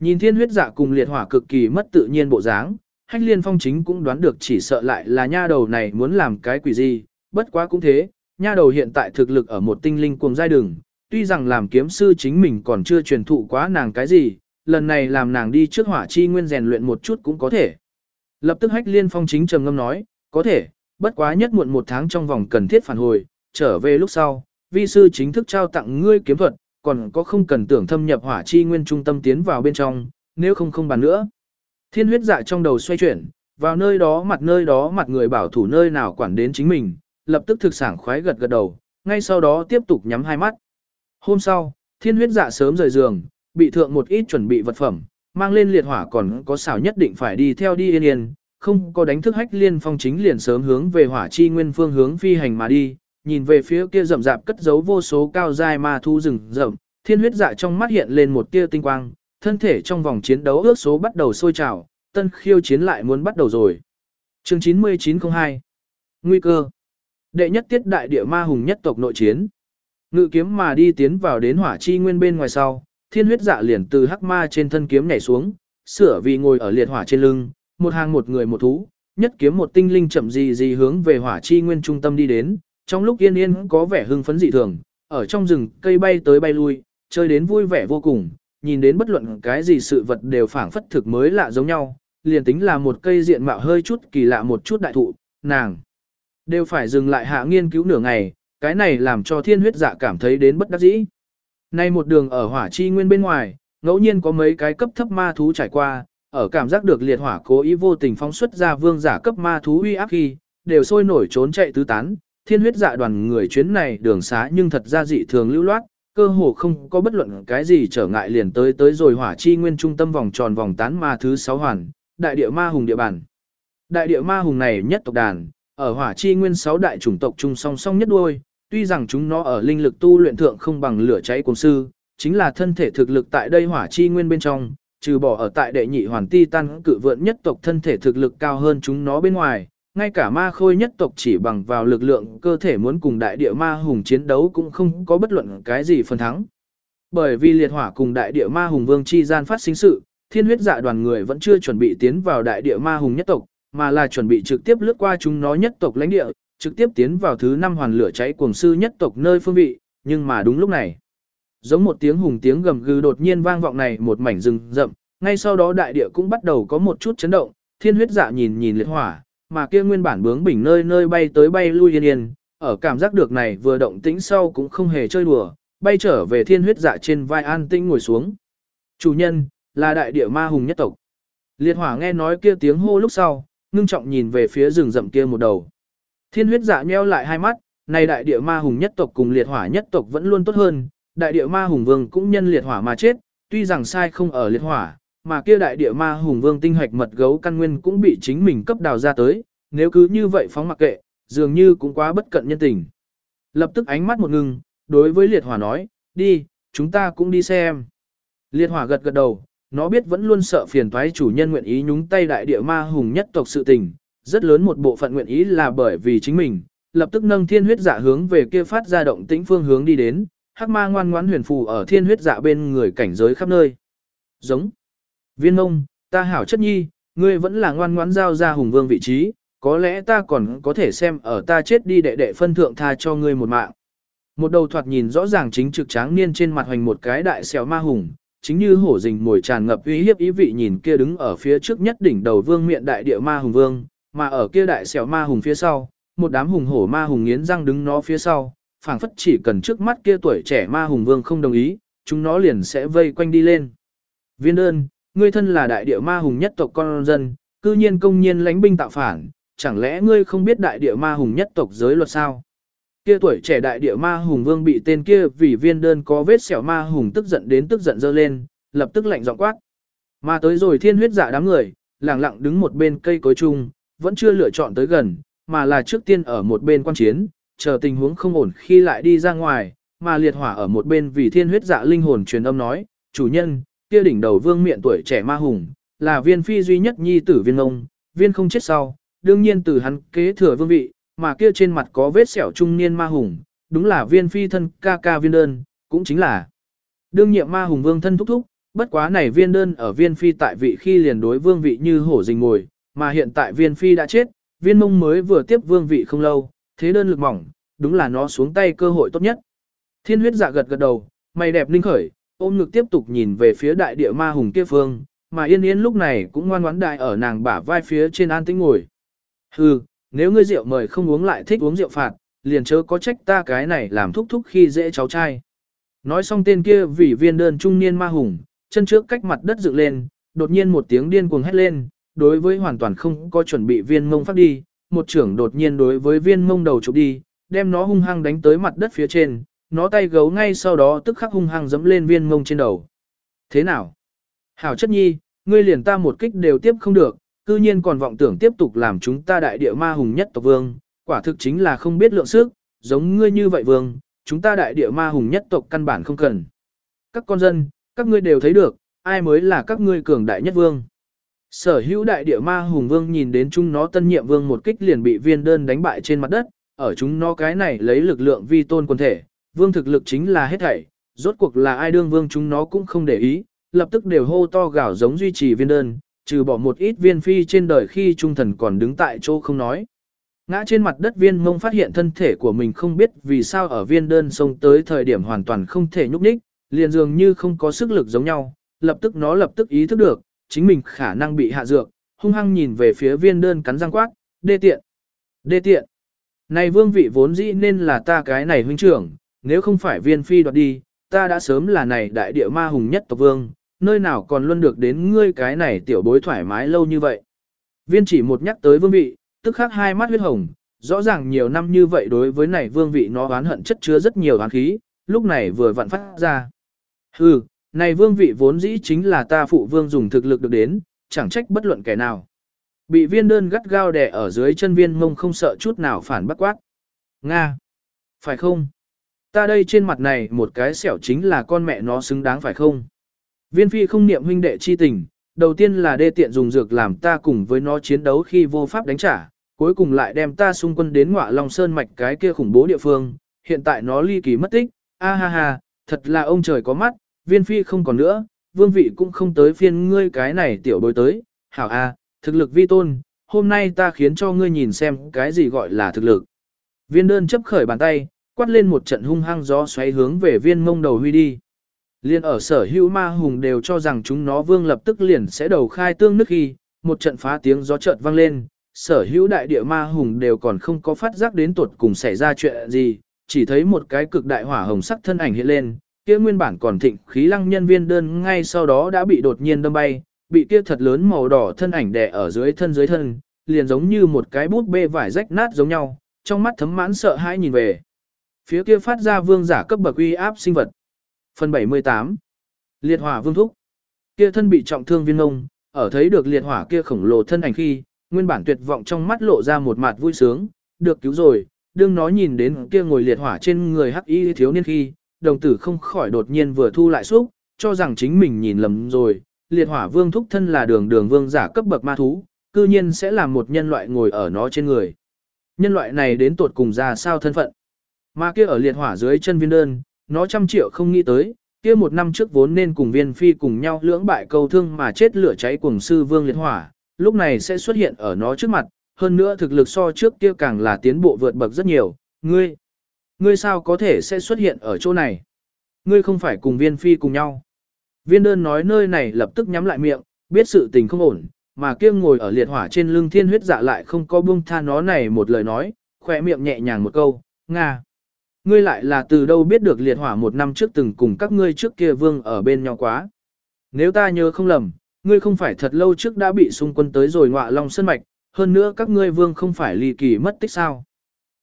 Nhìn thiên huyết dạ cùng liệt hỏa cực kỳ mất tự nhiên bộ dáng, hách liên phong chính cũng đoán được chỉ sợ lại là nha đầu này muốn làm cái quỷ gì, bất quá cũng thế, nha đầu hiện tại thực lực ở một tinh linh cuồng giai đường, tuy rằng làm kiếm sư chính mình còn chưa truyền thụ quá nàng cái gì, lần này làm nàng đi trước hỏa chi nguyên rèn luyện một chút cũng có thể. Lập tức hách liên phong chính trầm ngâm nói, có thể, bất quá nhất muộn một tháng trong vòng cần thiết phản hồi, trở về lúc sau, vi sư chính thức trao tặng ngươi kiếm thuật, còn có không cần tưởng thâm nhập hỏa chi nguyên trung tâm tiến vào bên trong, nếu không không bàn nữa. Thiên huyết dạ trong đầu xoay chuyển, vào nơi đó mặt nơi đó mặt người bảo thủ nơi nào quản đến chính mình, lập tức thực sảng khoái gật gật đầu, ngay sau đó tiếp tục nhắm hai mắt. Hôm sau, thiên huyết dạ sớm rời giường, bị thượng một ít chuẩn bị vật phẩm, mang lên liệt hỏa còn có xảo nhất định phải đi theo đi yên yên, không có đánh thức hách liên phong chính liền sớm hướng về hỏa chi nguyên phương hướng phi hành mà đi, nhìn về phía kia rậm rạp cất giấu vô số cao dài ma thu rừng rậm, thiên huyết dạ trong mắt hiện lên một tia tinh quang, thân thể trong vòng chiến đấu ước số bắt đầu sôi trào, tân khiêu chiến lại muốn bắt đầu rồi. Chương 9902 Nguy cơ Đệ nhất tiết đại địa ma hùng nhất tộc nội chiến Ngự kiếm mà đi tiến vào đến hỏa chi nguyên bên ngoài sau, thiên huyết dạ liền từ hắc ma trên thân kiếm nhảy xuống, sửa vì ngồi ở liệt hỏa trên lưng, một hàng một người một thú, nhất kiếm một tinh linh chậm gì gì hướng về hỏa chi nguyên trung tâm đi đến, trong lúc yên yên có vẻ hưng phấn dị thường, ở trong rừng cây bay tới bay lui, chơi đến vui vẻ vô cùng, nhìn đến bất luận cái gì sự vật đều phảng phất thực mới lạ giống nhau, liền tính là một cây diện mạo hơi chút kỳ lạ một chút đại thụ, nàng đều phải dừng lại hạ nghiên cứu nửa ngày, cái này làm cho thiên huyết dạ cảm thấy đến bất đắc dĩ. Nay một đường ở hỏa chi nguyên bên ngoài, ngẫu nhiên có mấy cái cấp thấp ma thú trải qua, ở cảm giác được liệt hỏa cố ý vô tình phóng xuất ra vương giả cấp ma thú uy áp khi, đều sôi nổi trốn chạy tứ tán, thiên huyết dạ đoàn người chuyến này đường xá nhưng thật ra dị thường lưu loát, cơ hồ không có bất luận cái gì trở ngại liền tới tới rồi hỏa chi nguyên trung tâm vòng tròn vòng tán ma thứ 6 hoàn, đại địa ma hùng địa bàn. Đại địa ma hùng này nhất tộc đàn, ở hỏa chi nguyên 6 đại chủng tộc chung song song nhất đuôi, tuy rằng chúng nó ở linh lực tu luyện thượng không bằng lửa cháy cùng sư, chính là thân thể thực lực tại đây hỏa chi nguyên bên trong, trừ bỏ ở tại đệ nhị hoàn ti tan cự vượn nhất tộc thân thể thực lực cao hơn chúng nó bên ngoài, ngay cả ma khôi nhất tộc chỉ bằng vào lực lượng cơ thể muốn cùng đại địa ma hùng chiến đấu cũng không có bất luận cái gì phần thắng. Bởi vì liệt hỏa cùng đại địa ma hùng vương chi gian phát sinh sự, thiên huyết dạ đoàn người vẫn chưa chuẩn bị tiến vào đại địa ma hùng nhất tộc, mà là chuẩn bị trực tiếp lướt qua chúng nó nhất tộc lãnh địa, trực tiếp tiến vào thứ năm hoàn lửa cháy cuồng sư nhất tộc nơi phương vị, nhưng mà đúng lúc này. Giống một tiếng hùng tiếng gầm gừ đột nhiên vang vọng này một mảnh rừng rậm, ngay sau đó đại địa cũng bắt đầu có một chút chấn động, thiên huyết dạ nhìn nhìn liệt hỏa, mà kia nguyên bản bướng bỉnh nơi nơi bay tới bay lui yên yên, ở cảm giác được này vừa động tĩnh sau cũng không hề chơi đùa, bay trở về thiên huyết dạ trên vai an tinh ngồi xuống. Chủ nhân, là đại địa ma hùng nhất tộc. Liệt hỏa nghe nói kia tiếng hô lúc sau, ngưng trọng nhìn về phía rừng rậm kia một đầu. Thiên huyết dạ nheo lại hai mắt, này đại địa ma hùng nhất tộc cùng liệt hỏa nhất tộc vẫn luôn tốt hơn, đại địa ma hùng vương cũng nhân liệt hỏa mà chết, tuy rằng sai không ở liệt hỏa, mà kia đại địa ma hùng vương tinh hoạch mật gấu căn nguyên cũng bị chính mình cấp đào ra tới, nếu cứ như vậy phóng mặc kệ, dường như cũng quá bất cận nhân tình. Lập tức ánh mắt một ngừng, đối với liệt hỏa nói, đi, chúng ta cũng đi xem. Liệt hỏa gật gật đầu, nó biết vẫn luôn sợ phiền toái chủ nhân nguyện ý nhúng tay đại địa ma hùng nhất tộc sự tình, rất lớn một bộ phận nguyện ý là bởi vì chính mình, lập tức nâng thiên huyết giả hướng về kia phát ra động tĩnh phương hướng đi đến, hắc ma ngoan ngoãn huyền phù ở thiên huyết dạ bên người cảnh giới khắp nơi. Giống. Viên ông, ta hảo chất nhi, ngươi vẫn là ngoan ngoãn giao ra hùng vương vị trí, có lẽ ta còn có thể xem ở ta chết đi đệ đệ phân thượng tha cho ngươi một mạng. Một đầu thoạt nhìn rõ ràng chính trực tráng niên trên mặt hoành một cái đại xẻo ma hùng, chính như hổ rình mồi tràn ngập uy hiếp ý vị nhìn kia đứng ở phía trước nhất đỉnh đầu vương miện đại địa ma hùng vương, mà ở kia đại xẻo ma hùng phía sau, một đám hùng hổ ma hùng nghiến răng đứng nó phía sau, phảng phất chỉ cần trước mắt kia tuổi trẻ ma hùng vương không đồng ý, chúng nó liền sẽ vây quanh đi lên. Viên đơn, ngươi thân là đại địa ma hùng nhất tộc con dân, cư nhiên công nhiên lãnh binh tạo phản, chẳng lẽ ngươi không biết đại địa ma hùng nhất tộc giới luật sao? Kia tuổi trẻ đại địa ma hùng vương bị tên kia vì viên đơn có vết sẹo ma hùng tức giận đến tức giận dơ lên, lập tức lạnh giọng quát. Mà tới rồi thiên huyết giả đám người, lẳng lặng đứng một bên cây cối chung, vẫn chưa lựa chọn tới gần, mà là trước tiên ở một bên quan chiến, chờ tình huống không ổn khi lại đi ra ngoài, mà liệt hỏa ở một bên vì thiên huyết dạ linh hồn truyền âm nói, chủ nhân, kia đỉnh đầu vương miện tuổi trẻ ma hùng, là viên phi duy nhất nhi tử viên ông, viên không chết sau, đương nhiên từ hắn kế thừa vương vị, mà kia trên mặt có vết sẹo trung niên ma hùng, đúng là viên phi thân ca ca viên đơn, cũng chính là đương nhiệm ma hùng vương thân thúc thúc, bất quá này viên đơn ở viên phi tại vị khi liền đối vương vị như hổ rình ngồi, mà hiện tại viên phi đã chết, viên mông mới vừa tiếp vương vị không lâu, thế đơn lực mỏng, đúng là nó xuống tay cơ hội tốt nhất. Thiên huyết dạ gật gật đầu, mày đẹp linh khởi, ôm ngực tiếp tục nhìn về phía đại địa ma hùng kia phương, mà yên yên lúc này cũng ngoan ngoãn đại ở nàng bả vai phía trên an tĩnh ngồi. Hừ, nếu ngươi rượu mời không uống lại thích uống rượu phạt, liền chớ có trách ta cái này làm thúc thúc khi dễ cháu trai. Nói xong tên kia vì viên đơn trung niên ma hùng, chân trước cách mặt đất dựng lên, đột nhiên một tiếng điên cuồng hét lên, đối với hoàn toàn không có chuẩn bị viên mông phát đi, một trưởng đột nhiên đối với viên mông đầu chụp đi, đem nó hung hăng đánh tới mặt đất phía trên, nó tay gấu ngay sau đó tức khắc hung hăng dẫm lên viên mông trên đầu. Thế nào? Hảo chất nhi, ngươi liền ta một kích đều tiếp không được, cư nhiên còn vọng tưởng tiếp tục làm chúng ta đại địa ma hùng nhất tộc vương, quả thực chính là không biết lượng sức, giống ngươi như vậy vương, chúng ta đại địa ma hùng nhất tộc căn bản không cần. Các con dân, các ngươi đều thấy được, ai mới là các ngươi cường đại nhất vương. Sở hữu đại địa ma hùng vương nhìn đến chúng nó tân nhiệm vương một kích liền bị viên đơn đánh bại trên mặt đất, ở chúng nó cái này lấy lực lượng vi tôn quân thể, vương thực lực chính là hết thảy, rốt cuộc là ai đương vương chúng nó cũng không để ý, lập tức đều hô to gào giống duy trì viên đơn, trừ bỏ một ít viên phi trên đời khi trung thần còn đứng tại chỗ không nói. Ngã trên mặt đất viên mông phát hiện thân thể của mình không biết vì sao ở viên đơn sông tới thời điểm hoàn toàn không thể nhúc nhích, liền dường như không có sức lực giống nhau, lập tức nó lập tức ý thức được, chính mình khả năng bị hạ dược, hung hăng nhìn về phía viên đơn cắn răng quát, đê tiện, đê tiện. Này vương vị vốn dĩ nên là ta cái này huynh trưởng, nếu không phải viên phi đoạt đi, ta đã sớm là này đại địa ma hùng nhất tộc vương, nơi nào còn luôn được đến ngươi cái này tiểu bối thoải mái lâu như vậy. Viên chỉ một nhắc tới vương vị, tức khắc hai mắt huyết hồng, rõ ràng nhiều năm như vậy đối với này vương vị nó oán hận chất chứa rất nhiều oán khí, lúc này vừa vặn phát ra. Hừ, này vương vị vốn dĩ chính là ta phụ vương dùng thực lực được đến, chẳng trách bất luận kẻ nào. Bị viên đơn gắt gao đè ở dưới chân viên mông không sợ chút nào phản bác quát. Nga! Phải không? Ta đây trên mặt này một cái sẹo chính là con mẹ nó xứng đáng phải không? Viên phi không niệm huynh đệ chi tình, đầu tiên là đê tiện dùng dược làm ta cùng với nó chiến đấu khi vô pháp đánh trả, cuối cùng lại đem ta xung quân đến ngọa Long Sơn mạch cái kia khủng bố địa phương, hiện tại nó ly kỳ mất tích, a ha ha, thật là ông trời có mắt, viên phi không còn nữa, vương vị cũng không tới phiên ngươi cái này tiểu bối tới, hảo a, thực lực vi tôn, hôm nay ta khiến cho ngươi nhìn xem cái gì gọi là thực lực. Viên đơn chấp khởi bàn tay, quát lên một trận hung hăng gió xoáy hướng về viên mông đầu huy đi. Liên ở sở hữu ma hùng đều cho rằng chúng nó vương lập tức liền sẽ đầu khai tương nước khi, một trận phá tiếng gió chợt vang lên, sở hữu đại địa ma hùng đều còn không có phát giác đến tuột cùng xảy ra chuyện gì, chỉ thấy một cái cực đại hỏa hồng sắc thân ảnh hiện lên, kia nguyên bản còn thịnh khí lăng nhân viên đơn ngay sau đó đã bị đột nhiên đâm bay, bị kia thật lớn màu đỏ thân ảnh đè ở dưới thân dưới thân, liền giống như một cái bút bê vải rách nát giống nhau, trong mắt thấm mãn sợ hãi nhìn về. Phía kia phát ra vương giả cấp bậc uy áp sinh vật. Phần 78 Liệt hỏa vương thúc Kia thân bị trọng thương viên ngông, ở thấy được liệt hỏa kia khổng lồ thân ảnh khi, nguyên bản tuyệt vọng trong mắt lộ ra một mặt vui sướng, được cứu rồi, đương nó nhìn đến kia ngồi liệt hỏa trên người hắc y thiếu niên khi, đồng tử không khỏi đột nhiên vừa thu lại xúc, cho rằng chính mình nhìn lầm rồi, liệt hỏa vương thúc thân là đường đường vương giả cấp bậc ma thú, cư nhiên sẽ là một nhân loại ngồi ở nó trên người. Nhân loại này đến tột cùng ra sao thân phận. Mà kia ở liệt hỏa dưới chân viên đơn, nó trăm triệu không nghĩ tới, kia một năm trước vốn nên cùng viên phi cùng nhau lưỡng bại câu thương mà chết lửa cháy cùng sư vương liệt hỏa, lúc này sẽ xuất hiện ở nó trước mặt, hơn nữa thực lực so trước kia càng là tiến bộ vượt bậc rất nhiều, ngươi, ngươi sao có thể sẽ xuất hiện ở chỗ này? Ngươi không phải cùng viên phi cùng nhau. Viên đơn nói nơi này lập tức nhắm lại miệng, biết sự tình không ổn, mà kia ngồi ở liệt hỏa trên lưng thiên huyết dạ lại không có buông tha nó này một lời nói, khỏe miệng nhẹ nhàng một câu, Nga. Ngươi lại là từ đâu biết được liệt hỏa một năm trước từng cùng các ngươi trước kia vương ở bên nhau quá. Nếu ta nhớ không lầm, ngươi không phải thật lâu trước đã bị xung quân tới rồi ngọa long sân mạch, hơn nữa các ngươi vương không phải ly kỳ mất tích sao.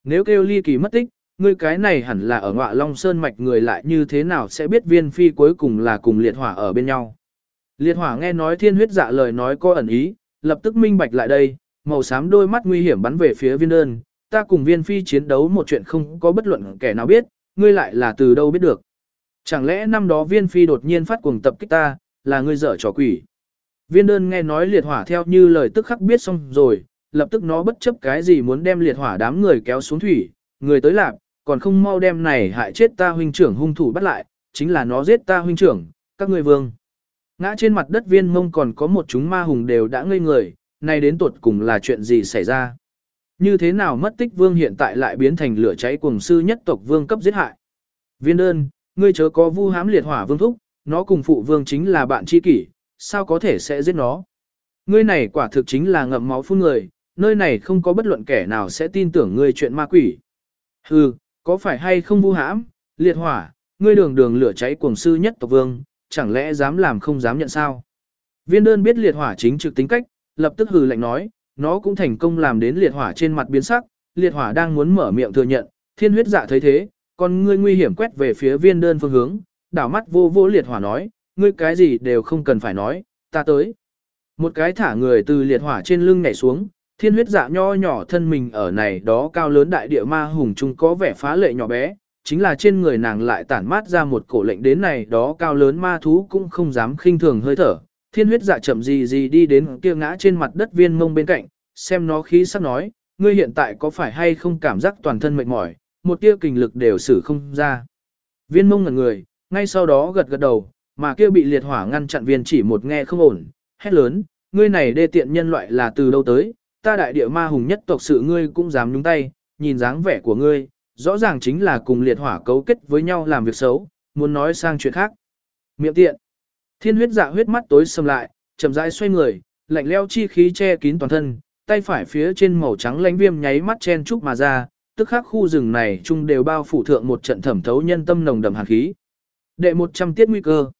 Nếu kêu ly kỳ mất tích, ngươi cái này hẳn là ở ngọa long sơn mạch người lại như thế nào sẽ biết viên phi cuối cùng là cùng liệt hỏa ở bên nhau. Liệt hỏa nghe nói thiên huyết dạ lời nói có ẩn ý, lập tức minh bạch lại đây, màu xám đôi mắt nguy hiểm bắn về phía viên đơn, ta cùng viên phi chiến đấu một chuyện không có bất luận kẻ nào biết, ngươi lại là từ đâu biết được. Chẳng lẽ năm đó viên phi đột nhiên phát cuồng tập kích ta, là ngươi dở trò quỷ. Viên đơn nghe nói liệt hỏa theo như lời tức khắc biết xong rồi, lập tức nó bất chấp cái gì muốn đem liệt hỏa đám người kéo xuống thủy, người tới lạp, còn không mau đem này hại chết ta huynh trưởng hung thủ bắt lại, chính là nó giết ta huynh trưởng, các ngươi vương. Ngã trên mặt đất viên mông còn có một chúng ma hùng đều đã ngây người, nay đến tuột cùng là chuyện gì xảy ra. Như thế nào mất tích vương hiện tại lại biến thành lửa cháy cuồng sư nhất tộc vương cấp giết hại. Viên đơn, ngươi chớ có vu hám liệt hỏa vương thúc, nó cùng phụ vương chính là bạn tri kỷ, sao có thể sẽ giết nó. Ngươi này quả thực chính là ngậm máu phun người, nơi này không có bất luận kẻ nào sẽ tin tưởng ngươi chuyện ma quỷ. Hừ, có phải hay không vu hãm, liệt hỏa, ngươi đường đường lửa cháy cuồng sư nhất tộc vương, chẳng lẽ dám làm không dám nhận sao? Viên đơn biết liệt hỏa chính trực tính cách, lập tức hừ lạnh nói, nó cũng thành công làm đến liệt hỏa trên mặt biến sắc, liệt hỏa đang muốn mở miệng thừa nhận, thiên huyết dạ thấy thế, còn ngươi nguy hiểm quét về phía viên đơn phương hướng, đảo mắt vô vô liệt hỏa nói, ngươi cái gì đều không cần phải nói, ta tới. Một cái thả người từ liệt hỏa trên lưng nhảy xuống, thiên huyết dạ nho nhỏ thân mình ở này đó cao lớn đại địa ma hùng chung có vẻ phá lệ nhỏ bé, chính là trên người nàng lại tản mát ra một cổ lệnh đến này đó cao lớn ma thú cũng không dám khinh thường hơi thở. Thiên huyết dạ chậm gì gì đi đến kia ngã trên mặt đất viên mông bên cạnh, xem nó khí sắc nói, ngươi hiện tại có phải hay không cảm giác toàn thân mệt mỏi, một tia kinh lực đều xử không ra. Viên mông ngẩn người, ngay sau đó gật gật đầu, mà kia bị liệt hỏa ngăn chặn viên chỉ một nghe không ổn, hét lớn, ngươi này đê tiện nhân loại là từ đâu tới, ta đại địa ma hùng nhất tộc sự ngươi cũng dám nhúng tay, nhìn dáng vẻ của ngươi, rõ ràng chính là cùng liệt hỏa cấu kết với nhau làm việc xấu, muốn nói sang chuyện khác. Miệng tiện. Thiên huyết dạ huyết mắt tối sầm lại, chậm rãi xoay người, lạnh leo chi khí che kín toàn thân, tay phải phía trên màu trắng lánh viêm nháy mắt chen trúc mà ra, tức khắc khu rừng này chung đều bao phủ thượng một trận thẩm thấu nhân tâm nồng đậm hàn khí. Đệ 100 tiết nguy cơ.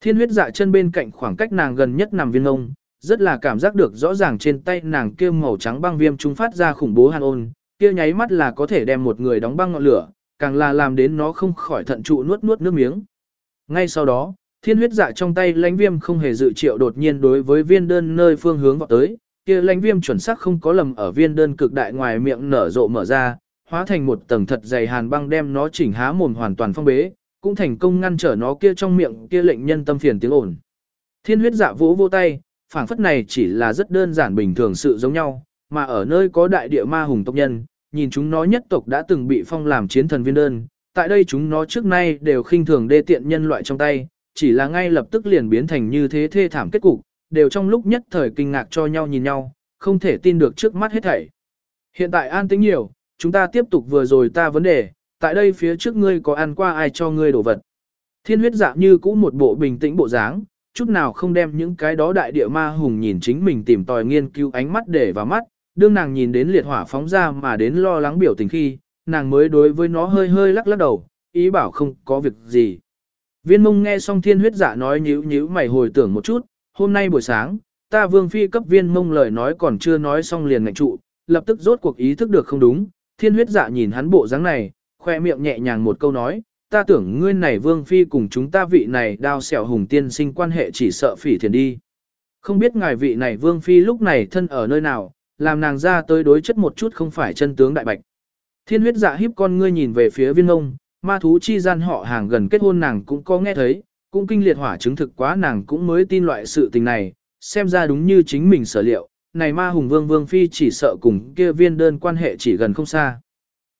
Thiên huyết dạ chân bên cạnh khoảng cách nàng gần nhất nằm viên ông, rất là cảm giác được rõ ràng trên tay nàng kia màu trắng băng viêm trung phát ra khủng bố hàn ôn, kia nháy mắt là có thể đem một người đóng băng ngọn lửa, càng là làm đến nó không khỏi thận trụ nuốt nuốt nước miếng. Ngay sau đó, thiên huyết dạ trong tay lãnh viêm không hề dự triệu đột nhiên đối với viên đơn nơi phương hướng vọt tới, kia lãnh viêm chuẩn xác không có lầm ở viên đơn cực đại ngoài miệng nở rộ mở ra, hóa thành một tầng thật dày hàn băng đem nó chỉnh há mồm hoàn toàn phong bế, cũng thành công ngăn trở nó kia trong miệng kia lệnh nhân tâm phiền tiếng ồn. Thiên huyết dạ vỗ vô tay, phảng phất này chỉ là rất đơn giản bình thường sự giống nhau, mà ở nơi có đại địa ma hùng tộc nhân, nhìn chúng nó nhất tộc đã từng bị phong làm chiến thần viên đơn, tại đây chúng nó trước nay đều khinh thường đê tiện nhân loại trong tay, chỉ là ngay lập tức liền biến thành như thế thê thảm kết cục, đều trong lúc nhất thời kinh ngạc cho nhau nhìn nhau, không thể tin được trước mắt hết thảy. Hiện tại an tĩnh nhiều, chúng ta tiếp tục vừa rồi ta vấn đề, tại đây phía trước ngươi có ăn qua ai cho ngươi đồ vật. Thiên huyết dạ như cũ một bộ bình tĩnh bộ dáng, chút nào không đem những cái đó đại địa ma hùng nhìn chính mình tìm tòi nghiên cứu ánh mắt để vào mắt, đương nàng nhìn đến liệt hỏa phóng ra mà đến lo lắng biểu tình khi, nàng mới đối với nó hơi hơi lắc lắc đầu, ý bảo không có việc gì. Viên mông nghe xong thiên huyết dạ nói nhíu nhíu mày hồi tưởng một chút, hôm nay buổi sáng, ta vương phi cấp viên mông lời nói còn chưa nói xong liền ngạch trụ, lập tức rốt cuộc ý thức được không đúng, thiên huyết dạ nhìn hắn bộ dáng này, khoe miệng nhẹ nhàng một câu nói, ta tưởng ngươi này vương phi cùng chúng ta vị này đao xẻo hùng tiên sinh quan hệ chỉ sợ phỉ thiền đi. Không biết ngài vị này vương phi lúc này thân ở nơi nào, làm nàng ra tới đối chất một chút không phải chân tướng đại bạch. Thiên huyết dạ hiếp con ngươi nhìn về phía viên ngông, ma thú chi gian họ hàng gần kết hôn nàng cũng có nghe thấy, cũng kinh liệt hỏa chứng thực quá nàng cũng mới tin loại sự tình này, xem ra đúng như chính mình sở liệu, này ma hùng vương vương phi chỉ sợ cùng kia viên đơn quan hệ chỉ gần không xa.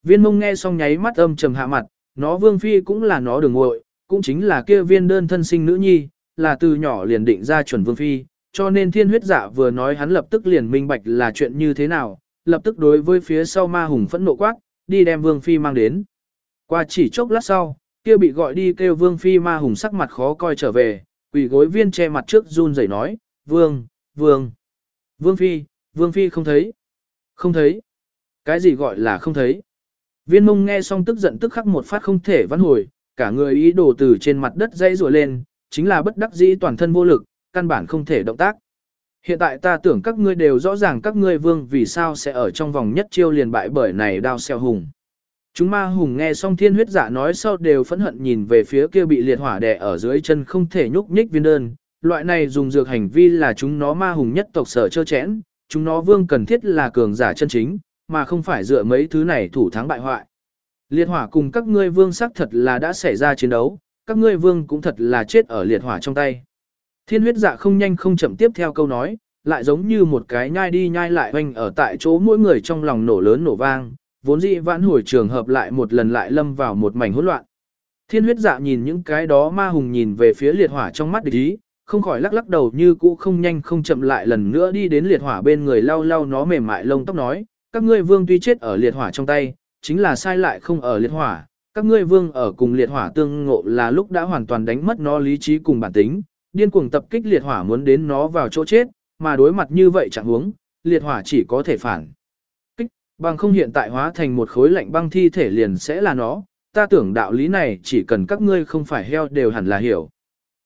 Viên mông nghe xong nháy mắt âm trầm hạ mặt, nó vương phi cũng là nó đường ngội, cũng chính là kia viên đơn thân sinh nữ nhi, là từ nhỏ liền định ra chuẩn vương phi, cho nên thiên huyết giả vừa nói hắn lập tức liền minh bạch là chuyện như thế nào, lập tức đối với phía sau ma hùng phẫn nộ quát, đi đem vương phi mang đến. Qua chỉ chốc lát sau, kia bị gọi đi kêu vương phi ma hùng sắc mặt khó coi trở về, quỷ gối viên che mặt trước run rẩy nói, vương, vương, vương phi, vương phi không thấy, không thấy, cái gì gọi là không thấy. Viên mông nghe xong tức giận tức khắc một phát không thể vãn hồi, cả người ý đồ từ trên mặt đất dây rùa lên, chính là bất đắc dĩ toàn thân vô lực, căn bản không thể động tác. Hiện tại ta tưởng các ngươi đều rõ ràng các ngươi vương vì sao sẽ ở trong vòng nhất chiêu liền bại bởi này đao xeo hùng. Chúng ma hùng nghe xong thiên huyết giả nói sau đều phẫn hận nhìn về phía kia bị liệt hỏa đè ở dưới chân không thể nhúc nhích viên đơn. Loại này dùng dược hành vi là chúng nó ma hùng nhất tộc sở chơ chẽn, chúng nó vương cần thiết là cường giả chân chính, mà không phải dựa mấy thứ này thủ thắng bại hoại. Liệt hỏa cùng các ngươi vương sắc thật là đã xảy ra chiến đấu, các ngươi vương cũng thật là chết ở liệt hỏa trong tay. Thiên huyết dạ không nhanh không chậm tiếp theo câu nói, lại giống như một cái nhai đi nhai lại hoành ở tại chỗ mỗi người trong lòng nổ lớn nổ vang, vốn dĩ vãn hồi trường hợp lại một lần lại lâm vào một mảnh hỗn loạn. Thiên huyết dạ nhìn những cái đó ma hùng nhìn về phía liệt hỏa trong mắt địch ý, không khỏi lắc lắc đầu như cũ không nhanh không chậm lại lần nữa đi đến liệt hỏa bên người lau lau nó mềm mại lông tóc nói, các ngươi vương tuy chết ở liệt hỏa trong tay, chính là sai lại không ở liệt hỏa, các ngươi vương ở cùng liệt hỏa tương ngộ là lúc đã hoàn toàn đánh mất nó lý trí cùng bản tính, điên cuồng tập kích liệt hỏa muốn đến nó vào chỗ chết, mà đối mặt như vậy chẳng huống, liệt hỏa chỉ có thể phản. Kích, bằng không hiện tại hóa thành một khối lạnh băng thi thể liền sẽ là nó, ta tưởng đạo lý này chỉ cần các ngươi không phải heo đều hẳn là hiểu.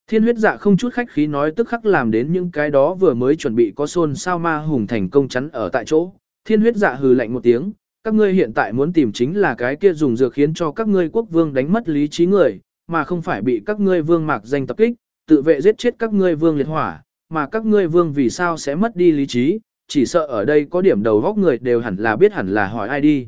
Thiên huyết dạ không chút khách khí nói tức khắc làm đến những cái đó vừa mới chuẩn bị có xôn sao ma hùng thành công chắn ở tại chỗ. Thiên huyết dạ hừ lạnh một tiếng, các ngươi hiện tại muốn tìm chính là cái kia dùng dược khiến cho các ngươi quốc vương đánh mất lý trí người, mà không phải bị các ngươi vương mạc danh tập kích, tự vệ giết chết các ngươi vương liệt hỏa, mà các ngươi vương vì sao sẽ mất đi lý trí, chỉ sợ ở đây có điểm đầu góc người đều hẳn là biết hẳn là hỏi ai đi.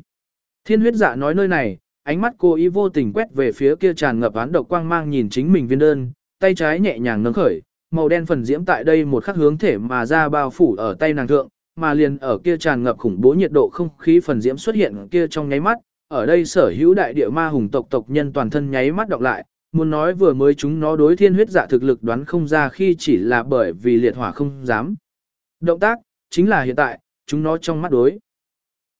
Thiên huyết dạ nói nơi này, ánh mắt cô ý vô tình quét về phía kia tràn ngập án độc quang mang nhìn chính mình viên đơn, tay trái nhẹ nhàng nâng khởi, màu đen phần diễm tại đây một khắc hướng thể mà ra bao phủ ở tay nàng thượng, mà liền ở kia tràn ngập khủng bố nhiệt độ không khí phần diễm xuất hiện kia trong nháy mắt, ở đây sở hữu đại địa ma hùng tộc tộc nhân toàn thân nháy mắt đọc lại, muốn nói vừa mới chúng nó đối thiên huyết dạ thực lực đoán không ra khi chỉ là bởi vì liệt hỏa không dám. Động tác, chính là hiện tại, chúng nó trong mắt đối.